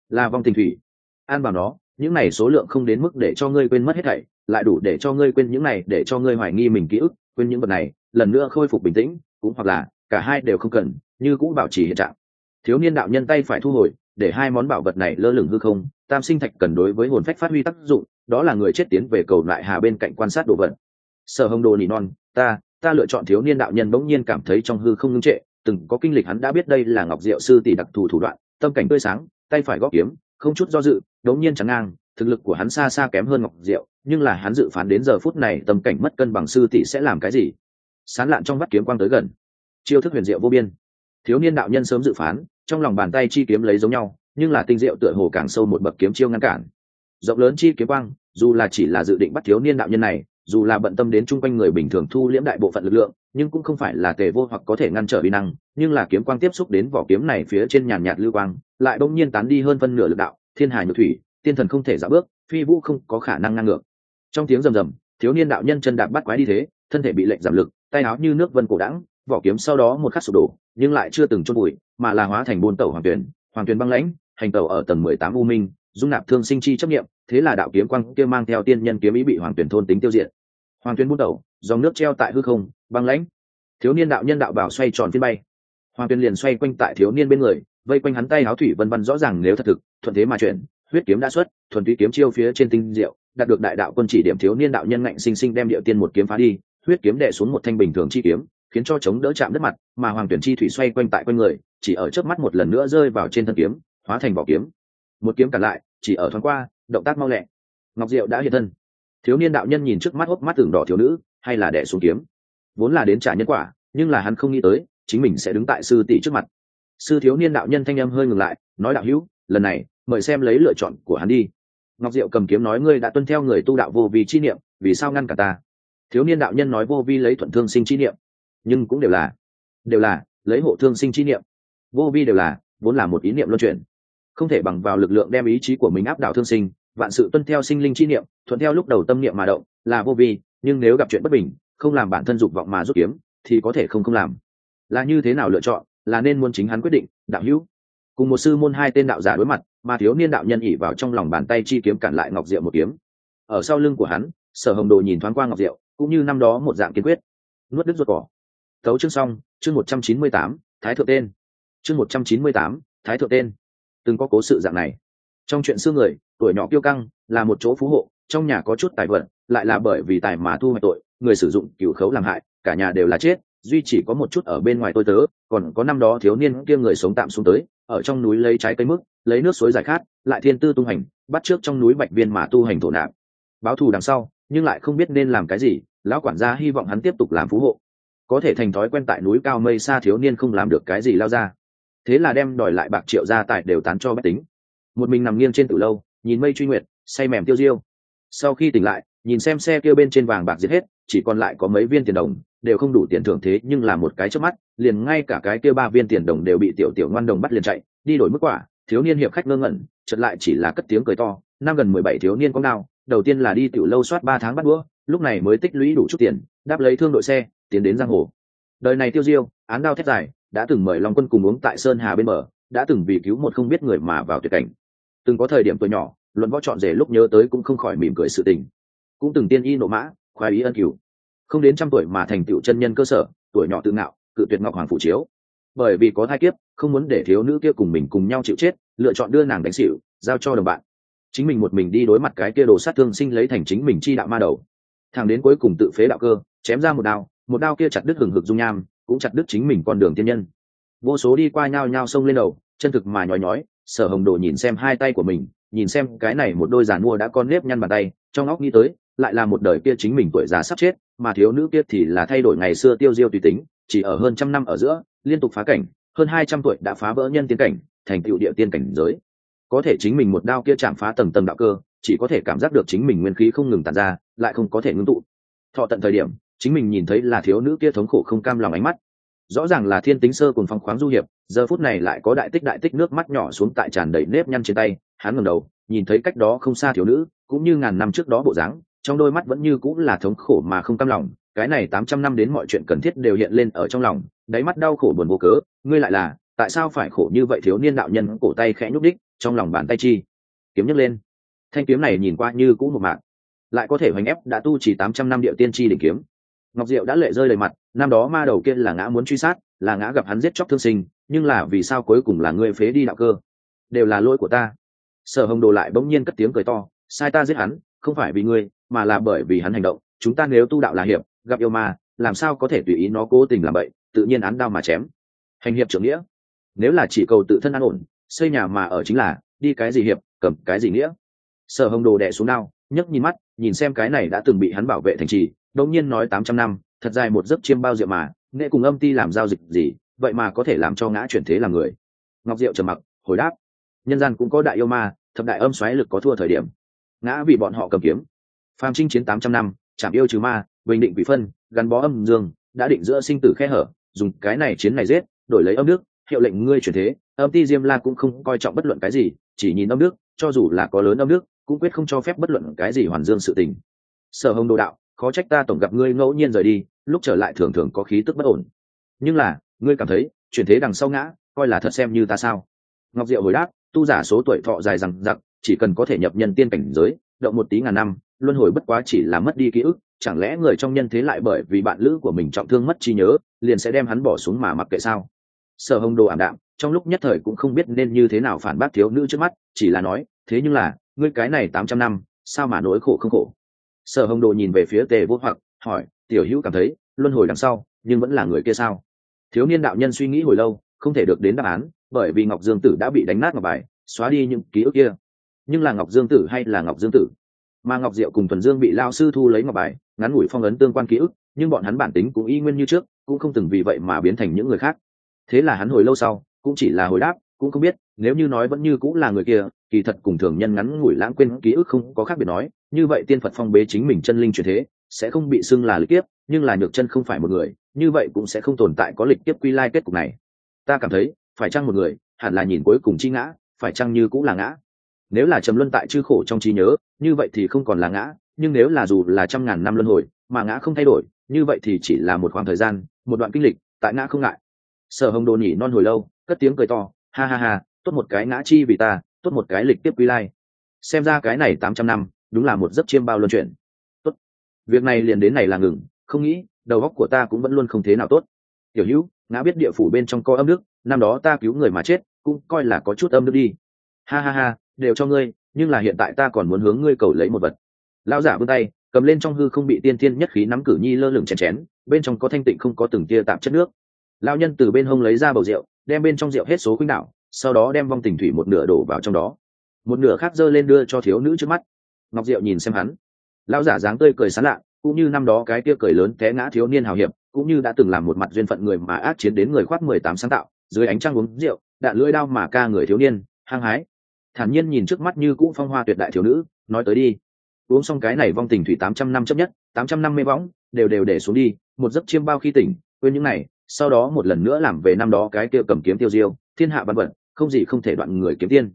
là vong tình thủy. An bảo nó, những này số lượng không đến mức để cho ngươi quên mất hết thảy, lại đủ để cho ngươi quên những này, để cho ngươi hoài nghi mình ký ức, quên những vật này, lần nữa khôi phục bình tĩnh, cũng hoặc là, cả hai đều không cần, như cũng bảo trì hiện trạng. Thiếu niên đạo nhân tay phải thu hồi, để hai món bảo vật này lơ lửng hư không, tam sinh thạch cần đối với hồn phách phát huy tác dụng, đó là người chết tiến về cầu lại hà bên cạnh quan sát đồ vật. Sở hồng đồ nỉ non, ta ta lựa chọn thiếu niên đạo nhân bỗng nhiên cảm thấy trong hư không ngưng trệ, từng có kinh lịch hắn đã biết đây là ngọc diệu sư tỷ đặc thù thủ đoạn, tâm cảnh tươi sáng tay phải góp kiếm, không chút do dự, đống nhiên chẳng ngang, thực lực của hắn xa xa kém hơn ngọc diệu, nhưng là hắn dự phán đến giờ phút này tâm cảnh mất cân bằng sư tỷ sẽ làm cái gì? Sán lạn trong vắt kiếm quang tới gần. Chiêu thức huyền diệu vô biên. Thiếu niên đạo nhân sớm dự phán, trong lòng bàn tay chi kiếm lấy giống nhau, nhưng là tinh diệu tựa hồ càng sâu một bậc kiếm chiêu ngăn cản. Rộng lớn chi kiếm quang, dù là chỉ là dự định bắt thiếu niên đạo nhân này dù là bận tâm đến chung quanh người bình thường thu liễm đại bộ phận lực lượng, nhưng cũng không phải là tề vô hoặc có thể ngăn trở uy năng, nhưng là kiếm quang tiếp xúc đến vỏ kiếm này phía trên nhàn nhạt lưu quang, lại bỗng nhiên tán đi hơn phân nửa lực đạo, thiên hà nhược thủy, tiên thần không thể dạo bước, phi vũ không có khả năng ngang ngược. Trong tiếng rầm rầm, thiếu niên đạo nhân chân đạp bắt quái đi thế, thân thể bị lệnh giảm lực, tay áo như nước vân cổ đẳng vỏ kiếm sau đó một khắc sụp đổ, nhưng lại chưa từng chôn bụi mà là hóa thành buôn tẩu hoàng tuyển hoàng tuyển băng lãnh, hành tẩu ở tầng mười tám u minh dung nạp thương sinh chi chấp nghiệm, thế là đạo kiếm quang kia mang theo tiên nhân kiếm ý bị hoàng tuyển thôn tính tiêu diệt. Hoàng tuyên bút đầu dòng nước treo tại hư không, băng lãnh. Thiếu niên đạo nhân đạo bảo xoay tròn phiên bay. Hoàng tuyên liền xoay quanh tại thiếu niên bên người, vây quanh hắn tay áo thủy vân vân rõ ràng nếu thật thực, thuận thế mà chuyển, huyết kiếm đã xuất, thuần túy kiếm chiêu phía trên tinh diệu, đạt được đại đạo quân chỉ điểm thiếu niên đạo nhân ngạnh sinh sinh đem điệu tiên một kiếm phá đi, huyết kiếm đè xuống một thanh bình thường chi kiếm, khiến cho chống đỡ chạm đất mặt, mà hoàng tuyển chi thủy xoay quanh tại quanh người, chỉ ở trước mắt một lần nữa rơi vào trên thân kiếm, hóa thành vỏ kiếm một kiếm cản lại, chỉ ở thoáng qua, động tác mau lẹ. Ngọc diệu đã hiện thân. Thiếu niên đạo nhân nhìn trước mắt hốc mắt tưởng đỏ thiếu nữ, hay là đẻ xuống kiếm. Vốn là đến trả nhân quả, nhưng là hắn không nghĩ tới, chính mình sẽ đứng tại sư tỷ trước mặt. Sư thiếu niên đạo nhân thanh âm hơi ngừng lại, nói đạo hữu, lần này, mời xem lấy lựa chọn của hắn đi. Ngọc diệu cầm kiếm nói ngươi đã tuân theo người tu đạo vô vi chi niệm, vì sao ngăn cả ta? Thiếu niên đạo nhân nói vô vi lấy thuận thương sinh chi niệm. Nhưng cũng đều là đều là, lấy hộ thương sinh chi niệm. Vô vi đều là, vốn là một ý niệm luân chuyển không thể bằng vào lực lượng đem ý chí của mình áp đảo thương sinh, vạn sự tuân theo sinh linh chi niệm, thuận theo lúc đầu tâm niệm mà động, là vô vi, nhưng nếu gặp chuyện bất bình, không làm bản thân dục vọng mà rút kiếm, thì có thể không không làm. Là như thế nào lựa chọn, là nên muốn chính hắn quyết định, đạo hữu. Cùng một sư môn hai tên đạo giả đối mặt, mà thiếu niên đạo nhân ỉ vào trong lòng bàn tay chi kiếm cản lại ngọc diệu một kiếm. Ở sau lưng của hắn, sở hồng đồ nhìn thoáng qua ngọc diệu, cũng như năm đó một dạng kiên quyết. Nuốt đứt ruột cỏ. Thấu chương xong, chương một trăm chín mươi tám, thái thượng tên. Chương một trăm chín mươi tám, thái thượng tên từng có cố sự dạng này. Trong chuyện xưa người, tuổi nhỏ kiêu căng, là một chỗ phú hộ, trong nhà có chút tài vận lại là bởi vì tài mà thu hoạch tội, người sử dụng cửu khấu làm hại, cả nhà đều là chết, duy chỉ có một chút ở bên ngoài tôi tớ, còn có năm đó thiếu niên kia người sống tạm xuống tới, ở trong núi lấy trái cây mức lấy nước suối giải khát, lại thiên tư tung hành, bắt trước trong núi bạch viên mà tu hành thổ nạp. Báo thù đằng sau, nhưng lại không biết nên làm cái gì, lão quản gia hy vọng hắn tiếp tục làm phú hộ. Có thể thành thói quen tại núi cao mây xa thiếu niên không làm được cái gì lao ra thế là đem đòi lại bạc triệu gia tài đều tán cho bách tính một mình nằm nghiêng trên từ lâu, nhìn mây truy nguyệt, say mềm tiêu diêu sau khi tỉnh lại, nhìn xem xe kêu bên trên vàng bạc giết hết, chỉ còn lại có mấy viên tiền đồng, đều không đủ tiền thưởng thế nhưng là một cái trước mắt, liền ngay cả cái kêu ba viên tiền đồng đều bị tiểu tiểu ngoan đồng bắt liền chạy, đi đổi mức quả, thiếu niên hiệp khách ngơ ngẩn chật lại chỉ là cất tiếng cười to, năm gần mười bảy thiếu niên có nào? đầu tiên là đi tiểu lâu soát ba tháng bắt đũa, lúc này mới tích lũy đủ chút tiền, đáp lấy thương đội xe, tiến đến giang hồ đời này tiêu diêu, án đao thét dài đã từng mời long quân cùng uống tại sơn hà bên bờ, đã từng vì cứu một không biết người mà vào tuyệt cảnh. Từng có thời điểm tuổi nhỏ, luận võ chọn rể lúc nhớ tới cũng không khỏi mỉm cười sự tình. Cũng từng tiên y nộ mã, khoái ý ân cửu. Không đến trăm tuổi mà thành tựu chân nhân cơ sở, tuổi nhỏ tự ngạo, cự tuyệt ngọc hoàng phủ chiếu. Bởi vì có thai kiếp, không muốn để thiếu nữ kia cùng mình cùng nhau chịu chết, lựa chọn đưa nàng đánh xỉu, giao cho đồng bạn. Chính mình một mình đi đối mặt cái kia đồ sát thương sinh lấy thành chính mình chi đạo ma đầu. Thằng đến cuối cùng tự phế đạo cơ, chém ra một đao một đao kia chặt đứt hừng hực dung nham cũng chặt đứt chính mình con đường tiên nhân. Vô số đi qua nhao nhao sông lên đầu, chân thực mà nhói nhói, sở hồng đồ nhìn xem hai tay của mình, nhìn xem cái này một đôi giàn mua đã con nếp nhăn bàn tay, trong óc nghĩ tới, lại là một đời kia chính mình tuổi già sắp chết, mà thiếu nữ kia thì là thay đổi ngày xưa tiêu diêu tùy tính, chỉ ở hơn trăm năm ở giữa, liên tục phá cảnh, hơn hai trăm tuổi đã phá vỡ nhân tiên cảnh, thành tựu địa tiên cảnh giới. Có thể chính mình một đao kia chạm phá tầng tầng đạo cơ, chỉ có thể cảm giác được chính mình nguyên khí không ngừng tàn ra, lại không có thể ngưng tụ. Thọ tận thời điểm chính mình nhìn thấy là thiếu nữ kia thống khổ không cam lòng ánh mắt. Rõ ràng là thiên tính sơ cùng phong khoáng du hiệp, giờ phút này lại có đại tích đại tích nước mắt nhỏ xuống tại tràn đầy nếp nhăn trên tay, hắn ngẩng đầu, nhìn thấy cách đó không xa thiếu nữ, cũng như ngàn năm trước đó bộ dáng, trong đôi mắt vẫn như cũng là thống khổ mà không cam lòng, cái này tám trăm năm đến mọi chuyện cần thiết đều hiện lên ở trong lòng, đáy mắt đau khổ buồn vô cớ, ngươi lại là, tại sao phải khổ như vậy thiếu niên đạo nhân cổ tay khẽ nhúc đích, trong lòng bàn tay chi. Kiếm nhấc lên. Thanh kiếm này nhìn qua như cũ một mạng, lại có thể hoành ép đã tu chỉ tám trăm năm địa tiên tri đỉnh kiếm ngọc diệu đã lệ rơi đầy mặt năm đó ma đầu kia là ngã muốn truy sát là ngã gặp hắn giết chóc thương sinh nhưng là vì sao cuối cùng là ngươi phế đi đạo cơ? Đều là lỗi của ta. Sở hồng đồ lại bỗng nhiên cất tiếng cười to sai ta giết hắn không phải vì ngươi mà là bởi vì hắn hành động chúng ta nếu tu đạo là hiệp gặp yêu ma làm sao có thể tùy ý nó cố tình làm vậy, tự nhiên án đao mà chém. Hành hiệp trưởng nghĩa. Nếu là chỉ cầu tự thân an ổn xây nhà mà ở chính là đi cái gì hiệp cầm cái gì nghĩa? Sở hồng đồ đẻ xuống đao nhấc nhìn mắt nhìn xem cái này đã từng bị hắn bảo vệ thành trì đống nhiên nói tám trăm năm thật dài một giấc chiêm bao rượu mà nghệ cùng âm ti làm giao dịch gì vậy mà có thể làm cho ngã chuyển thế làm người. Ngọc diệu trầm mặc hồi đáp nhân gian cũng có đại yêu ma thập đại âm xoáy lực có thua thời điểm. Ngã vì bọn họ cầm kiếm. Phàm trinh chiến tám trăm năm chạm yêu trừ ma bình định vị phân gắn bó âm dương đã định giữa sinh tử khe hở dùng cái này chiến này giết đổi lấy âm đức, hiệu lệnh ngươi chuyển thế. Âm ti diêm la cũng không coi trọng bất luận cái gì chỉ nhìn âm đức, cho dù là có lớn âm đức cũng quyết không cho phép bất luận cái gì hoàn dương sự tình. Sở hồng đồ đạo, khó trách ta tổng gặp ngươi ngẫu nhiên rời đi, lúc trở lại thường thường có khí tức bất ổn. Nhưng là, ngươi cảm thấy, chuyển thế đằng sau ngã, coi là thật xem như ta sao? Ngọc diệu hồi đáp, tu giả số tuổi thọ dài rằng giặc chỉ cần có thể nhập nhân tiên cảnh giới, động một tí ngàn năm, luân hồi bất quá chỉ là mất đi ký ức, chẳng lẽ người trong nhân thế lại bởi vì bạn lữ của mình trọng thương mất trí nhớ, liền sẽ đem hắn bỏ xuống mà mặc kệ sao? Sở hồng đồ ảm đạm, trong lúc nhất thời cũng không biết nên như thế nào phản bác thiếu nữ trước mắt, chỉ là nói thế nhưng là, ngươi cái này tám trăm năm, sao mà nỗi khổ không khổ? Sở hồng đồ nhìn về phía tề vô hoặc, hỏi, tiểu hữu cảm thấy, luân hồi đằng sau, nhưng vẫn là người kia sao? Thiếu niên đạo nhân suy nghĩ hồi lâu, không thể được đến đáp án, bởi vì ngọc dương tử đã bị đánh nát ngọc bài, xóa đi những ký ức kia. Nhưng là ngọc dương tử hay là ngọc dương tử? Mà ngọc diệu cùng thuần dương bị lao sư thu lấy ngọc bài, ngắn ngủi phong ấn tương quan ký ức, nhưng bọn hắn bản tính cũng y nguyên như trước, cũng không từng vì vậy mà biến thành những người khác. Thế là hắn hồi lâu sau, cũng chỉ là hồi đáp, cũng không biết, nếu như nói vẫn như cũng là người kia kỳ thật cùng thường nhân ngắn ngủi lãng quên ký ức không có khác biệt nói, như vậy tiên phật phong bế chính mình chân linh truyền thế, sẽ không bị xưng là lịch kiếp, nhưng là nhược chân không phải một người, như vậy cũng sẽ không tồn tại có lịch kiếp quy lai kết cục này. Ta cảm thấy, phải chăng một người, hẳn là nhìn cuối cùng chi ngã, phải chăng như cũng là ngã? Nếu là trầm luân tại chư khổ trong trí nhớ, như vậy thì không còn là ngã, nhưng nếu là dù là trăm ngàn năm luân hồi, mà ngã không thay đổi, như vậy thì chỉ là một khoảng thời gian, một đoạn kinh lịch, tại ngã không ngại. Sở hồng đồ nhỉ non hồi lâu, cất tiếng cười to, ha ha ha, tốt một cái ngã chi vì ta tốt một cái lịch tiếp quy lai. Xem ra cái này tám trăm năm, đúng là một giấc chiêm bao luân chuyển. Tốt. Việc này liền đến này là ngừng, không nghĩ, đầu óc của ta cũng vẫn luôn không thế nào tốt. Tiểu hữu, ngã biết địa phủ bên trong có âm đức năm đó ta cứu người mà chết, cũng coi là có chút âm đức đi. Ha ha ha, đều cho ngươi, nhưng là hiện tại ta còn muốn hướng ngươi cầu lấy một vật. Lão giả vươn tay, cầm lên trong hư không bị tiên tiên nhất khí nắm cử nhi lơ lửng chén chén, bên trong có thanh tịnh không có từng tia tạp chất nước. Lão nhân từ bên hông lấy ra bầu rượu, đem bên trong rượu hết số khuynh đạo sau đó đem vong tình thủy một nửa đổ vào trong đó. Một nửa khác giơ lên đưa cho thiếu nữ trước mắt. Ngọc diệu nhìn xem hắn. Lão giả dáng tươi cười sán lạ, cũng như năm đó cái kia cười lớn té ngã thiếu niên hào hiệp, cũng như đã từng làm một mặt duyên phận người mà ác chiến đến người khoác mười tám sáng tạo, dưới ánh trăng uống rượu, đạn lưỡi đao mà ca người thiếu niên, hăng hái. Thản nhiên nhìn trước mắt như cũ phong hoa tuyệt đại thiếu nữ, nói tới đi. Uống xong cái này vong tình thủy tám trăm năm chấp nhất, tám trăm năm mê võng, đều đều để xuống đi, một giấc chiêm bao khi tỉnh, quên những này, sau đó một lần nữa làm về năm đó cái kia cầm kiếm tiêu diêu thiên hạ văn vật, không gì không thể đoạn người kiếm tiên.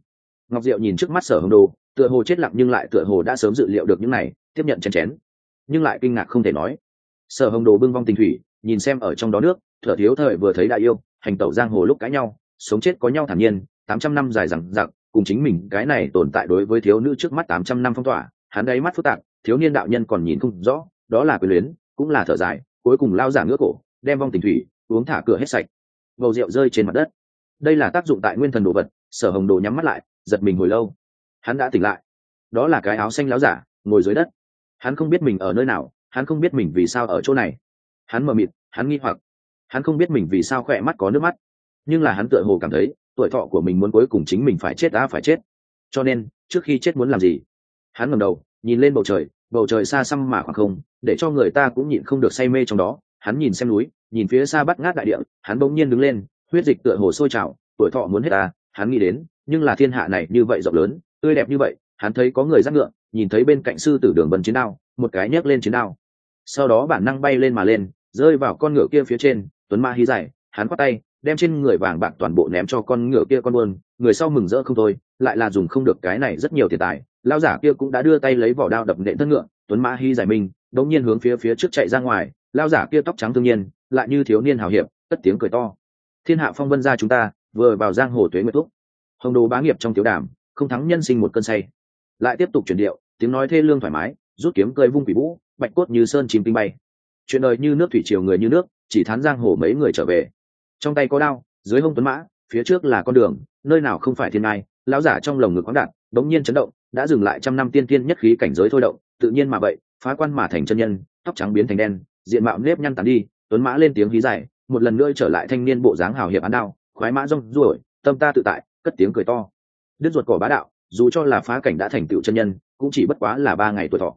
Ngọc diệu nhìn trước mắt sở hồng đồ, tựa hồ chết lặng nhưng lại tựa hồ đã sớm dự liệu được những này, tiếp nhận chén chén. Nhưng lại kinh ngạc không thể nói. Sở hồng đồ bưng vong tình thủy, nhìn xem ở trong đó nước, thở thiếu thời vừa thấy đại yêu, hành tẩu giang hồ lúc cãi nhau, sống chết có nhau thản nhiên, tám trăm năm dài rằng giặc cùng chính mình, cái này tồn tại đối với thiếu nữ trước mắt tám trăm năm phong tỏa, hắn đáy mắt phức tạp, thiếu niên đạo nhân còn nhìn không rõ, đó là quyền luyến, cũng là thở dài, cuối cùng lao giả ngứa cổ, đem vong tình thủy, uống thả cửa hết sạch. Bầu rượu rơi trên mặt đất đây là tác dụng tại nguyên thần đồ vật, sở hồng đồ nhắm mắt lại, giật mình hồi lâu. Hắn đã tỉnh lại. Đó là cái áo xanh láo giả, ngồi dưới đất. Hắn không biết mình ở nơi nào, hắn không biết mình vì sao ở chỗ này. Hắn mờ mịt, hắn nghi hoặc. Hắn không biết mình vì sao khỏe mắt có nước mắt. Nhưng là hắn tựa hồ cảm thấy, tuổi thọ của mình muốn cuối cùng chính mình phải chết đã phải chết. Cho nên, trước khi chết muốn làm gì? Hắn ngầm đầu, nhìn lên bầu trời bầu trời xa xăm mà khoảng không, để cho người ta cũng nhịn không được say mê trong đó. Hắn nhìn xem núi, nhìn phía xa bắt ngát đại địa, hắn bỗng nhiên đứng lên huyết dịch tựa hồ sôi trào, tuổi thọ muốn hết ta hắn nghĩ đến, nhưng là thiên hạ này như vậy rộng lớn, tươi đẹp như vậy, hắn thấy có người dắt ngựa, nhìn thấy bên cạnh sư tử đường bần chiến đao, một cái nhấc lên chiến đao. Sau đó bản năng bay lên mà lên, rơi vào con ngựa kia phía trên, tuấn ma hí dài, hắn khoát tay, đem trên người vàng bạc toàn bộ ném cho con ngựa kia con buôn, người sau mừng rỡ không thôi, lại là dùng không được cái này rất nhiều tiền tài lao giả kia cũng đã đưa tay lấy vỏ đao đập nện thân ngựa, tuấn mã hy giải minh đống nhiên hướng phía phía trước chạy ra ngoài lao giả kia tóc trắng thương nhiên, lại như thiếu niên hào hiệp cất tiếng cười to thiên hạ phong vân ra chúng ta, vừa vào giang hồ tuế nguyệt thúc. Hồng đồ bá nghiệp trong tiểu đàm, không thắng nhân sinh một cơn say. Lại tiếp tục chuyển điệu, tiếng nói thê lương thoải mái, rút kiếm cơi vung quỷ vũ, bạch cốt như sơn chìm tinh bay. Chuyện đời như nước thủy triều người như nước, chỉ thán giang hồ mấy người trở về. Trong tay có đao, dưới hông tuấn mã, phía trước là con đường, nơi nào không phải thiên ngai, lão giả trong lồng ngực khoáng đạn đống nhiên chấn động, đã dừng lại trăm năm tiên tiên nhất khí cảnh giới thôi động, tự nhiên mà vậy, phá quan mà thành chân nhân, tóc trắng biến thành đen, diện mạo nếp nhăn tàn đi, tuấn mã lên tiếng hí dài một lần nữa trở lại thanh niên bộ dáng hào hiệp án đao, khoái mã rong ruổi, tâm ta tự tại, cất tiếng cười to. Đứt ruột cỏ bá đạo, dù cho là phá cảnh đã thành tựu chân nhân, cũng chỉ bất quá là ba ngày tuổi thọ.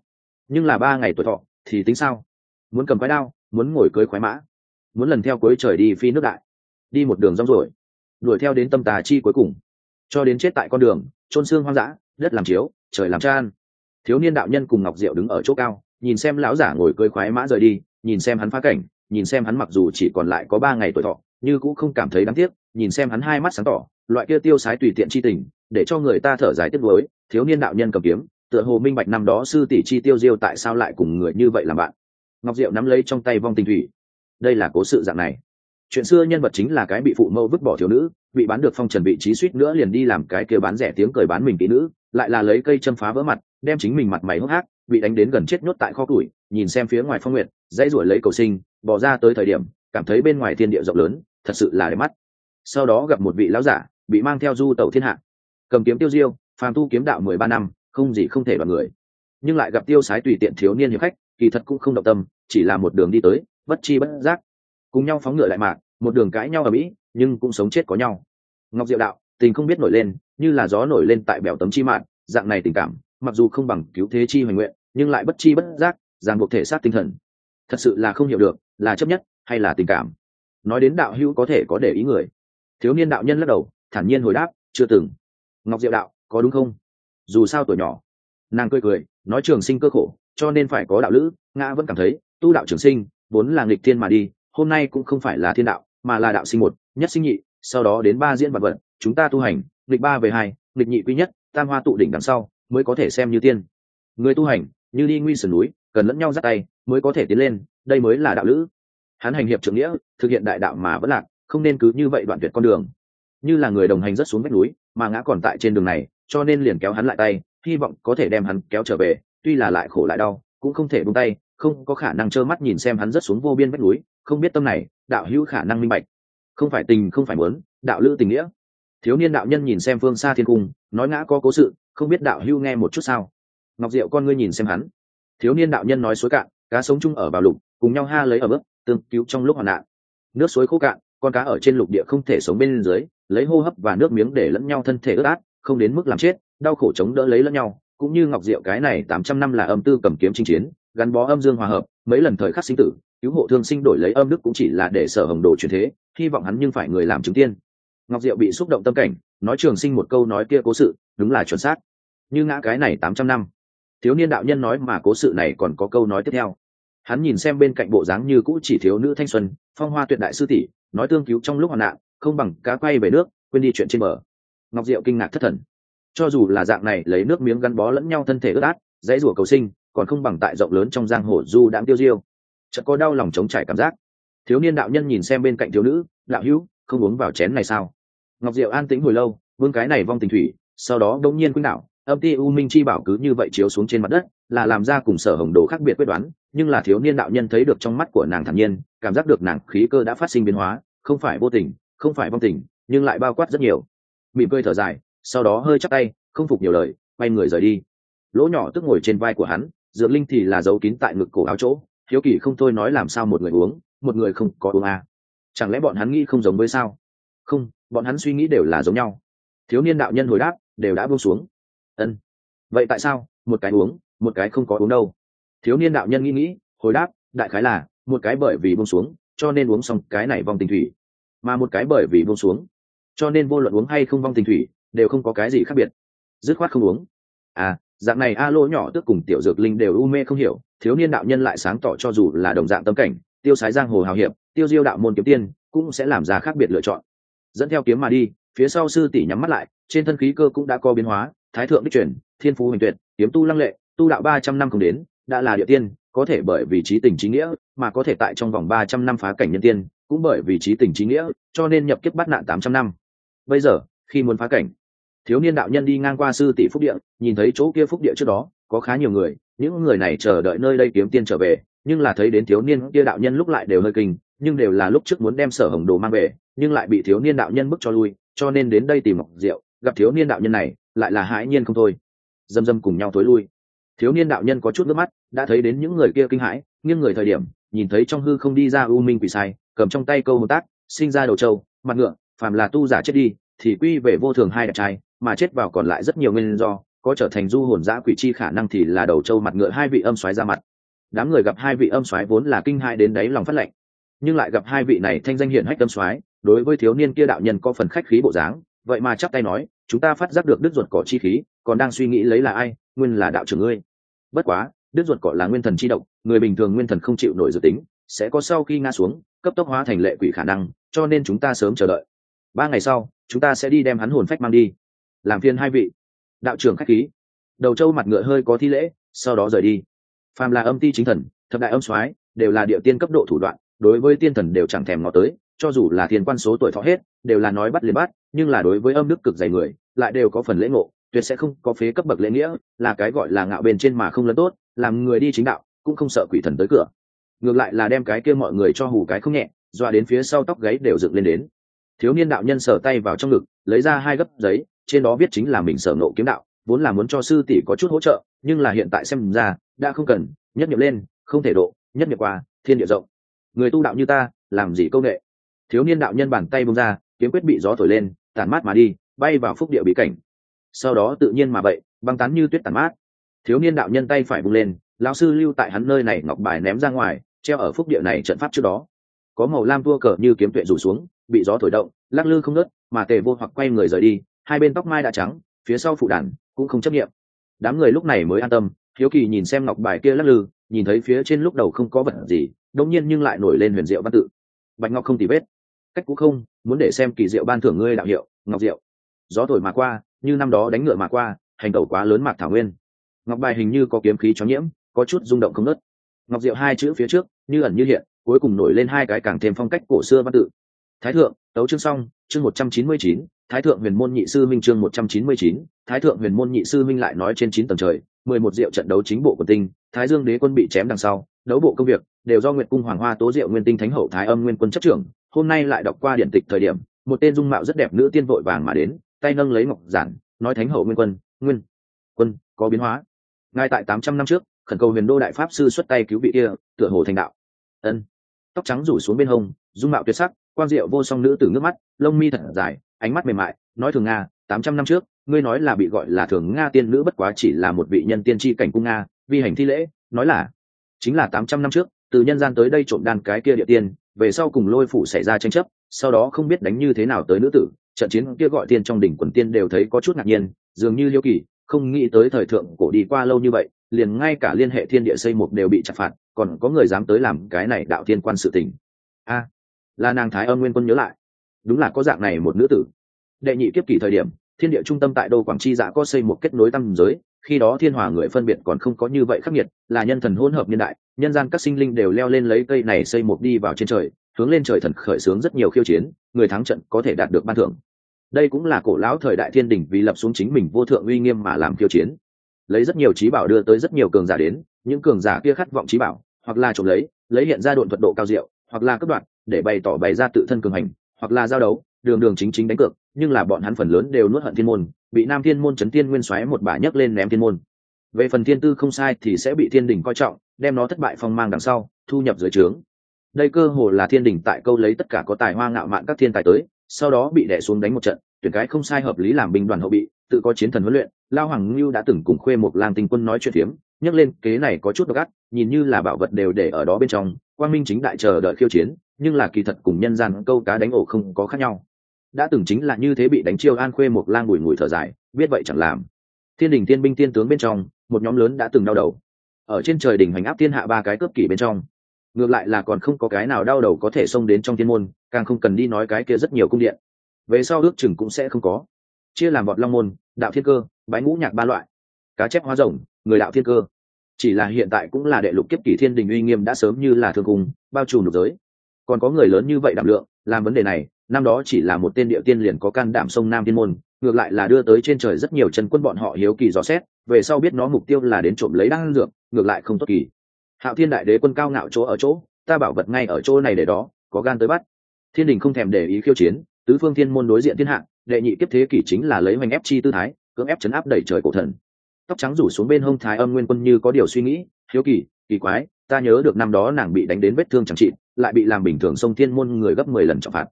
Nhưng là ba ngày tuổi thọ, thì tính sao? Muốn cầm quái đao, muốn ngồi cưới khoái mã, muốn lần theo cuối trời đi phi nước đại, đi một đường rong ruổi, đuổi theo đến tâm tà chi cuối cùng. Cho đến chết tại con đường trôn xương hoang dã, đất làm chiếu, trời làm tràn thiếu niên đạo nhân cùng ngọc diệu đứng ở chỗ cao, nhìn xem lão giả ngồi cưới khoái mã rời đi, nhìn xem hắn phá cảnh nhìn xem hắn mặc dù chỉ còn lại có ba ngày tuổi thọ nhưng cũng không cảm thấy đáng tiếc, nhìn xem hắn hai mắt sáng tỏ, loại kia tiêu sái tùy tiện chi tình, để cho người ta thở dài tiếc nuối thiếu niên đạo nhân cầm kiếm, tựa hồ minh bạch năm đó sư tỷ chi tiêu diêu tại sao lại cùng người như vậy làm bạn. Ngọc diệu nắm lấy trong tay vong tình thủy. Đây là cố sự dạng này. Chuyện xưa nhân vật chính là cái bị phụ mẫu vứt bỏ thiếu nữ, bị bán được phong trần vị trí suýt nữa liền đi làm cái kia bán rẻ tiếng cười bán mình kỹ nữ, lại là lấy cây châm phá vỡ mặt, đem chính mình mặt mày hốc hác, bị đánh đến gần chết nhốt tại kho củi, nhìn xem phía ngoài phong nguyệt, dãy ruổi lấy cầu sinh bỏ ra tới thời điểm, cảm thấy bên ngoài thiên địa rộng lớn, thật sự là đẹp mắt. Sau đó gặp một vị lão giả, bị mang theo du tẩu thiên hạ. Cầm kiếm tiêu diêu, phàm tu kiếm đạo mười ba năm, không gì không thể đoạt người. Nhưng lại gặp tiêu sái tùy tiện thiếu niên hiệp khách, kỳ thật cũng không động tâm, chỉ là một đường đi tới, bất chi bất giác. Cùng nhau phóng ngựa lại mạc, một đường cãi nhau ở mỹ, nhưng cũng sống chết có nhau. Ngọc diệu đạo, tình không biết nổi lên, như là gió nổi lên tại bèo tấm chi mạng dạng này tình cảm, mặc dù không bằng cứu thế chi hoành nguyện, nhưng lại bất chi bất giác, ràng buộc thể xác tinh thần. Thật sự là không hiểu được là chấp nhất hay là tình cảm? Nói đến đạo hữu có thể có để ý người. Thiếu niên đạo nhân lắc đầu, thản nhiên hồi đáp, chưa từng. Ngọc diệu đạo, có đúng không? Dù sao tuổi nhỏ. Nàng cười cười, nói trường sinh cơ khổ, cho nên phải có đạo lữ, ngã vẫn cảm thấy, tu đạo trường sinh, vốn là nghịch thiên mà đi, hôm nay cũng không phải là thiên đạo, mà là đạo sinh một, nhất sinh nhị, sau đó đến ba diễn vật vật, chúng ta tu hành, nghịch ba về hai, nghịch nhị quý nhất, tam hoa tụ đỉnh đằng sau, mới có thể xem như tiên. Người tu hành, như đi nguy sườn núi, cần lẫn nhau dắt tay, mới có thể tiến lên đây mới là đạo lữ. Hắn hành hiệp trưởng nghĩa, thực hiện đại đạo mà vẫn lạc, không nên cứ như vậy đoạn tuyệt con đường. Như là người đồng hành rất xuống vách núi, mà ngã còn tại trên đường này, cho nên liền kéo hắn lại tay, hy vọng có thể đem hắn kéo trở về, tuy là lại khổ lại đau, cũng không thể buông tay, không có khả năng trơ mắt nhìn xem hắn rất xuống vô biên vách núi, không biết tâm này, đạo hữu khả năng minh bạch. Không phải tình, không phải muốn, đạo lữ tình nghĩa. Thiếu niên đạo nhân nhìn xem phương xa thiên cung, nói ngã có cố sự, không biết đạo hữu nghe một chút sao. Ngọc diệu con ngươi nhìn xem hắn. Thiếu niên đạo nhân nói suối cạn, cá sống chung ở vào lục cùng nhau ha lấy ở bước tương cứu trong lúc hoạn nạn. Nước suối khô cạn, con cá ở trên lục địa không thể sống bên dưới, lấy hô hấp và nước miếng để lẫn nhau thân thể ướt át, không đến mức làm chết, đau khổ chống đỡ lấy lẫn nhau. Cũng như ngọc diệu cái này tám trăm năm là âm tư cầm kiếm chinh chiến, gắn bó âm dương hòa hợp, mấy lần thời khắc sinh tử, cứu hộ thương sinh đổi lấy âm đức cũng chỉ là để sở hồng đồ truyền thế, hy vọng hắn nhưng phải người làm chứng tiên. Ngọc diệu bị xúc động tâm cảnh, nói trường sinh một câu nói kia cố sự, đúng là chuẩn xác. Như ngã cái này tám trăm năm. Thiếu niên đạo nhân nói mà cố sự này còn có câu nói tiếp theo hắn nhìn xem bên cạnh bộ dáng như cũ chỉ thiếu nữ thanh xuân, phong hoa tuyệt đại sư tỷ, nói tương cứu trong lúc hoạn nạn, không bằng cá quay về nước, quên đi chuyện trên bờ. Ngọc diệu kinh ngạc thất thần. Cho dù là dạng này, lấy nước miếng gắn bó lẫn nhau thân thể ướt át, dãy rủa cầu sinh, còn không bằng tại rộng lớn trong giang hồ du đãng tiêu diêu. Chợt có đau lòng chống trải cảm giác. Thiếu niên đạo nhân nhìn xem bên cạnh thiếu nữ, đạo hữu, không uống vào chén này sao? Ngọc diệu an tĩnh hồi lâu, vương cái này vong tình thủy, sau đó đông nhiên quýnh đạo âm ti u minh chi bảo cứ như vậy chiếu xuống trên mặt đất, là làm ra cùng sở hồng đồ khác biệt quyết đoán, nhưng là thiếu niên đạo nhân thấy được trong mắt của nàng thản nhiên, cảm giác được nàng khí cơ đã phát sinh biến hóa, không phải vô tình, không phải vong tình, nhưng lại bao quát rất nhiều. Mỉm cười thở dài, sau đó hơi chắc tay, không phục nhiều lời, quay người rời đi. Lỗ nhỏ tức ngồi trên vai của hắn, dược linh thì là giấu kín tại ngực cổ áo chỗ, hiếu kỳ không thôi nói làm sao một người uống, một người không có uống à. chẳng lẽ bọn hắn nghĩ không giống với sao? Không, bọn hắn suy nghĩ đều là giống nhau. Thiếu niên đạo nhân hồi đáp, đều đã buông xuống ân. Vậy tại sao? Một cái uống, một cái không có uống đâu. Thiếu niên đạo nhân nghĩ nghĩ, hồi đáp, đại khái là, một cái bởi vì buông xuống, cho nên uống xong cái này vong tình thủy. Mà một cái bởi vì buông xuống, cho nên vô luận uống hay không vong tình thủy, đều không có cái gì khác biệt. Dứt khoát không uống. À dạng này a lô nhỏ tức cùng tiểu dược linh đều u mê không hiểu, thiếu niên đạo nhân lại sáng tỏ cho dù là đồng dạng tâm cảnh, tiêu sái giang hồ hào hiệp, tiêu diêu đạo môn kiếm tiên, cũng sẽ làm ra khác biệt lựa chọn. Dẫn theo kiếm mà đi, phía sau sư tỷ nhắm mắt lại, trên thân khí cơ cũng đã có biến hóa thái thượng đích truyền, thiên phú huỳnh tuyệt, kiếm tu lăng lệ, tu đạo ba trăm năm không đến, đã là địa tiên, có thể bởi vì trí tình trí nghĩa mà có thể tại trong vòng ba trăm năm phá cảnh nhân tiên, cũng bởi vì trí tình trí nghĩa, cho nên nhập kiếp bắt nạn tám trăm năm. Bây giờ, khi muốn phá cảnh, thiếu niên đạo nhân đi ngang qua sư tỷ phúc địa, nhìn thấy chỗ kia phúc địa trước đó, có khá nhiều người, những người này chờ đợi nơi đây kiếm tiên trở về, nhưng là thấy đến thiếu niên kia đạo nhân lúc lại đều hơi kinh, nhưng đều là lúc trước muốn đem sở hồng đồ mang về, nhưng lại bị thiếu niên đạo nhân bức cho lui, cho nên đến đây tìm ngọc diệu, gặp thiếu niên đạo nhân này lại là hãi nhiên không thôi. Dâm dâm cùng nhau thối lui. Thiếu niên đạo nhân có chút nước mắt, đã thấy đến những người kia kinh hãi nhưng người thời điểm, nhìn thấy trong hư không đi ra u minh quỷ sai, cầm trong tay câu hồn tác, sinh ra đầu trâu, mặt ngựa, phàm là tu giả chết đi, thì quy về vô thường hai đẹp trai, mà chết vào còn lại rất nhiều nguyên do, có trở thành du hồn giã quỷ chi khả năng thì là đầu trâu mặt ngựa hai vị âm xoáy ra mặt. Đám người gặp hai vị âm xoáy vốn là kinh hai đến đáy lòng phát lệnh, nhưng lại gặp hai vị này thanh danh hiển hách âm xoáy đối với thiếu niên kia đạo nhân có phần khách khí bộ dáng vậy mà chắp tay nói, chúng ta phát giác được đứt ruột cỏ chi khí, còn đang suy nghĩ lấy là ai, nguyên là đạo trưởng ngươi. Bất quá, đứt ruột cỏ là nguyên thần chi động người bình thường nguyên thần không chịu nổi dự tính, sẽ có sau khi ngã xuống, cấp tốc hóa thành lệ quỷ khả năng, cho nên chúng ta sớm chờ đợi. Ba ngày sau, chúng ta sẽ đi đem hắn hồn phách mang đi. Làm phiên hai vị. Đạo trưởng khách khí. Đầu trâu mặt ngựa hơi có thi lễ, sau đó rời đi. Phàm là âm ti chính thần, thập đại âm soái đều là địa tiên cấp độ thủ đoạn, đối với tiên thần đều chẳng thèm ngó tới cho dù là thiên quan số tuổi thọ hết, đều là nói bắt liền bắt, nhưng là đối với âm đức cực dày người, lại đều có phần lễ ngộ, tuyệt sẽ không có phế cấp bậc lễ nghĩa, là cái gọi là ngạo bên trên mà không lớn tốt, làm người đi chính đạo, cũng không sợ quỷ thần tới cửa. Ngược lại là đem cái kia mọi người cho hù cái không nhẹ, dọa đến phía sau tóc gáy đều dựng lên đến. Thiếu niên đạo nhân sờ tay vào trong ngực, lấy ra hai gấp giấy, trên đó viết chính là mình sở nộ kiếm đạo, vốn là muốn cho sư tỷ có chút hỗ trợ, nhưng là hiện tại xem ra, đã không cần, nhất nhập lên, không thể độ, nhất nhập qua, thiên địa rộng. Người tu đạo như ta, làm gì công nghệ thiếu niên đạo nhân bàn tay bông ra, kiếm quyết bị gió thổi lên, tản mát mà đi, bay vào phúc địa bí cảnh. Sau đó tự nhiên mà vậy, băng tán như tuyết tản mát. Thiếu niên đạo nhân tay phải bung lên, lão sư lưu tại hắn nơi này ngọc bài ném ra ngoài, treo ở phúc địa này trận pháp trước đó. Có màu lam tua cờ như kiếm tuệ rủ xuống, bị gió thổi động, lắc lư không ngớt, mà tề vô hoặc quay người rời đi, hai bên tóc mai đã trắng, phía sau phụ đàn cũng không chấp nghiệm đám người lúc này mới an tâm, hiếu kỳ nhìn xem ngọc bài kia lắc lư, nhìn thấy phía trên lúc đầu không có vật gì đông nhiên nhưng lại nổi lên huyền diệu văn tự. Bạch ngọc không tì vết cách cũng không, muốn để xem kỳ diệu ban thưởng ngươi đạo hiệu, ngọc diệu. Gió thổi mà qua, như năm đó đánh ngựa mà qua, hành tẩu quá lớn mạc thảo nguyên. Ngọc bài hình như có kiếm khí cho nhiễm, có chút rung động không nớt ngọc diệu hai chữ phía trước, như ẩn như hiện, cuối cùng nổi lên hai cái càng thêm phong cách cổ xưa văn tự. Thái thượng, tấu chương xong, chương một trăm chín mươi chín, thái thượng huyền môn nhị sư minh chương một trăm chín mươi chín, thái thượng huyền môn nhị sư minh lại nói trên chín tầng trời, mười một diệu trận đấu chính bộ của tinh, thái dương đế quân bị chém đằng sau, đấu bộ công việc, đều do nguyệt cung hoàng hoa tố diệu nguyên tinh thánh hậu thái âm nguyên quân chấp trưởng hôm nay lại đọc qua điển tịch thời điểm, một tên dung mạo rất đẹp nữ tiên vội vàng mà đến, tay nâng lấy ngọc giản, nói thánh hậu nguyên quân nguyên, quân, có biến hóa. Ngay tại tám trăm năm trước, khẩn cầu huyền đô đại pháp sư xuất tay cứu vị kia, tựa hồ thành đạo. Ân. Tóc trắng rủ xuống bên hông, dung mạo tuyệt sắc, quang diệu vô song nữ từ nước mắt, lông mi thật dài, ánh mắt mềm mại, nói thường nga, tám trăm năm trước, ngươi nói là bị gọi là thường nga tiên nữ bất quá chỉ là một vị nhân tiên tri cảnh cung nga, vi hành thi lễ, nói là, chính là tám trăm năm trước, từ nhân gian tới đây trộm đan cái kia địa tiên về sau cùng lôi phủ xảy ra tranh chấp, sau đó không biết đánh như thế nào tới nữ tử, trận chiến kia gọi tiên trong đỉnh quần tiên đều thấy có chút ngạc nhiên, dường như liêu kỳ, không nghĩ tới thời thượng cổ đi qua lâu như vậy, liền ngay cả liên hệ thiên địa xây một đều bị chặt phạt, còn có người dám tới làm cái này đạo thiên quan sự tình. A, là nàng thái âm nguyên quân nhớ lại. Đúng là có dạng này một nữ tử. Đệ nhị kiếp kỷ thời điểm, thiên địa trung tâm tại đô quảng tri dạ có xây một kết nối tâm giới khi đó thiên hòa người phân biệt còn không có như vậy khắc nghiệt, là nhân thần hỗn hợp nhân đại, nhân gian các sinh linh đều leo lên lấy cây này xây một đi vào trên trời, hướng lên trời thần khởi xướng rất nhiều khiêu chiến, người thắng trận có thể đạt được ban thưởng. Đây cũng là cổ lão thời đại thiên đình vì lập xuống chính mình vô thượng uy nghiêm mà làm khiêu chiến. Lấy rất nhiều trí bảo đưa tới rất nhiều cường giả đến, những cường giả kia khát vọng trí bảo, hoặc là trộm lấy lấy hiện ra độn thuật độ cao diệu, hoặc là cấp đoạn, để bày tỏ bày ra tự thân cường hành, hoặc là giao đấu, đường đường chính chính đánh cược nhưng là bọn hắn phần lớn đều nuốt hận thiên môn, bị nam thiên môn chấn tiên nguyên xoáy một bà nhấc lên ném thiên môn. Về phần thiên tư không sai thì sẽ bị thiên đình coi trọng, đem nó thất bại phong mang đằng sau, thu nhập dưới trướng. Đây cơ hồ là thiên đình tại câu lấy tất cả có tài hoa ngạo mạn các thiên tài tới, sau đó bị đẻ xuống đánh một trận, tuyển cái không sai hợp lý làm binh đoàn hậu bị, tự có chiến thần huấn luyện, lao hoàng ngưu đã từng cùng khuê một lang tinh quân nói chuyện phiếm, nhắc lên kế này có chút độc ác, nhìn như là bảo vật đều để ở đó bên trong, quang minh chính đại chờ đợi khiêu chiến, nhưng là kỳ thật cùng nhân gian câu cá đánh ổ không có khác nhau đã từng chính là như thế bị đánh chiêu an khuê một lang bùi ngùi thở dài, biết vậy chẳng làm. Thiên đình tiên binh tiên tướng bên trong, một nhóm lớn đã từng đau đầu. Ở trên trời đỉnh hành áp thiên hạ ba cái cướp kỷ bên trong, ngược lại là còn không có cái nào đau đầu có thể xông đến trong thiên môn, càng không cần đi nói cái kia rất nhiều cung điện. Về sau ước chừng cũng sẽ không có. Chia làm vọt long môn, đạo thiên cơ, bái ngũ nhạc ba loại. Cá chép hóa rồng, người đạo thiên cơ. Chỉ là hiện tại cũng là đệ lục kiếp kỷ thiên đình uy nghiêm đã sớm như là thương cùng bao trùm được giới. Còn có người lớn như vậy đảm lượng, làm vấn đề này năm đó chỉ là một tên địa tiên liền có can đảm sông nam thiên môn, ngược lại là đưa tới trên trời rất nhiều chân quân bọn họ hiếu kỳ dò xét, về sau biết nó mục tiêu là đến trộm lấy đan dược, ngược lại không tốt kỳ. Hạo thiên đại đế quân cao ngạo chỗ ở chỗ, ta bảo vật ngay ở chỗ này để đó, có gan tới bắt. Thiên đình không thèm để ý khiêu chiến, tứ phương thiên môn đối diện thiên hạ, đệ nhị kiếp thế kỷ chính là lấy hoành ép chi tư thái, cưỡng ép chấn áp đẩy trời cổ thần. Tóc trắng rủ xuống bên hông thái âm nguyên quân như có điều suy nghĩ, hiếu kỳ kỳ quái, ta nhớ được năm đó nàng bị đánh đến vết thương chẳng trị, lại bị làm bình thường sông thiên môn người gấp mười lần trọng phạt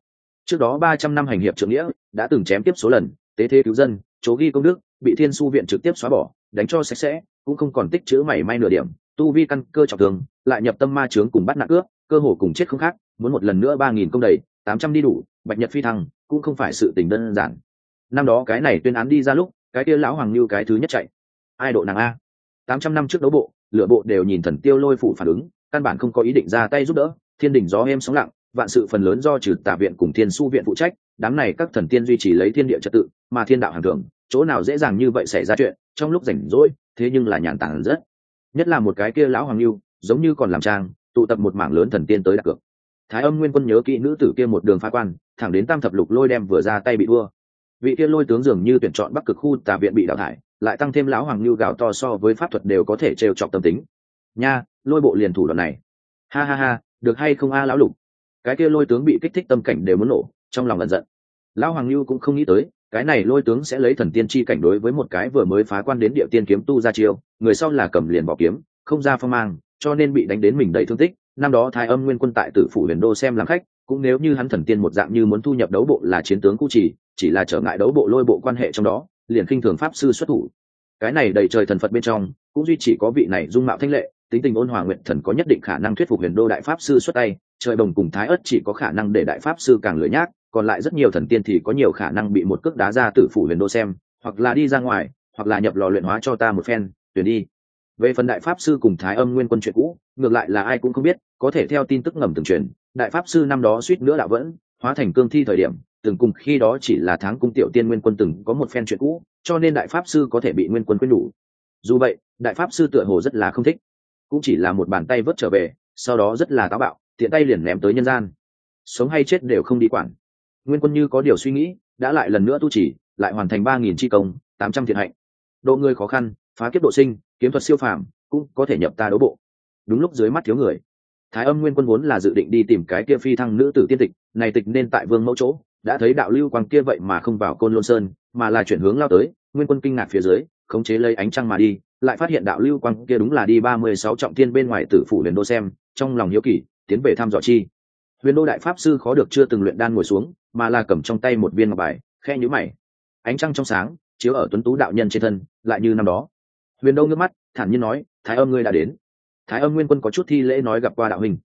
trước đó ba trăm năm hành hiệp trưởng nghĩa đã từng chém tiếp số lần, tế thế cứu dân chố ghi công đức, bị thiên su viện trực tiếp xóa bỏ, đánh cho sạch sẽ, cũng không còn tích chữ mảy may nửa điểm, tu vi căn cơ trọng thương, lại nhập tâm ma trướng cùng bắt nạn cướp cơ hồ cùng chết không khác, muốn một lần nữa ba nghìn công đầy, tám trăm đi đủ, bạch nhật phi thăng, cũng không phải sự tình đơn giản. Năm đó cái này tuyên án đi ra lúc, cái kia lão hoàng như cái thứ nhất chạy. Ai độ nàng a? Tám trăm năm trước đấu bộ lựa bộ đều nhìn thần tiêu lôi phủ phản ứng, căn bản không có ý định ra tay giúp đỡ, thiên đình gió em sóng lặng vạn sự phần lớn do trừ tả viện cùng thiên su viện phụ trách, đám này các thần tiên duy trì lấy thiên địa trật tự, mà thiên đạo hàng thường chỗ nào dễ dàng như vậy xảy ra chuyện, trong lúc rảnh rỗi, thế nhưng là nhàn tản rất. Nhất là một cái kia lão hoàng lưu, giống như còn làm trang, tụ tập một mảng lớn thần tiên tới đặt cược. Thái âm nguyên quân nhớ kỹ nữ tử kia một đường phá quan, thẳng đến tam thập lục lôi đem vừa ra tay bị thua. Vị kia lôi tướng dường như tuyển chọn bắc cực khu tà viện bị đào thải, lại tăng thêm lão hoàng lưu gạo to so với pháp thuật đều có thể trêu chọc tâm tính. Nha, lôi bộ liền thủ đoạn này. Ha ha ha, được hay không a lão lục? Cái kia lôi tướng bị kích thích tâm cảnh đều muốn nổ, trong lòng lần giận. Lão hoàng lưu cũng không nghĩ tới, cái này lôi tướng sẽ lấy thần tiên chi cảnh đối với một cái vừa mới phá quan đến địa tiên kiếm tu ra chiêu, người sau là cầm liền bỏ kiếm, không ra phong mang, cho nên bị đánh đến mình đầy thương tích. Năm đó thái âm nguyên quân tại tử phủ huyền đô xem làm khách, cũng nếu như hắn thần tiên một dạng như muốn thu nhập đấu bộ là chiến tướng cu trì chỉ là trở ngại đấu bộ lôi bộ quan hệ trong đó, liền khinh thường pháp sư xuất thủ. Cái này đầy trời thần phật bên trong, cũng duy chỉ có vị này dung mạo thanh lệ, tính tình ôn hòa nguyện thần có nhất định khả năng thuyết phục huyền đô đại pháp sư xuất tay trời bồng cùng thái ất chỉ có khả năng để đại pháp sư càng lười nhác, còn lại rất nhiều thần tiên thì có nhiều khả năng bị một cước đá ra tử phủ huyền đô xem, hoặc là đi ra ngoài, hoặc là nhập lò luyện hóa cho ta một phen, tuyển đi. Về phần đại pháp sư cùng thái âm nguyên quân chuyện cũ, ngược lại là ai cũng không biết, có thể theo tin tức ngầm từng truyền, đại pháp sư năm đó suýt nữa đạo vẫn, hóa thành cương thi thời điểm, từng cùng khi đó chỉ là tháng cung tiểu tiên nguyên quân từng có một phen chuyện cũ, cho nên đại pháp sư có thể bị nguyên quân quên đủ. Dù vậy, đại pháp sư tựa hồ rất là không thích, cũng chỉ là một bàn tay vớt trở về, sau đó rất là táo bạo tiện tay liền ném tới nhân gian. Sống hay chết đều không đi quản. Nguyên quân như có điều suy nghĩ, đã lại lần nữa tu chỉ lại hoàn thành ba nghìn chi công, tám trăm thiện hạnh. Độ người khó khăn, phá kiếp độ sinh, kiếm thuật siêu phàm, cũng có thể nhập ta đấu bộ. Đúng lúc dưới mắt thiếu người. Thái âm nguyên quân vốn là dự định đi tìm cái kia phi thăng nữ tử tiên tịch, này tịch nên tại vương mẫu chỗ, đã thấy đạo lưu quang kia vậy mà không vào côn lôn sơn, mà là chuyển hướng lao tới, nguyên quân kinh ngạc phía dưới, khống chế lấy ánh trăng mà đi, lại phát hiện đạo lưu quang kia đúng là đi ba mươi sáu trọng thiên bên ngoài tử phủ liền đô xem, trong lòng hiếu kỳ tiến về thăm dò chi. Huyền đô đại pháp sư khó được chưa từng luyện đan ngồi xuống, mà là cầm trong tay một viên ngọc bài khe nhữ mày. Ánh trăng trong sáng, chiếu ở tuấn tú đạo nhân trên thân, lại như năm đó. Huyền đô ngước mắt, thản nhiên nói, thái âm ngươi đã đến. Thái âm nguyên quân có chút thi lễ nói gặp qua đạo hình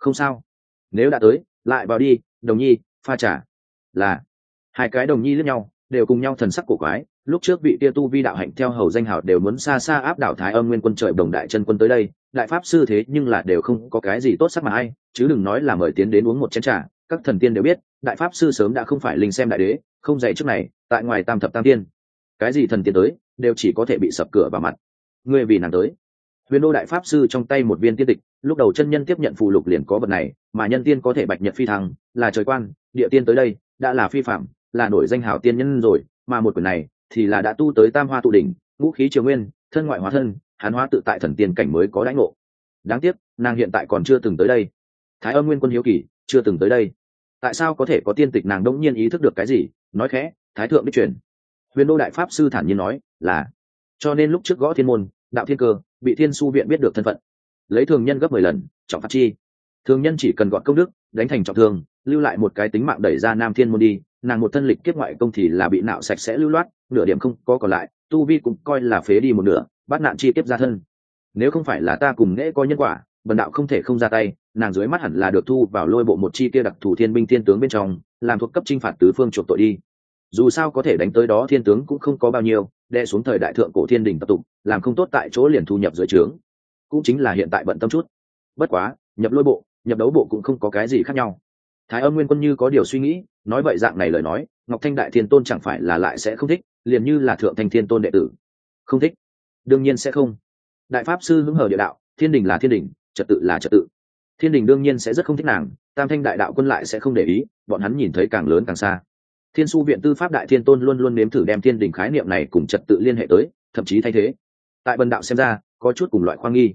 không sao. Nếu đã tới, lại vào đi, đồng nhi, pha trả là. Hai cái đồng nhi lẫn nhau, đều cùng nhau thần sắc cổ quái. Lúc trước vị tia tu vi đạo hạnh theo hầu danh hào đều muốn xa xa áp đảo thái âm nguyên quân trời đồng đại chân quân tới đây đại pháp sư thế nhưng là đều không có cái gì tốt sắc mà ai, chứ đừng nói là mời tiến đến uống một chén trà các thần tiên đều biết đại pháp sư sớm đã không phải linh xem đại đế không dạy trước này tại ngoài tam thập tam tiên. Cái gì thần tiên tới đều chỉ có thể bị sập cửa vào mặt. Ngươi vì nàng tới. Huyền đô đại pháp sư trong tay một viên tiên tịch lúc đầu chân nhân tiếp nhận phù lục liền có vật này mà nhân tiên có thể bạch nhật phi thăng là trời quan địa tiên tới đây đã là phi phạm là nổi danh hảo tiên nhân rồi mà một quyển này thì là đã tu tới tam hoa tụ đỉnh ngũ khí triều nguyên thân ngoại hóa thân hán hóa tự tại thần tiên cảnh mới có đãi ngộ. Đáng tiếc, nàng hiện tại còn chưa từng tới đây. Thái âm nguyên quân hiếu kỳ, chưa từng tới đây. Tại sao có thể có tiên tịch nàng đông nhiên ý thức được cái gì? Nói khẽ, thái thượng biết truyền huyền đô đại pháp sư thản nhiên nói, là, cho nên lúc trước gõ thiên môn, đạo thiên cơ, bị thiên su viện biết được thân phận. Lấy thường nhân gấp mười lần, trọng phát chi. Thường nhân chỉ cần gọn công đức, đánh thành trọng thương, lưu lại một cái tính mạng đẩy ra nam thiên môn đi, nàng một thân lịch kiếp ngoại công thì là bị nạo sạch sẽ lưu loát, nửa điểm không có còn lại, tu vi cũng coi là phế đi một nửa bắt nạn chi tiếp ra thân. Nếu không phải là ta cùng nghễ coi nhân quả, bần đạo không thể không ra tay, nàng dưới mắt hẳn là được thu vào lôi bộ một chi kia đặc thù thiên binh thiên tướng bên trong, làm thuộc cấp trinh phạt tứ phương chuộc tội đi. Dù sao có thể đánh tới đó thiên tướng cũng không có bao nhiêu đe xuống thời đại thượng cổ thiên đình tập tục, làm không tốt tại chỗ liền thu nhập dưới trướng. Cũng chính là hiện tại bận tâm chút. Bất quá, nhập lôi bộ, nhập đấu bộ cũng không có cái gì khác nhau. Thái âm nguyên quân như có điều suy nghĩ, nói vậy dạng này lời nói, ngọc thanh đại thiên tôn chẳng phải là lại sẽ không thích, liền như là thượng thanh thiên tôn đệ tử. Không thích đương nhiên sẽ không. Đại pháp sư hứng hờ địa đạo, thiên đình là thiên đình, trật tự là trật tự. Thiên đình đương nhiên sẽ rất không thích nàng, tam thanh đại đạo quân lại sẽ không để ý, bọn hắn nhìn thấy càng lớn càng xa. Thiên su viện tư pháp đại thiên tôn luôn luôn nếm thử đem thiên đình khái niệm này cùng trật tự liên hệ tới, thậm chí thay thế. Tại bần đạo xem ra, có chút cùng loại khoa nghi.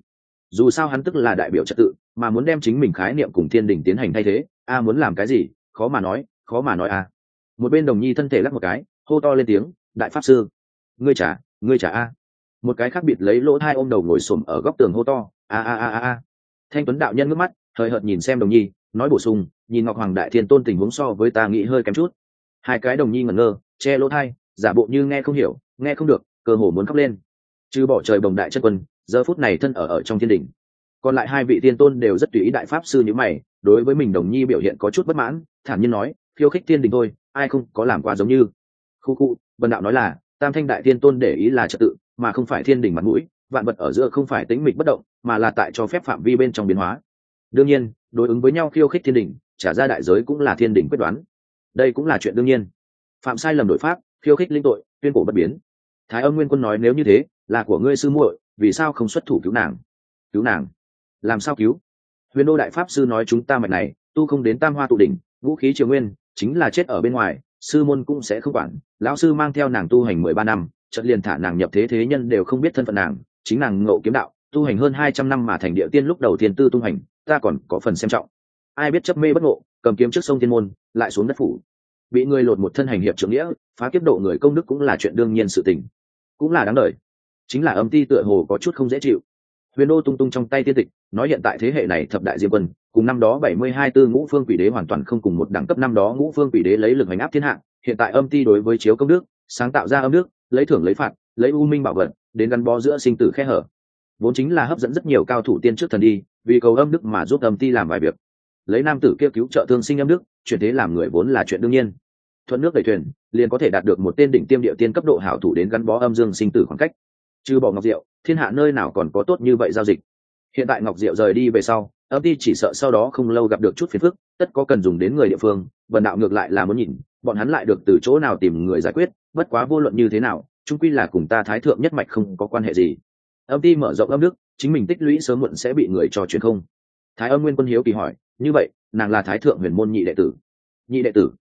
Dù sao hắn tức là đại biểu trật tự, mà muốn đem chính mình khái niệm cùng thiên đình tiến hành thay thế, a à, muốn làm cái gì, khó mà nói, khó mà nói a. À. Một bên đồng nhi thân thể lắc một cái, hô to lên tiếng, đại pháp sư, ngươi trả ngươi trả a một cái khác biệt lấy lỗ thai ôm đầu ngồi xổm ở góc tường hô to, a a a a a. Thanh tuấn đạo nhân ngước mắt hời hợt nhìn xem đồng nhi, nói bổ sung, nhìn ngọc hoàng đại thiên tôn tình huống so với ta nghĩ hơi kém chút. Hai cái đồng nhi ngẩn ngơ, che lỗ thai, giả bộ như nghe không hiểu, nghe không được, cơ hồ muốn khóc lên. Chứ bỏ trời bồng đại chất quân, giờ phút này thân ở ở trong thiên đình còn lại hai vị thiên tôn đều rất tùy ý đại pháp sư như mày, đối với mình đồng nhi biểu hiện có chút bất mãn, thản nhiên nói, khiêu khích thiên đình thôi, ai không có làm quá giống như. Khu khu vần đạo nói là, tam thanh đại thiên tôn để ý là trật tự mà không phải thiên đình mặt mũi, vạn vật ở giữa không phải tính mịch bất động, mà là tại cho phép phạm vi bên trong biến hóa. Đương nhiên, đối ứng với nhau khiêu khích thiên đình trả ra đại giới cũng là thiên đình quyết đoán. Đây cũng là chuyện đương nhiên. Phạm sai lầm đổi pháp, khiêu khích linh tội, tuyên cổ bất biến. Thái âm nguyên quân nói nếu như thế, là của ngươi sư muội, vì sao không xuất thủ cứu nàng? Cứu nàng? Làm sao cứu? Huyền đô đại pháp sư nói chúng ta mạch này, tu không đến tam hoa tụ đỉnh vũ khí triều nguyên, chính là chết ở bên ngoài, sư môn cũng sẽ không quản. Lão sư mang theo nàng tu hành mười ba năm chợt liền thả nàng nhập thế thế nhân đều không biết thân phận nàng, chính nàng ngộ kiếm đạo, tu hành hơn hai trăm năm mà thành địa tiên lúc đầu tiên tư tu hành, ta còn có phần xem trọng. Ai biết chấp mê bất ngộ, cầm kiếm trước sông thiên môn, lại xuống đất phủ. Bị người lột một thân hành hiệp trưởng nghĩa, phá kiếp độ người công đức cũng là chuyện đương nhiên sự tình. Cũng là đáng đời. Chính là âm ti tựa hồ có chút không dễ chịu. Huyền đô tung tung trong tay tiên tịch, nói hiện tại thế hệ này thập đại diêm quân, cùng năm đó bảy mươi hai tư ngũ phương quỷ đế hoàn toàn không cùng một đẳng cấp năm đó ngũ phương quỷ đế lấy lực hành áp thiên hạ, hiện tại âm ti đối với chiếu công đức, sáng tạo ra âm đức lấy thưởng lấy phạt, lấy u minh bảo vật, đến gắn bó giữa sinh tử khe hở. Vốn chính là hấp dẫn rất nhiều cao thủ tiên trước thần đi, vì cầu âm đức mà giúp âm ti làm vài việc. Lấy nam tử kia cứu trợ thương sinh âm đức, chuyển thế làm người vốn là chuyện đương nhiên. Thuận nước đẩy thuyền, liền có thể đạt được một tên đỉnh tiêm địa tiên cấp độ hảo thủ đến gắn bó âm dương sinh tử khoảng cách. Trừ bỏ ngọc diệu, thiên hạ nơi nào còn có tốt như vậy giao dịch? Hiện tại ngọc diệu rời đi về sau, âm ti chỉ sợ sau đó không lâu gặp được chút phiền phức, tất có cần dùng đến người địa phương, vần đạo ngược lại là muốn nhìn, bọn hắn lại được từ chỗ nào tìm người giải quyết bất quá vô luận như thế nào trung quy là cùng ta thái thượng nhất mạch không có quan hệ gì. Âm ti mở rộng âm đức, chính mình tích lũy sớm muộn sẽ bị người cho chuyện không. Thái âm nguyên quân hiếu kỳ hỏi, như vậy, nàng là thái thượng huyền môn nhị đệ tử? Nhị đệ tử.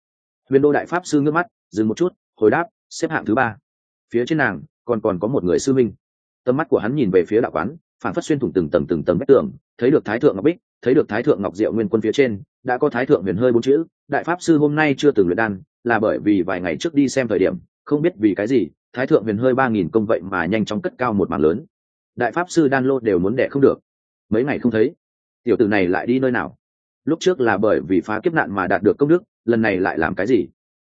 Huyền đô đại pháp sư ngước mắt, dừng một chút, hồi đáp, xếp hạng thứ ba. Phía trên nàng, còn còn có một người sư minh. Tầm mắt của hắn nhìn về phía đạo quán phản phát xuyên thủng từng tầng từng tầng vách tường, thấy được thái thượng ngọc bích, thấy được thái thượng ngọc diệu nguyên quân phía trên, đã có thái thượng huyền hơi bốn chữ. Đại pháp sư hôm nay chưa từng luyện đan, là bởi vì vài ngày trước đi xem thời điểm không biết vì cái gì, thái thượng huyền hơi ba nghìn công vậy mà nhanh chóng cất cao một mảng lớn. Đại pháp sư đan lô đều muốn đẻ không được. Mấy ngày không thấy, tiểu tử này lại đi nơi nào? Lúc trước là bởi vì phá kiếp nạn mà đạt được công đức, lần này lại làm cái gì?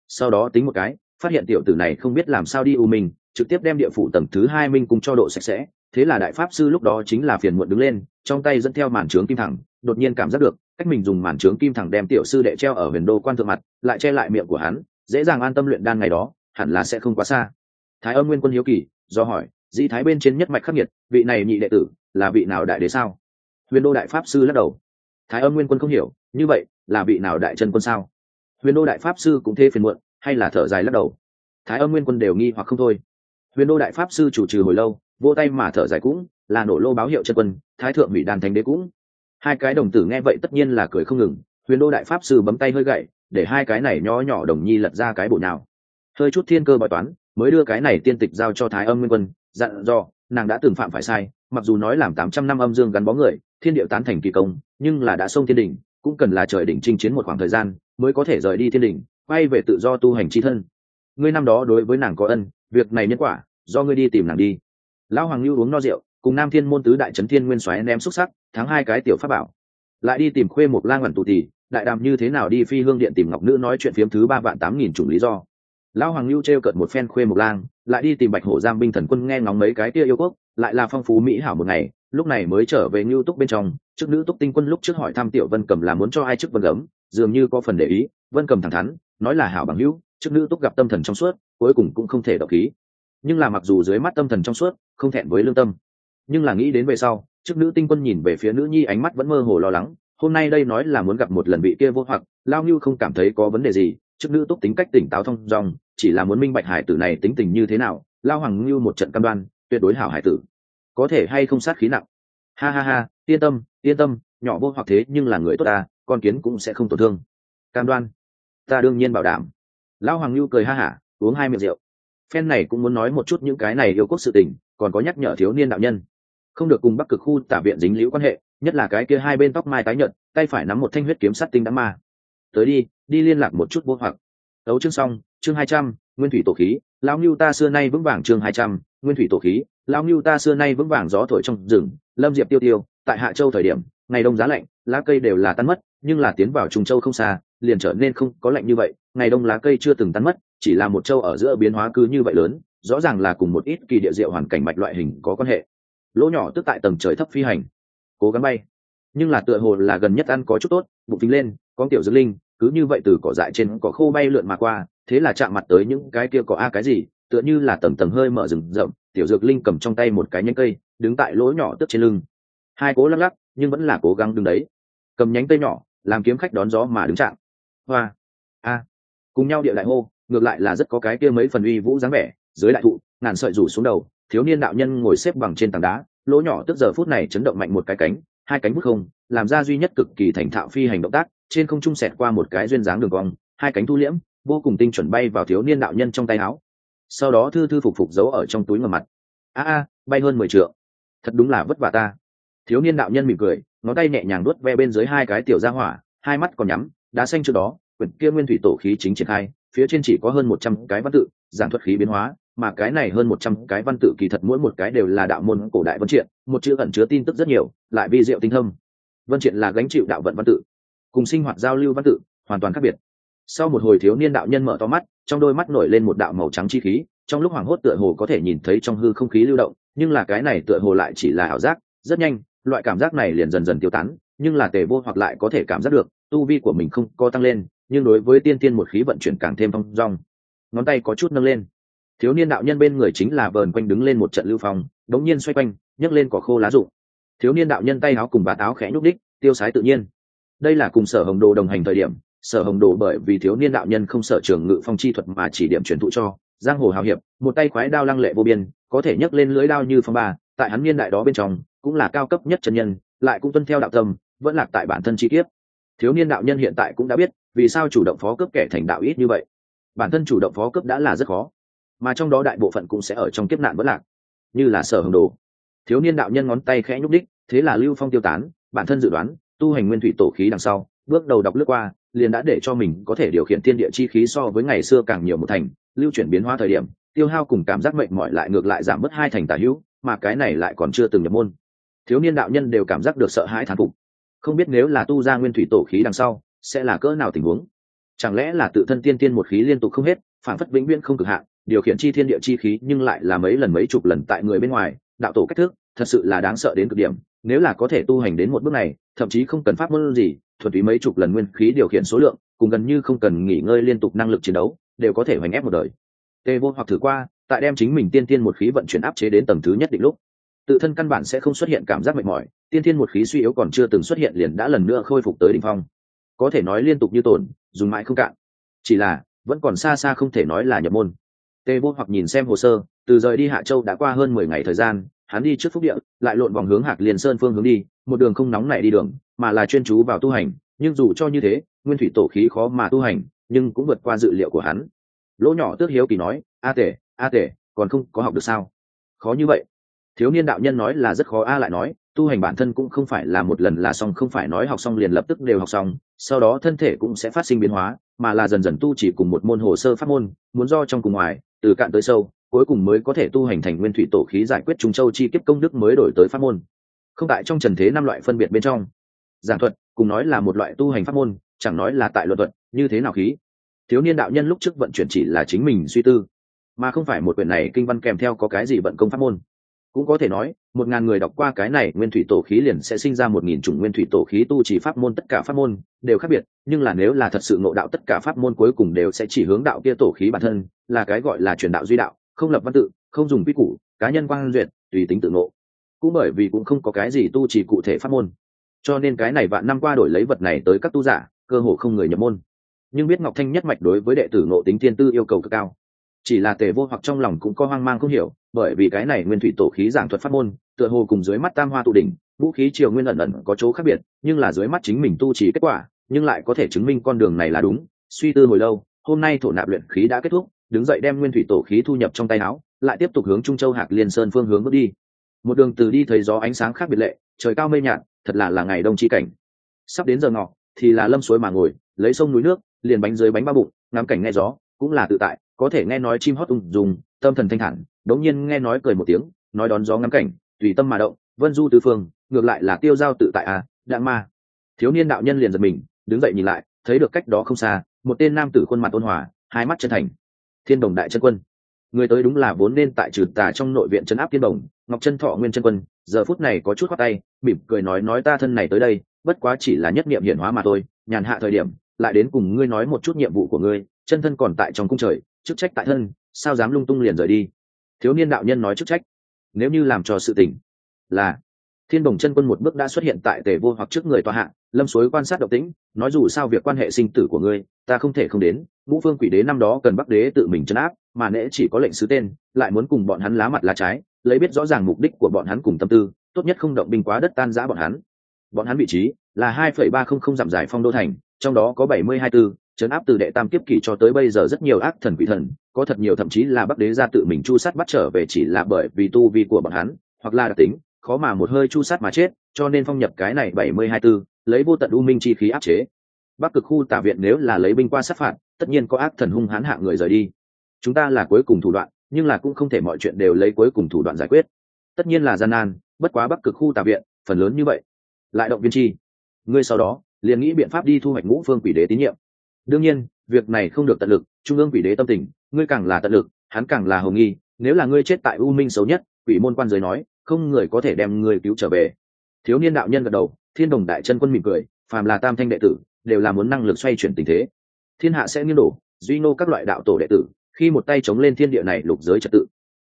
Sau đó tính một cái, phát hiện tiểu tử này không biết làm sao đi u mình trực tiếp đem địa phủ tầng thứ hai minh cùng cho độ sạch sẽ. Thế là đại pháp sư lúc đó chính là phiền muộn đứng lên, trong tay dẫn theo màn trướng kim thẳng, đột nhiên cảm giác được, cách mình dùng màn trướng kim thẳng đem tiểu sư đệ treo ở huyền đô quan thượng mặt, lại che lại miệng của hắn, dễ dàng an tâm luyện đan ngày đó hẳn là sẽ không quá xa. Thái âm nguyên quân hiếu kỳ, do hỏi, dĩ thái bên trên nhất mạch khắc nghiệt, vị này nhị đệ tử là vị nào đại đế sao? Huyền đô đại pháp sư lắc đầu. Thái âm nguyên quân không hiểu, như vậy là vị nào đại chân quân sao? Huyền đô đại pháp sư cũng thế phiền muộn, hay là thở dài lắc đầu. Thái âm nguyên quân đều nghi hoặc không thôi. Huyền đô đại pháp sư chủ trừ hồi lâu, vô tay mà thở dài cũng, là nổ lô báo hiệu chân quân, thái thượng bị đàn thánh đế cũng. Hai cái đồng tử nghe vậy tất nhiên là cười không ngừng. Huyền đô đại pháp sư bấm tay hơi gậy, để hai cái này nho nhỏ đồng nhi lật ra cái bộ nào hơi chút thiên cơ bói toán, mới đưa cái này tiên tịch giao cho thái âm nguyên quân, dặn do nàng đã từng phạm phải sai, mặc dù nói làm tám trăm năm âm dương gắn bó người, thiên điệu tán thành kỳ công, nhưng là đã xông thiên đình cũng cần là trời đỉnh chinh chiến một khoảng thời gian, mới có thể rời đi thiên đình quay về tự do tu hành c h i thân. Ngươi năm đó đối với nàng có ân, việc này nhân quả, do ngươi đi tìm nàng đi. Lão hoàng lưu uống no rượu, cùng nam thiên môn tứ đại trấn thiên nguyên xoáy ném xúc sắc tháng hai cái tiểu pháp bảo. Lại đi tìm khuê một lang ẩn tù tì đại đàm như thế nào đi phi hương điện tìm ngọc nữ nói chuyện phiếm thứ ba vạn tám nghìn chủng lý do lão hoàng lưu t r e o cợt một phen khuê một lang, lại đi tìm bạch hổ giam binh thần quân nghe ngóng mấy cái tia yêu quốc, lại là phong phú mỹ hảo một ngày, lúc này mới trở về ngưu túc bên trong chức nữ túc tinh quân lúc trước hỏi thăm tiểu vân cầm là muốn cho ai chức vân gấm, dường như có phần để ý, vân cầm thẳng thắn, nói là hảo bằng hữu chức nữ túc gặp tâm thần trong suốt, cuối cùng cũng không thể đọc khí. Nhưng là mặc dù dưới mắt tâm thần trong suốt, không thẹn với lương tâm. Nhưng là nghĩ đến về sau chức nữ tinh quân nhìn về phía nữ nhi ánh mắt vẫn mơ hồ lo lắng, hôm nay đây nói là muốn gặp một lần vị kia vô hoặc lao như không cảm thấy có vấn đề gì chức nữ túc tính cách tỉnh táo thông dong chỉ là muốn minh bạch hải tử này tính tình như thế nào, lao hoàng như một trận cam đoan, tuyệt đối hảo hải tử. Có thể hay không sát khí nặng. Ha ha ha, yên tâm yên tâm, nhỏ vô hoặc thế nhưng là người tốt ta, con kiến cũng sẽ không tổn thương. Cam đoan. Ta đương nhiên bảo đảm. Lão hoàng lưu cười ha hả, uống hai miệng rượu. Phen này cũng muốn nói một chút những cái này yêu quốc sự tình, còn có nhắc nhở thiếu niên đạo nhân. Không được cùng bắc cực khu tả viện dính liễu quan hệ, nhất là cái kia hai bên tóc mai tái nhợt, tay phải nắm một thanh huyết kiếm sắt tinh đã ma. Tới đi đi liên lạc một chút vô hoặc đấu chương xong, chương hai trăm, nguyên thủy tổ khí, lão Nưu ta xưa nay vững vàng chương hai trăm, nguyên thủy tổ khí, lão Nưu ta xưa nay vững vàng gió thổi trong rừng, lâm diệp tiêu tiêu, tại hạ châu thời điểm, ngày đông giá lạnh, lá cây đều là tan mất, nhưng là tiến vào trung châu không xa, liền trở nên không có lạnh như vậy, ngày đông lá cây chưa từng tan mất, chỉ là một châu ở giữa biến hóa cứ như vậy lớn, rõ ràng là cùng một ít kỳ địa diệu hoàn cảnh mạch loại hình có quan hệ. Lỗ nhỏ tức tại tầng trời thấp phi hành, cố gắng bay, nhưng là tựa hồ là gần nhất ăn có chút tốt, bụng tính lên con tiểu dược linh cứ như vậy từ cỏ dại trên cỏ khô bay lượn mà qua, thế là chạm mặt tới những cái kia có a cái gì, tựa như là tầng tầng hơi mở rừng rậm, tiểu dược linh cầm trong tay một cái nhánh cây, đứng tại lỗ nhỏ tức trên lưng. Hai cố lắc lắc, nhưng vẫn là cố gắng đứng đấy. Cầm nhánh cây nhỏ, làm kiếm khách đón gió mà đứng chạm. Hoa, a, cùng nhau địa đại hô, ngược lại là rất có cái kia mấy phần uy vũ dáng vẻ, dưới đại thụ, ngàn sợi rủ xuống đầu, thiếu niên đạo nhân ngồi xếp bằng trên tảng đá, lỗ nhỏ tức giờ phút này chấn động mạnh một cái cánh, hai cánh bút không, làm ra duy nhất cực kỳ thành thạo phi hành động tác trên không trung xẹt qua một cái duyên dáng đường cong, hai cánh thu liễm, vô cùng tinh chuẩn bay vào thiếu niên đạo nhân trong tay áo. Sau đó thư thư phục phục giấu ở trong túi ngầm mặt. A a, bay hơn mười triệu thật đúng là vất vả ta. Thiếu niên đạo nhân mỉm cười, ngón tay nhẹ nhàng đuốt ve bên dưới hai cái tiểu ra hỏa, hai mắt còn nhắm đá xanh trước đó, quyển kia nguyên thủy tổ khí chính triển khai, phía trên chỉ có hơn một trăm cái văn tự, giảng thuật khí biến hóa, mà cái này hơn một trăm cái văn tự kỳ thật mỗi một cái đều là đạo môn cổ đại văn triện, một chữ ẩn chứa tin tức rất nhiều, lại vi diệu tinh thông. Vân triện là gánh chịu đạo vận văn tự cùng sinh hoạt giao lưu văn tự, hoàn toàn khác biệt. Sau một hồi thiếu niên đạo nhân mở to mắt, trong đôi mắt nổi lên một đạo màu trắng chi khí, trong lúc hoảng hốt tựa hồ có thể nhìn thấy trong hư không khí lưu động, nhưng là cái này tựa hồ lại chỉ là ảo giác, rất nhanh, loại cảm giác này liền dần dần tiêu tán, nhưng là tề vô hoặc lại có thể cảm giác được, tu vi của mình không có tăng lên, nhưng đối với tiên tiên một khí vận chuyển càng thêm phong rong ngón tay có chút nâng lên. Thiếu niên đạo nhân bên người chính là vờn quanh đứng lên một trận lưu phong, đống nhiên xoay quanh, nhấc lên cỏ khô lá rụng. Thiếu niên đạo nhân tay áo cùng bà táo khẽ nhúc đích tiêu sái tự nhiên đây là cùng sở hồng đồ đồng hành thời điểm, sở hồng đồ bởi vì thiếu niên đạo nhân không sở trường ngự phong chi thuật mà chỉ điểm truyền thụ cho, giang hồ hào hiệp, một tay khoái đao lăng lệ vô biên, có thể nhấc lên lưỡi đao như phong ba, tại hắn niên đại đó bên trong, cũng là cao cấp nhất chân nhân, lại cũng tuân theo đạo tâm, vẫn lạc tại bản thân chi kiếp. Thiếu niên đạo nhân hiện tại cũng đã biết, vì sao chủ động phó cấp kẻ thành đạo ít như vậy. Bản thân chủ động phó cấp đã là rất khó, mà trong đó đại bộ phận cũng sẽ ở trong kiếp nạn vẫn lạc, như là sở hồng đồ. Thiếu niên đạo nhân ngón tay khẽ nhúc đích thế là lưu phong tiêu tán, bản thân dự đoán tu hành nguyên thủy tổ khí đằng sau, bước đầu đọc lướt qua, liền đã để cho mình có thể điều khiển thiên địa chi khí so với ngày xưa càng nhiều một thành, lưu chuyển biến hóa thời điểm, tiêu hao cùng cảm giác mệnh mỏi lại ngược lại giảm mất hai thành tả hữu, mà cái này lại còn chưa từng nhập môn. Thiếu niên đạo nhân đều cảm giác được sợ hãi thán phục. Không biết nếu là tu ra nguyên thủy tổ khí đằng sau, sẽ là cỡ nào tình huống? Chẳng lẽ là tự thân tiên tiên một khí liên tục không hết, phản phất vĩnh viễn không cực hạn, điều khiển chi thiên địa chi khí nhưng lại là mấy lần mấy chục lần tại người bên ngoài, đạo tổ cách thức thật sự là đáng sợ đến cực điểm. Nếu là có thể tu hành đến một bước này, thậm chí không cần pháp môn gì, thuần túy mấy chục lần nguyên khí điều khiển số lượng, cùng gần như không cần nghỉ ngơi liên tục năng lực chiến đấu, đều có thể hoành ép một đời. Tê vô hoặc thử qua, tại đem chính mình tiên tiên một khí vận chuyển áp chế đến tầng thứ nhất định lúc, tự thân căn bản sẽ không xuất hiện cảm giác mệt mỏi, tiên tiên một khí suy yếu còn chưa từng xuất hiện liền đã lần nữa khôi phục tới đ ỉ n h phong. Có thể nói liên tục như tổn dùng mãi không cạn. Chỉ là, vẫn còn xa xa không thể nói là nhập môn. Tê vô hoặc nhìn xem hồ sơ, từ rời đi hạ châu đã qua hơn mười ngày thời gian hắn đi trước phúc địa, lại lộn vòng hướng hạc liền sơn phương hướng đi, một đường không nóng này đi đường, mà là chuyên chú vào tu hành, nhưng dù cho như thế, nguyên thủy tổ khí khó mà tu hành, nhưng cũng vượt qua dự liệu của hắn. Lỗ nhỏ tước hiếu kỳ nói, a tể a tể, còn không có học được sao? Khó như vậy. Thiếu niên đạo nhân nói là rất khó, a lại nói, tu hành bản thân cũng không phải là một lần là xong, không phải nói học xong liền lập tức đều học xong, sau đó thân thể cũng sẽ phát sinh biến hóa, mà là dần dần tu chỉ cùng một môn hồ sơ pháp môn, muốn do trong cùng ngoài, từ cạn tới sâu cuối cùng mới có thể tu hành thành nguyên thủy tổ khí giải quyết trung châu chi kiếp công đức mới đổi tới pháp môn. Không tại trong trần thế năm loại phân biệt bên trong. Giảng thuật, cùng nói là một loại tu hành pháp môn, chẳng nói là tại luận thuật, như thế nào khí? Thiếu niên đạo nhân lúc trước vận chuyển chỉ là chính mình suy tư, mà không phải một quyển này kinh văn kèm theo có cái gì vận công pháp môn. Cũng có thể nói, một ngàn người đọc qua cái này nguyên thủy tổ khí liền sẽ sinh ra một nghìn chủng nguyên thủy tổ khí tu chỉ pháp môn tất cả pháp môn, đều khác biệt, nhưng là nếu là thật sự ngộ đạo tất cả pháp môn cuối cùng đều sẽ chỉ hướng đạo kia tổ khí bản thân, là cái gọi là truyền đạo duy đạo không lập văn tự, không dùng quy củ, cá nhân quan duyệt, tùy tính tự ngộ. Cũng bởi vì cũng không có cái gì tu trì cụ thể pháp môn. Cho nên cái này vạn năm qua đổi lấy vật này tới các tu giả, cơ hồ không người nhập môn. Nhưng biết ngọc thanh nhất mạch đối với đệ tử ngộ tính thiên tư yêu cầu cực cao. Chỉ là tề vô hoặc trong lòng cũng có hoang mang không hiểu, bởi vì cái này nguyên thủy tổ khí giảng thuật pháp môn, tựa hồ cùng dưới mắt tam hoa tụ đỉnh, vũ khí triều nguyên ẩn ẩn có chỗ khác biệt, nhưng là dưới mắt chính mình tu trì kết quả, nhưng lại có thể chứng minh con đường này là đúng. Suy tư hồi lâu, hôm nay thổ nạp luyện khí đã kết thúc đứng dậy đem nguyên thủy tổ khí thu nhập trong tay áo, lại tiếp tục hướng trung châu hạc liên sơn phương hướng bước đi. Một đường từ đi thấy gió ánh sáng khác biệt lệ, trời cao mây nhạt, thật là là ngày đông chi cảnh. Sắp đến giờ ngọ, thì là lâm suối mà ngồi, lấy sông núi nước, liền bánh dưới bánh ba bụng, ngắm cảnh nghe gió, cũng là tự tại, có thể nghe nói chim hót ung dùng tâm thần thanh thản, đống nhiên nghe nói cười một tiếng, nói đón gió ngắm cảnh, tùy tâm mà động, vân du tứ phương, ngược lại là tiêu giao tự tại à đạn ma. Thiếu niên đạo nhân liền giật mình, đứng dậy nhìn lại, thấy được cách đó không xa, một tên nam tử khuôn mặt ôn hòa, hai mắt chân thành thiên đồng đại chân quân. Người tới đúng là vốn nên tại trừ tà trong nội viện trấn áp thiên đồng ngọc chân thọ nguyên chân quân giờ phút này có chút khoác tay mỉm cười nói nói ta thân này tới đây bất quá chỉ là nhất niệm hiển hóa mà thôi nhàn hạ thời điểm lại đến cùng ngươi nói một chút nhiệm vụ của ngươi chân thân còn tại trong cung trời chức trách tại thân sao dám lung tung liền rời đi? Thiếu niên đạo nhân nói chức trách. Nếu như làm cho sự tỉnh, là thiên đồng chân quân một bước đã xuất hiện tại tề vô hoặc trước người tòa hạ, lâm suối quan sát động tĩnh, nói dù sao việc quan hệ sinh tử của ngươi, ta không thể không đến, ngũ phương quỷ đế năm đó cần bắc đế tự mình chấn áp, mà nễ chỉ có lệnh sứ tên, lại muốn cùng bọn hắn lá mặt lá trái, lấy biết rõ ràng mục đích của bọn hắn cùng tâm tư, tốt nhất không động binh quá đất tan giã bọn hắn. Bọn hắn vị trí là hai phẩy ba không không giảm giải phong đô thành, trong đó có bảy mươi hai tư chấn áp từ đệ tam kiếp kỷ cho tới bây giờ rất nhiều ác thần quỷ thần, có thật nhiều thậm chí là bắc đế ra tự mình chu sát bắt trở về chỉ là bởi vì tu vi của bọn hắn, hoặc là đặc tính khó mà một hơi chu sát mà chết, cho nên phong nhập cái này bảy mươi hai tư, lấy vô tận u minh chi khí áp chế. Bắc cực khu tả viện nếu là lấy binh qua sát phạt, tất nhiên có ác thần hung hãn hạ người rời đi. Chúng ta là cuối cùng thủ đoạn, nhưng là cũng không thể mọi chuyện đều lấy cuối cùng thủ đoạn giải quyết. Tất nhiên là gian nan, bất quá bắc cực khu tả viện, phần lớn như vậy. Lại động viên chi. Ngươi sau đó, liền nghĩ biện pháp đi thu hoạch ngũ phương quỷ đế tín nhiệm. Đương nhiên, việc này không được tận lực, trung ương quỷ đế tâm tình, ngươi càng là tận lực, hắn càng là hồng nghi, nếu là ngươi chết tại u minh xấu nhất, quỷ môn quan giới nói không người có thể đem người cứu trở về. Thiếu niên đạo nhân gật đầu, thiên đồng đại chân quân mỉm cười, phàm là tam thanh đệ tử, đều là muốn năng lực xoay chuyển tình thế. Thiên hạ sẽ nghiêng đổ, duy nô các loại đạo tổ đệ tử, khi một tay chống lên thiên địa này lục giới trật tự.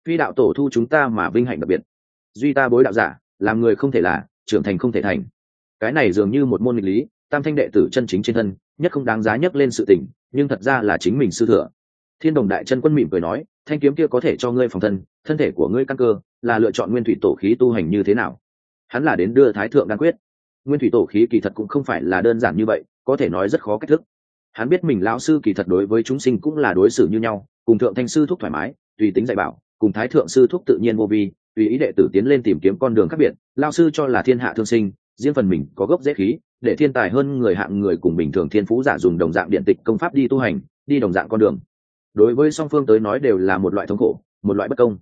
Phi đạo tổ thu chúng ta mà vinh hạnh đặc biệt. Duy ta bối đạo giả, làm người không thể là, trưởng thành không thể thành. Cái này dường như một môn nghịch lý, tam thanh đệ tử chân chính trên thân, nhất không đáng giá nhất lên sự tình, nhưng thật ra là chính mình sư thừa. Thiên đồng đại chân quân mỉm cười nói thanh kiếm kia có thể cho ngươi phòng thân thân thể của ngươi căn cơ, là lựa chọn nguyên thủy tổ khí tu hành như thế nào? Hắn là đến đưa thái thượng đan quyết. Nguyên thủy tổ khí kỳ thật cũng không phải là đơn giản như vậy, có thể nói rất khó cách thức. Hắn biết mình lão sư kỳ thật đối với chúng sinh cũng là đối xử như nhau, cùng thượng thanh sư thúc thoải mái, tùy tính dạy bảo, cùng thái thượng sư thúc tự nhiên vô vi, tùy ý đệ tử tiến lên tìm kiếm con đường khác biệt lao sư cho là thiên hạ thương sinh, riêng phần mình có gốc dễ khí, để thiên tài hơn người hạng người cùng bình thường thiên phú giả dùng đồng dạng điện tịch công pháp đi tu hành, đi đồng dạng con đường đối với song phương tới nói đều là một loại thống khổ, một loại bất công.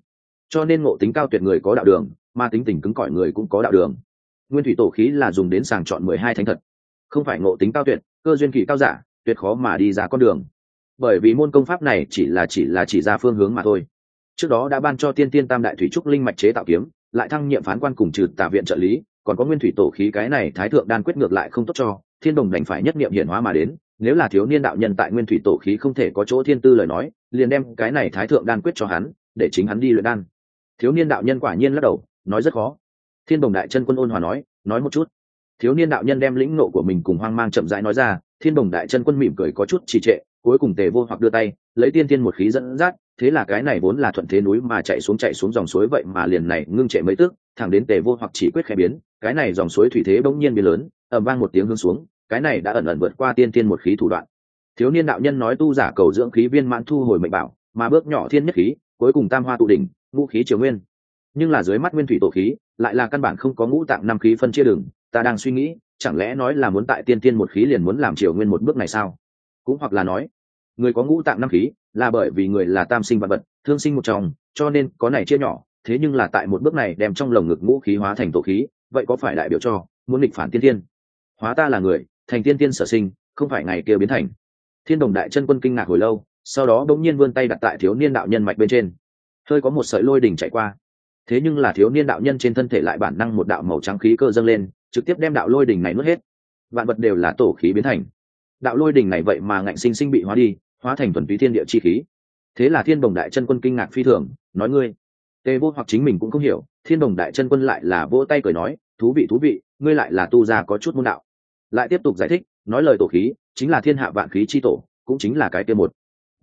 Cho nên ngộ tính cao tuyệt người có đạo đường mà tính tình cứng cỏi người cũng có đạo đường. Nguyên thủy tổ khí là dùng đến sàng chọn mười hai thánh thật không phải ngộ tính cao tuyệt, cơ duyên kỳ cao giả, tuyệt khó mà đi ra con đường. Bởi vì môn công pháp này chỉ là chỉ là chỉ ra phương hướng mà thôi. Trước đó đã ban cho tiên tiên tam đại thủy trúc linh mạch chế tạo kiếm, lại thăng nhiệm phán quan cùng trừ tả viện trợ lý, còn có nguyên thủy tổ khí cái này thái thượng đan quyết ngược lại không tốt cho, thiên đồng đành phải nhất niệm hiển hóa mà đến nếu là thiếu niên đạo nhân tại nguyên thủy tổ khí không thể có chỗ thiên tư lời nói, liền đem cái này thái thượng đan quyết cho hắn, để chính hắn đi luyện đan. Thiếu niên đạo nhân quả nhiên lắc đầu, nói rất khó. Thiên đồng đại chân quân ôn hòa nói nói một chút. Thiếu niên đạo nhân đem lĩnh nộ của mình cùng hoang mang chậm rãi nói ra, thiên đồng đại chân quân mỉm cười có chút trì trệ, cuối cùng tề vô hoặc đưa tay, lấy tiên tiên một khí dẫn dắt, thế là cái này vốn là thuận thế núi mà chạy xuống chạy xuống dòng suối vậy mà liền này ngưng trệ mấy tức, thẳng đến tề vô hoặc chỉ quyết khẽ biến, cái này dòng suối thủy thế bỗng nhiên biến lớn, ầm vang một tiếng hướng xuống cái này đã ẩn ẩn vượt qua tiên tiên một khí thủ đoạn. Thiếu niên đạo nhân nói tu giả cầu dưỡng khí viên mãn thu hồi mệnh bảo, mà bước nhỏ thiên nhất khí, cuối cùng tam hoa tụ đỉnh, ngũ khí triều nguyên. Nhưng là dưới mắt nguyên thủy tổ khí, lại là căn bản không có ngũ tạng năm khí phân chia đường, ta đang suy nghĩ, chẳng lẽ nói là muốn tại tiên tiên một khí liền muốn làm triều nguyên một bước này sao? Cũng hoặc là nói, người có ngũ tạng năm khí, là bởi vì người là tam sinh vật vật, thương sinh một chồng, cho nên có này chia nhỏ, thế nhưng là tại một bước này đem trong lồng ngực ngũ khí hóa thành tổ khí, vậy có phải đại biểu cho muốn nghịch phản tiên tiên? Hóa ta là người thành tiên tiên sở sinh, không phải ngày kia biến thành. Thiên đồng đại chân quân kinh ngạc hồi lâu, sau đó bỗng nhiên vươn tay đặt tại thiếu niên đạo nhân mạch bên trên. Hơi có một sợi lôi đỉnh chạy qua. Thế nhưng là thiếu niên đạo nhân trên thân thể lại bản năng một đạo màu trắng khí cơ dâng lên, trực tiếp đem đạo lôi đỉnh này nuốt hết. Vạn vật đều là tổ khí biến thành. Đạo lôi đỉnh này vậy mà ngạnh sinh sinh bị hóa đi, hóa thành thuần túy thiên địa chi khí. Thế là thiên đồng đại chân quân kinh ngạc phi thường, nói ngươi tê vô hoặc chính mình cũng không hiểu, thiên đồng đại chân quân lại là vỗ tay cười nói, thú vị thú vị, ngươi lại là tu gia có chút môn đạo lại tiếp tục giải thích, nói lời tổ khí, chính là thiên hạ vạn khí chi tổ, cũng chính là cái kia một.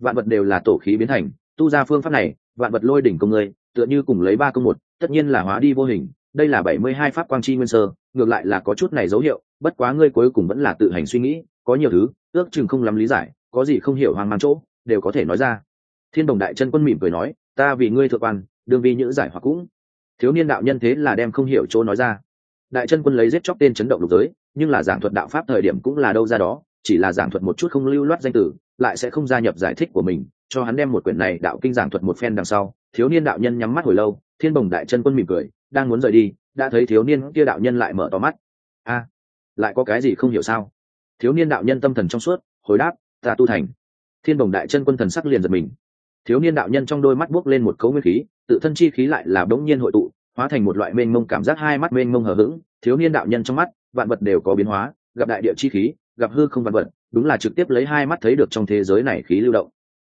Vạn vật đều là tổ khí biến thành, tu ra phương pháp này, vạn vật lôi đỉnh công ngươi, tựa như cùng lấy ba công một, tất nhiên là hóa đi vô hình, đây là bảy mươi hai pháp quang chi nguyên sơ, ngược lại là có chút này dấu hiệu, bất quá ngươi cuối cùng vẫn là tự hành suy nghĩ, có nhiều thứ, ước chừng không lắm lý giải, có gì không hiểu hoang mang chỗ, đều có thể nói ra. Thiên đồng đại chân quân mỉm cười nói, ta vì ngươi thượng quan, đương vi nhữ giải hoặc cũng. Thiếu niên đạo nhân thế là đem không hiểu chỗ nói ra. Đại chân quân lấy giết chóc tên chấn động lục giới nhưng là giảng thuật đạo pháp thời điểm cũng là đâu ra đó, chỉ là giảng thuật một chút không lưu loát danh từ, lại sẽ không gia nhập giải thích của mình, cho hắn đem một quyển này đạo kinh giảng thuật một phen đằng sau. Thiếu niên đạo nhân nhắm mắt hồi lâu, thiên bồng đại chân quân mỉm cười, đang muốn rời đi, đã thấy thiếu niên kia đạo nhân lại mở to mắt. A, lại có cái gì không hiểu sao? Thiếu niên đạo nhân tâm thần trong suốt, hồi đáp, ta tu thành. Thiên bồng đại chân quân thần sắc liền giật mình. Thiếu niên đạo nhân trong đôi mắt buốc lên một cấu nguyên khí, tự thân chi khí lại là bỗng nhiên hội tụ, hóa thành một loại mênh mông cảm giác hai mắt mênh mông hờ hững. Thiếu niên đạo nhân trong mắt vạn vật đều có biến hóa, gặp đại địa chi khí, gặp hư không vạn vật, đúng là trực tiếp lấy hai mắt thấy được trong thế giới này khí lưu động.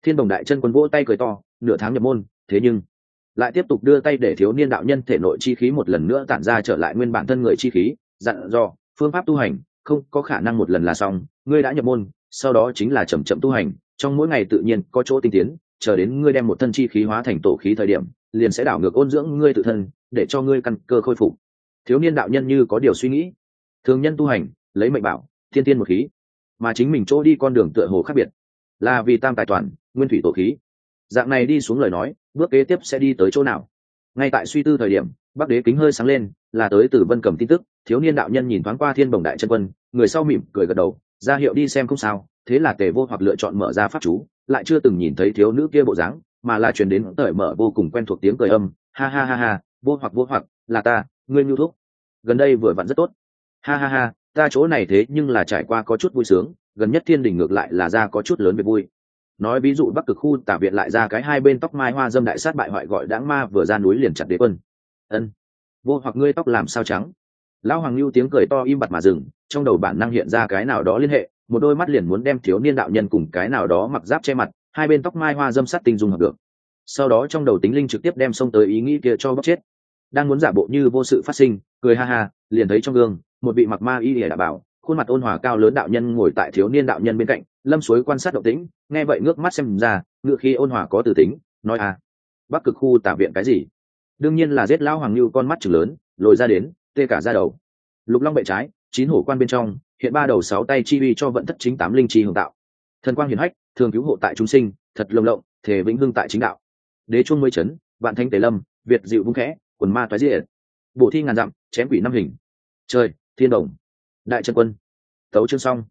Thiên đồng đại chân quân vỗ tay cười to, nửa tháng nhập môn, thế nhưng lại tiếp tục đưa tay để thiếu niên đạo nhân thể nội chi khí một lần nữa tản ra trở lại nguyên bản thân người chi khí, dặn dò, phương pháp tu hành, không có khả năng một lần là xong, ngươi đã nhập môn, sau đó chính là chậm chậm tu hành, trong mỗi ngày tự nhiên có chỗ tinh tiến, chờ đến ngươi đem một thân chi khí hóa thành tổ khí thời điểm, liền sẽ đảo ngược ôn dưỡng ngươi tự thân, để cho ngươi căn cơ khôi phục. Thiếu niên đạo nhân như có điều suy nghĩ thường nhân tu hành, lấy mệnh bảo, thiên tiên một khí. Mà chính mình chỗ đi con đường tựa hồ khác biệt. Là vì tam tài toàn, nguyên thủy tổ khí. Dạng này đi xuống lời nói, bước kế tiếp sẽ đi tới chỗ nào? Ngay tại suy tư thời điểm, bắc đế kính hơi sáng lên, là tới từ vân cầm tin tức, thiếu niên đạo nhân nhìn thoáng qua thiên bồng đại chân quân, người sau mỉm cười gật đầu, ra hiệu đi xem không sao, thế là tề vô hoặc lựa chọn mở ra pháp chú, lại chưa từng nhìn thấy thiếu nữ kia bộ dáng, mà là truyền đến tởi mở vô cùng quen thuộc tiếng cười âm, ha ha ha ha, vô hoặc vô hoặc, là ta, ngươi nhu thúc gần đây vừa vặn rất tốt ha ha ha, ta chỗ này thế nhưng là trải qua có chút vui sướng, gần nhất thiên đình ngược lại là ra có chút lớn về vui. Nói ví dụ bắc cực khu tả viện lại ra cái hai bên tóc mai hoa dâm đại sát bại hoại gọi đáng ma vừa ra núi liền chặt đế quân. Ân, vô hoặc ngươi tóc làm sao trắng? Lão hoàng lưu tiếng cười to im bặt mà dừng, trong đầu bản năng hiện ra cái nào đó liên hệ, một đôi mắt liền muốn đem thiếu niên đạo nhân cùng cái nào đó mặc giáp che mặt, hai bên tóc mai hoa dâm sắt tinh dung hợp được. Sau đó trong đầu tính linh trực tiếp đem xông tới ý nghĩ kia cho bóc chết. Đang muốn giả bộ như vô sự phát sinh, cười ha ha, liền thấy trong gương một vị mặc ma y ỉa đã bảo, khuôn mặt ôn hòa cao lớn đạo nhân ngồi tại thiếu niên đạo nhân bên cạnh, lâm suối quan sát động tĩnh, nghe vậy ngước mắt xem ra ngựa khi ôn hòa có tử tính, nói à bắc cực khu tả viện cái gì? Đương nhiên là giết lão hoàng lưu con mắt chừng lớn, lồi ra đến, tê cả ra đầu. Lục long bệ trái, chín hổ quan bên trong, hiện ba đầu sáu tay chi vi cho vận thất chính tám linh chi hưởng tạo. Thần quang hiển hách, thường cứu hộ tại chúng sinh, thật lồng lộng thể vĩnh hưng tại chính đạo. Đế chuông mới chấn, vạn thanh tế lâm, việt dịu vung khẽ, quần ma toái diệt. Bộ thi ngàn dặm, chém quỷ năm hình. Trời thiên đồng. Đại trần quân. Tấu chương xong.